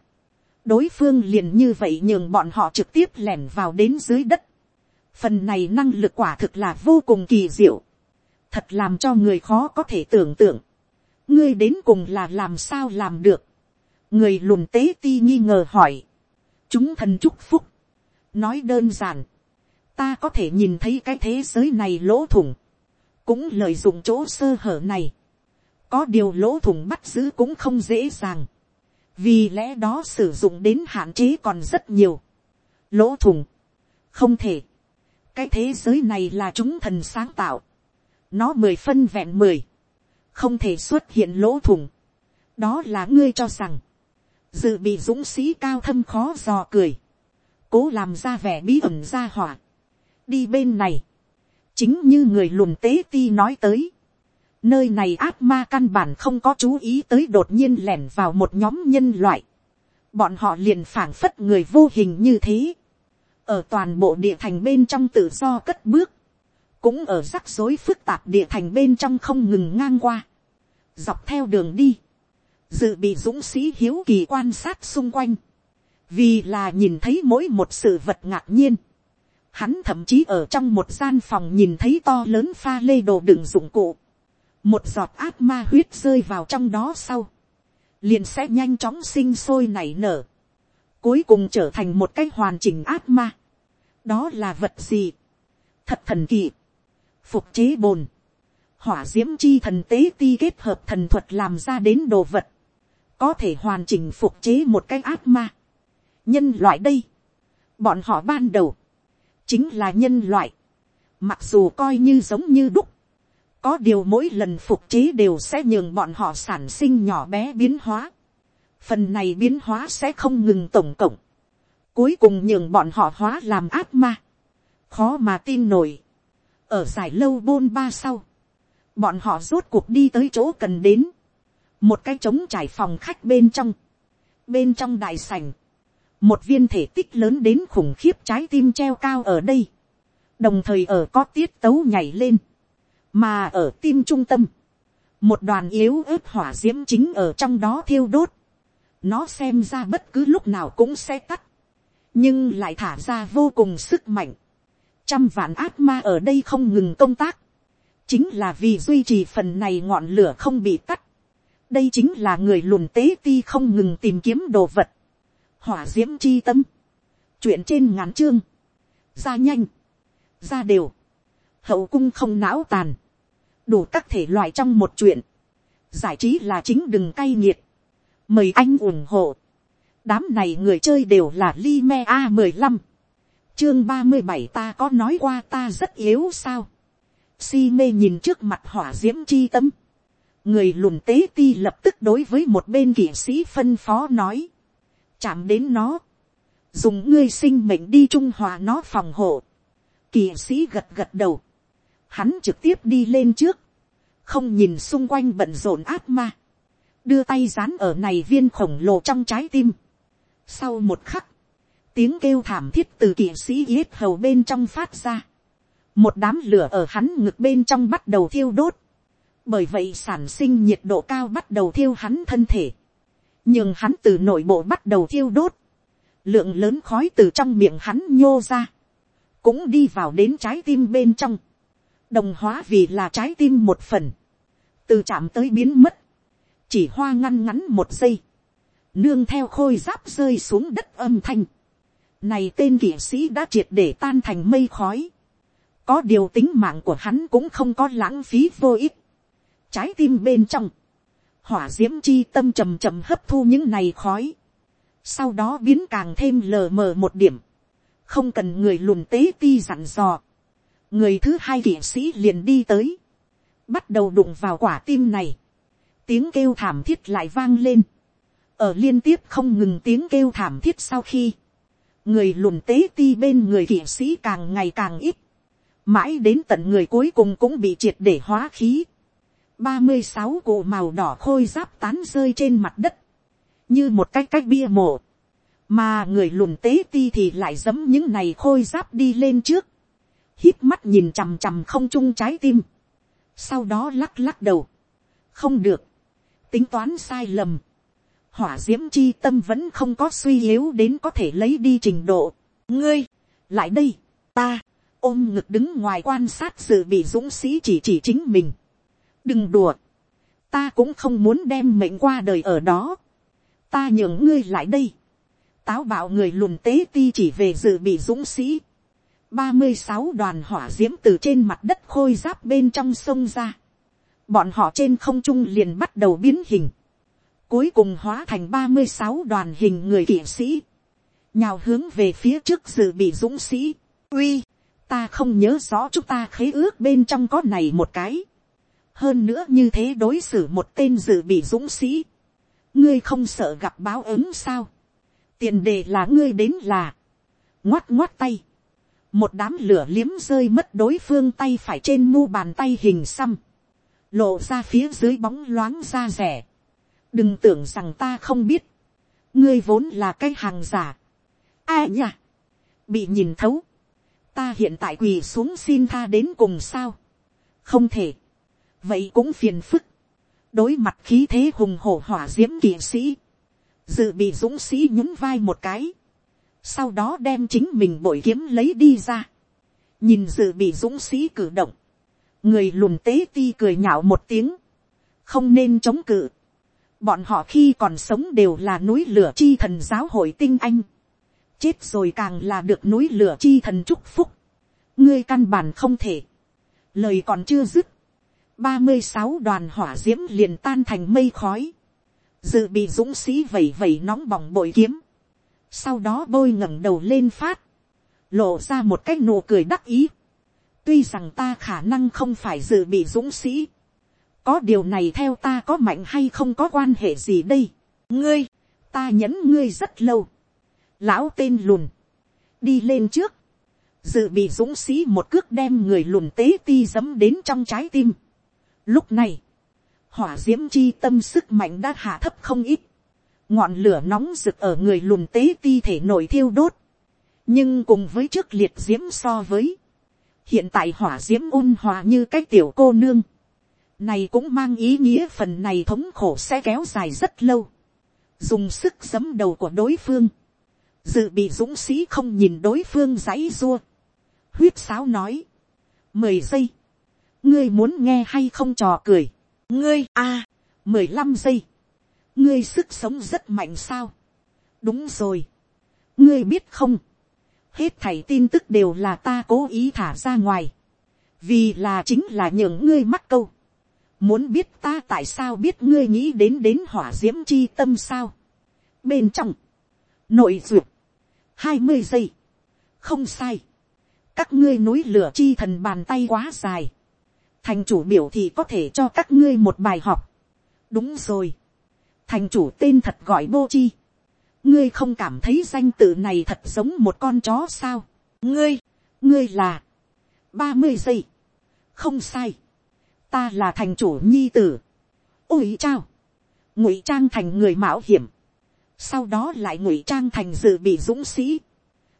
Speaker 1: đối phương liền như vậy nhường bọn họ trực tiếp lẻn vào đến dưới đất. phần này năng lực quả thực là vô cùng kỳ diệu, thật làm cho người khó có thể tưởng tượng. ngươi đến cùng là làm sao làm được. người lùn tế ti nghi ngờ hỏi. chúng thần chúc phúc. nói đơn giản. ta có thể nhìn thấy cái thế giới này lỗ thủng. cũng lợi dụng chỗ sơ hở này. có điều lỗ thủng bắt giữ cũng không dễ dàng vì lẽ đó sử dụng đến hạn chế còn rất nhiều. lỗ thủng, không thể, cái thế giới này là chúng thần sáng tạo, nó mười phân vẹn mười, không thể xuất hiện lỗ thủng, đó là ngươi cho rằng, dự bị dũng sĩ cao thâm khó dò cười, cố làm ra vẻ bí ẩn ra hỏa, đi bên này, chính như người lùn tế ti nói tới, Nơi này ác ma căn bản không có chú ý tới đột nhiên lẻn vào một nhóm nhân loại. Bọn họ liền phảng phất người vô hình như thế. Ở toàn bộ địa thành bên trong tự do cất bước. Cũng ở rắc rối phức tạp địa thành bên trong không ngừng ngang qua. Dọc theo đường đi. Dự bị dũng sĩ hiếu kỳ quan sát xung quanh. Vì là nhìn thấy mỗi một sự vật ngạc nhiên. Hắn thậm chí ở trong một gian phòng nhìn thấy to lớn pha lê đồ đựng dụng cụ một giọt ác ma huyết rơi vào trong đó sau, liền sẽ nhanh chóng sinh sôi nảy nở, cuối cùng trở thành một cái hoàn chỉnh ác ma. đó là vật gì, thật thần kỳ, phục chế bồn, hỏa d i ễ m chi thần tế ti kết hợp thần thuật làm ra đến đồ vật, có thể hoàn chỉnh phục chế một cái ác ma. nhân loại đây, bọn họ ban đầu, chính là nhân loại, mặc dù coi như giống như đúc, có điều mỗi lần phục chế đều sẽ nhường bọn họ sản sinh nhỏ bé biến hóa. Phần này biến hóa sẽ không ngừng tổng cộng. Cuối cùng nhường bọn họ hóa làm ác ma. Khó mà tin nổi. Ở giải lâu bôn ba sau. bọn họ rốt cuộc đi tới chỗ cần đến, một cái trống trải phòng khách bên trong, bên trong đại sảnh, một viên thể tích lớn đến khủng khiếp trái tim treo cao ở đây, đồng thời ở có tiết tấu nhảy lên, mà ở tim trung tâm, một đoàn yếu ớt hỏa d i ễ m chính ở trong đó thiêu đốt, nó xem ra bất cứ lúc nào cũng sẽ tắt, nhưng lại thả ra vô cùng sức mạnh, trăm vạn ác ma ở đây không ngừng công tác, chính là vì duy trì phần này ngọn lửa không bị tắt, đây chính là người lùn tế ti không ngừng tìm kiếm đồ vật, hỏa d i ễ m chi tâm, chuyện trên ngắn chương, ra nhanh, ra đều, hậu cung không não tàn, đủ các thể loại trong một chuyện, giải trí là chính đừng cay nghiệt, mời anh ủng hộ, đám này người chơi đều là li me a mười lăm, chương ba mươi bảy ta có nói qua ta rất yếu sao, si mê nhìn trước mặt hỏa d i ễ m chi tâm, người lùn tế ti lập tức đối với một bên kỵ sĩ phân phó nói, chạm đến nó, dùng ngươi sinh mệnh đi trung hòa nó phòng hộ, kỵ sĩ gật gật đầu, hắn trực tiếp đi lên trước, không nhìn xung quanh bận rộn ác ma, đưa tay dán ở này viên khổng lồ trong trái tim. Sau một khắc, tiếng kêu thảm thiết từ kỵ sĩ yết hầu bên trong phát ra, một đám lửa ở hắn ngực bên trong bắt đầu thiêu đốt, bởi vậy sản sinh nhiệt độ cao bắt đầu thiêu hắn thân thể, nhưng hắn từ nội bộ bắt đầu thiêu đốt, lượng lớn khói từ trong miệng hắn nhô ra, cũng đi vào đến trái tim bên trong, đồng hóa vì là trái tim một phần, từ chạm tới biến mất, chỉ hoa ngăn ngắn một giây, nương theo khôi giáp rơi xuống đất âm thanh, này tên kỵ sĩ đã triệt để tan thành mây khói, có điều tính mạng của hắn cũng không có lãng phí vô ích, trái tim bên trong, hỏa d i ễ m chi tâm trầm trầm hấp thu những này khói, sau đó biến càng thêm lờ mờ một điểm, không cần người lùn tế ti dặn dò, người thứ hai kỵ sĩ liền đi tới, bắt đầu đụng vào quả tim này, tiếng kêu thảm thiết lại vang lên, ở liên tiếp không ngừng tiếng kêu thảm thiết sau khi, người lùn tế ti bên người kỵ sĩ càng ngày càng ít, mãi đến tận người cuối cùng cũng bị triệt để hóa khí, ba mươi sáu cụ màu đỏ khôi giáp tán rơi trên mặt đất, như một cái cách bia mộ, mà người lùn tế ti thì lại giấm những này khôi giáp đi lên trước, hít mắt nhìn chằm chằm không chung trái tim, sau đó lắc lắc đầu, không được, tính toán sai lầm, hỏa d i ễ m chi tâm vẫn không có suy yếu đến có thể lấy đi trình độ, ngươi, lại đây, ta, ôm ngực đứng ngoài quan sát sự bị dũng sĩ chỉ chỉ chính mình, đừng đùa, ta cũng không muốn đem mệnh qua đời ở đó, ta nhường ngươi lại đây, táo bạo người lùn tế ti chỉ về dự bị dũng sĩ, ba mươi sáu đoàn hỏa d i ễ m từ trên mặt đất khôi giáp bên trong sông ra, bọn họ trên không trung liền bắt đầu biến hình, cuối cùng hóa thành ba mươi sáu đoàn hình người kỵ sĩ, nhào hướng về phía trước dự bị dũng sĩ, uy, ta không nhớ rõ chúng ta khế ước bên trong có này một cái, hơn nữa như thế đối xử một tên dự bị dũng sĩ, ngươi không sợ gặp báo ứng sao, tiền đề là ngươi đến là, ngoắt ngoắt tay, một đám lửa liếm rơi mất đối phương tay phải trên mu bàn tay hình xăm, lộ ra phía dưới bóng loáng ra rẻ, đừng tưởng rằng ta không biết, ngươi vốn là cái hàng giả, a nhỉ, bị nhìn thấu, ta hiện tại quỳ xuống xin tha đến cùng sao, không thể, vậy cũng phiền phức, đối mặt khí thế hùng hổ hỏa d i ễ m kỵ sĩ, dự bị dũng sĩ nhún vai một cái, sau đó đem chính mình bội kiếm lấy đi ra, nhìn dự bị dũng sĩ cử động, người lùn tế ti cười nhạo một tiếng, không nên chống cự, bọn họ khi còn sống đều là núi lửa chi thần giáo hội tinh anh, chết rồi càng là được núi lửa chi thần chúc phúc, ngươi căn bản không thể, lời còn chưa dứt, ba mươi sáu đoàn hỏa d i ễ m liền tan thành mây khói, dự bị dũng sĩ vẩy vẩy nóng bỏng bội kiếm, sau đó bôi ngẩng đầu lên phát, lộ ra một cái nụ cười đắc ý, tuy rằng ta khả năng không phải dự bị dũng sĩ, có điều này theo ta có mạnh hay không có quan hệ gì đây, ngươi, ta nhẫn ngươi rất lâu, lão tên lùn, đi lên trước, dự bị dũng sĩ một cước đem người lùn tế ti dấm đến trong trái tim, Lúc này, hỏa d i ễ m chi tâm sức mạnh đã hạ thấp không ít, ngọn lửa nóng rực ở người lùn tế ti thể nổi thiêu đốt, nhưng cùng với trước liệt d i ễ m so với, hiện tại hỏa d i ễ m ôn hòa như cái tiểu cô nương, này cũng mang ý nghĩa phần này thống khổ sẽ kéo dài rất lâu, dùng sức giấm đầu của đối phương, dự bị dũng sĩ không nhìn đối phương dãy dua, huyết sáo nói, mười giây, ngươi muốn nghe hay không trò cười, ngươi a, mười lăm giây, ngươi sức sống rất mạnh sao, đúng rồi, ngươi biết không, hết thảy tin tức đều là ta cố ý thả ra ngoài, vì là chính là những ngươi mắc câu, muốn biết ta tại sao biết ngươi nghĩ đến đến hỏa d i ễ m chi tâm sao, bên trong, nội duyệt, hai mươi giây, không sai, các ngươi núi lửa chi thần bàn tay quá dài, thành chủ biểu thì có thể cho các ngươi một bài học. đúng rồi thành chủ tên thật gọi bô chi. ngươi không cảm thấy danh tự này thật giống một con chó sao. ngươi, ngươi là, ba mươi giây. không sai. ta là thành chủ nhi tử. ôi chao. ngụy trang thành người mạo hiểm. sau đó lại ngụy trang thành dự bị dũng sĩ.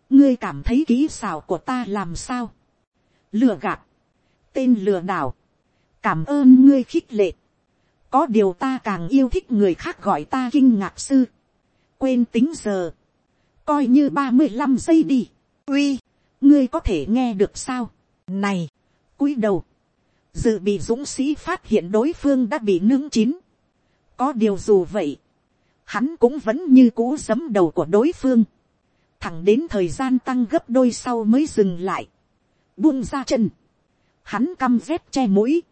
Speaker 1: ngươi cảm thấy ký xảo của ta làm sao. lừa gạt tên lừa đảo, cảm ơn ngươi khích lệ, có điều ta càng yêu thích người khác gọi ta kinh ngạc sư, quên tính giờ, coi như ba mươi năm giây đi, uy, ngươi có thể nghe được sao, này, cúi đầu, dự bị dũng sĩ phát hiện đối phương đã bị nướng chín, có điều dù vậy, hắn cũng vẫn như cũ giấm đầu của đối phương, thẳng đến thời gian tăng gấp đôi sau mới dừng lại, buông ra chân, hắn căm rét che mũi,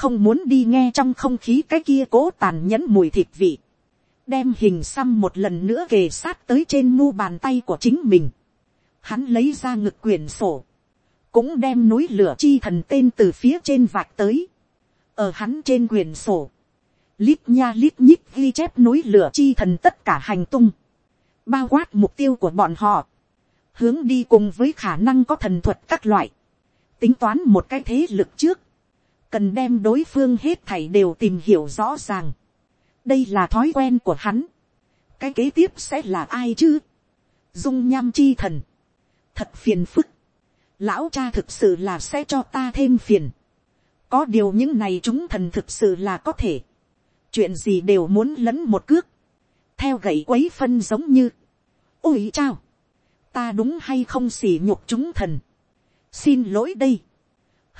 Speaker 1: không muốn đi nghe trong không khí cái kia cố tàn nhẫn mùi thịt vị, đem hình xăm một lần nữa kề sát tới trên mu bàn tay của chính mình, hắn lấy ra ngực quyển sổ, cũng đem núi lửa chi thần tên từ phía trên vạch tới, ở hắn trên quyển sổ, lít nha lít nhít ghi chép núi lửa chi thần tất cả hành tung, bao quát mục tiêu của bọn họ, hướng đi cùng với khả năng có thần thuật các loại, tính toán một cái thế lực trước, cần đem đối phương hết thảy đều tìm hiểu rõ ràng. đây là thói quen của hắn. cái kế tiếp sẽ là ai chứ. dung nham chi thần. thật phiền phức. lão cha thực sự là sẽ cho ta thêm phiền. có điều những này chúng thần thực sự là có thể. chuyện gì đều muốn lấn một cước. theo gậy quấy phân giống như. ôi chao. ta đúng hay không xỉ nhục chúng thần xin lỗi đây,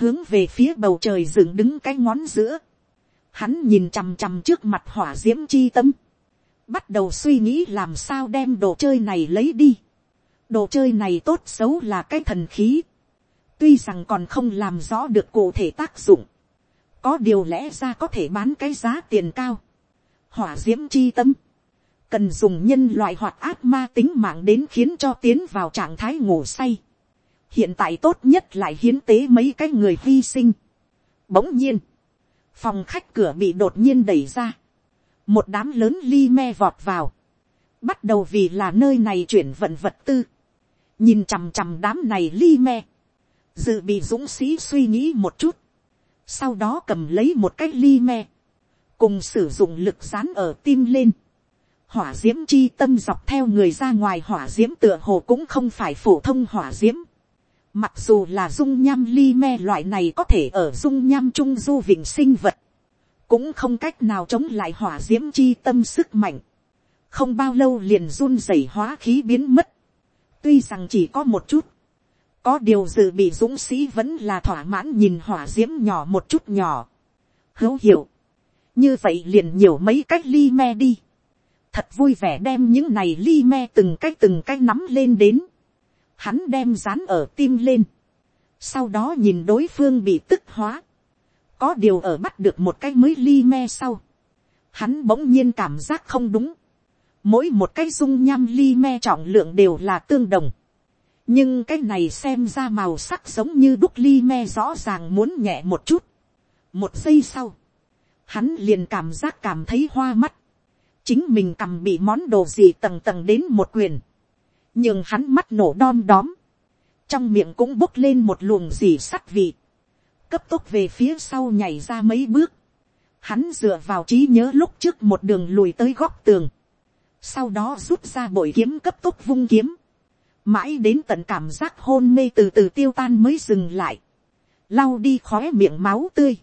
Speaker 1: hướng về phía bầu trời dựng đứng cái ngón giữa, hắn nhìn chằm chằm trước mặt hỏa d i ễ m chi tâm, bắt đầu suy nghĩ làm sao đem đồ chơi này lấy đi, đồ chơi này tốt xấu là cái thần khí, tuy rằng còn không làm rõ được cụ thể tác dụng, có điều lẽ ra có thể bán cái giá tiền cao, hỏa d i ễ m chi tâm, cần dùng nhân loại hoạt ác ma tính mạng đến khiến cho tiến vào trạng thái ngủ say, hiện tại tốt nhất lại hiến tế mấy cái người hy sinh. Bỗng nhiên, phòng khách cửa bị đột nhiên đẩy ra, một đám lớn ly me vọt vào, bắt đầu vì là nơi này chuyển vận vật tư, nhìn chằm chằm đám này ly me, dự bị dũng sĩ suy nghĩ một chút, sau đó cầm lấy một cái ly me, cùng sử dụng lực dán ở tim lên, hỏa diễm chi tâm dọc theo người ra ngoài hỏa diễm tựa hồ cũng không phải phổ thông hỏa diễm. Mặc dù là dung nham ly me loại này có thể ở dung nham trung du vịnh sinh vật. Cũng không cách nào chống lại hỏa diễm chi tâm sức mạnh. Không bao lâu liền run rẩy hóa khí biến mất. Tuy rằng chỉ có một chút. Có điều dự bị dũng sĩ vẫn là thỏa mãn nhìn hỏa diễm nhỏ một chút nhỏ. Hữu hiệu. Như vậy liền nhiều mấy cách ly me đi. Thật vui vẻ đem những này ly me từng cách từng cách nắm lên đến hắn đem dán ở tim lên, sau đó nhìn đối phương bị tức hóa, có điều ở bắt được một cái mới ly me sau, hắn bỗng nhiên cảm giác không đúng, mỗi một cái dung nham ly me trọng lượng đều là tương đồng, nhưng cái này xem ra màu sắc giống như đúc ly me rõ ràng muốn nhẹ một chút, một giây sau, hắn liền cảm giác cảm thấy hoa mắt, chính mình cầm bị món đồ gì tầng tầng đến một quyền, nhưng hắn mắt nổ đom đóm, trong miệng cũng bốc lên một luồng dì sắt vị, cấp tốc về phía sau nhảy ra mấy bước, hắn dựa vào trí nhớ lúc trước một đường lùi tới góc tường, sau đó rút ra bội kiếm cấp tốc vung kiếm, mãi đến tận cảm giác hôn mê từ từ tiêu tan mới dừng lại, lau đi khóe miệng máu tươi,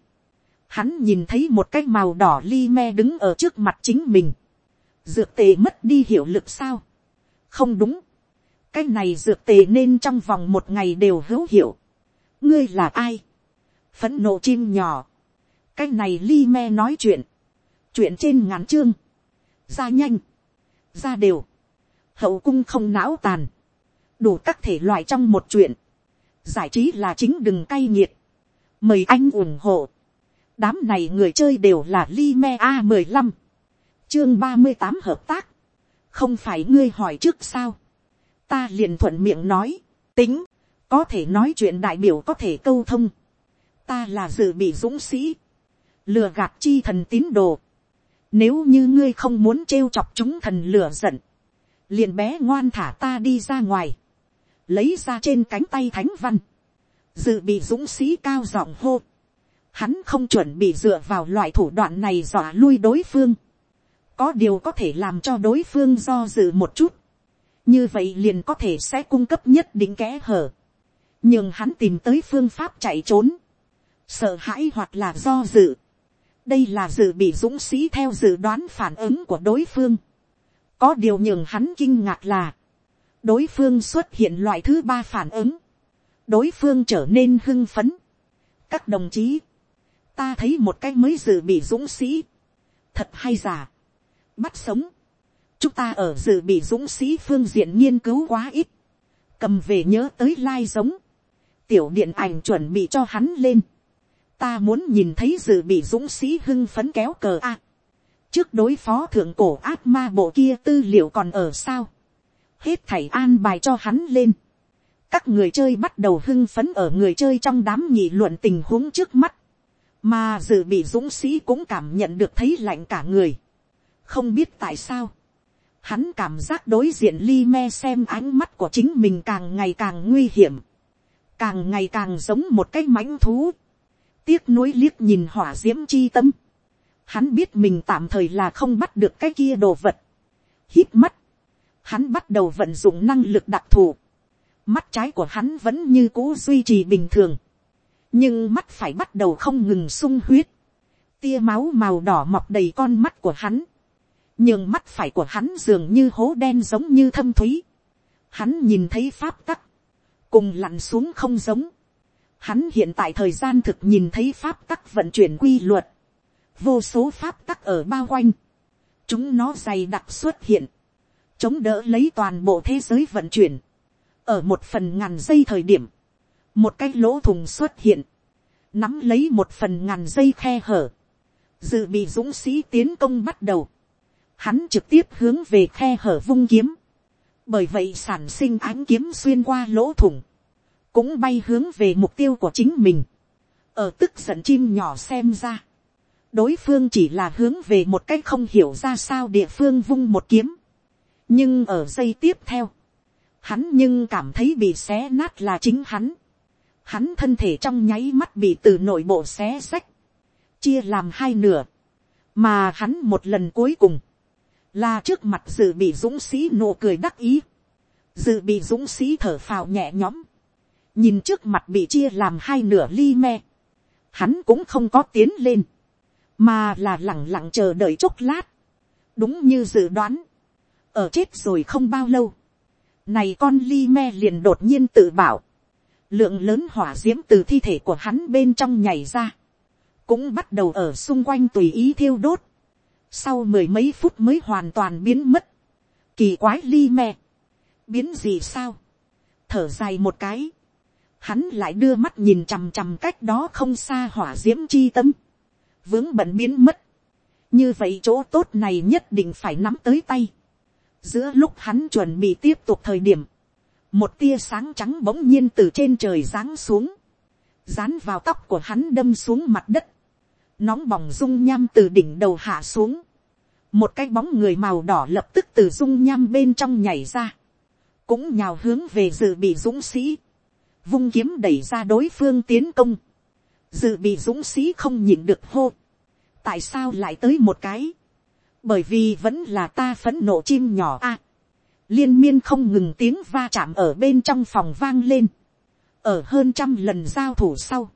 Speaker 1: hắn nhìn thấy một cái màu đỏ li me đứng ở trước mặt chính mình, dược tề mất đi hiệu lực sao, không đúng, cái này dược tề nên trong vòng một ngày đều hữu hiệu, ngươi là ai, phấn nộ chim nhỏ, cái này li me nói chuyện, chuyện trên ngắn chương, ra nhanh, ra đều, hậu cung không não tàn, đủ các thể loại trong một chuyện, giải trí là chính đừng cay nghiệt, mời anh ủng hộ, đám này người chơi đều là li me a mười lăm, chương ba mươi tám hợp tác, không phải ngươi hỏi trước sao, ta liền thuận miệng nói, tính, có thể nói chuyện đại biểu có thể câu thông, ta là dự bị dũng sĩ, lừa gạt chi thần tín đồ, nếu như ngươi không muốn trêu chọc chúng thần lửa giận, liền bé ngoan thả ta đi ra ngoài, lấy ra trên cánh tay thánh văn, dự bị dũng sĩ cao giọng hô, hắn không chuẩn bị dựa vào loại thủ đoạn này dọa lui đối phương, có điều có thể làm cho đối phương do dự một chút, như vậy liền có thể sẽ cung cấp nhất định kẽ hở, nhưng hắn tìm tới phương pháp chạy trốn, sợ hãi hoặc là do dự, đây là dự bị dũng sĩ theo dự đoán phản ứng của đối phương, có điều nhường hắn kinh ngạc là, đối phương xuất hiện loại thứ ba phản ứng, đối phương trở nên hưng phấn. các đồng chí, ta thấy một cái mới dự bị dũng sĩ, thật hay giả, bắt sống, chúng ta ở dự bị dũng sĩ phương diện nghiên cứu quá ít, cầm về nhớ tới lai giống, tiểu điện ảnh chuẩn bị cho hắn lên, ta muốn nhìn thấy dự bị dũng sĩ hưng phấn kéo cờ a, trước đối phó thượng cổ át ma bộ kia tư liệu còn ở sao, hết thảy an bài cho hắn lên, các người chơi bắt đầu hưng phấn ở người chơi trong đám nhị luận tình huống trước mắt, mà dự bị dũng sĩ cũng cảm nhận được thấy lạnh cả người, không biết tại sao, hắn cảm giác đối diện li me xem ánh mắt của chính mình càng ngày càng nguy hiểm, càng ngày càng giống một cái mãnh thú, tiếc nuối liếc nhìn hỏa d i ễ m chi tâm, hắn biết mình tạm thời là không bắt được cái kia đồ vật, hít mắt, hắn bắt đầu vận dụng năng lực đặc thù, mắt trái của hắn vẫn như cũ duy trì bình thường, nhưng mắt phải bắt đầu không ngừng sung huyết, tia máu màu đỏ mọc đầy con mắt của hắn, nhưng mắt phải của hắn dường như hố đen giống như thâm thúy, hắn nhìn thấy pháp tắc, cùng lặn xuống không giống, Hắn hiện tại thời gian thực nhìn thấy pháp tắc vận chuyển quy luật. Vô số pháp tắc ở bao quanh. Chúng nó dày đặc xuất hiện. Chống đỡ lấy toàn bộ thế giới vận chuyển. Ở một phần ngàn giây thời điểm. Một cái lỗ thùng xuất hiện. Nắm lấy một phần ngàn giây khe hở. Dự bị dũng sĩ tiến công bắt đầu. Hắn trực tiếp hướng về khe hở vung kiếm. Bởi vậy sản sinh ánh kiếm xuyên qua lỗ thủng cũng bay hướng về mục tiêu của chính mình. ở tức giận chim nhỏ xem ra, đối phương chỉ là hướng về một cách không hiểu ra sao địa phương vung một kiếm. nhưng ở giây tiếp theo, hắn nhưng cảm thấy bị xé nát là chính hắn. hắn thân thể trong nháy mắt bị từ nội bộ xé xách, chia làm hai nửa, mà hắn một lần cuối cùng, là trước mặt dự bị dũng sĩ nụ cười đắc ý, dự bị dũng sĩ thở phào nhẹ nhõm, nhìn trước mặt bị chia làm hai nửa ly me, hắn cũng không có tiến lên, mà là lẳng lặng chờ đợi chốc lát, đúng như dự đoán, ở chết rồi không bao lâu, này con ly me liền đột nhiên tự bảo, lượng lớn hỏa d i ễ m từ thi thể của hắn bên trong nhảy ra, cũng bắt đầu ở xung quanh tùy ý thiêu đốt, sau mười mấy phút mới hoàn toàn biến mất, kỳ quái ly me, biến gì sao, thở dài một cái, hắn lại đưa mắt nhìn chằm chằm cách đó không xa hỏa d i ễ m chi tâm, vướng bận biến mất, như vậy chỗ tốt này nhất định phải nắm tới tay. giữa lúc hắn chuẩn bị tiếp tục thời điểm, một tia sáng trắng bỗng nhiên từ trên trời giáng xuống, dán vào tóc của hắn đâm xuống mặt đất, nóng bỏng dung nham từ đỉnh đầu hạ xuống, một cái bóng người màu đỏ lập tức từ dung nham bên trong nhảy ra, cũng nhào hướng về dự bị dũng sĩ, vung kiếm đẩy ra đối phương tiến công, dự bị dũng sĩ không nhìn được hô, tại sao lại tới một cái, bởi vì vẫn là ta phấn nộ chim nhỏ a, liên miên không ngừng tiếng va chạm ở bên trong phòng vang lên, ở hơn trăm lần giao thủ sau,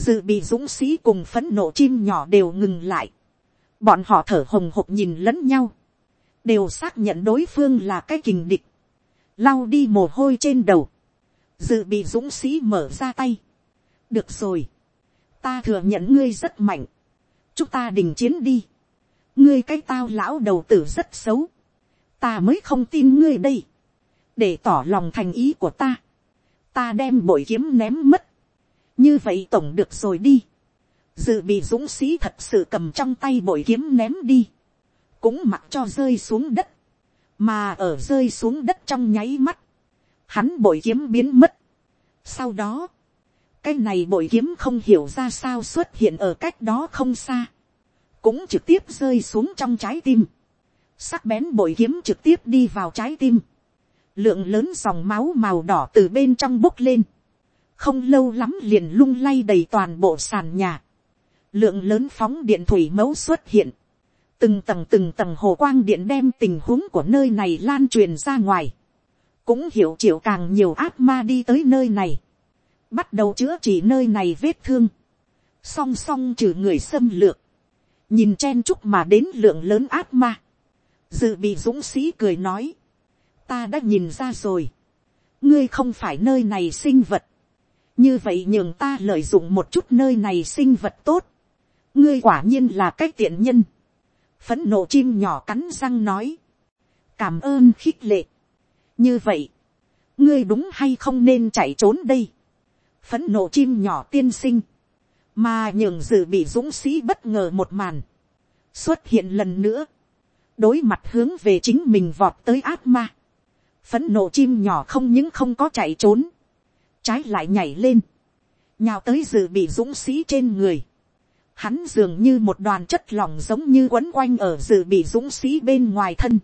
Speaker 1: dự bị dũng sĩ cùng phấn nộ chim nhỏ đều ngừng lại, bọn họ thở hồng hộc nhìn lẫn nhau, đều xác nhận đối phương là cái kình địch, lau đi mồ hôi trên đầu, dự bị dũng sĩ mở ra tay. được rồi, ta thừa nhận ngươi rất mạnh, chúng ta đình chiến đi, ngươi cái tao lão đầu tử rất xấu, ta mới không tin ngươi đây, để tỏ lòng thành ý của ta, ta đem bội kiếm ném mất, như vậy tổng được rồi đi, dự bị dũng sĩ thật sự cầm trong tay bội kiếm ném đi, cũng mặc cho rơi xuống đất, mà ở rơi xuống đất trong nháy mắt, hắn bội kiếm biến mất. Sau đó, cái này bội kiếm không hiểu ra sao xuất hiện ở cách đó không xa, cũng trực tiếp rơi xuống trong trái tim, sắc bén bội kiếm trực tiếp đi vào trái tim, lượng lớn dòng máu màu đỏ từ bên trong bốc lên, không lâu lắm liền lung lay đầy toàn bộ sàn nhà, lượng lớn phóng điện thủy mẫu xuất hiện, từng tầng từng tầng hồ quang điện đem tình huống của nơi này lan truyền ra ngoài, cũng hiểu chịu càng nhiều ác ma đi tới nơi này, bắt đầu chữa trị nơi này vết thương, song song trừ người xâm lược, nhìn chen chúc mà đến lượng lớn ác ma, dự bị dũng sĩ cười nói, ta đã nhìn ra rồi, ngươi không phải nơi này sinh vật, như vậy nhường ta lợi dụng một chút nơi này sinh vật tốt, ngươi quả nhiên là cái tiện nhân, phấn nộ chim nhỏ cắn răng nói, cảm ơn khích lệ, như vậy, ngươi đúng hay không nên chạy trốn đây, phấn nộ chim nhỏ tiên sinh, mà nhường dự bị dũng sĩ bất ngờ một màn, xuất hiện lần nữa, đối mặt hướng về chính mình vọt tới ác ma, phấn nộ chim nhỏ không những không có chạy trốn, trái lại nhảy lên, nhào tới dự bị dũng sĩ trên người, hắn dường như một đoàn chất lỏng giống như quấn quanh ở dự bị dũng sĩ bên ngoài thân,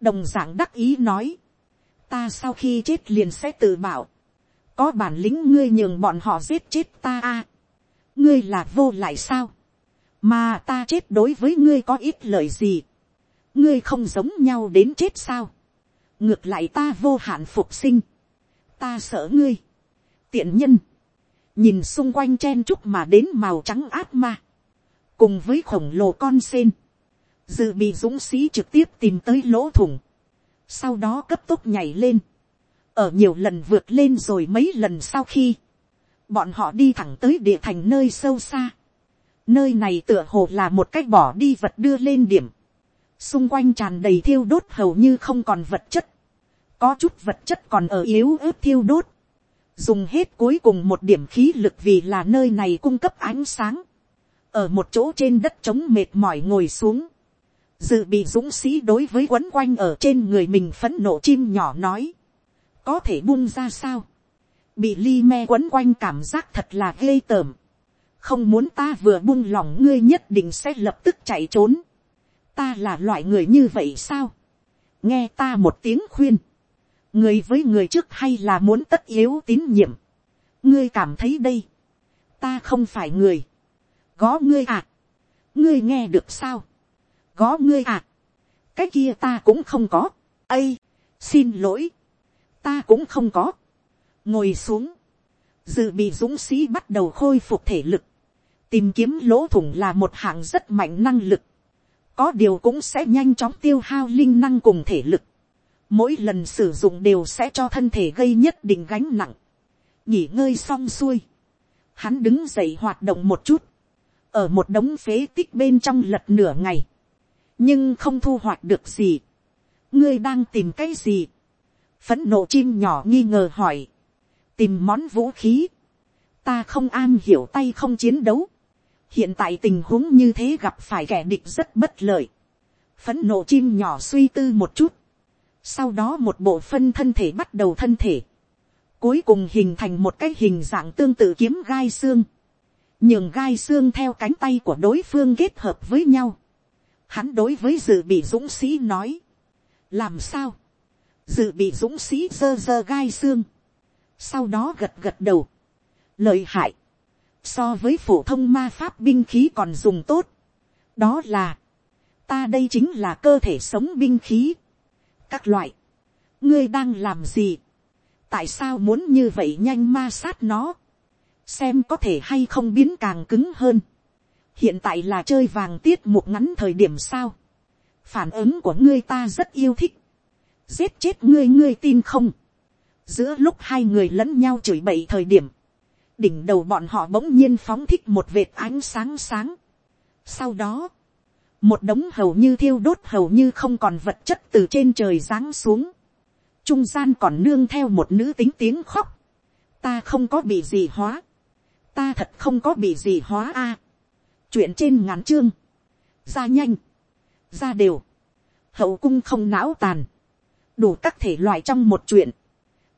Speaker 1: đồng d n g đắc ý nói, ta sau khi chết liền sẽ tự bảo, có bản lĩnh ngươi nhường bọn họ giết chết ta a, ngươi là vô lại sao, mà ta chết đối với ngươi có ít lời gì, ngươi không giống nhau đến chết sao, ngược lại ta vô hạn phục sinh, ta sợ ngươi, tiện nhân, nhìn xung quanh chen chúc mà đến màu trắng ác ma, cùng với khổng lồ con sen, dự bị dũng sĩ trực tiếp tìm tới lỗ thủng, sau đó cấp tốc nhảy lên, ở nhiều lần vượt lên rồi mấy lần sau khi, bọn họ đi thẳng tới địa thành nơi sâu xa, nơi này tựa hồ là một cách bỏ đi vật đưa lên điểm, xung quanh tràn đầy thiêu đốt hầu như không còn vật chất, có chút vật chất còn ở yếu ớt thiêu đốt, dùng hết cuối cùng một điểm khí lực vì là nơi này cung cấp ánh sáng, ở một chỗ trên đất trống mệt mỏi ngồi xuống, dự bị dũng sĩ đối với quấn quanh ở trên người mình phấn nộ chim nhỏ nói, có thể buông ra sao, bị li me quấn quanh cảm giác thật là ghê tởm, không muốn ta vừa buông lòng ngươi nhất định sẽ lập tức chạy trốn, ta là loại người như vậy sao, nghe ta một tiếng khuyên, người với người trước hay là muốn tất yếu tín nhiệm. ngươi cảm thấy đây, ta không phải người, gó ngươi à, ngươi nghe được sao, gó ngươi à, cái kia ta cũng không có, ây, xin lỗi, ta cũng không có, ngồi xuống, dự bị dũng sĩ bắt đầu khôi phục thể lực, tìm kiếm lỗ thủng là một hạng rất mạnh năng lực, có điều cũng sẽ nhanh chóng tiêu hao linh năng cùng thể lực, mỗi lần sử dụng đều sẽ cho thân thể gây nhất định gánh nặng, nghỉ ngơi xong xuôi, hắn đứng dậy hoạt động một chút, ở một đống phế tích bên trong lật nửa ngày, nhưng không thu hoạch được gì, ngươi đang tìm cái gì, phấn nộ chim nhỏ nghi ngờ hỏi, tìm món vũ khí, ta không an hiểu tay không chiến đấu, hiện tại tình huống như thế gặp phải kẻ địch rất bất lợi, phấn nộ chim nhỏ suy tư một chút, sau đó một bộ phân thân thể bắt đầu thân thể, cuối cùng hình thành một cái hình dạng tương tự kiếm gai xương, nhường gai xương theo cánh tay của đối phương kết hợp với nhau. Hắn đối với dự bị dũng sĩ nói, làm sao, dự bị dũng sĩ giơ giơ gai xương, sau đó gật gật đầu, lợi hại, so với phổ thông ma pháp binh khí còn dùng tốt. đó là, ta đây chính là cơ thể sống binh khí các loại, ngươi đang làm gì, tại sao muốn như vậy nhanh ma sát nó, xem có thể hay không biến càng cứng hơn. hiện tại là chơi vàng tiết một ngắn thời điểm sao. phản ứng của ngươi ta rất yêu thích. giết chết ngươi ngươi tin không. giữa lúc hai người lẫn nhau chửi bậy thời điểm, đỉnh đầu bọn họ bỗng nhiên phóng thích một vệt ánh sáng sáng. sau đó, một đống hầu như thiêu đốt hầu như không còn vật chất từ trên trời giáng xuống. trung gian còn nương theo một nữ tính tiếng khóc. ta không có bị gì hóa. ta thật không có bị gì hóa a. chuyện trên ngắn chương. ra nhanh. ra đều. hậu cung không não tàn. đủ các thể loại trong một chuyện.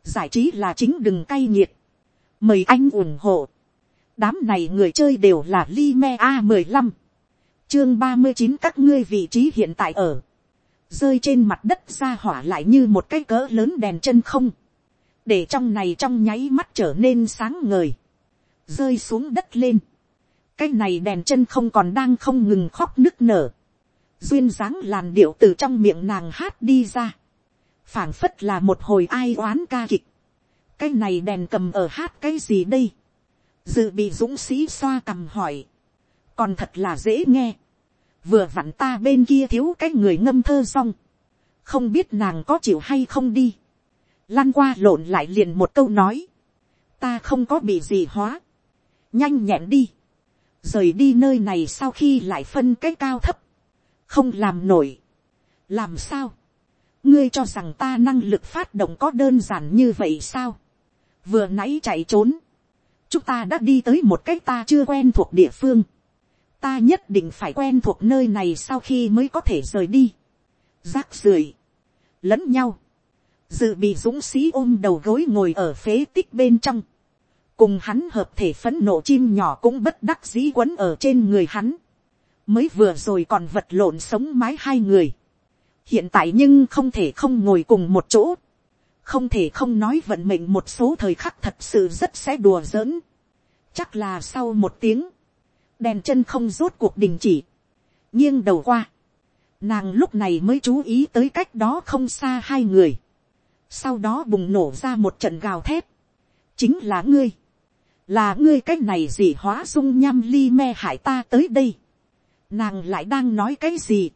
Speaker 1: giải trí là chính đừng cay nhiệt. mời anh ủng hộ. đám này người chơi đều là Lime a mười lăm, chương ba mươi chín các ngươi vị trí hiện tại ở, rơi trên mặt đất ra hỏa lại như một cái cỡ lớn đèn chân không, để trong này trong nháy mắt trở nên sáng ngời, rơi xuống đất lên, cái này đèn chân không còn đang không ngừng khóc nức nở, duyên dáng làn điệu từ trong miệng nàng hát đi ra, phảng phất là một hồi ai oán ca kịch, cái này đèn cầm ở hát cái gì đây, dự bị dũng sĩ xoa cầm hỏi, còn thật là dễ nghe, vừa vặn ta bên kia thiếu cái người ngâm thơ xong, không biết nàng có chịu hay không đi, lan qua lộn lại liền một câu nói, ta không có bị gì hóa, nhanh nhẹn đi, rời đi nơi này sau khi lại phân cái cao thấp, không làm nổi, làm sao, ngươi cho rằng ta năng lực phát động có đơn giản như vậy sao, vừa nãy chạy trốn, chúng ta đã đi tới một cách ta chưa quen thuộc địa phương, ta nhất định phải quen thuộc nơi này sau khi mới có thể rời đi, rác rưởi, lẫn nhau, dự bị dũng sĩ ôm đầu gối ngồi ở phế tích bên trong, cùng hắn hợp thể phấn nộ chim nhỏ cũng bất đắc dĩ quấn ở trên người hắn, mới vừa rồi còn vật lộn sống mái hai người, hiện tại nhưng không thể không ngồi cùng một chỗ, không thể không nói vận mệnh một số thời khắc thật sự rất sẽ đùa giỡn. chắc là sau một tiếng, đèn chân không rốt cuộc đình chỉ, nghiêng đầu qua, nàng lúc này mới chú ý tới cách đó không xa hai người, sau đó bùng nổ ra một trận gào thét, chính là ngươi, là ngươi cách này gì hóa dung nham ly me hại ta tới đây, nàng lại đang nói cái gì,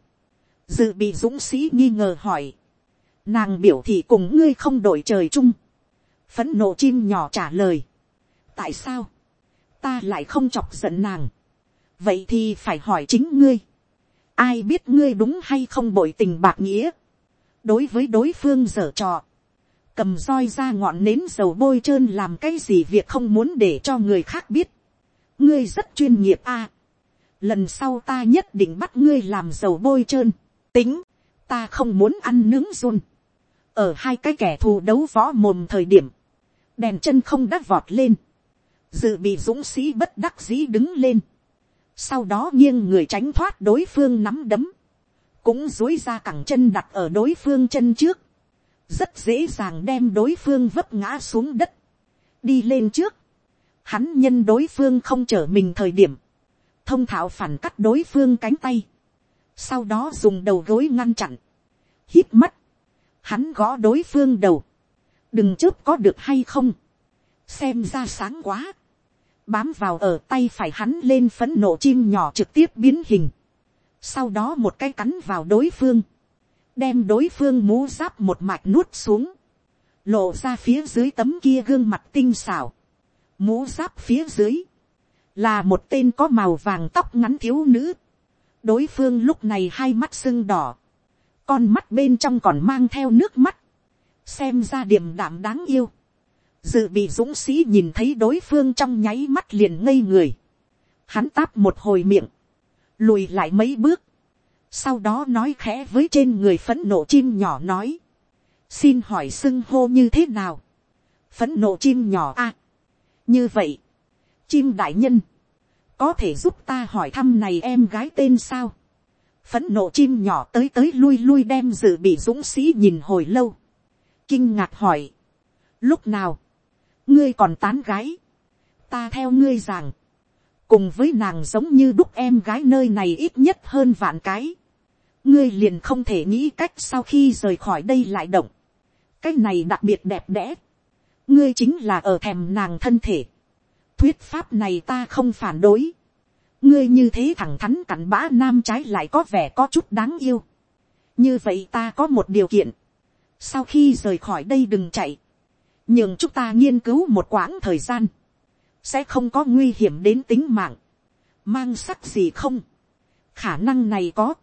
Speaker 1: dự bị dũng sĩ nghi ngờ hỏi, nàng biểu thị cùng ngươi không đổi trời chung, phấn nộ chim nhỏ trả lời, tại sao, ta lại không chọc giận nàng, vậy thì phải hỏi chính ngươi, ai biết ngươi đúng hay không bội tình bạc nghĩa, đối với đối phương dở trò, cầm roi ra ngọn nến dầu bôi trơn làm cái gì việc không muốn để cho người khác biết, ngươi rất chuyên nghiệp a, lần sau ta nhất định bắt ngươi làm dầu bôi trơn, tính, ta không muốn ăn nướng run, ở hai cái kẻ thù đấu võ mồm thời điểm, đèn chân không đắt vọt lên, dự bị dũng sĩ bất đắc dĩ đứng lên, sau đó nghiêng người tránh thoát đối phương nắm đấm, cũng dối ra cẳng chân đặt ở đối phương chân trước, rất dễ dàng đem đối phương vấp ngã xuống đất, đi lên trước, hắn nhân đối phương không chở mình thời điểm, thông thạo phản cắt đối phương cánh tay, sau đó dùng đầu gối ngăn chặn, hít mắt, hắn gõ đối phương đầu, đừng chớp có được hay không, xem ra sáng quá, bám vào ở tay phải hắn lên phấn nộ chim nhỏ trực tiếp biến hình, sau đó một cái cắn vào đối phương, đem đối phương mũ giáp một mạch nuốt xuống, lộ ra phía dưới tấm kia gương mặt tinh xảo, mũ giáp phía dưới, là một tên có màu vàng tóc ngắn thiếu nữ, đối phương lúc này hai mắt sưng đỏ, con mắt bên trong còn mang theo nước mắt, xem ra điềm đạm đáng yêu, dự bị dũng sĩ nhìn thấy đối phương trong nháy mắt liền ngây người, hắn táp một hồi miệng, lùi lại mấy bước, sau đó nói khẽ với trên người phấn nộ chim nhỏ nói, xin hỏi xưng hô như thế nào, phấn nộ chim nhỏ a, như vậy, chim đại nhân, có thể giúp ta hỏi thăm này em gái tên sao, phấn nộ chim nhỏ tới tới lui lui đem dự bị dũng sĩ nhìn hồi lâu, kinh ngạc hỏi, lúc nào, ngươi còn tán gái, ta theo ngươi rằng, cùng với nàng giống như đúc em gái nơi này ít nhất hơn vạn cái, ngươi liền không thể nghĩ cách sau khi rời khỏi đây lại động, cái này đặc biệt đẹp đẽ, ngươi chính là ở thèm nàng thân thể, thuyết pháp này ta không phản đối, ngươi như thế thẳng thắn cặn bã nam trái lại có vẻ có chút đáng yêu, như vậy ta có một điều kiện, sau khi rời khỏi đây đừng chạy, nhưng chúng ta nghiên cứu một quãng thời gian, sẽ không có nguy hiểm đến tính mạng, mang sắc gì không, khả năng này có,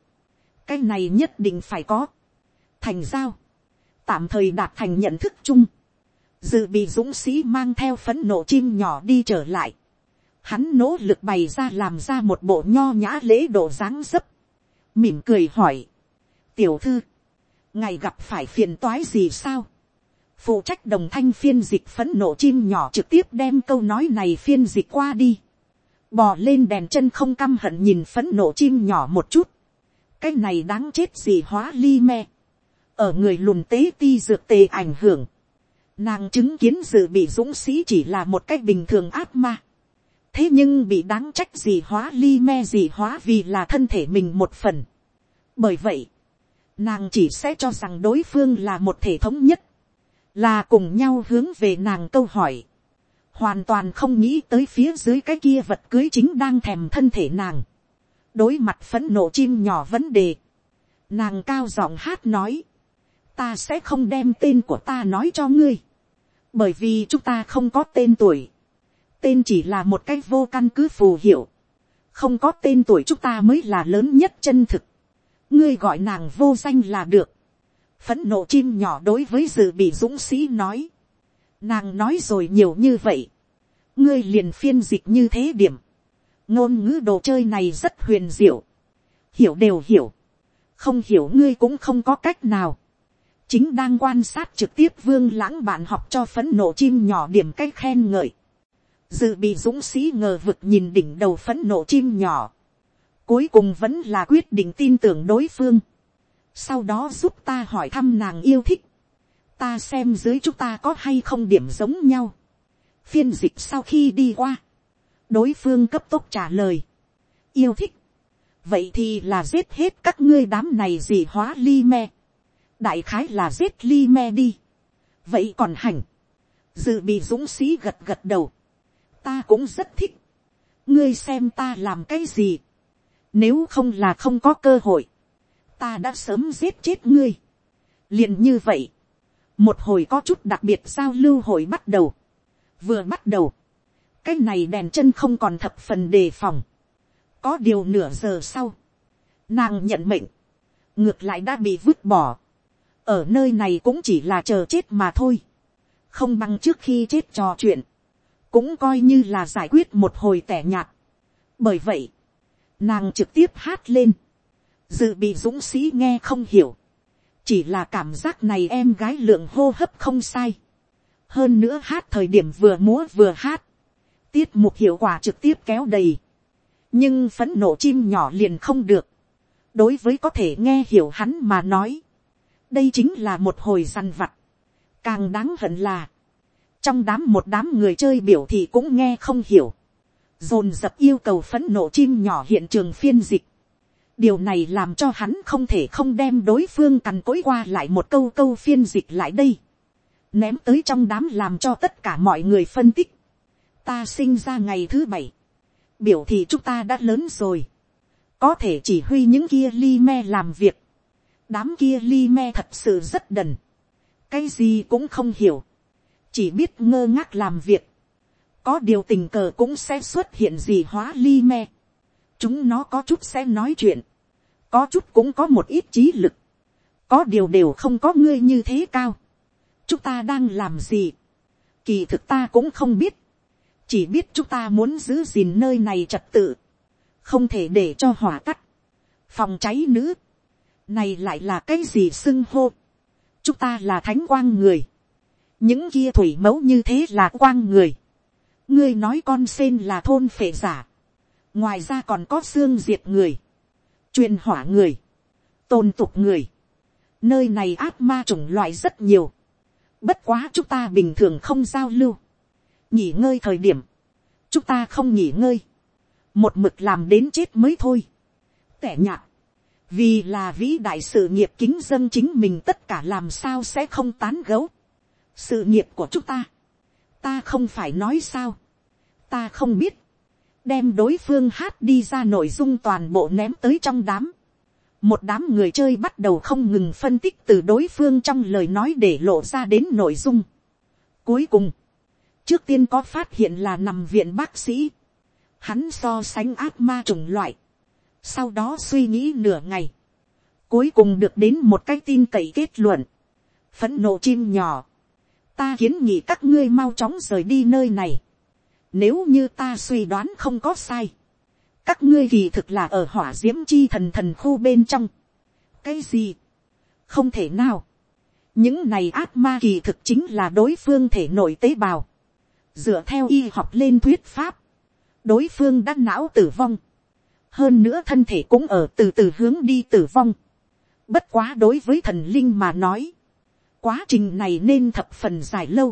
Speaker 1: cái này nhất định phải có, thành giao, tạm thời đạt thành nhận thức chung, dự bị dũng sĩ mang theo phấn nộ chim nhỏ đi trở lại, hắn nỗ lực bày ra làm ra một bộ nho nhã lễ độ dáng dấp, mỉm cười hỏi, tiểu thư, ngày gặp phải phiền toái gì sao, phụ trách đồng thanh phiên dịch phấn nộ chim nhỏ trực tiếp đem câu nói này phiên dịch qua đi, bò lên đèn chân không căm hận nhìn phấn nộ chim nhỏ một chút, cái này đáng chết gì hóa ly me, ở người lùn tế ti dược tề ảnh hưởng, nàng chứng kiến dự bị dũng sĩ chỉ là một cách bình thường ác ma, thế nhưng bị đáng trách gì hóa ly me gì hóa vì là thân thể mình một phần. bởi vậy, nàng chỉ sẽ cho rằng đối phương là một thể thống nhất, là cùng nhau hướng về nàng câu hỏi, hoàn toàn không nghĩ tới phía dưới cái kia vật cưới chính đang thèm thân thể nàng, đối mặt phấn nộ chim nhỏ vấn đề, nàng cao giọng hát nói, ta sẽ không đem tên của ta nói cho ngươi, bởi vì chúng ta không có tên tuổi, tên chỉ là một cái vô căn cứ phù hiệu, không có tên tuổi chúng ta mới là lớn nhất chân thực, ngươi gọi nàng vô danh là được, phấn nộ chim nhỏ đối với dự bị dũng sĩ nói, nàng nói rồi nhiều như vậy, ngươi liền phiên dịch như thế điểm, ngôn ngữ đồ chơi này rất huyền diệu, hiểu đều hiểu, không hiểu ngươi cũng không có cách nào, chính đang quan sát trực tiếp vương lãng bạn học cho phấn nộ chim nhỏ điểm cách khen ngợi, dự bị dũng sĩ ngờ vực nhìn đỉnh đầu phấn nộ chim nhỏ, cuối cùng vẫn là quyết định tin tưởng đối phương, sau đó giúp ta hỏi thăm nàng yêu thích, ta xem dưới chúng ta có hay không điểm giống nhau, phiên dịch sau khi đi qua, đối phương cấp tốc trả lời, yêu thích, vậy thì là giết hết các ngươi đám này gì hóa li me, đại khái là giết li me đi, vậy còn hành, dự bị dũng sĩ gật gật đầu, ta cũng rất thích, ngươi xem ta làm cái gì, nếu không là không có cơ hội, ta đã sớm giết chết ngươi. liền như vậy, một hồi có chút đặc biệt giao lưu hội bắt đầu. vừa bắt đầu, cái này đèn chân không còn thập phần đề phòng. có điều nửa giờ sau, nàng nhận mệnh, ngược lại đã bị vứt bỏ. ở nơi này cũng chỉ là chờ chết mà thôi. không bằng trước khi chết trò chuyện, cũng coi như là giải quyết một hồi tẻ nhạt. bởi vậy, nàng trực tiếp hát lên dự bị dũng sĩ nghe không hiểu, chỉ là cảm giác này em gái lượng hô hấp không sai, hơn nữa hát thời điểm vừa múa vừa hát, tiết mục hiệu quả trực tiếp kéo đầy, nhưng phấn nộ chim nhỏ liền không được, đối với có thể nghe hiểu hắn mà nói, đây chính là một hồi săn vặt, càng đáng hận là, trong đám một đám người chơi biểu thì cũng nghe không hiểu, dồn dập yêu cầu phấn nộ chim nhỏ hiện trường phiên dịch, điều này làm cho hắn không thể không đem đối phương cằn cối qua lại một câu câu phiên dịch lại đây, ném tới trong đám làm cho tất cả mọi người phân tích. ta sinh ra ngày thứ bảy, biểu thì chúng ta đã lớn rồi, có thể chỉ huy những kia li me làm việc, đám kia li me thật sự rất đần, cái gì cũng không hiểu, chỉ biết ngơ ngác làm việc, có điều tình cờ cũng sẽ xuất hiện gì hóa li me, chúng nó có chút sẽ nói chuyện, có chút cũng có một ít trí lực, có điều đều không có ngươi như thế cao. chúng ta đang làm gì, kỳ thực ta cũng không biết, chỉ biết chúng ta muốn giữ gìn nơi này trật tự, không thể để cho hỏa tắt, phòng cháy nữ, này lại là cái gì xưng hô, chúng ta là thánh quang người, những kia thủy mẫu như thế là quang người, ngươi nói con sen là thôn phệ giả, ngoài ra còn có xương diệt người, truyền hỏa người, tôn tục người, nơi này ác ma chủng loại rất nhiều, bất quá chúng ta bình thường không giao lưu, nghỉ ngơi thời điểm, chúng ta không nghỉ ngơi, một mực làm đến chết mới thôi, tẻ nhạt, vì là vĩ đại sự nghiệp kính dân chính mình tất cả làm sao sẽ không tán gấu, sự nghiệp của chúng ta, ta không phải nói sao, ta không biết, đem đối phương hát đi ra nội dung toàn bộ ném tới trong đám, một đám người chơi bắt đầu không ngừng phân tích từ đối phương trong lời nói để lộ ra đến nội dung. Cuối cùng, trước tiên có phát hiện là nằm viện bác sĩ, hắn so sánh ác ma chủng loại, sau đó suy nghĩ nửa ngày, cuối cùng được đến một cái tin cậy kết luận, phấn nộ chim nhỏ, ta kiến nghị các ngươi mau chóng rời đi nơi này, nếu như ta suy đoán không có sai, các ngươi kỳ thực là ở hỏa d i ễ m chi thần thần khu bên trong. cái gì, không thể nào. những này ác ma kỳ thực chính là đối phương thể nội tế bào. dựa theo y học lên thuyết pháp, đối phương đã não tử vong. hơn nữa thân thể cũng ở từ từ hướng đi tử vong. bất quá đối với thần linh mà nói, quá trình này nên thập phần dài lâu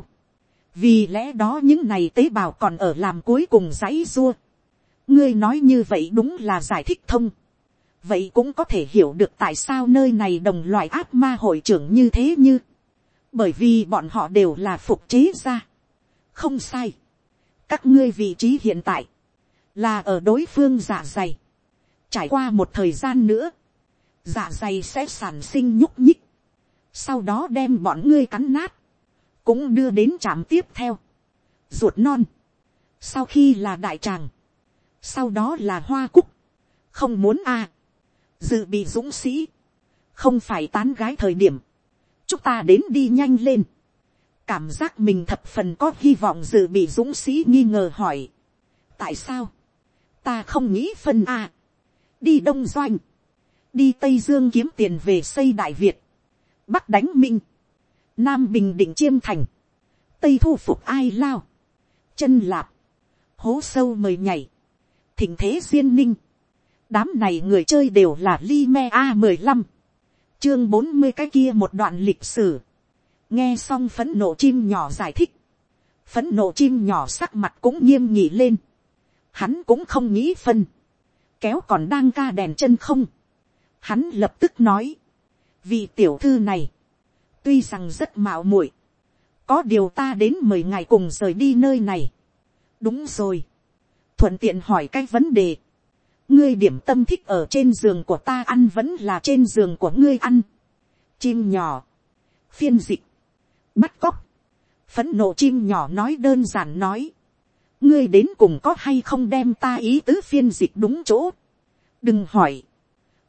Speaker 1: vì lẽ đó những này tế bào còn ở làm cuối cùng giấy dua ngươi nói như vậy đúng là giải thích thông. vậy cũng có thể hiểu được tại sao nơi này đồng loại ác ma hội trưởng như thế như. bởi vì bọn họ đều là phục chế ra. không sai. các ngươi vị trí hiện tại, là ở đối phương dạ dày. trải qua một thời gian nữa, dạ dày sẽ sản sinh nhúc nhích. sau đó đem bọn ngươi cắn nát, cũng đưa đến trạm tiếp theo. ruột non. sau khi là đại tràng, sau đó là hoa cúc, không muốn a, à. dự bị dũng sĩ, không phải tán gái thời điểm, chúng ta đến đi nhanh lên, cảm giác mình thập phần có hy vọng dự bị dũng sĩ nghi ngờ hỏi, tại sao, ta không nghĩ phân a, à. đi đông doanh, đi tây dương kiếm tiền về xây đại việt, bắc đánh minh, nam bình định chiêm thành, tây thu phục ai lao, chân lạp, hố sâu mời nhảy, thịnh thế duyên ninh. đám này người chơi đều là li me a mười lăm, chương bốn mươi cái kia một đoạn lịch sử. nghe xong phấn nộ chim nhỏ giải thích, phấn nộ chim nhỏ sắc mặt cũng nghiêm nhị lên. hắn cũng không nghĩ phân, kéo còn đang ca đèn chân không. hắn lập tức nói, vì tiểu thư này, tuy rằng rất mạo muội, có điều ta đến mười ngày cùng rời đi nơi này. đúng rồi thuận tiện hỏi cái vấn đề. ngươi điểm tâm thích ở trên giường của ta ăn vẫn là trên giường của ngươi ăn. chim nhỏ, phiên dịch, bắt cóc, phấn nộ chim nhỏ nói đơn giản nói. ngươi đến cùng có hay không đem ta ý tứ phiên dịch đúng chỗ. đừng hỏi.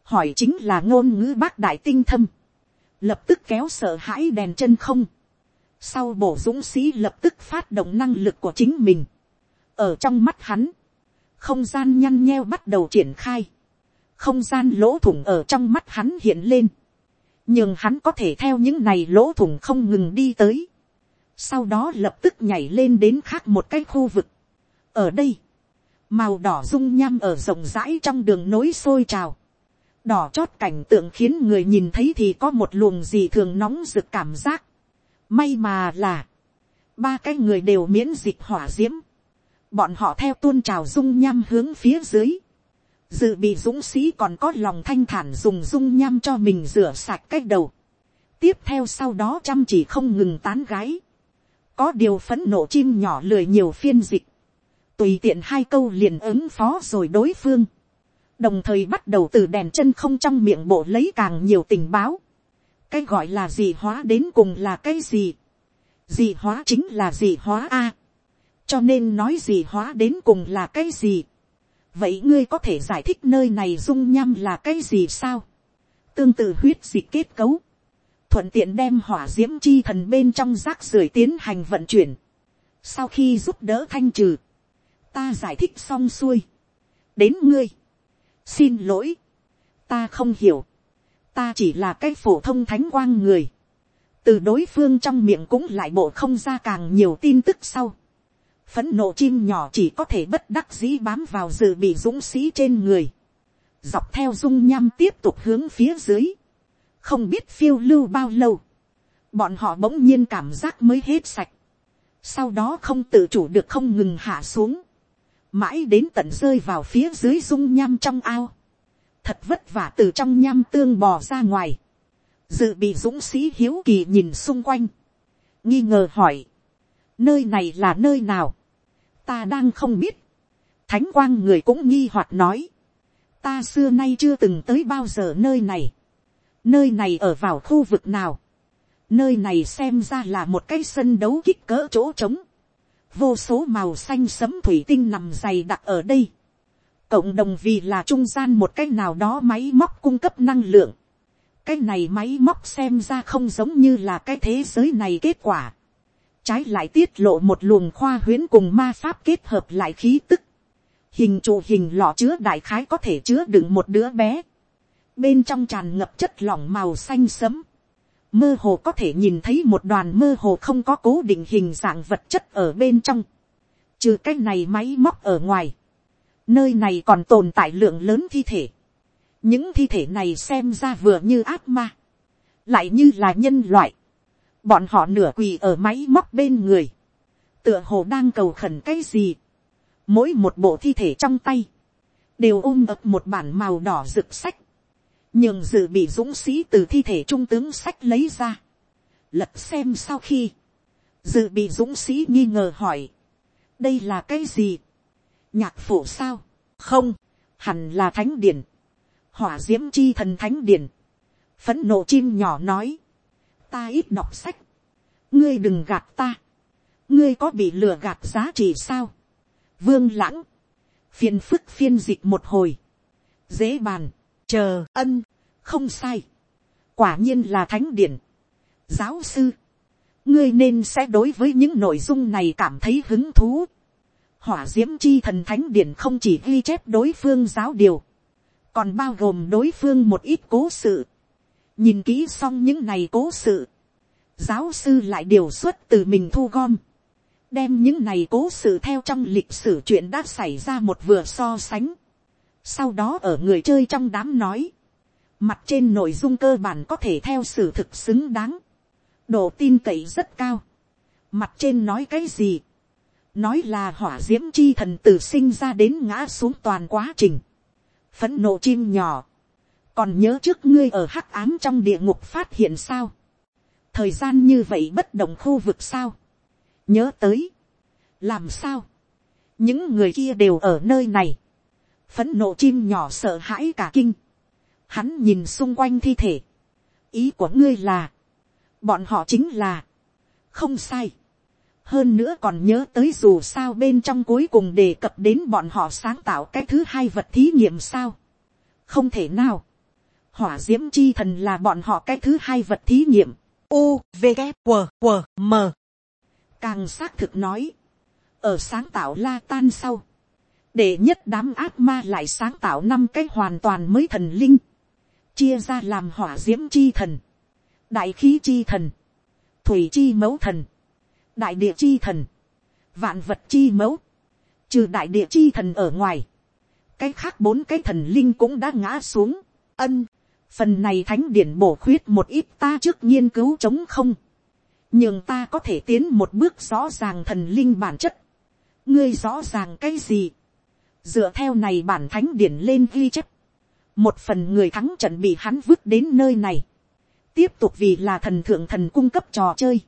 Speaker 1: hỏi chính là ngôn ngữ bác đại tinh thâm lập tức kéo sợ hãi đèn chân không. sau bổ dũng sĩ lập tức phát động năng lực của chính mình. ở trong mắt hắn, không gian nhăn nheo bắt đầu triển khai, không gian lỗ thủng ở trong mắt hắn hiện lên, nhưng hắn có thể theo những này lỗ thủng không ngừng đi tới, sau đó lập tức nhảy lên đến khác một cái khu vực. ở đây, màu đỏ rung nham ở rộng rãi trong đường nối sôi trào, đỏ chót cảnh tượng khiến người nhìn thấy thì có một luồng gì thường nóng rực cảm giác. may mà là, ba cái người đều miễn dịch hỏa diễm, bọn họ theo tuôn trào dung nham hướng phía dưới, dự bị dũng sĩ còn có lòng thanh thản dùng dung nham cho mình rửa sạch cái đầu, tiếp theo sau đó chăm chỉ không ngừng tán gái, có điều phấn nộ chim nhỏ lười nhiều phiên dịch, tùy tiện hai câu liền ứng phó rồi đối phương, đồng thời bắt đầu từ đèn chân không trong miệng bộ lấy càng nhiều tình báo, cái gọi là gì hóa đến cùng là cái gì, gì hóa chính là gì hóa a, cho nên nói gì hóa đến cùng là cái gì. vậy ngươi có thể giải thích nơi này dung nham là cái gì sao. tương tự huyết dịch kết cấu. thuận tiện đem hỏa d i ễ m chi thần bên trong rác rưởi tiến hành vận chuyển. sau khi giúp đỡ thanh trừ, ta giải thích xong xuôi. đến ngươi xin lỗi. ta không hiểu. ta chỉ là cái phổ thông thánh quang người. từ đối phương trong miệng cũng lại bộ không ra càng nhiều tin tức sau phấn nộ chim nhỏ chỉ có thể bất đắc dĩ bám vào dự bị dũng sĩ trên người, dọc theo dung nham tiếp tục hướng phía dưới, không biết phiêu lưu bao lâu, bọn họ bỗng nhiên cảm giác mới hết sạch, sau đó không tự chủ được không ngừng hạ xuống, mãi đến tận rơi vào phía dưới dung nham trong ao, thật vất vả từ trong nham tương bò ra ngoài, dự bị dũng sĩ hiếu kỳ nhìn xung quanh, nghi ngờ hỏi, nơi này là nơi nào, ta đang không biết, thánh quang người cũng nghi hoặc nói, ta xưa nay chưa từng tới bao giờ nơi này, nơi này ở vào khu vực nào, nơi này xem ra là một cái sân đấu kích cỡ chỗ trống, vô số màu xanh sấm thủy tinh nằm dày đặc ở đây, cộng đồng vì là trung gian một cái nào đó máy móc cung cấp năng lượng, cái này máy móc xem ra không giống như là cái thế giới này kết quả, trái lại tiết lộ một luồng khoa huyễn cùng ma pháp kết hợp lại khí tức, hình trụ hình lọ chứa đại khái có thể chứa đựng một đứa bé, bên trong tràn ngập chất lỏng màu xanh sấm, mơ hồ có thể nhìn thấy một đoàn mơ hồ không có cố định hình dạng vật chất ở bên trong, trừ cái này máy móc ở ngoài, nơi này còn tồn tại lượng lớn thi thể, những thi thể này xem ra vừa như ác ma, lại như là nhân loại, bọn họ nửa quỳ ở máy móc bên người, tựa hồ đang cầu khẩn cái gì, mỗi một bộ thi thể trong tay, đều ôm ập một bản màu đỏ rực sách, nhường dự bị dũng sĩ từ thi thể trung tướng sách lấy ra, lật xem sau khi, dự bị dũng sĩ nghi ngờ hỏi, đây là cái gì, nhạc phổ sao, không, hẳn là thánh điển, hỏa d i ễ m chi thần thánh điển, phấn nộ chim nhỏ nói, ta ít đọc sách, ngươi đừng gạt ta, ngươi có bị lừa gạt giá trị sao, vương lãng, phiền phức phiên dịch một hồi, dễ bàn, chờ ân, không sai, quả nhiên là thánh điển. giáo sư, ngươi nên sẽ đối với những nội dung này cảm thấy hứng thú. hỏa d i ễ m chi thần thánh điển không chỉ ghi chép đối phương giáo điều, còn bao gồm đối phương một ít cố sự. nhìn kỹ xong những này cố sự, giáo sư lại điều xuất từ mình thu gom, đem những này cố sự theo trong lịch sử chuyện đã xảy ra một vừa so sánh sau đó ở người chơi trong đám nói, mặt trên nội dung cơ bản có thể theo sự thực xứng đáng, độ tin cậy rất cao, mặt trên nói cái gì, nói là hỏa d i ễ m chi thần từ sinh ra đến ngã xuống toàn quá trình, phấn nộ chim nhỏ, còn nhớ trước ngươi ở hắc ám trong địa ngục phát hiện sao, thời gian như vậy bất động khu vực sao, nhớ tới, làm sao, những người kia đều ở nơi này, phấn nộ chim nhỏ sợ hãi cả kinh, hắn nhìn xung quanh thi thể, ý của ngươi là, bọn họ chính là, không sai, hơn nữa còn nhớ tới dù sao bên trong cuối cùng đề cập đến bọn họ sáng tạo cái thứ hai vật thí nghiệm sao, không thể nào, hỏa d i ễ m chi thần là bọn họ cái thứ hai vật thí nghiệm, u v g q q m. Càng xác thực nói, ở sáng tạo la tan sau, để nhất đám ác ma lại sáng tạo năm cái hoàn toàn mới thần linh, chia ra làm hỏa d i ễ m chi thần, đại khí chi thần, thủy chi mẫu thần, đại địa chi thần, vạn vật chi mẫu, trừ đại địa chi thần ở ngoài, cái khác bốn cái thần linh cũng đã ngã xuống, ân, phần này thánh điển bổ khuyết một ít ta trước nghiên cứu chống không, nhưng ta có thể tiến một bước rõ ràng thần linh bản chất, ngươi rõ ràng cái gì, dựa theo này bản thánh điển lên ghi chép, một phần người thắng trận bị hắn vứt đến nơi này, tiếp tục vì là thần thượng thần cung cấp trò chơi,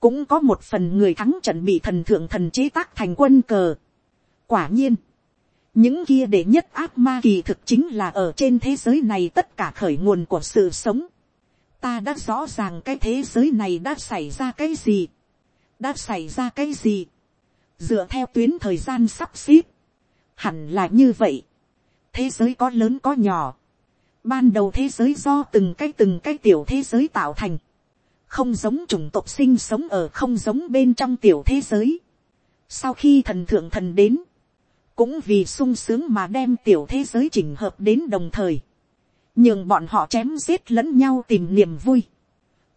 Speaker 1: cũng có một phần người thắng trận bị thần thượng thần chế tác thành quân cờ. quả nhiên, những kia để nhất ác ma kỳ thực chính là ở trên thế giới này tất cả khởi nguồn của sự sống. ta đã rõ ràng cái thế giới này đã xảy ra cái gì, đã xảy ra cái gì, dựa theo tuyến thời gian sắp xếp, hẳn là như vậy. thế giới có lớn có nhỏ. ban đầu thế giới do từng cái từng cái tiểu thế giới tạo thành. không giống chủng tộc sinh sống ở không giống bên trong tiểu thế giới. sau khi thần thượng thần đến, cũng vì sung sướng mà đem tiểu thế giới chỉnh hợp đến đồng thời, nhưng bọn họ chém giết lẫn nhau tìm niềm vui.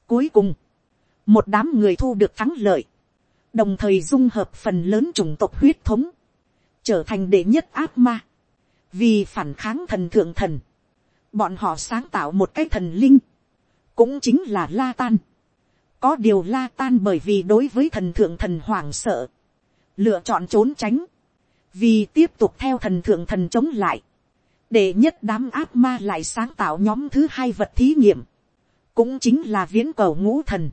Speaker 1: Cuối cùng, một đám người thu được thắng lợi, đồng thời dung hợp phần lớn chủng tộc huyết thống, trở thành đệ nhất ác ma, vì phản kháng thần thượng thần, bọn họ sáng tạo một cái thần linh, cũng chính là la tan. có điều la tan bởi vì đối với thần thượng thần hoảng sợ, lựa chọn trốn tránh, vì tiếp tục theo thần thượng thần chống lại, để nhất đám ác ma lại sáng tạo nhóm thứ hai vật thí nghiệm, cũng chính là viễn cầu ngũ thần.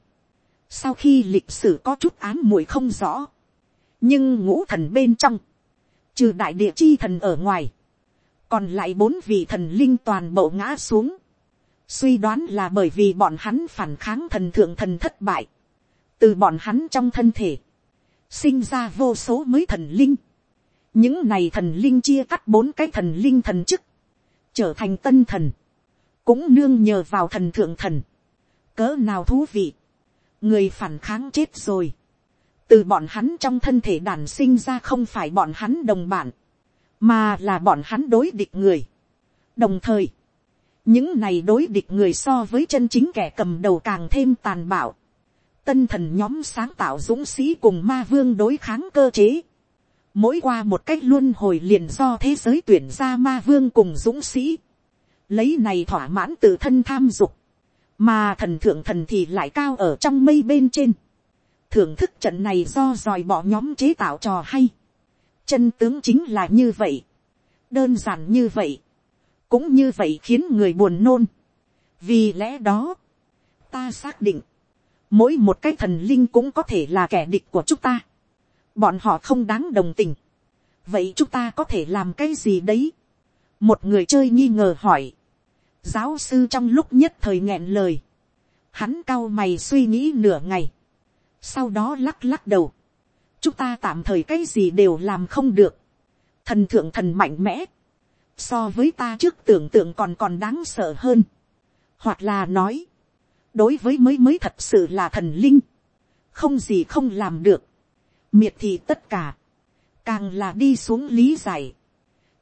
Speaker 1: Sau khi lịch sử có chút ám muội không rõ, nhưng ngũ thần bên trong, trừ đại địa chi thần ở ngoài, còn lại bốn vị thần linh toàn bộ ngã xuống, suy đoán là bởi vì bọn hắn phản kháng thần thượng thần thất bại, từ bọn hắn trong thân thể, sinh ra vô số mới thần linh, những này thần linh chia cắt bốn cái thần linh thần chức, trở thành tân thần, cũng nương nhờ vào thần thượng thần, cỡ nào thú vị, người phản kháng chết rồi, từ bọn hắn trong thân thể đàn sinh ra không phải bọn hắn đồng bản, mà là bọn hắn đối địch người. đồng thời, những này đối địch người so với chân chính kẻ cầm đầu càng thêm tàn bạo. tân thần nhóm sáng tạo dũng sĩ cùng ma vương đối kháng cơ chế. mỗi qua một cách luôn hồi liền do thế giới tuyển ra ma vương cùng dũng sĩ. lấy này thỏa mãn tự thân tham dục. mà thần thượng thần thì lại cao ở trong mây bên trên thưởng thức trận này do dòi bỏ nhóm chế tạo trò hay. chân tướng chính là như vậy. đơn giản như vậy cũng như vậy khiến người buồn nôn. vì lẽ đó, ta xác định, mỗi một cái thần linh cũng có thể là kẻ địch của chúng ta. bọn họ không đáng đồng tình. vậy chúng ta có thể làm cái gì đấy. một người chơi nghi ngờ hỏi. giáo sư trong lúc nhất thời nghẹn lời. hắn cau mày suy nghĩ nửa ngày sau đó lắc lắc đầu. chúng ta tạm thời cái gì đều làm không được. thần thượng thần mạnh mẽ. So với ta trước tưởng tượng còn còn đáng sợ hơn. hoặc là nói, đối với mới mới thật sự là thần linh, không gì không làm được, miệt thì tất cả, càng là đi xuống lý giải,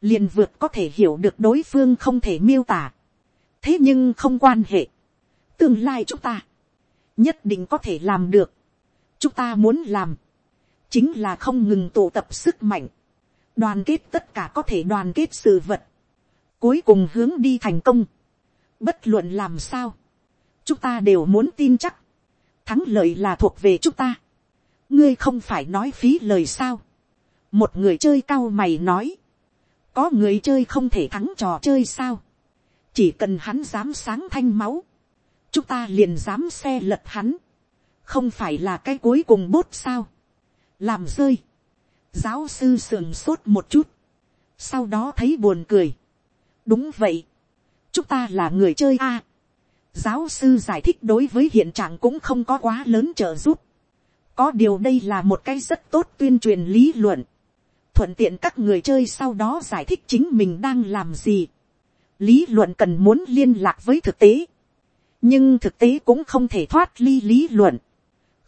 Speaker 1: liền vượt có thể hiểu được đối phương không thể miêu tả, thế nhưng không quan hệ, tương lai chúng ta, nhất định có thể làm được, chúng ta muốn làm, chính là không ngừng tụ tập sức mạnh, đoàn kết tất cả có thể đoàn kết sự vật, cuối cùng hướng đi thành công. Bất luận làm sao, chúng ta đều muốn tin chắc, thắng lợi là thuộc về chúng ta. ngươi không phải nói phí lời sao. một người chơi cao mày nói, có người chơi không thể thắng trò chơi sao. chỉ cần hắn dám sáng thanh máu, chúng ta liền dám xe lật hắn không phải là cái cuối cùng bốt sao. làm rơi. giáo sư sườn sốt một chút. sau đó thấy buồn cười đúng vậy, chúng ta là người chơi a. giáo sư giải thích đối với hiện trạng cũng không có quá lớn trợ giúp. có điều đây là một cái rất tốt tuyên truyền lý luận. thuận tiện các người chơi sau đó giải thích chính mình đang làm gì. lý luận cần muốn liên lạc với thực tế. nhưng thực tế cũng không thể thoát ly lý luận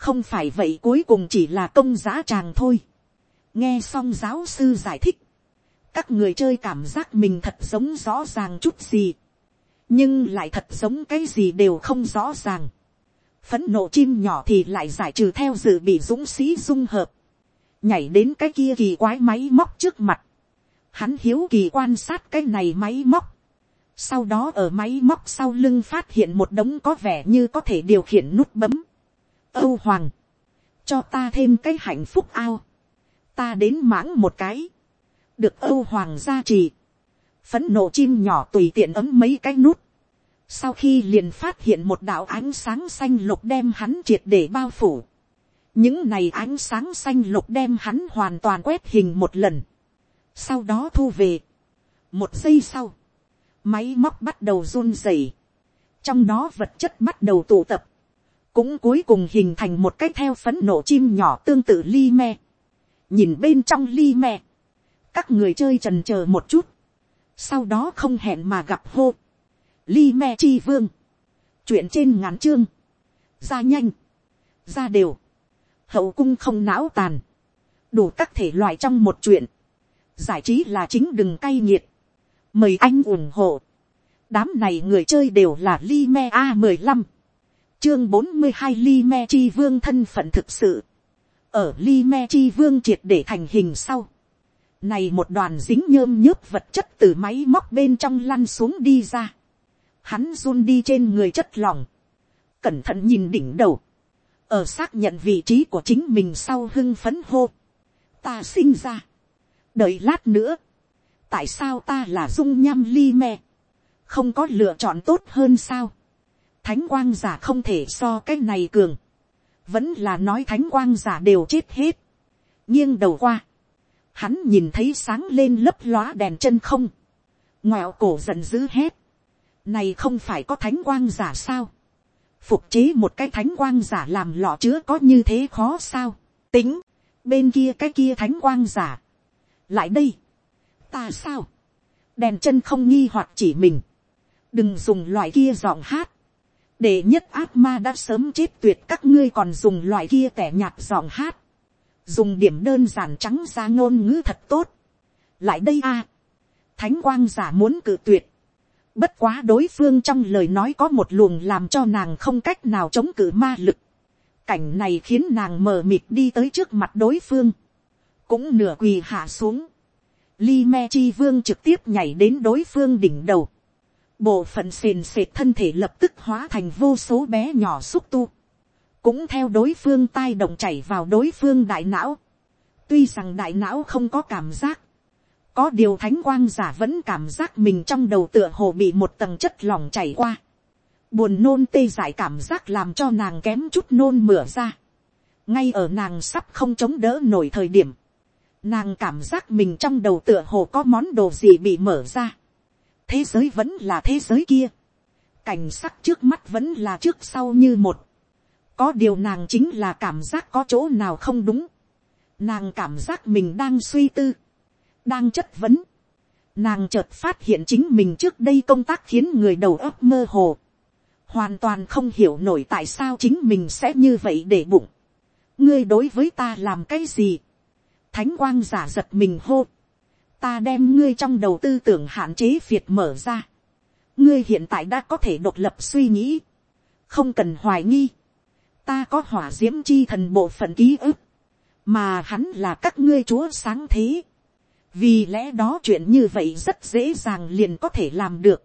Speaker 1: không phải vậy cuối cùng chỉ là công giá tràng thôi. nghe xong giáo sư giải thích các người chơi cảm giác mình thật giống rõ ràng chút gì, nhưng lại thật giống cái gì đều không rõ ràng. phấn nộ chim nhỏ thì lại giải trừ theo dự bị dũng sĩ dung hợp, nhảy đến cái kia kỳ quái máy móc trước mặt, hắn hiếu kỳ quan sát cái này máy móc, sau đó ở máy móc sau lưng phát hiện một đống có vẻ như có thể điều khiển nút bấm âu hoàng, cho ta thêm cái hạnh phúc ao, ta đến mãng một cái, được âu hoàng gia trì, phấn nộ chim nhỏ tùy tiện ấm mấy cái nút, sau khi liền phát hiện một đạo ánh sáng xanh lục đem hắn triệt để bao phủ, những này ánh sáng xanh lục đem hắn hoàn toàn quét hình một lần, sau đó thu về, một giây sau, máy móc bắt đầu run rẩy, trong đó vật chất bắt đầu tụ tập, cũng cuối cùng hình thành một cái theo phấn nộ chim nhỏ tương tự ly me, nhìn bên trong ly me, các người chơi trần chờ một chút, sau đó không hẹn mà gặp hô, li me chi vương, chuyện trên ngắn chương, ra nhanh, ra đều, hậu cung không não tàn, đủ các thể loại trong một chuyện, giải trí là chính đừng cay nghiệt, mời anh ủng hộ, đám này người chơi đều là li me a mười lăm, chương bốn mươi hai li me chi vương thân phận thực sự, ở li me chi vương triệt để thành hình sau, này một đoàn dính nhơm nhớp vật chất từ máy móc bên trong lăn xuống đi ra. Hắn run đi trên người chất lỏng. Cẩn thận nhìn đỉnh đầu. Ở xác nhận vị trí của chính mình sau hưng phấn hô. Ta sinh ra. đợi lát nữa, tại sao ta là dung nham li me, không có lựa chọn tốt hơn sao, thánh quang giả không thể so cái này cường, vẫn là nói thánh quang giả đều chết hết, nghiêng đầu qua, hắn nhìn thấy sáng lên lấp lóa đèn chân không, ngoẹo cổ giận dữ hét, này không phải có thánh quang giả sao, phục chế một cái thánh quang giả làm lọ chứa có như thế khó sao, tính, bên kia cái kia thánh quang giả, lại đây, ta sao, đèn chân không nghi hoặc chỉ mình, đừng dùng loại kia giọng hát, để nhất ác ma đã sớm chết tuyệt các ngươi còn dùng loại kia tẻ nhạt giọng hát, dùng điểm đơn giản trắng ra ngôn ngữ thật tốt, lại đây a, thánh quang giả muốn cự tuyệt, bất quá đối phương trong lời nói có một luồng làm cho nàng không cách nào chống cự ma lực, cảnh này khiến nàng mờ mịt đi tới trước mặt đối phương, cũng nửa quỳ hạ xuống, Li Me Chi Vương trực tiếp nhảy đến đối phương đỉnh đầu. Bộ phận sền sệt thân thể lập tức hóa thành vô số bé nhỏ xúc tu. Cũng theo đối phương tai động chảy vào đối phương đại não. Tuy rằng đại não không có cảm giác. Có điều thánh quang giả vẫn cảm giác mình trong đầu tựa hồ bị một tầng chất lỏng chảy qua. Buồn nôn tê dại cảm giác làm cho nàng kém chút nôn mửa ra. Ngay ở nàng sắp không chống đỡ nổi thời điểm, Nàng cảm giác mình trong đầu tựa hồ có món đồ gì bị mở ra. Thế giới vẫn là thế giới kia. Cảnh sắc trước mắt vẫn là trước sau như một. Có điều nàng chính là cảm giác có chỗ nào không đúng. Nàng cảm giác mình đang suy tư. Đang chất vấn. Nàng chợt phát hiện chính mình trước đây công tác khiến người đầu óc mơ hồ. Hoàn toàn không hiểu nổi tại sao chính mình sẽ như vậy để bụng. Ngươi đối với ta làm cái gì? thánh quang giả giật mình hô, ta đem ngươi trong đầu tư tưởng hạn chế việt mở ra, ngươi hiện tại đã có thể độc lập suy nghĩ, không cần hoài nghi, ta có hỏa d i ễ m chi thần bộ phận ký ức, mà hắn là các ngươi chúa sáng thế, vì lẽ đó chuyện như vậy rất dễ dàng liền có thể làm được,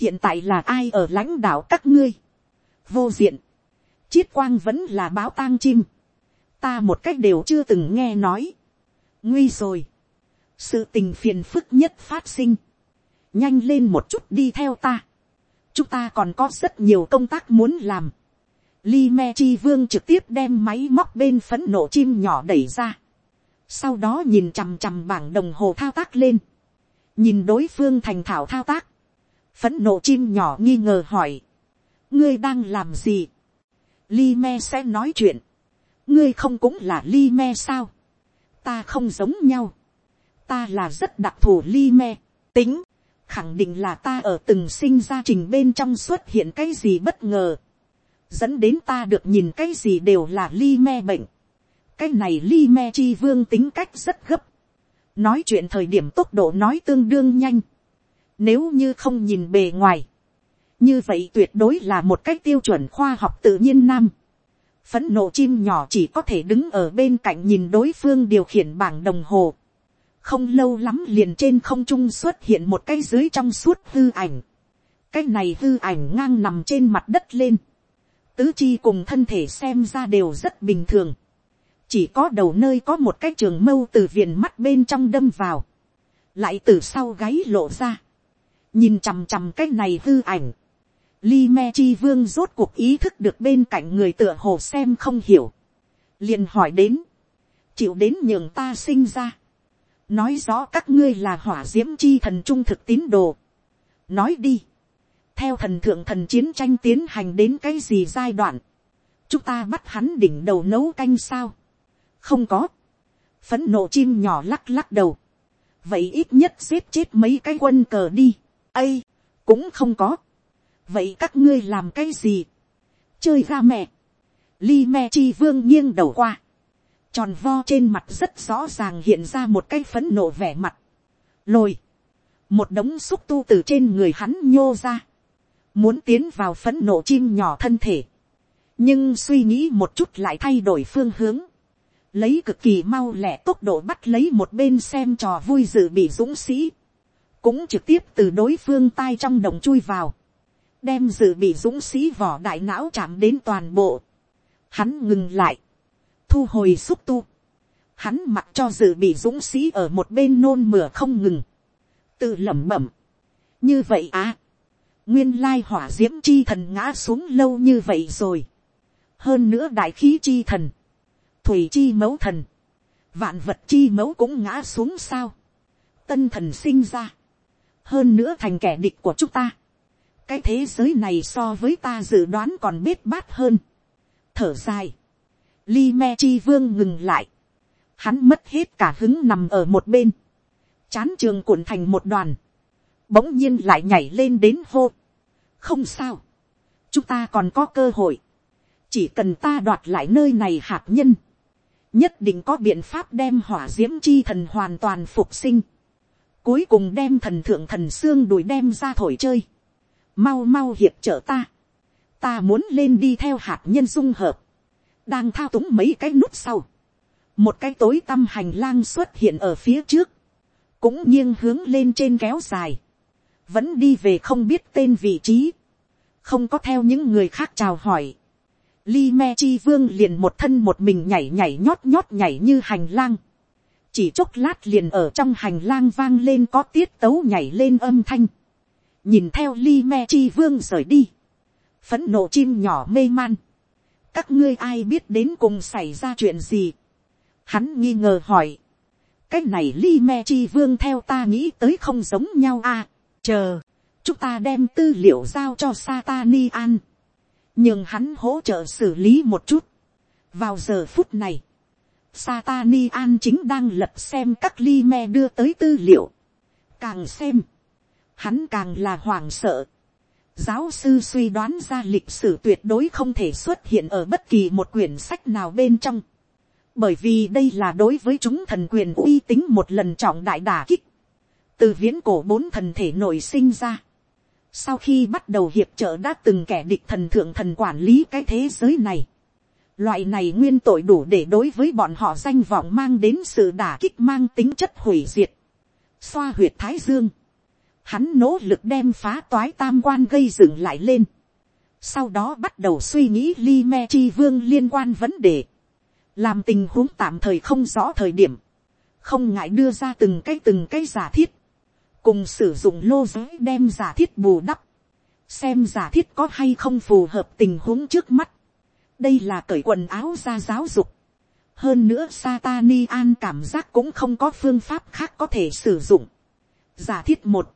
Speaker 1: hiện tại là ai ở lãnh đạo các ngươi, vô diện, chiết quang vẫn là báo tang chim, ta một cách đều chưa từng nghe nói, nguy rồi, sự tình phiền phức nhất phát sinh, nhanh lên một chút đi theo ta, chúng ta còn có rất nhiều công tác muốn làm, Li Me Chi Vương trực tiếp đem máy móc bên phấn nộ chim nhỏ đẩy ra. Sau đó nhìn chằm chằm bảng đồng hồ thao tác lên. Nhìn đối phương thành thảo thao tác. Phấn nộ chim nhỏ nghi ngờ hỏi. Ngươi đang làm gì? Li Me sẽ nói chuyện. Ngươi không cũng là Li Me sao? ta không giống nhau, ta là rất đặc thù li me, tính, khẳng định là ta ở từng sinh ra trình bên trong xuất hiện cái gì bất ngờ, dẫn đến ta được nhìn cái gì đều là li me bệnh, cái này li me chi vương tính cách rất gấp, nói chuyện thời điểm tốc độ nói tương đương nhanh, nếu như không nhìn bề ngoài, như vậy tuyệt đối là một cách tiêu chuẩn khoa học tự nhiên nam, phấn nộ chim nhỏ chỉ có thể đứng ở bên cạnh nhìn đối phương điều khiển bảng đồng hồ không lâu lắm liền trên không trung xuất hiện một cái dưới trong suốt hư ảnh. cái này hư ảnh ngang nằm trên mặt đất lên. tứ chi cùng thân thể xem ra đều rất bình thường. chỉ có đầu nơi có một cái trường mâu từ viền mắt bên trong đâm vào. lại từ sau gáy lộ ra. nhìn chằm chằm cái này hư ảnh Li Me Chi Vương rốt cuộc ý thức được bên cạnh người tựa hồ xem không hiểu. liền hỏi đến. Chịu đến nhường ta sinh ra. Nói rõ các ngươi là hỏa diễm chi thần trung thực tín đồ. Nói đi. Theo thần thượng thần chiến tranh tiến hành đến cái gì giai đoạn. Chúng ta bắt hắn đỉnh đầu nấu canh sao. Không có. Phấn nộ chim nhỏ lắc lắc đầu. Vậy ít nhất giết chết mấy cái quân cờ đi. ây, cũng không có vậy các ngươi làm cái gì, chơi ra mẹ, li me chi vương nghiêng đầu qua, tròn vo trên mặt rất rõ ràng hiện ra một cái phấn nộ vẻ mặt, lồi, một đống xúc tu từ trên người hắn nhô ra, muốn tiến vào phấn nộ chim nhỏ thân thể, nhưng suy nghĩ một chút lại thay đổi phương hướng, lấy cực kỳ mau lẹ tốc độ bắt lấy một bên xem trò vui dự bị dũng sĩ, cũng trực tiếp từ đối phương tai trong đồng chui vào, đem dự bị dũng sĩ vỏ đại não chạm đến toàn bộ. Hắn ngừng lại, thu hồi xúc tu, hắn mặc cho dự bị dũng sĩ ở một bên nôn mửa không ngừng, tự lẩm bẩm, như vậy à, nguyên lai hỏa diễm chi thần ngã xuống lâu như vậy rồi, hơn nữa đại khí chi thần, thủy chi mẫu thần, vạn vật chi mẫu cũng ngã xuống sao, tân thần sinh ra, hơn nữa thành kẻ địch của chúng ta, cái thế giới này so với ta dự đoán còn biết bát hơn, thở dài, Li me chi vương ngừng lại. Hắn mất hết cả hứng nằm ở một bên. Chán trường cuộn thành một đoàn. Bỗng nhiên lại nhảy lên đến hô. Không sao. Chúng ta còn có cơ hội. Chỉ cần ta đoạt lại nơi này hạt nhân. Nhất định có biện pháp đem hỏa diễm chi thần hoàn toàn phục sinh. Cuối cùng đem thần thượng thần xương đuổi đem ra thổi chơi. Mau mau hiệp trợ ta. Ta muốn lên đi theo hạt nhân dung hợp đang thao túng mấy cái nút sau, một cái tối tăm hành lang xuất hiện ở phía trước, cũng nghiêng hướng lên trên kéo dài, vẫn đi về không biết tên vị trí, không có theo những người khác chào hỏi. Li me chi vương liền một thân một mình nhảy nhảy nhót nhót nhảy như hành lang, chỉ chốc lát liền ở trong hành lang vang lên có tiết tấu nhảy lên âm thanh, nhìn theo Li me chi vương rời đi, phấn nộ chim nhỏ mê man, các ngươi ai biết đến cùng xảy ra chuyện gì. Hắn nghi ngờ hỏi. cái này li me chi vương theo ta nghĩ tới không giống nhau à. chờ, chúng ta đem tư liệu giao cho Satani an. nhưng hắn hỗ trợ xử lý một chút. vào giờ phút này, Satani an chính đang lật xem các li me đưa tới tư liệu. càng xem, hắn càng là hoảng sợ Giáo sư suy đoán ra lịch sử tuyệt đối không thể xuất hiện ở bất kỳ một quyển sách nào bên trong. Bởi vì đây là đối với chúng thần quyền uy tín một lần trọng đại đả kích. Từ viễn cổ bốn thần thể nổi sinh ra. Sau khi bắt đầu hiệp trợ đã từng kẻ địch thần thượng thần quản lý cái thế giới này. Loại này nguyên tội đủ để đối với bọn họ danh vọng mang đến sự đả kích mang tính chất hủy diệt. Xoa huyệt thái dương hắn nỗ lực đem phá toái tam quan gây dựng lại lên. Sau đó bắt đầu suy nghĩ Li Me Chi Vương liên quan vấn đề. Làm tình huống tạm thời không rõ thời điểm. Không ngại đưa ra từng cái từng cái giả thiết. Cùng sử dụng lô giới đem giả thiết bù đắp. Xem giả thiết có hay không phù hợp tình huống trước mắt. Đây là cởi quần áo ra giáo dục. Hơn nữa Satani An cảm giác cũng không có phương pháp khác có thể sử dụng. Giả thiết một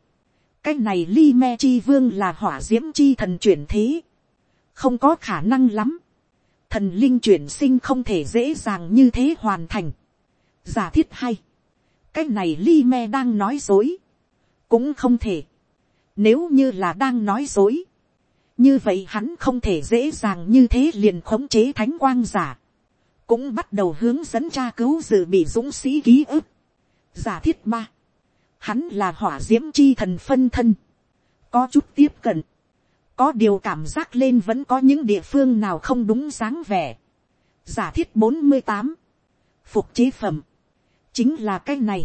Speaker 1: cái này li me chi vương là hỏa d i ễ m chi thần chuyển thế, không có khả năng lắm, thần linh chuyển sinh không thể dễ dàng như thế hoàn thành. giả thiết hay, cái này li me đang nói dối, cũng không thể, nếu như là đang nói dối, như vậy hắn không thể dễ dàng như thế liền khống chế thánh quang giả, cũng bắt đầu hướng dẫn tra cứu dự bị dũng sĩ ký ức. giả thiết ba, hắn là hỏa d i ễ m chi thần phân thân, có chút tiếp cận, có điều cảm giác lên vẫn có những địa phương nào không đúng dáng vẻ. giả thiết bốn mươi tám, phục chế phẩm, chính là cái này,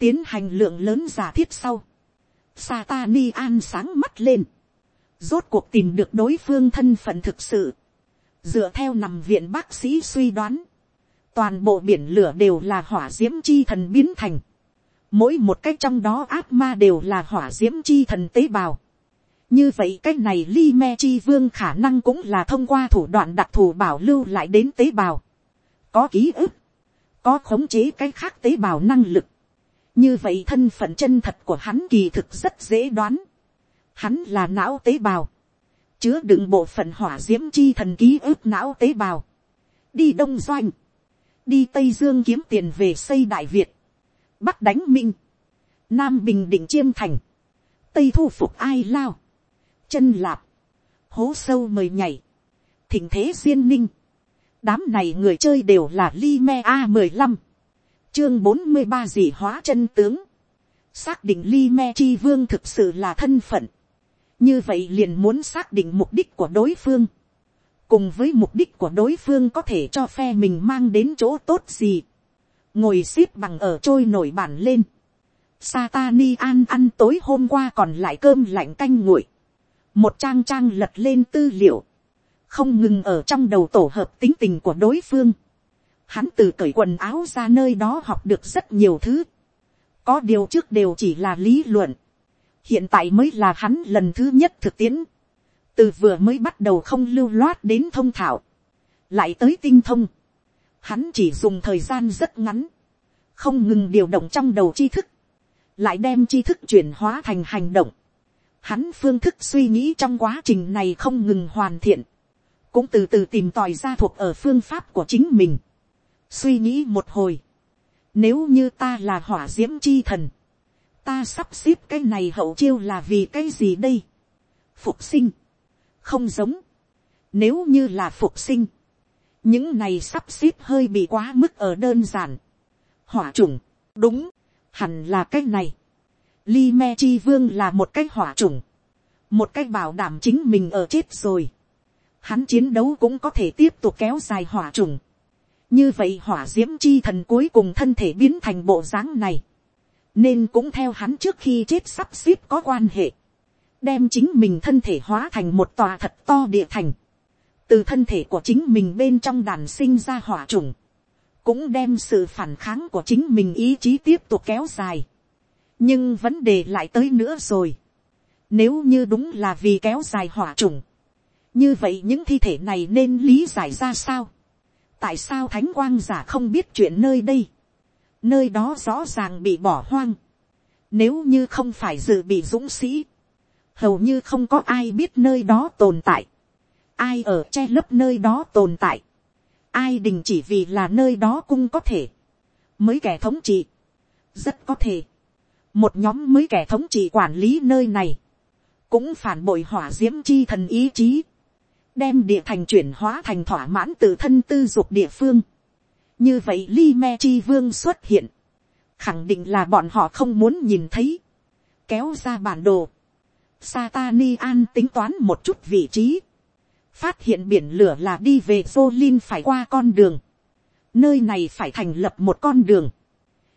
Speaker 1: tiến hành lượng lớn giả thiết sau, Satani an sáng mắt lên, rốt cuộc tìm được đối phương thân phận thực sự, dựa theo nằm viện bác sĩ suy đoán, toàn bộ biển lửa đều là hỏa d i ễ m chi thần biến thành, mỗi một cách trong đó ác ma đều là hỏa d i ễ m chi thần tế bào. như vậy cách này li me chi vương khả năng cũng là thông qua thủ đoạn đặc thù bảo lưu lại đến tế bào. có ký ức, có khống chế cái khác tế bào năng lực. như vậy thân phận chân thật của hắn kỳ thực rất dễ đoán. hắn là não tế bào, chứa đựng bộ phận hỏa d i ễ m chi thần ký ức não tế bào. đi đông doanh, đi tây dương kiếm tiền về xây đại việt bắc đánh minh, nam bình định chiêm thành, tây thu phục ai lao, chân lạp, hố sâu mời nhảy, thỉnh thế duyên ninh, đám này người chơi đều là li me a mười lăm, chương bốn mươi ba dị hóa chân tướng, xác định li me chi vương thực sự là thân phận, như vậy liền muốn xác định mục đích của đối phương, cùng với mục đích của đối phương có thể cho phe mình mang đến chỗ tốt gì, ngồi x ế p bằng ở trôi nổi bàn lên. Satani an ăn tối hôm qua còn lại cơm lạnh canh nguội. Một trang trang lật lên tư liệu. Không ngừng ở trong đầu tổ hợp tính tình của đối phương. hắn từ cởi quần áo ra nơi đó học được rất nhiều thứ, có điều trước đều chỉ là lý luận, hiện tại mới là hắn lần thứ nhất thực tiễn, từ vừa mới bắt đầu không lưu loát đến thông thạo, lại tới tinh thông, hắn chỉ dùng thời gian rất ngắn, không ngừng điều động trong đầu tri thức, lại đem tri thức chuyển hóa thành hành động, hắn phương thức suy nghĩ trong quá trình này không ngừng hoàn thiện, cũng từ từ tìm tòi ra thuộc ở phương pháp của chính mình. suy nghĩ một hồi, nếu như ta là hỏa d i ễ m chi thần, ta sắp xếp cái này hậu chiêu là vì cái gì đây, phục sinh, không giống, nếu như là phục sinh, những này sắp xếp hơi bị quá mức ở đơn giản, hỏa chủng, đúng, hẳn là cái này, Li Me Chi Vương là một cái hỏa chủng, một cái bảo đảm chính mình ở chết rồi. Hắn chiến đấu cũng có thể tiếp tục kéo dài hỏa chủng. như vậy hỏa d i ễ m chi thần cuối cùng thân thể biến thành bộ dáng này, nên cũng theo hắn trước khi chết sắp xếp có quan hệ, đem chính mình thân thể hóa thành một tòa thật to địa thành, từ thân thể của chính mình bên trong đàn sinh ra hỏa trùng, cũng đem sự phản kháng của chính mình ý chí tiếp tục kéo dài. nhưng vấn đề lại tới nữa rồi. nếu như đúng là vì kéo dài hỏa trùng, như vậy những thi thể này nên lý giải ra sao. tại sao thánh quang giả không biết chuyện nơi đây. nơi đó rõ ràng bị bỏ hoang. nếu như không phải dự bị dũng sĩ, hầu như không có ai biết nơi đó tồn tại ai ở che lấp nơi đó tồn tại. ai đình chỉ vì là nơi đó cung có thể. mới kẻ thống trị. rất có thể. một nhóm mới kẻ thống trị quản lý nơi này cũng phản bội hỏa d i ễ m chi thần ý chí, đem địa thành chuyển hóa thành thỏa mãn tự thân tư dục địa phương. như vậy li me chi vương xuất hiện, khẳng định là bọn họ không muốn nhìn thấy, kéo ra bản đồ. Satani an tính toán một chút vị trí, phát hiện biển lửa là đi về Jolin phải qua con đường, nơi này phải thành lập một con đường.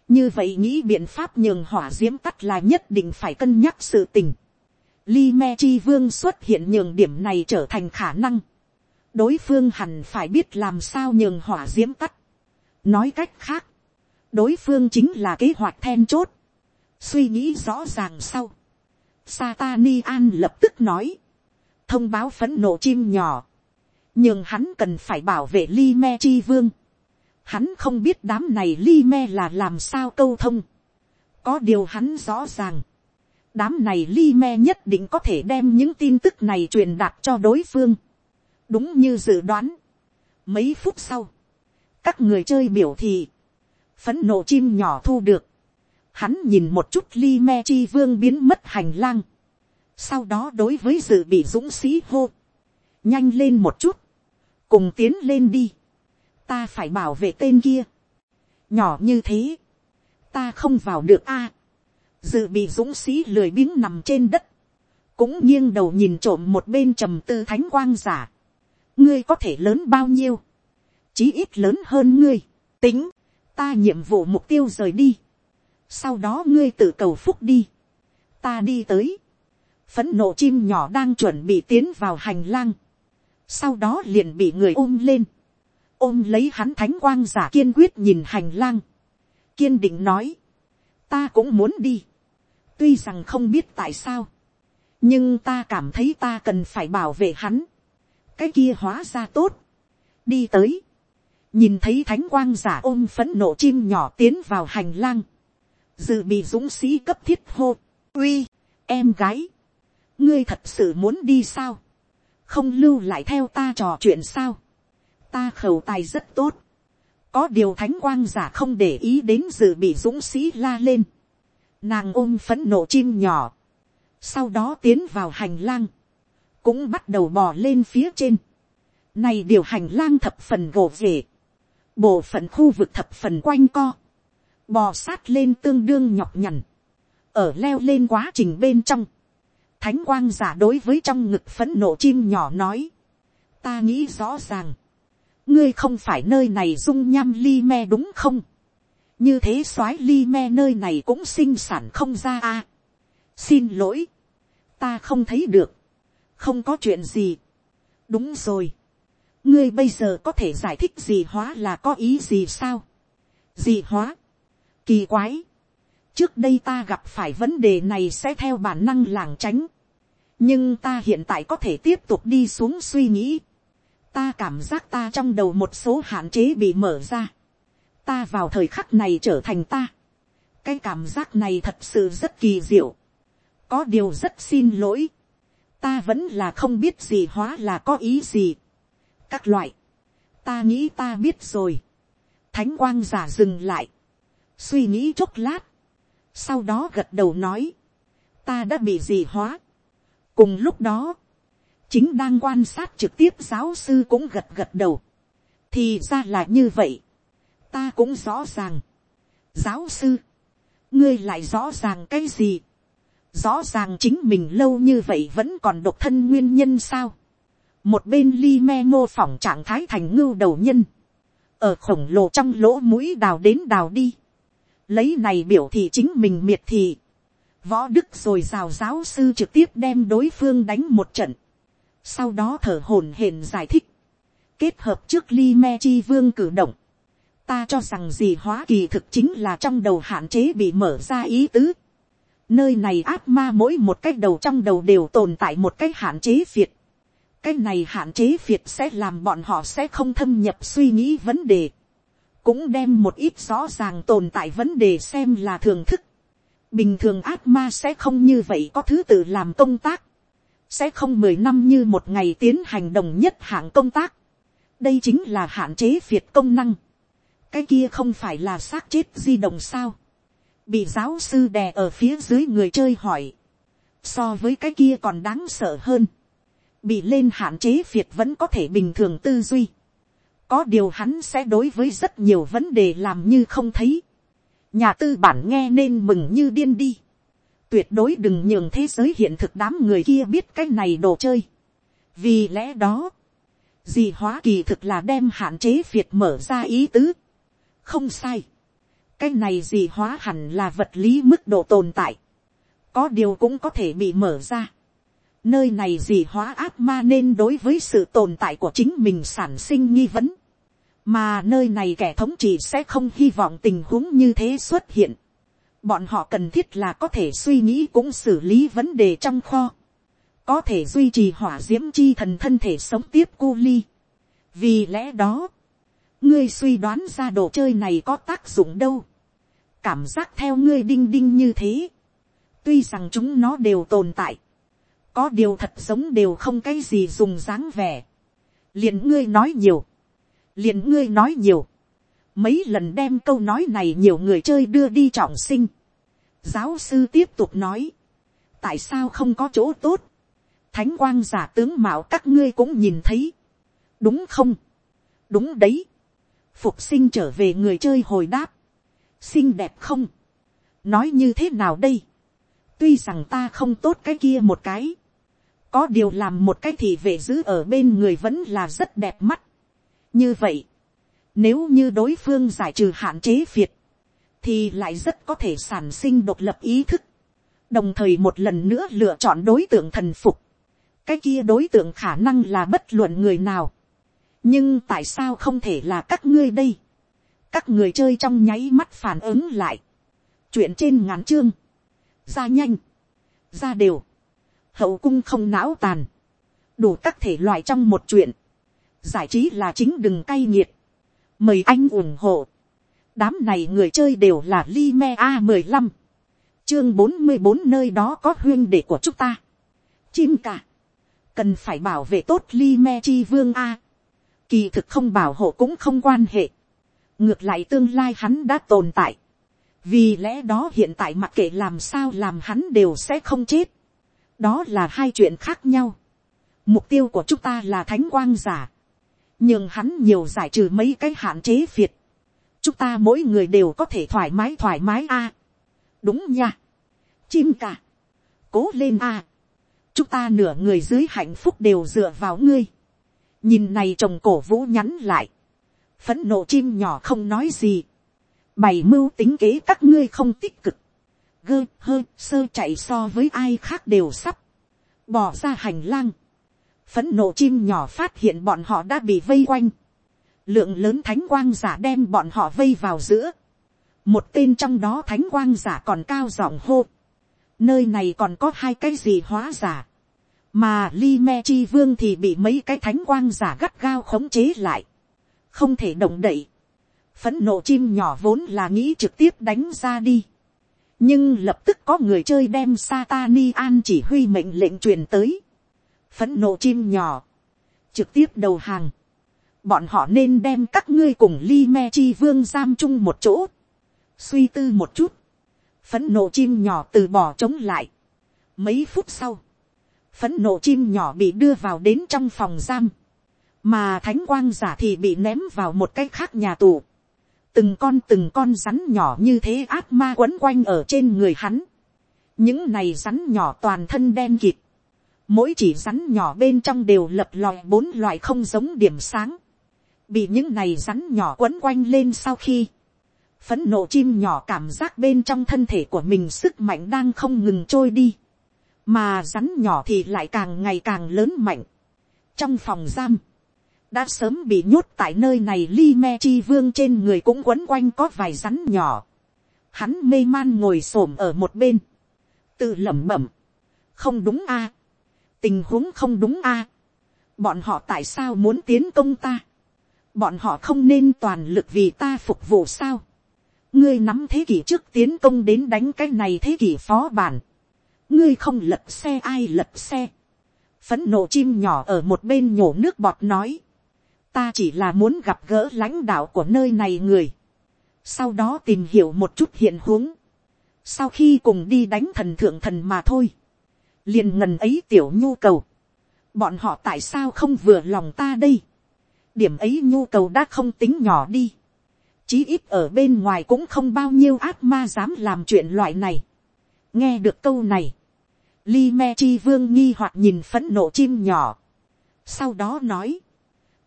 Speaker 1: như vậy nghĩ biện pháp nhường hỏa d i ễ m tắt là nhất định phải cân nhắc sự tình. Li Me Chi Vương xuất hiện nhường điểm này trở thành khả năng. Đối phương hẳn phải biết làm sao nhường hỏa diễm tắt. Nói cách khác, đối phương chính là kế hoạch then chốt. Suy nghĩ rõ ràng sau. Satani An lập tức nói. Thông báo phấn nộ chim nhỏ. Nhưng hắn cần phải bảo vệ Li Me Chi Vương. Hắn không biết đám này Li Me là làm sao câu thông. Có điều hắn rõ ràng đám này li me nhất định có thể đem những tin tức này truyền đạt cho đối phương. đúng như dự đoán. mấy phút sau, các người chơi biểu thị, phấn nộ chim nhỏ thu được. hắn nhìn một chút li me chi vương biến mất hành lang sau đó đối với dự bị dũng sĩ hô. nhanh lên một chút. cùng tiến lên đi. ta phải bảo vệ tên kia. nhỏ như thế. ta không vào được a dự bị dũng sĩ lười biếng nằm trên đất, cũng nghiêng đầu nhìn trộm một bên trầm tư thánh quang giả. ngươi có thể lớn bao nhiêu, chí ít lớn hơn ngươi, tính, ta nhiệm vụ mục tiêu rời đi, sau đó ngươi tự cầu phúc đi, ta đi tới, phấn nộ chim nhỏ đang chuẩn bị tiến vào hành lang, sau đó liền bị người ôm lên, ôm lấy hắn thánh quang giả kiên quyết nhìn hành lang, kiên định nói, ta cũng muốn đi, tuy rằng không biết tại sao, nhưng ta cảm thấy ta cần phải bảo vệ hắn, cái kia hóa ra tốt, đi tới, nhìn thấy thánh quang giả ôm phấn nộ chim nhỏ tiến vào hành lang, dự bị dũng sĩ cấp thiết hô, uy, em gái, ngươi thật sự muốn đi sao, không lưu lại theo ta trò chuyện sao, ta khẩu tài rất tốt, có điều thánh quang giả không để ý đến dự bị dũng sĩ la lên, Nàng ôm phấn nộ chim nhỏ. Sau đó tiến vào hành lang. Cũng bắt đầu bò lên phía trên. Này điều hành lang thập phần gồ về. Bộ phận khu vực thập phần quanh co. Bò sát lên tương đương nhọc nhằn. Ở leo lên quá trình bên trong. Thánh quang giả đối với trong ngực phấn nộ chim nhỏ nói. Ta nghĩ rõ ràng. Ngươi không phải nơi này dung nham ly me đúng không? như thế soái ly me nơi này cũng sinh sản không ra a. xin lỗi, ta không thấy được, không có chuyện gì. đúng rồi, ngươi bây giờ có thể giải thích gì hóa là có ý gì sao, gì hóa, kỳ quái, trước đây ta gặp phải vấn đề này sẽ theo bản năng làng tránh, nhưng ta hiện tại có thể tiếp tục đi xuống suy nghĩ, ta cảm giác ta trong đầu một số hạn chế bị mở ra, ta vào thời khắc này trở thành ta, cái cảm giác này thật sự rất kỳ diệu, có điều rất xin lỗi, ta vẫn là không biết gì hóa là có ý gì, các loại, ta nghĩ ta biết rồi, thánh quang giả dừng lại, suy nghĩ chốc lát, sau đó gật đầu nói, ta đã bị gì hóa cùng lúc đó, chính đang quan sát trực tiếp giáo sư cũng gật gật đầu, thì ra là như vậy, ta cũng rõ ràng, giáo sư, ngươi lại rõ ràng cái gì, rõ ràng chính mình lâu như vậy vẫn còn độc thân nguyên nhân sao, một bên li me mô phỏng trạng thái thành ngưu đầu nhân, ở khổng lồ trong lỗ mũi đào đến đào đi, lấy này biểu thị chính mình miệt thị, võ đức rồi rào giáo sư trực tiếp đem đối phương đánh một trận, sau đó thở hổn hển giải thích, kết hợp trước li me chi vương cử động, ta cho rằng gì hóa kỳ thực chính là trong đầu hạn chế bị mở ra ý tứ, nơi này áp ma mỗi một cái đầu trong đầu đều tồn tại một cái hạn chế việt, cái này hạn chế việt sẽ làm bọn họ sẽ không thâm nhập suy nghĩ vấn đề. Cũng đem một ít rõ ràng tồn tại vấn đề xem là thường thức. Bình thường ác ma sẽ không như vậy có thứ tự làm công tác. Sẽ không mười năm như một ngày tiến hành đồng nhất hạng công tác. Đây chính là hạn chế việt công năng. Cái kia không phải là xác chết di động sao. Bị giáo sư đè ở phía dưới người chơi hỏi. So với cái kia còn đáng sợ hơn. Bị lên hạn chế việt vẫn có thể bình thường tư duy có điều hắn sẽ đối với rất nhiều vấn đề làm như không thấy nhà tư bản nghe nên mừng như điên đi. tuyệt đối đừng nhường thế giới hiện thực đám người kia biết cái này đồ chơi. vì lẽ đó, gì hóa kỳ thực là đem hạn chế việt mở ra ý tứ. không sai. cái này gì hóa hẳn là vật lý mức độ tồn tại. có điều cũng có thể bị mở ra nơi này gì hóa ác ma nên đối với sự tồn tại của chính mình sản sinh nghi vấn mà nơi này kẻ thống trị sẽ không hy vọng tình huống như thế xuất hiện. bọn họ cần thiết là có thể suy nghĩ cũng xử lý vấn đề trong kho, có thể duy trì hỏa d i ễ m chi thần thân thể sống tiếp cu ly. vì lẽ đó, ngươi suy đoán ra đồ chơi này có tác dụng đâu, cảm giác theo ngươi đinh đinh như thế, tuy rằng chúng nó đều tồn tại, có điều thật giống đều không cái gì dùng dáng vẻ, liền ngươi nói nhiều, liền ngươi nói nhiều, mấy lần đem câu nói này nhiều người chơi đưa đi trọng sinh. giáo sư tiếp tục nói, tại sao không có chỗ tốt, thánh quang giả tướng mạo các ngươi cũng nhìn thấy, đúng không, đúng đấy, phục sinh trở về người chơi hồi đáp, xinh đẹp không, nói như thế nào đây, tuy rằng ta không tốt cái kia một cái, có điều làm một cái thì vệ giữ ở bên người vẫn là rất đẹp mắt, như vậy, nếu như đối phương giải trừ hạn chế việt, thì lại rất có thể sản sinh độc lập ý thức, đồng thời một lần nữa lựa chọn đối tượng thần phục, cái kia đối tượng khả năng là bất luận người nào, nhưng tại sao không thể là các ngươi đây, các người chơi trong nháy mắt phản ứng lại, chuyện trên ngắn chương, ra nhanh, ra đều, hậu cung không não tàn, đủ các thể loại trong một chuyện, giải trí là chính đừng cay nghiệt, mời anh ủng hộ, đám này người chơi đều là Lime a mười lăm, chương bốn mươi bốn nơi đó có huyên đệ của chúng ta, chim cả, cần phải bảo vệ tốt Lime chi vương a, kỳ thực không bảo hộ cũng không quan hệ, ngược lại tương lai hắn đã tồn tại, vì lẽ đó hiện tại mặc kệ làm sao làm hắn đều sẽ không chết, đó là hai chuyện khác nhau, mục tiêu của chúng ta là thánh quang giả, nhưng hắn nhiều giải trừ mấy cái hạn chế việt, chúng ta mỗi người đều có thể thoải mái thoải mái a. đúng nha, chim cả, cố lên a. chúng ta nửa người dưới hạnh phúc đều dựa vào ngươi. nhìn này chồng cổ vũ nhắn lại, phấn nộ chim nhỏ không nói gì, bày mưu tính kế các ngươi không tích cực, gơ hơ sơ chạy so với ai khác đều sắp, bỏ ra hành lang, phấn nộ chim nhỏ phát hiện bọn họ đã bị vây quanh, lượng lớn thánh quang giả đem bọn họ vây vào giữa, một tên trong đó thánh quang giả còn cao giọng hô, nơi này còn có hai cái gì hóa giả, mà li me chi vương thì bị mấy cái thánh quang giả gắt gao khống chế lại, không thể động đậy, phấn nộ chim nhỏ vốn là nghĩ trực tiếp đánh ra đi, nhưng lập tức có người chơi đem Satani an chỉ huy mệnh lệnh truyền tới, phấn nộ chim nhỏ, trực tiếp đầu hàng, bọn họ nên đem các ngươi cùng li me chi vương giam chung một chỗ, suy tư một chút, phấn nộ chim nhỏ từ bỏ chống lại. Mấy phút sau, phấn nộ chim nhỏ bị đưa vào đến trong phòng giam, mà thánh quang giả thì bị ném vào một cái khác nhà tù. từng con từng con rắn nhỏ như thế ác ma quấn quanh ở trên người hắn. những này rắn nhỏ toàn thân đen kịt mỗi chỉ rắn nhỏ bên trong đều lập lòi bốn loại không giống điểm sáng. bị những này rắn nhỏ quấn quanh lên sau khi phấn nộ chim nhỏ cảm giác bên trong thân thể của mình sức mạnh đang không ngừng trôi đi, mà rắn nhỏ thì lại càng ngày càng lớn mạnh. trong phòng giam, đã sớm bị nhốt tại nơi này li me chi vương trên người cũng quấn quanh có vài rắn nhỏ. hắn mê man ngồi s ổ m ở một bên, tự lẩm bẩm, không đúng a, tình huống không đúng a, à, bọn họ tại sao muốn tiến công ta, bọn họ không nên toàn lực vì ta phục vụ sao, ngươi nắm thế kỷ trước tiến công đến đánh cái này thế kỷ phó bản. ngươi không lật xe ai lật xe. phấn nộ chim nhỏ ở một bên nhổ nước bọt nói. ta chỉ là muốn gặp gỡ lãnh đạo của nơi này người. sau đó tìm hiểu một chút hiện huống. sau khi cùng đi đánh thần thượng thần mà thôi liền ngần ấy tiểu nhu cầu. bọn họ tại sao không vừa lòng ta đây. điểm ấy nhu cầu đã không tính nhỏ đi chí ít ở bên ngoài cũng không bao nhiêu ác ma dám làm chuyện loại này. nghe được câu này, li me chi vương nghi hoặc nhìn phẫn nộ chim nhỏ. sau đó nói,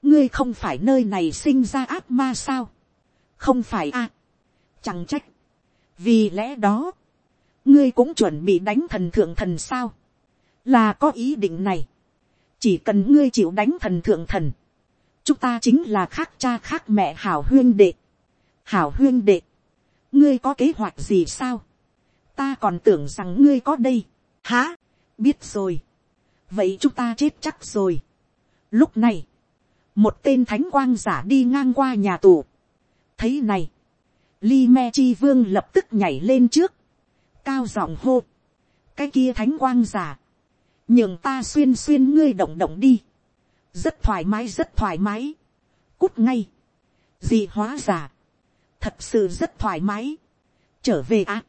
Speaker 1: ngươi không phải nơi này sinh ra ác ma sao, không phải a, chẳng trách, vì lẽ đó, ngươi cũng chuẩn bị đánh thần thượng thần sao, là có ý định này, chỉ cần ngươi chịu đánh thần thượng thần, chúng ta chính là khác cha khác mẹ hảo huyên đệ, hảo huyên đệ, ngươi có kế hoạch gì sao, ta còn tưởng rằng ngươi có đây, hả, biết rồi, vậy chúng ta chết chắc rồi. Lúc này, một tên thánh quang giả đi ngang qua nhà tù, thấy này, Li Me Chi Vương lập tức nhảy lên trước, cao giọng hô, cái kia thánh quang giả, nhường ta xuyên xuyên ngươi động động đi, rất thoải mái rất thoải mái, cút ngay, gì hóa giả, thật sự rất thoải mái. trở về ạ. À?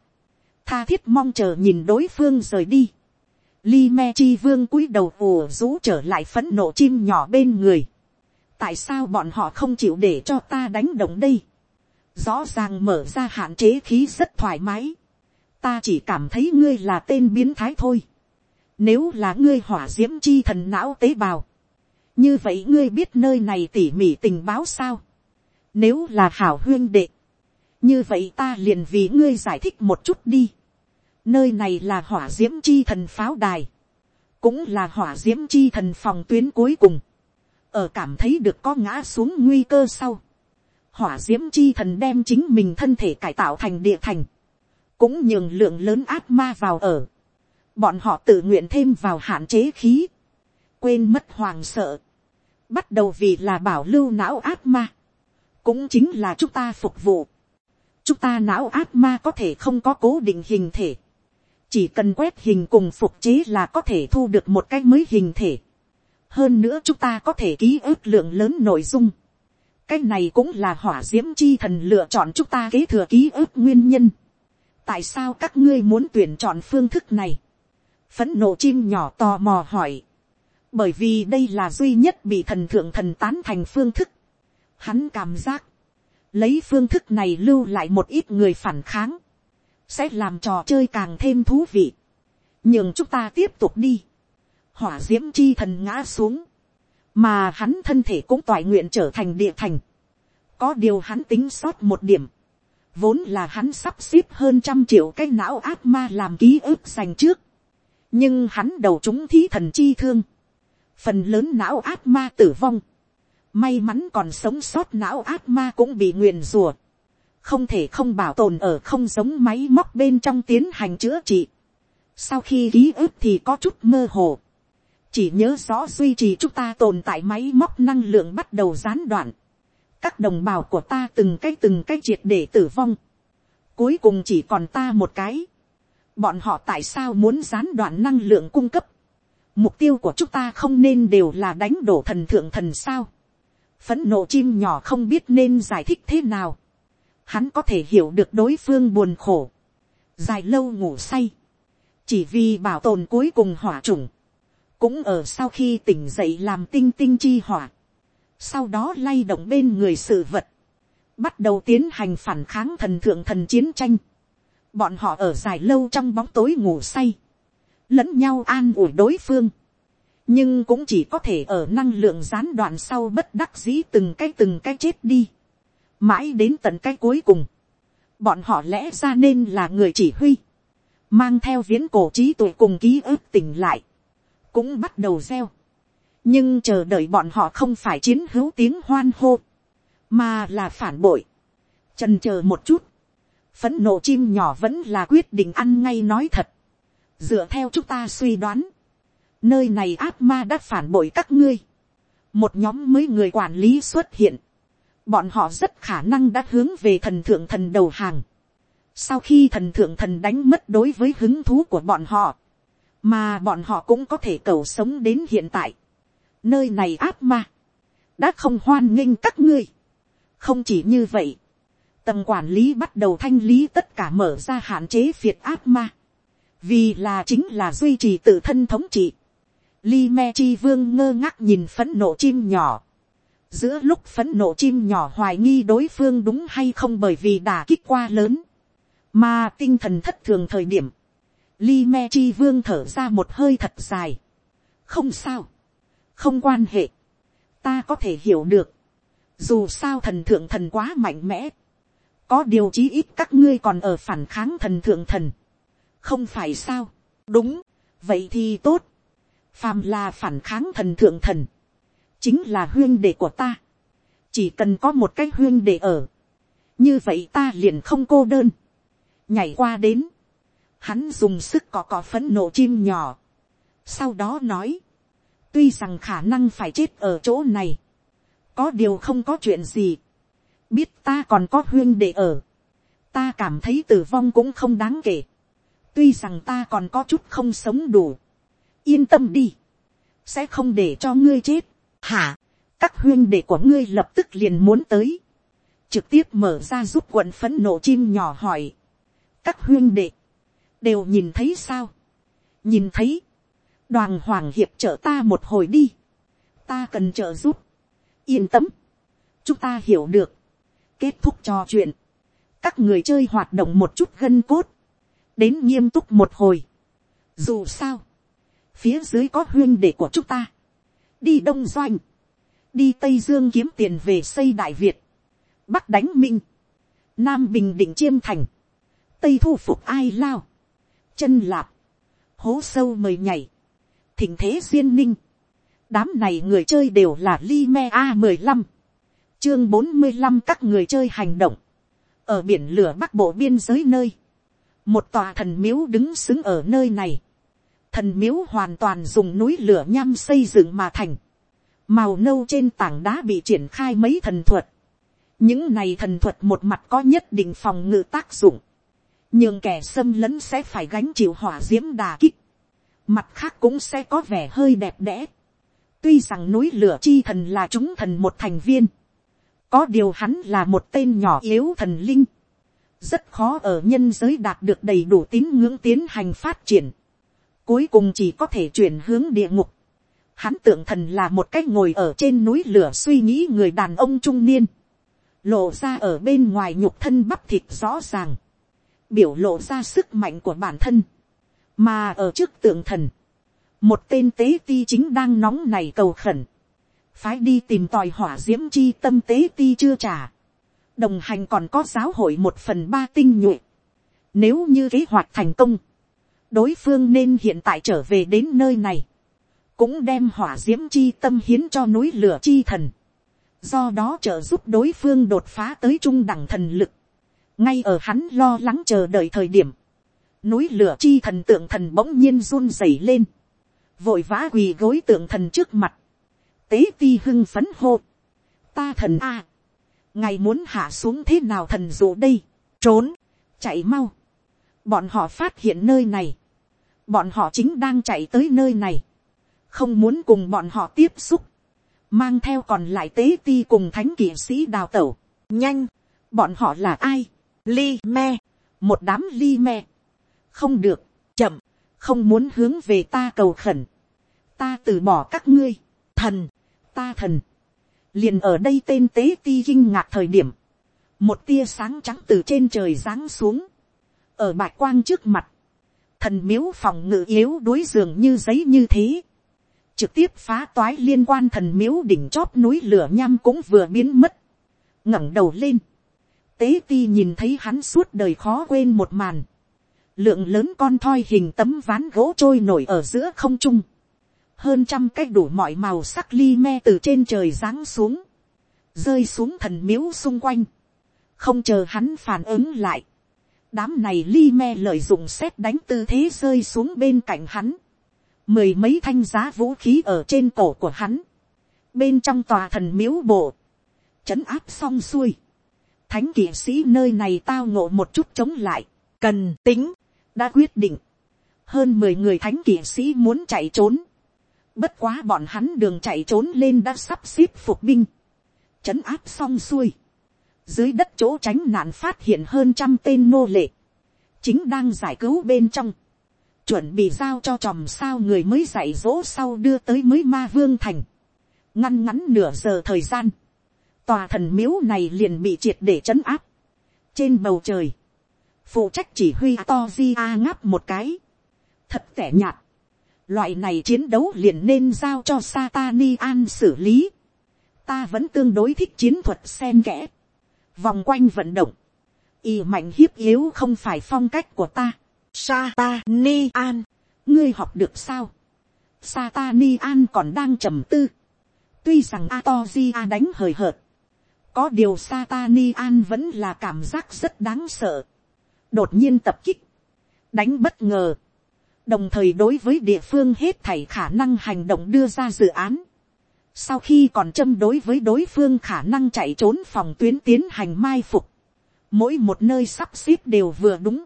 Speaker 1: tha thiết mong chờ nhìn đối phương rời đi. Li me chi vương cúi đầu ùa rú trở lại phấn nộ chim nhỏ bên người. tại sao bọn họ không chịu để cho ta đánh động đây. rõ ràng mở ra hạn chế khí rất thoải mái. ta chỉ cảm thấy ngươi là tên biến thái thôi nếu là ngươi hỏa d i ễ m chi thần não tế bào. như vậy ngươi biết nơi này tỉ mỉ tình báo sao. nếu là hảo huyên đệ như vậy ta liền vì ngươi giải thích một chút đi. nơi này là hỏa d i ễ m chi thần pháo đài, cũng là hỏa d i ễ m chi thần phòng tuyến cuối cùng, ở cảm thấy được có ngã xuống nguy cơ sau. hỏa d i ễ m chi thần đem chính mình thân thể cải tạo thành địa thành, cũng nhường lượng lớn ác ma vào ở bọn họ tự nguyện thêm vào hạn chế khí, quên mất hoàng sợ, bắt đầu vì là bảo lưu não ác ma, cũng chính là chúng ta phục vụ chúng ta não ác ma có thể không có cố định hình thể, chỉ cần quét hình cùng phục chế là có thể thu được một cái mới hình thể. hơn nữa chúng ta có thể ký ức lượng lớn nội dung. cái này cũng là hỏa d i ễ m chi thần lựa chọn chúng ta kế thừa ký ức nguyên nhân. tại sao các ngươi muốn tuyển chọn phương thức này phấn nộ chim nhỏ tò mò hỏi. bởi vì đây là duy nhất bị thần thượng thần tán thành phương thức. hắn cảm giác, lấy phương thức này lưu lại một ít người phản kháng, sẽ làm trò chơi càng thêm thú vị. nhưng chúng ta tiếp tục đi, hỏa d i ễ m chi thần ngã xuống, mà hắn thân thể cũng toại nguyện trở thành địa thành. có điều hắn tính sót một điểm, vốn là hắn sắp xếp hơn trăm triệu cái não ác ma làm ký ức dành trước, nhưng hắn đầu chúng thí thần chi thương, phần lớn não ác ma tử vong, may mắn còn sống sót não ác ma cũng bị nguyền rùa, không thể không bảo tồn ở không giống máy móc bên trong tiến hành chữa trị. sau khi ký ức thì có chút mơ hồ, chỉ nhớ rõ duy trì chúng ta tồn tại máy móc năng lượng bắt đầu gián đoạn, các đồng bào của ta từng cái từng cái triệt để tử vong, cuối cùng chỉ còn ta một cái, bọn họ tại sao muốn gián đoạn năng lượng cung cấp, mục tiêu của chúng ta không nên đều là đánh đổ thần thượng thần sao, phấn nộ chim nhỏ không biết nên giải thích thế nào, hắn có thể hiểu được đối phương buồn khổ, dài lâu ngủ say, chỉ vì bảo tồn cuối cùng hỏa chủng, cũng ở sau khi tỉnh dậy làm tinh tinh chi hỏa, sau đó lay động bên người sự vật, bắt đầu tiến hành phản kháng thần thượng thần chiến tranh, bọn họ ở dài lâu trong bóng tối ngủ say, lẫn nhau an ủi đối phương, nhưng cũng chỉ có thể ở năng lượng gián đoạn sau bất đắc dĩ từng cái từng cái chết đi, mãi đến tận cái cuối cùng, bọn họ lẽ ra nên là người chỉ huy, mang theo viễn cổ trí tuổi cùng ký ức tỉnh lại, cũng bắt đầu gieo, nhưng chờ đợi bọn họ không phải chiến hữu tiếng hoan hô, mà là phản bội, trần chờ một chút, phấn nộ chim nhỏ vẫn là quyết định ăn ngay nói thật, dựa theo chúng ta suy đoán, nơi này ác ma đã phản bội các ngươi, một nhóm mới người quản lý xuất hiện, bọn họ rất khả năng đã hướng về thần thượng thần đầu hàng, sau khi thần thượng thần đánh mất đối với hứng thú của bọn họ, mà bọn họ cũng có thể cầu sống đến hiện tại, nơi này ác ma, đã không hoan nghênh các ngươi, không chỉ như vậy, tầng quản lý bắt đầu thanh lý tất cả mở ra hạn chế phiệt ác ma, vì là chính là duy trì tự thân thống trị. Li me chi vương ngơ ngác nhìn phấn nộ chim nhỏ. giữa lúc phấn nộ chim nhỏ hoài nghi đối phương đúng hay không bởi vì đà kích qua lớn, mà tinh thần thất thường thời điểm, Li me chi vương thở ra một hơi thật dài. không sao, không quan hệ, ta có thể hiểu được, dù sao thần thượng thần quá mạnh mẽ, có điều chí ít các ngươi còn ở phản kháng thần thượng thần, không phải sao, đúng, vậy thì tốt, phàm là phản kháng thần thượng thần, chính là huyên đệ của ta, chỉ cần có một cái huyên đệ ở, như vậy ta liền không cô đơn, nhảy qua đến, hắn dùng sức cọ cọ phấn nộ chim nhỏ, sau đó nói, tuy rằng khả năng phải chết ở chỗ này, có điều không có chuyện gì, biết ta còn có huyên để ở, ta cảm thấy tử vong cũng không đáng kể, tuy rằng ta còn có chút không sống đủ, yên tâm đi, sẽ không để cho ngươi chết, hả, các huyên đệ của ngươi lập tức liền muốn tới, trực tiếp mở ra giúp quận phấn nộ chim nhỏ hỏi, các huyên đệ, đều nhìn thấy sao, nhìn thấy, đoàn hoàng hiệp trợ ta một hồi đi, ta cần trợ giúp, yên tâm, chúng ta hiểu được, kết thúc trò chuyện, các người chơi hoạt động một chút gân cốt, đến nghiêm túc một hồi. Dù sao, phía dưới có huyên đệ của chúng ta, đi đông doanh, đi tây dương kiếm tiền về xây đại việt, bắc đánh minh, nam bình định chiêm thành, tây thu phục ai lao, chân lạp, hố sâu mời nhảy, thỉnh thế duyên ninh, đám này người chơi đều là li me a mười lăm, chương bốn mươi năm các người chơi hành động, ở biển lửa bắc bộ biên giới nơi, một tòa thần miếu đứng xứng ở nơi này, thần miếu hoàn toàn dùng núi lửa nham xây dựng mà thành, màu nâu trên tảng đá bị triển khai mấy thần thuật, những này thần thuật một mặt có nhất định phòng ngự tác dụng, nhưng kẻ xâm lấn sẽ phải gánh chịu hỏa diễm đà kích, mặt khác cũng sẽ có vẻ hơi đẹp đẽ. tuy rằng núi lửa chi thần là chúng thần một thành viên, có điều hắn là một tên nhỏ yếu thần linh, rất khó ở nhân giới đạt được đầy đủ tín ngưỡng tiến hành phát triển, cuối cùng chỉ có thể chuyển hướng địa ngục. Hắn tượng thần là một cách ngồi ở trên núi lửa suy nghĩ người đàn ông trung niên, lộ ra ở bên ngoài nhục thân bắp thịt rõ ràng, biểu lộ ra sức mạnh của bản thân, mà ở trước tượng thần, một tên tế ti chính đang nóng này cầu khẩn, phái đi tìm tòi hỏa d i ễ m chi tâm tế ti chưa trả, đồng hành còn có giáo hội một phần ba tinh nhuệ, nếu như kế hoạch thành công, đối phương nên hiện tại trở về đến nơi này, cũng đem hỏa d i ễ m chi tâm hiến cho núi lửa chi thần, do đó trợ giúp đối phương đột phá tới trung đẳng thần lực, ngay ở hắn lo lắng chờ đợi thời điểm, núi lửa chi thần tượng thần bỗng nhiên run rẩy lên, vội vã quỳ gối tượng thần trước mặt, tế ti hưng phấn hô, ta thần a, ngài muốn hạ xuống thế nào thần dụ đây, trốn, chạy mau, bọn họ phát hiện nơi này, bọn họ chính đang chạy tới nơi này, không muốn cùng bọn họ tiếp xúc, mang theo còn lại tế ti cùng thánh kỵ sĩ đào tẩu, nhanh, bọn họ là ai, li me, một đám li me, không được, chậm, không muốn hướng về ta cầu khẩn, ta từ bỏ các ngươi, thần, ta thần, liền ở đây tên tế ti kinh ngạc thời điểm, một tia sáng trắng từ trên trời giáng xuống, ở bạch quang trước mặt, thần miếu phòng ngự yếu đối giường như giấy như thế, trực tiếp phá toái liên quan thần miếu đỉnh chóp núi lửa nham cũng vừa biến mất, ngẩng đầu lên, tế ti nhìn thấy hắn suốt đời khó quên một màn, lượng lớn con thoi hình tấm ván gỗ trôi nổi ở giữa không trung, hơn trăm cái đủ mọi màu sắc ly me từ trên trời giáng xuống, rơi xuống thần miếu xung quanh, không chờ hắn phản ứng lại, đám này ly me lợi dụng xét đánh tư thế rơi xuống bên cạnh hắn, mười mấy thanh giá vũ khí ở trên cổ của hắn, bên trong tòa thần miếu bộ, trấn áp xong xuôi, thánh kỵ sĩ nơi này tao ngộ một chút chống lại, cần tính, đã quyết định, hơn mười người thánh kỵ sĩ muốn chạy trốn, bất quá bọn hắn đường chạy trốn lên đã sắp xếp phục binh, chấn áp xong xuôi, dưới đất chỗ tránh nạn phát hiện hơn trăm tên nô lệ, chính đang giải cứu bên trong, chuẩn bị giao cho chòm sao người mới dạy dỗ sau đưa tới mới ma vương thành, ngăn ngắn nửa giờ thời gian, tòa thần miếu này liền bị triệt để chấn áp, trên bầu trời, phụ trách chỉ huy to di a ngáp một cái, thật tẻ nhạt, loại này chiến đấu liền nên giao cho Satani an xử lý, ta vẫn tương đối thích chiến thuật sen kẽ, vòng quanh vận động, y mạnh hiếp yếu không phải phong cách của ta. Satani an, ngươi học được sao. Satani an còn đang trầm tư. tuy rằng Atozia đánh hời hợt, có điều Satani an vẫn là cảm giác rất đáng sợ. đột nhiên tập kích, đánh bất ngờ, đồng thời đối với địa phương hết thảy khả năng hành động đưa ra dự án. sau khi còn châm đối với đối phương khả năng chạy trốn phòng tuyến tiến hành mai phục, mỗi một nơi sắp xếp đều vừa đúng,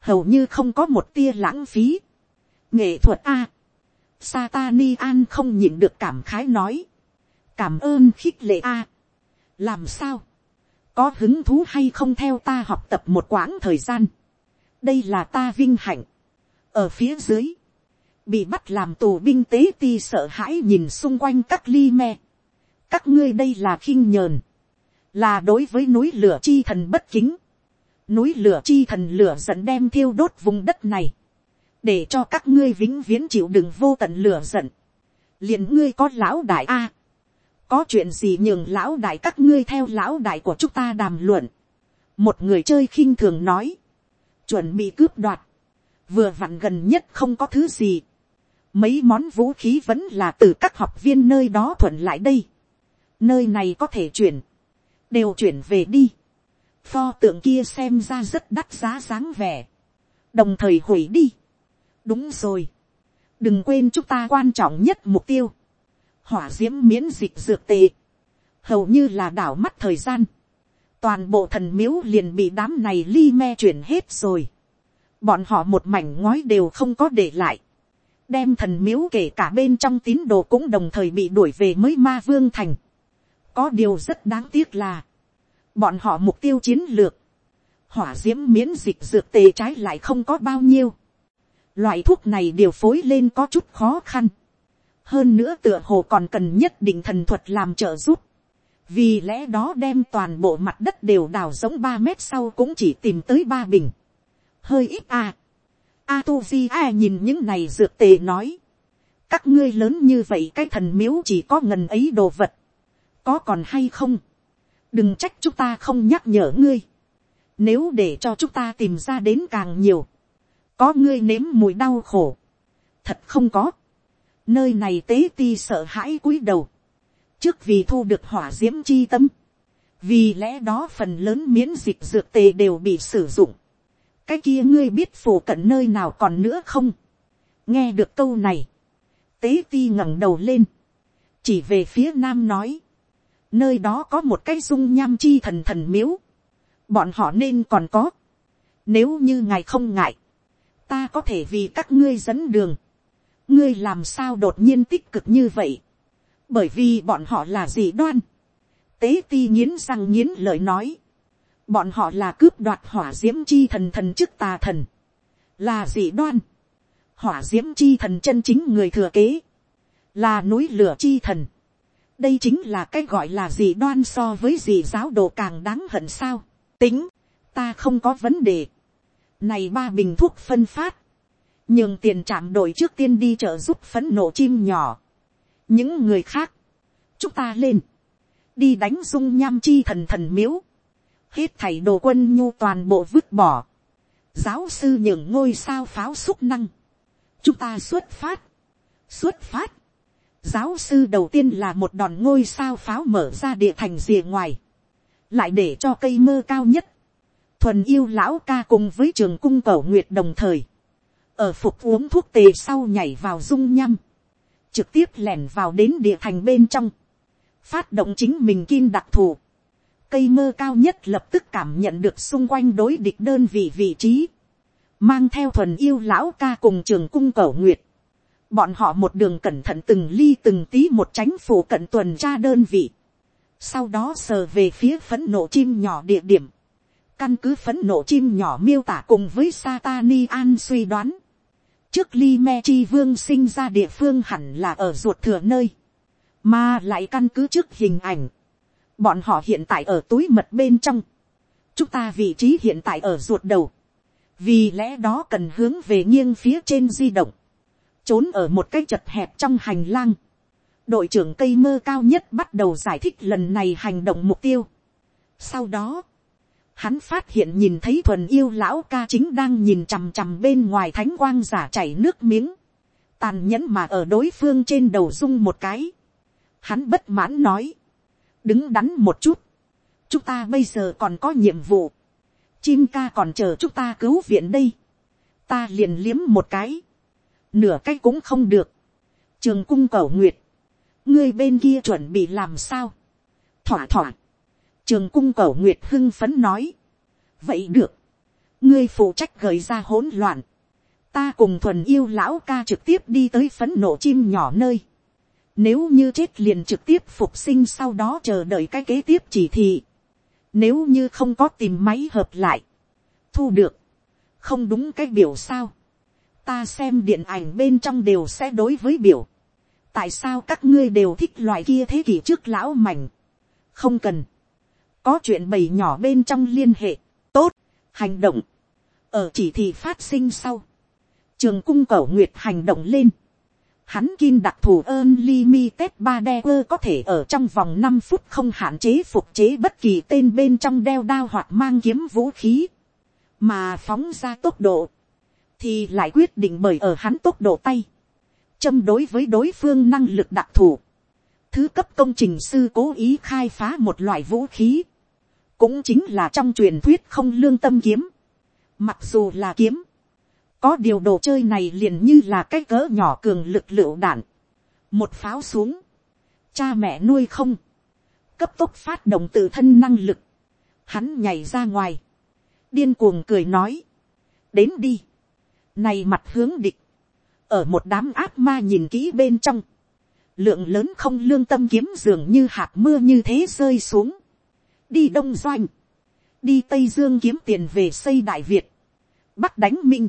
Speaker 1: hầu như không có một tia lãng phí. nghệ thuật a, Satani an không nhịn được cảm khái nói, cảm ơn khích lệ a, làm sao, có hứng thú hay không theo ta học tập một quãng thời gian, đây là ta vinh hạnh, ở phía dưới, bị bắt làm tù binh tế ti sợ hãi nhìn xung quanh các ly me, các ngươi đây là khinh nhờn, là đối với núi lửa chi thần bất kính, núi lửa chi thần lửa giận đem thiêu đốt vùng đất này, để cho các ngươi vĩnh viễn chịu đựng vô tận lửa giận, liền ngươi có lão đại a, có chuyện gì nhường lão đại các ngươi theo lão đại của chúng ta đàm luận, một người chơi khinh thường nói, chuẩn bị cướp đoạt, vừa vặn gần nhất không có thứ gì, mấy món vũ khí vẫn là từ các học viên nơi đó thuận lại đây, nơi này có thể chuyển, đều chuyển về đi. Pho tượng kia xem ra rất đắt giá dáng vẻ. Đồng thời hủy đi. Đúng rồi. Đừng quên chúng ta quan trọng nhất mục tiêu. Hỏa diễm miễn dịch dược tệ. Hầu như là đảo mắt thời gian. Toàn bộ thần miếu liền bị đám này ly me chuyển hết rồi. Bọn họ một mảnh ngói đều không có để lại. Đem thần miếu kể cả bên trong tín đồ cũng đồng thời bị đuổi về mới ma vương thành có điều rất đáng tiếc là, bọn họ mục tiêu chiến lược, hỏa d i ễ m miễn dịch dược tề trái lại không có bao nhiêu. Loại thuốc này điều phối lên có chút khó khăn. Hơn nữa tựa hồ còn cần nhất định thần thuật làm trợ giúp. Vì lẽ đó đem toàn bộ mặt đất đều đào giống ba mét sau cũng chỉ tìm tới ba bình. Hơi ít à. A tu di a nhìn những này dược tề nói. Các ngươi lớn như vậy cái thần miếu chỉ có ngần ấy đồ vật. Có còn hay không, đừng trách chúng ta không nhắc nhở ngươi, nếu để cho chúng ta tìm ra đến càng nhiều, có ngươi nếm mùi đau khổ, thật không có, nơi này tế ti sợ hãi cúi đầu, trước vì thu được hỏa d i ễ m chi tâm, vì lẽ đó phần lớn miễn dịch dược tề đều bị sử dụng, cái kia ngươi biết phủ cận nơi nào còn nữa không, nghe được câu này, tế ti ngẩng đầu lên, chỉ về phía nam nói, nơi đó có một cái dung nham chi thần thần miếu, bọn họ nên còn có, nếu như ngài không ngại, ta có thể vì các ngươi dẫn đường, ngươi làm sao đột nhiên tích cực như vậy, bởi vì bọn họ là gì đoan, tế ti nghiến răng nghiến lời nói, bọn họ là cướp đoạt hỏa d i ễ m chi thần thần chức tà thần, là dị đoan, hỏa d i ễ m chi thần chân chính người thừa kế, là núi lửa chi thần, đây chính là cái gọi là dị đoan so với dị giáo đồ càng đáng hận sao, tính, ta không có vấn đề, này ba bình thuốc phân phát, nhường tiền trạm đội trước tiên đi trợ giúp phấn nộ chim nhỏ. những người khác, chúng ta lên, đi đánh dung nham chi thần thần miếu, hết thảy đồ quân nhu toàn bộ vứt bỏ, giáo sư nhường ngôi sao pháo xúc năng, chúng ta xuất phát, xuất phát, giáo sư đầu tiên là một đòn ngôi sao pháo mở ra địa thành rìa ngoài, lại để cho cây mơ cao nhất, thuần yêu lão ca cùng với trường cung cầu nguyệt đồng thời, ở phục uống thuốc tề sau nhảy vào dung nhăm, trực tiếp lẻn vào đến địa thành bên trong, phát động chính mình kim đặc thù, cây mơ cao nhất lập tức cảm nhận được xung quanh đối địch đơn vị vị trí, mang theo thuần yêu lão ca cùng trường cung cẩu nguyệt, bọn họ một đường cẩn thận từng ly từng tí một tránh phủ cận tuần tra đơn vị, sau đó sờ về phía phấn nộ chim nhỏ địa điểm, căn cứ phấn nộ chim nhỏ miêu tả cùng với Satani An suy đoán, trước ly me chi vương sinh ra địa phương hẳn là ở ruột thừa nơi, mà lại căn cứ trước hình ảnh, bọn họ hiện tại ở túi mật bên trong, chúng ta vị trí hiện tại ở ruột đầu, vì lẽ đó cần hướng về nghiêng phía trên di động, trốn ở một cái chật hẹp trong hành lang, đội trưởng cây mơ cao nhất bắt đầu giải thích lần này hành động mục tiêu. Sau đó, hắn phát hiện nhìn thấy thuần yêu lão ca chính đang nhìn chằm chằm bên ngoài thánh quang giả chảy nước miếng, tàn nhẫn mà ở đối phương trên đầu dung một cái. Hắn bất mãn nói, đứng đắn một chút, chúng ta bây giờ còn có nhiệm vụ, chim ca còn chờ chúng ta cứu viện đây, ta liền liếm một cái, nửa cái cũng không được, trường cung cầu nguyệt, ngươi bên kia chuẩn bị làm sao, thỏa thỏa, trường cung cầu nguyệt hưng phấn nói. vậy được, ngươi phụ trách gợi ra hỗn loạn, ta cùng thuần yêu lão ca trực tiếp đi tới phấn nộ chim nhỏ nơi. Nếu như chết liền trực tiếp phục sinh sau đó chờ đợi cái kế tiếp chỉ thị. Nếu như không có tìm máy hợp lại. Thu được. Không đúng cái biểu sao. Ta xem điện ảnh bên trong đều sẽ đối với biểu. Tại sao các ngươi đều thích loại kia thế kỷ trước lão mảnh. Không cần có chuyện bầy nhỏ bên trong liên hệ, tốt, hành động, ở chỉ thị phát sinh sau, trường cung cẩu nguyệt hành động lên, hắn kim đặc thù ơn limited ba đe ơ có thể ở trong vòng năm phút không hạn chế phục chế bất kỳ tên bên trong đeo đao hoặc mang kiếm vũ khí, mà phóng ra tốc độ, thì lại quyết định bởi ở hắn tốc độ tay, châm đối với đối phương năng lực đặc thù, thứ cấp công trình sư cố ý khai phá một loại vũ khí, cũng chính là trong truyền thuyết không lương tâm kiếm, mặc dù là kiếm, có điều đồ chơi này liền như là cái cỡ nhỏ cường lực lựu đạn, một pháo xuống, cha mẹ nuôi không, cấp tốc phát động tự thân năng lực, hắn nhảy ra ngoài, điên cuồng cười nói, đến đi, này mặt hướng địch, ở một đám ác ma nhìn kỹ bên trong, lượng lớn không lương tâm kiếm dường như hạt mưa như thế rơi xuống, đi đông doanh, đi tây dương kiếm tiền về xây đại việt, bắc đánh minh,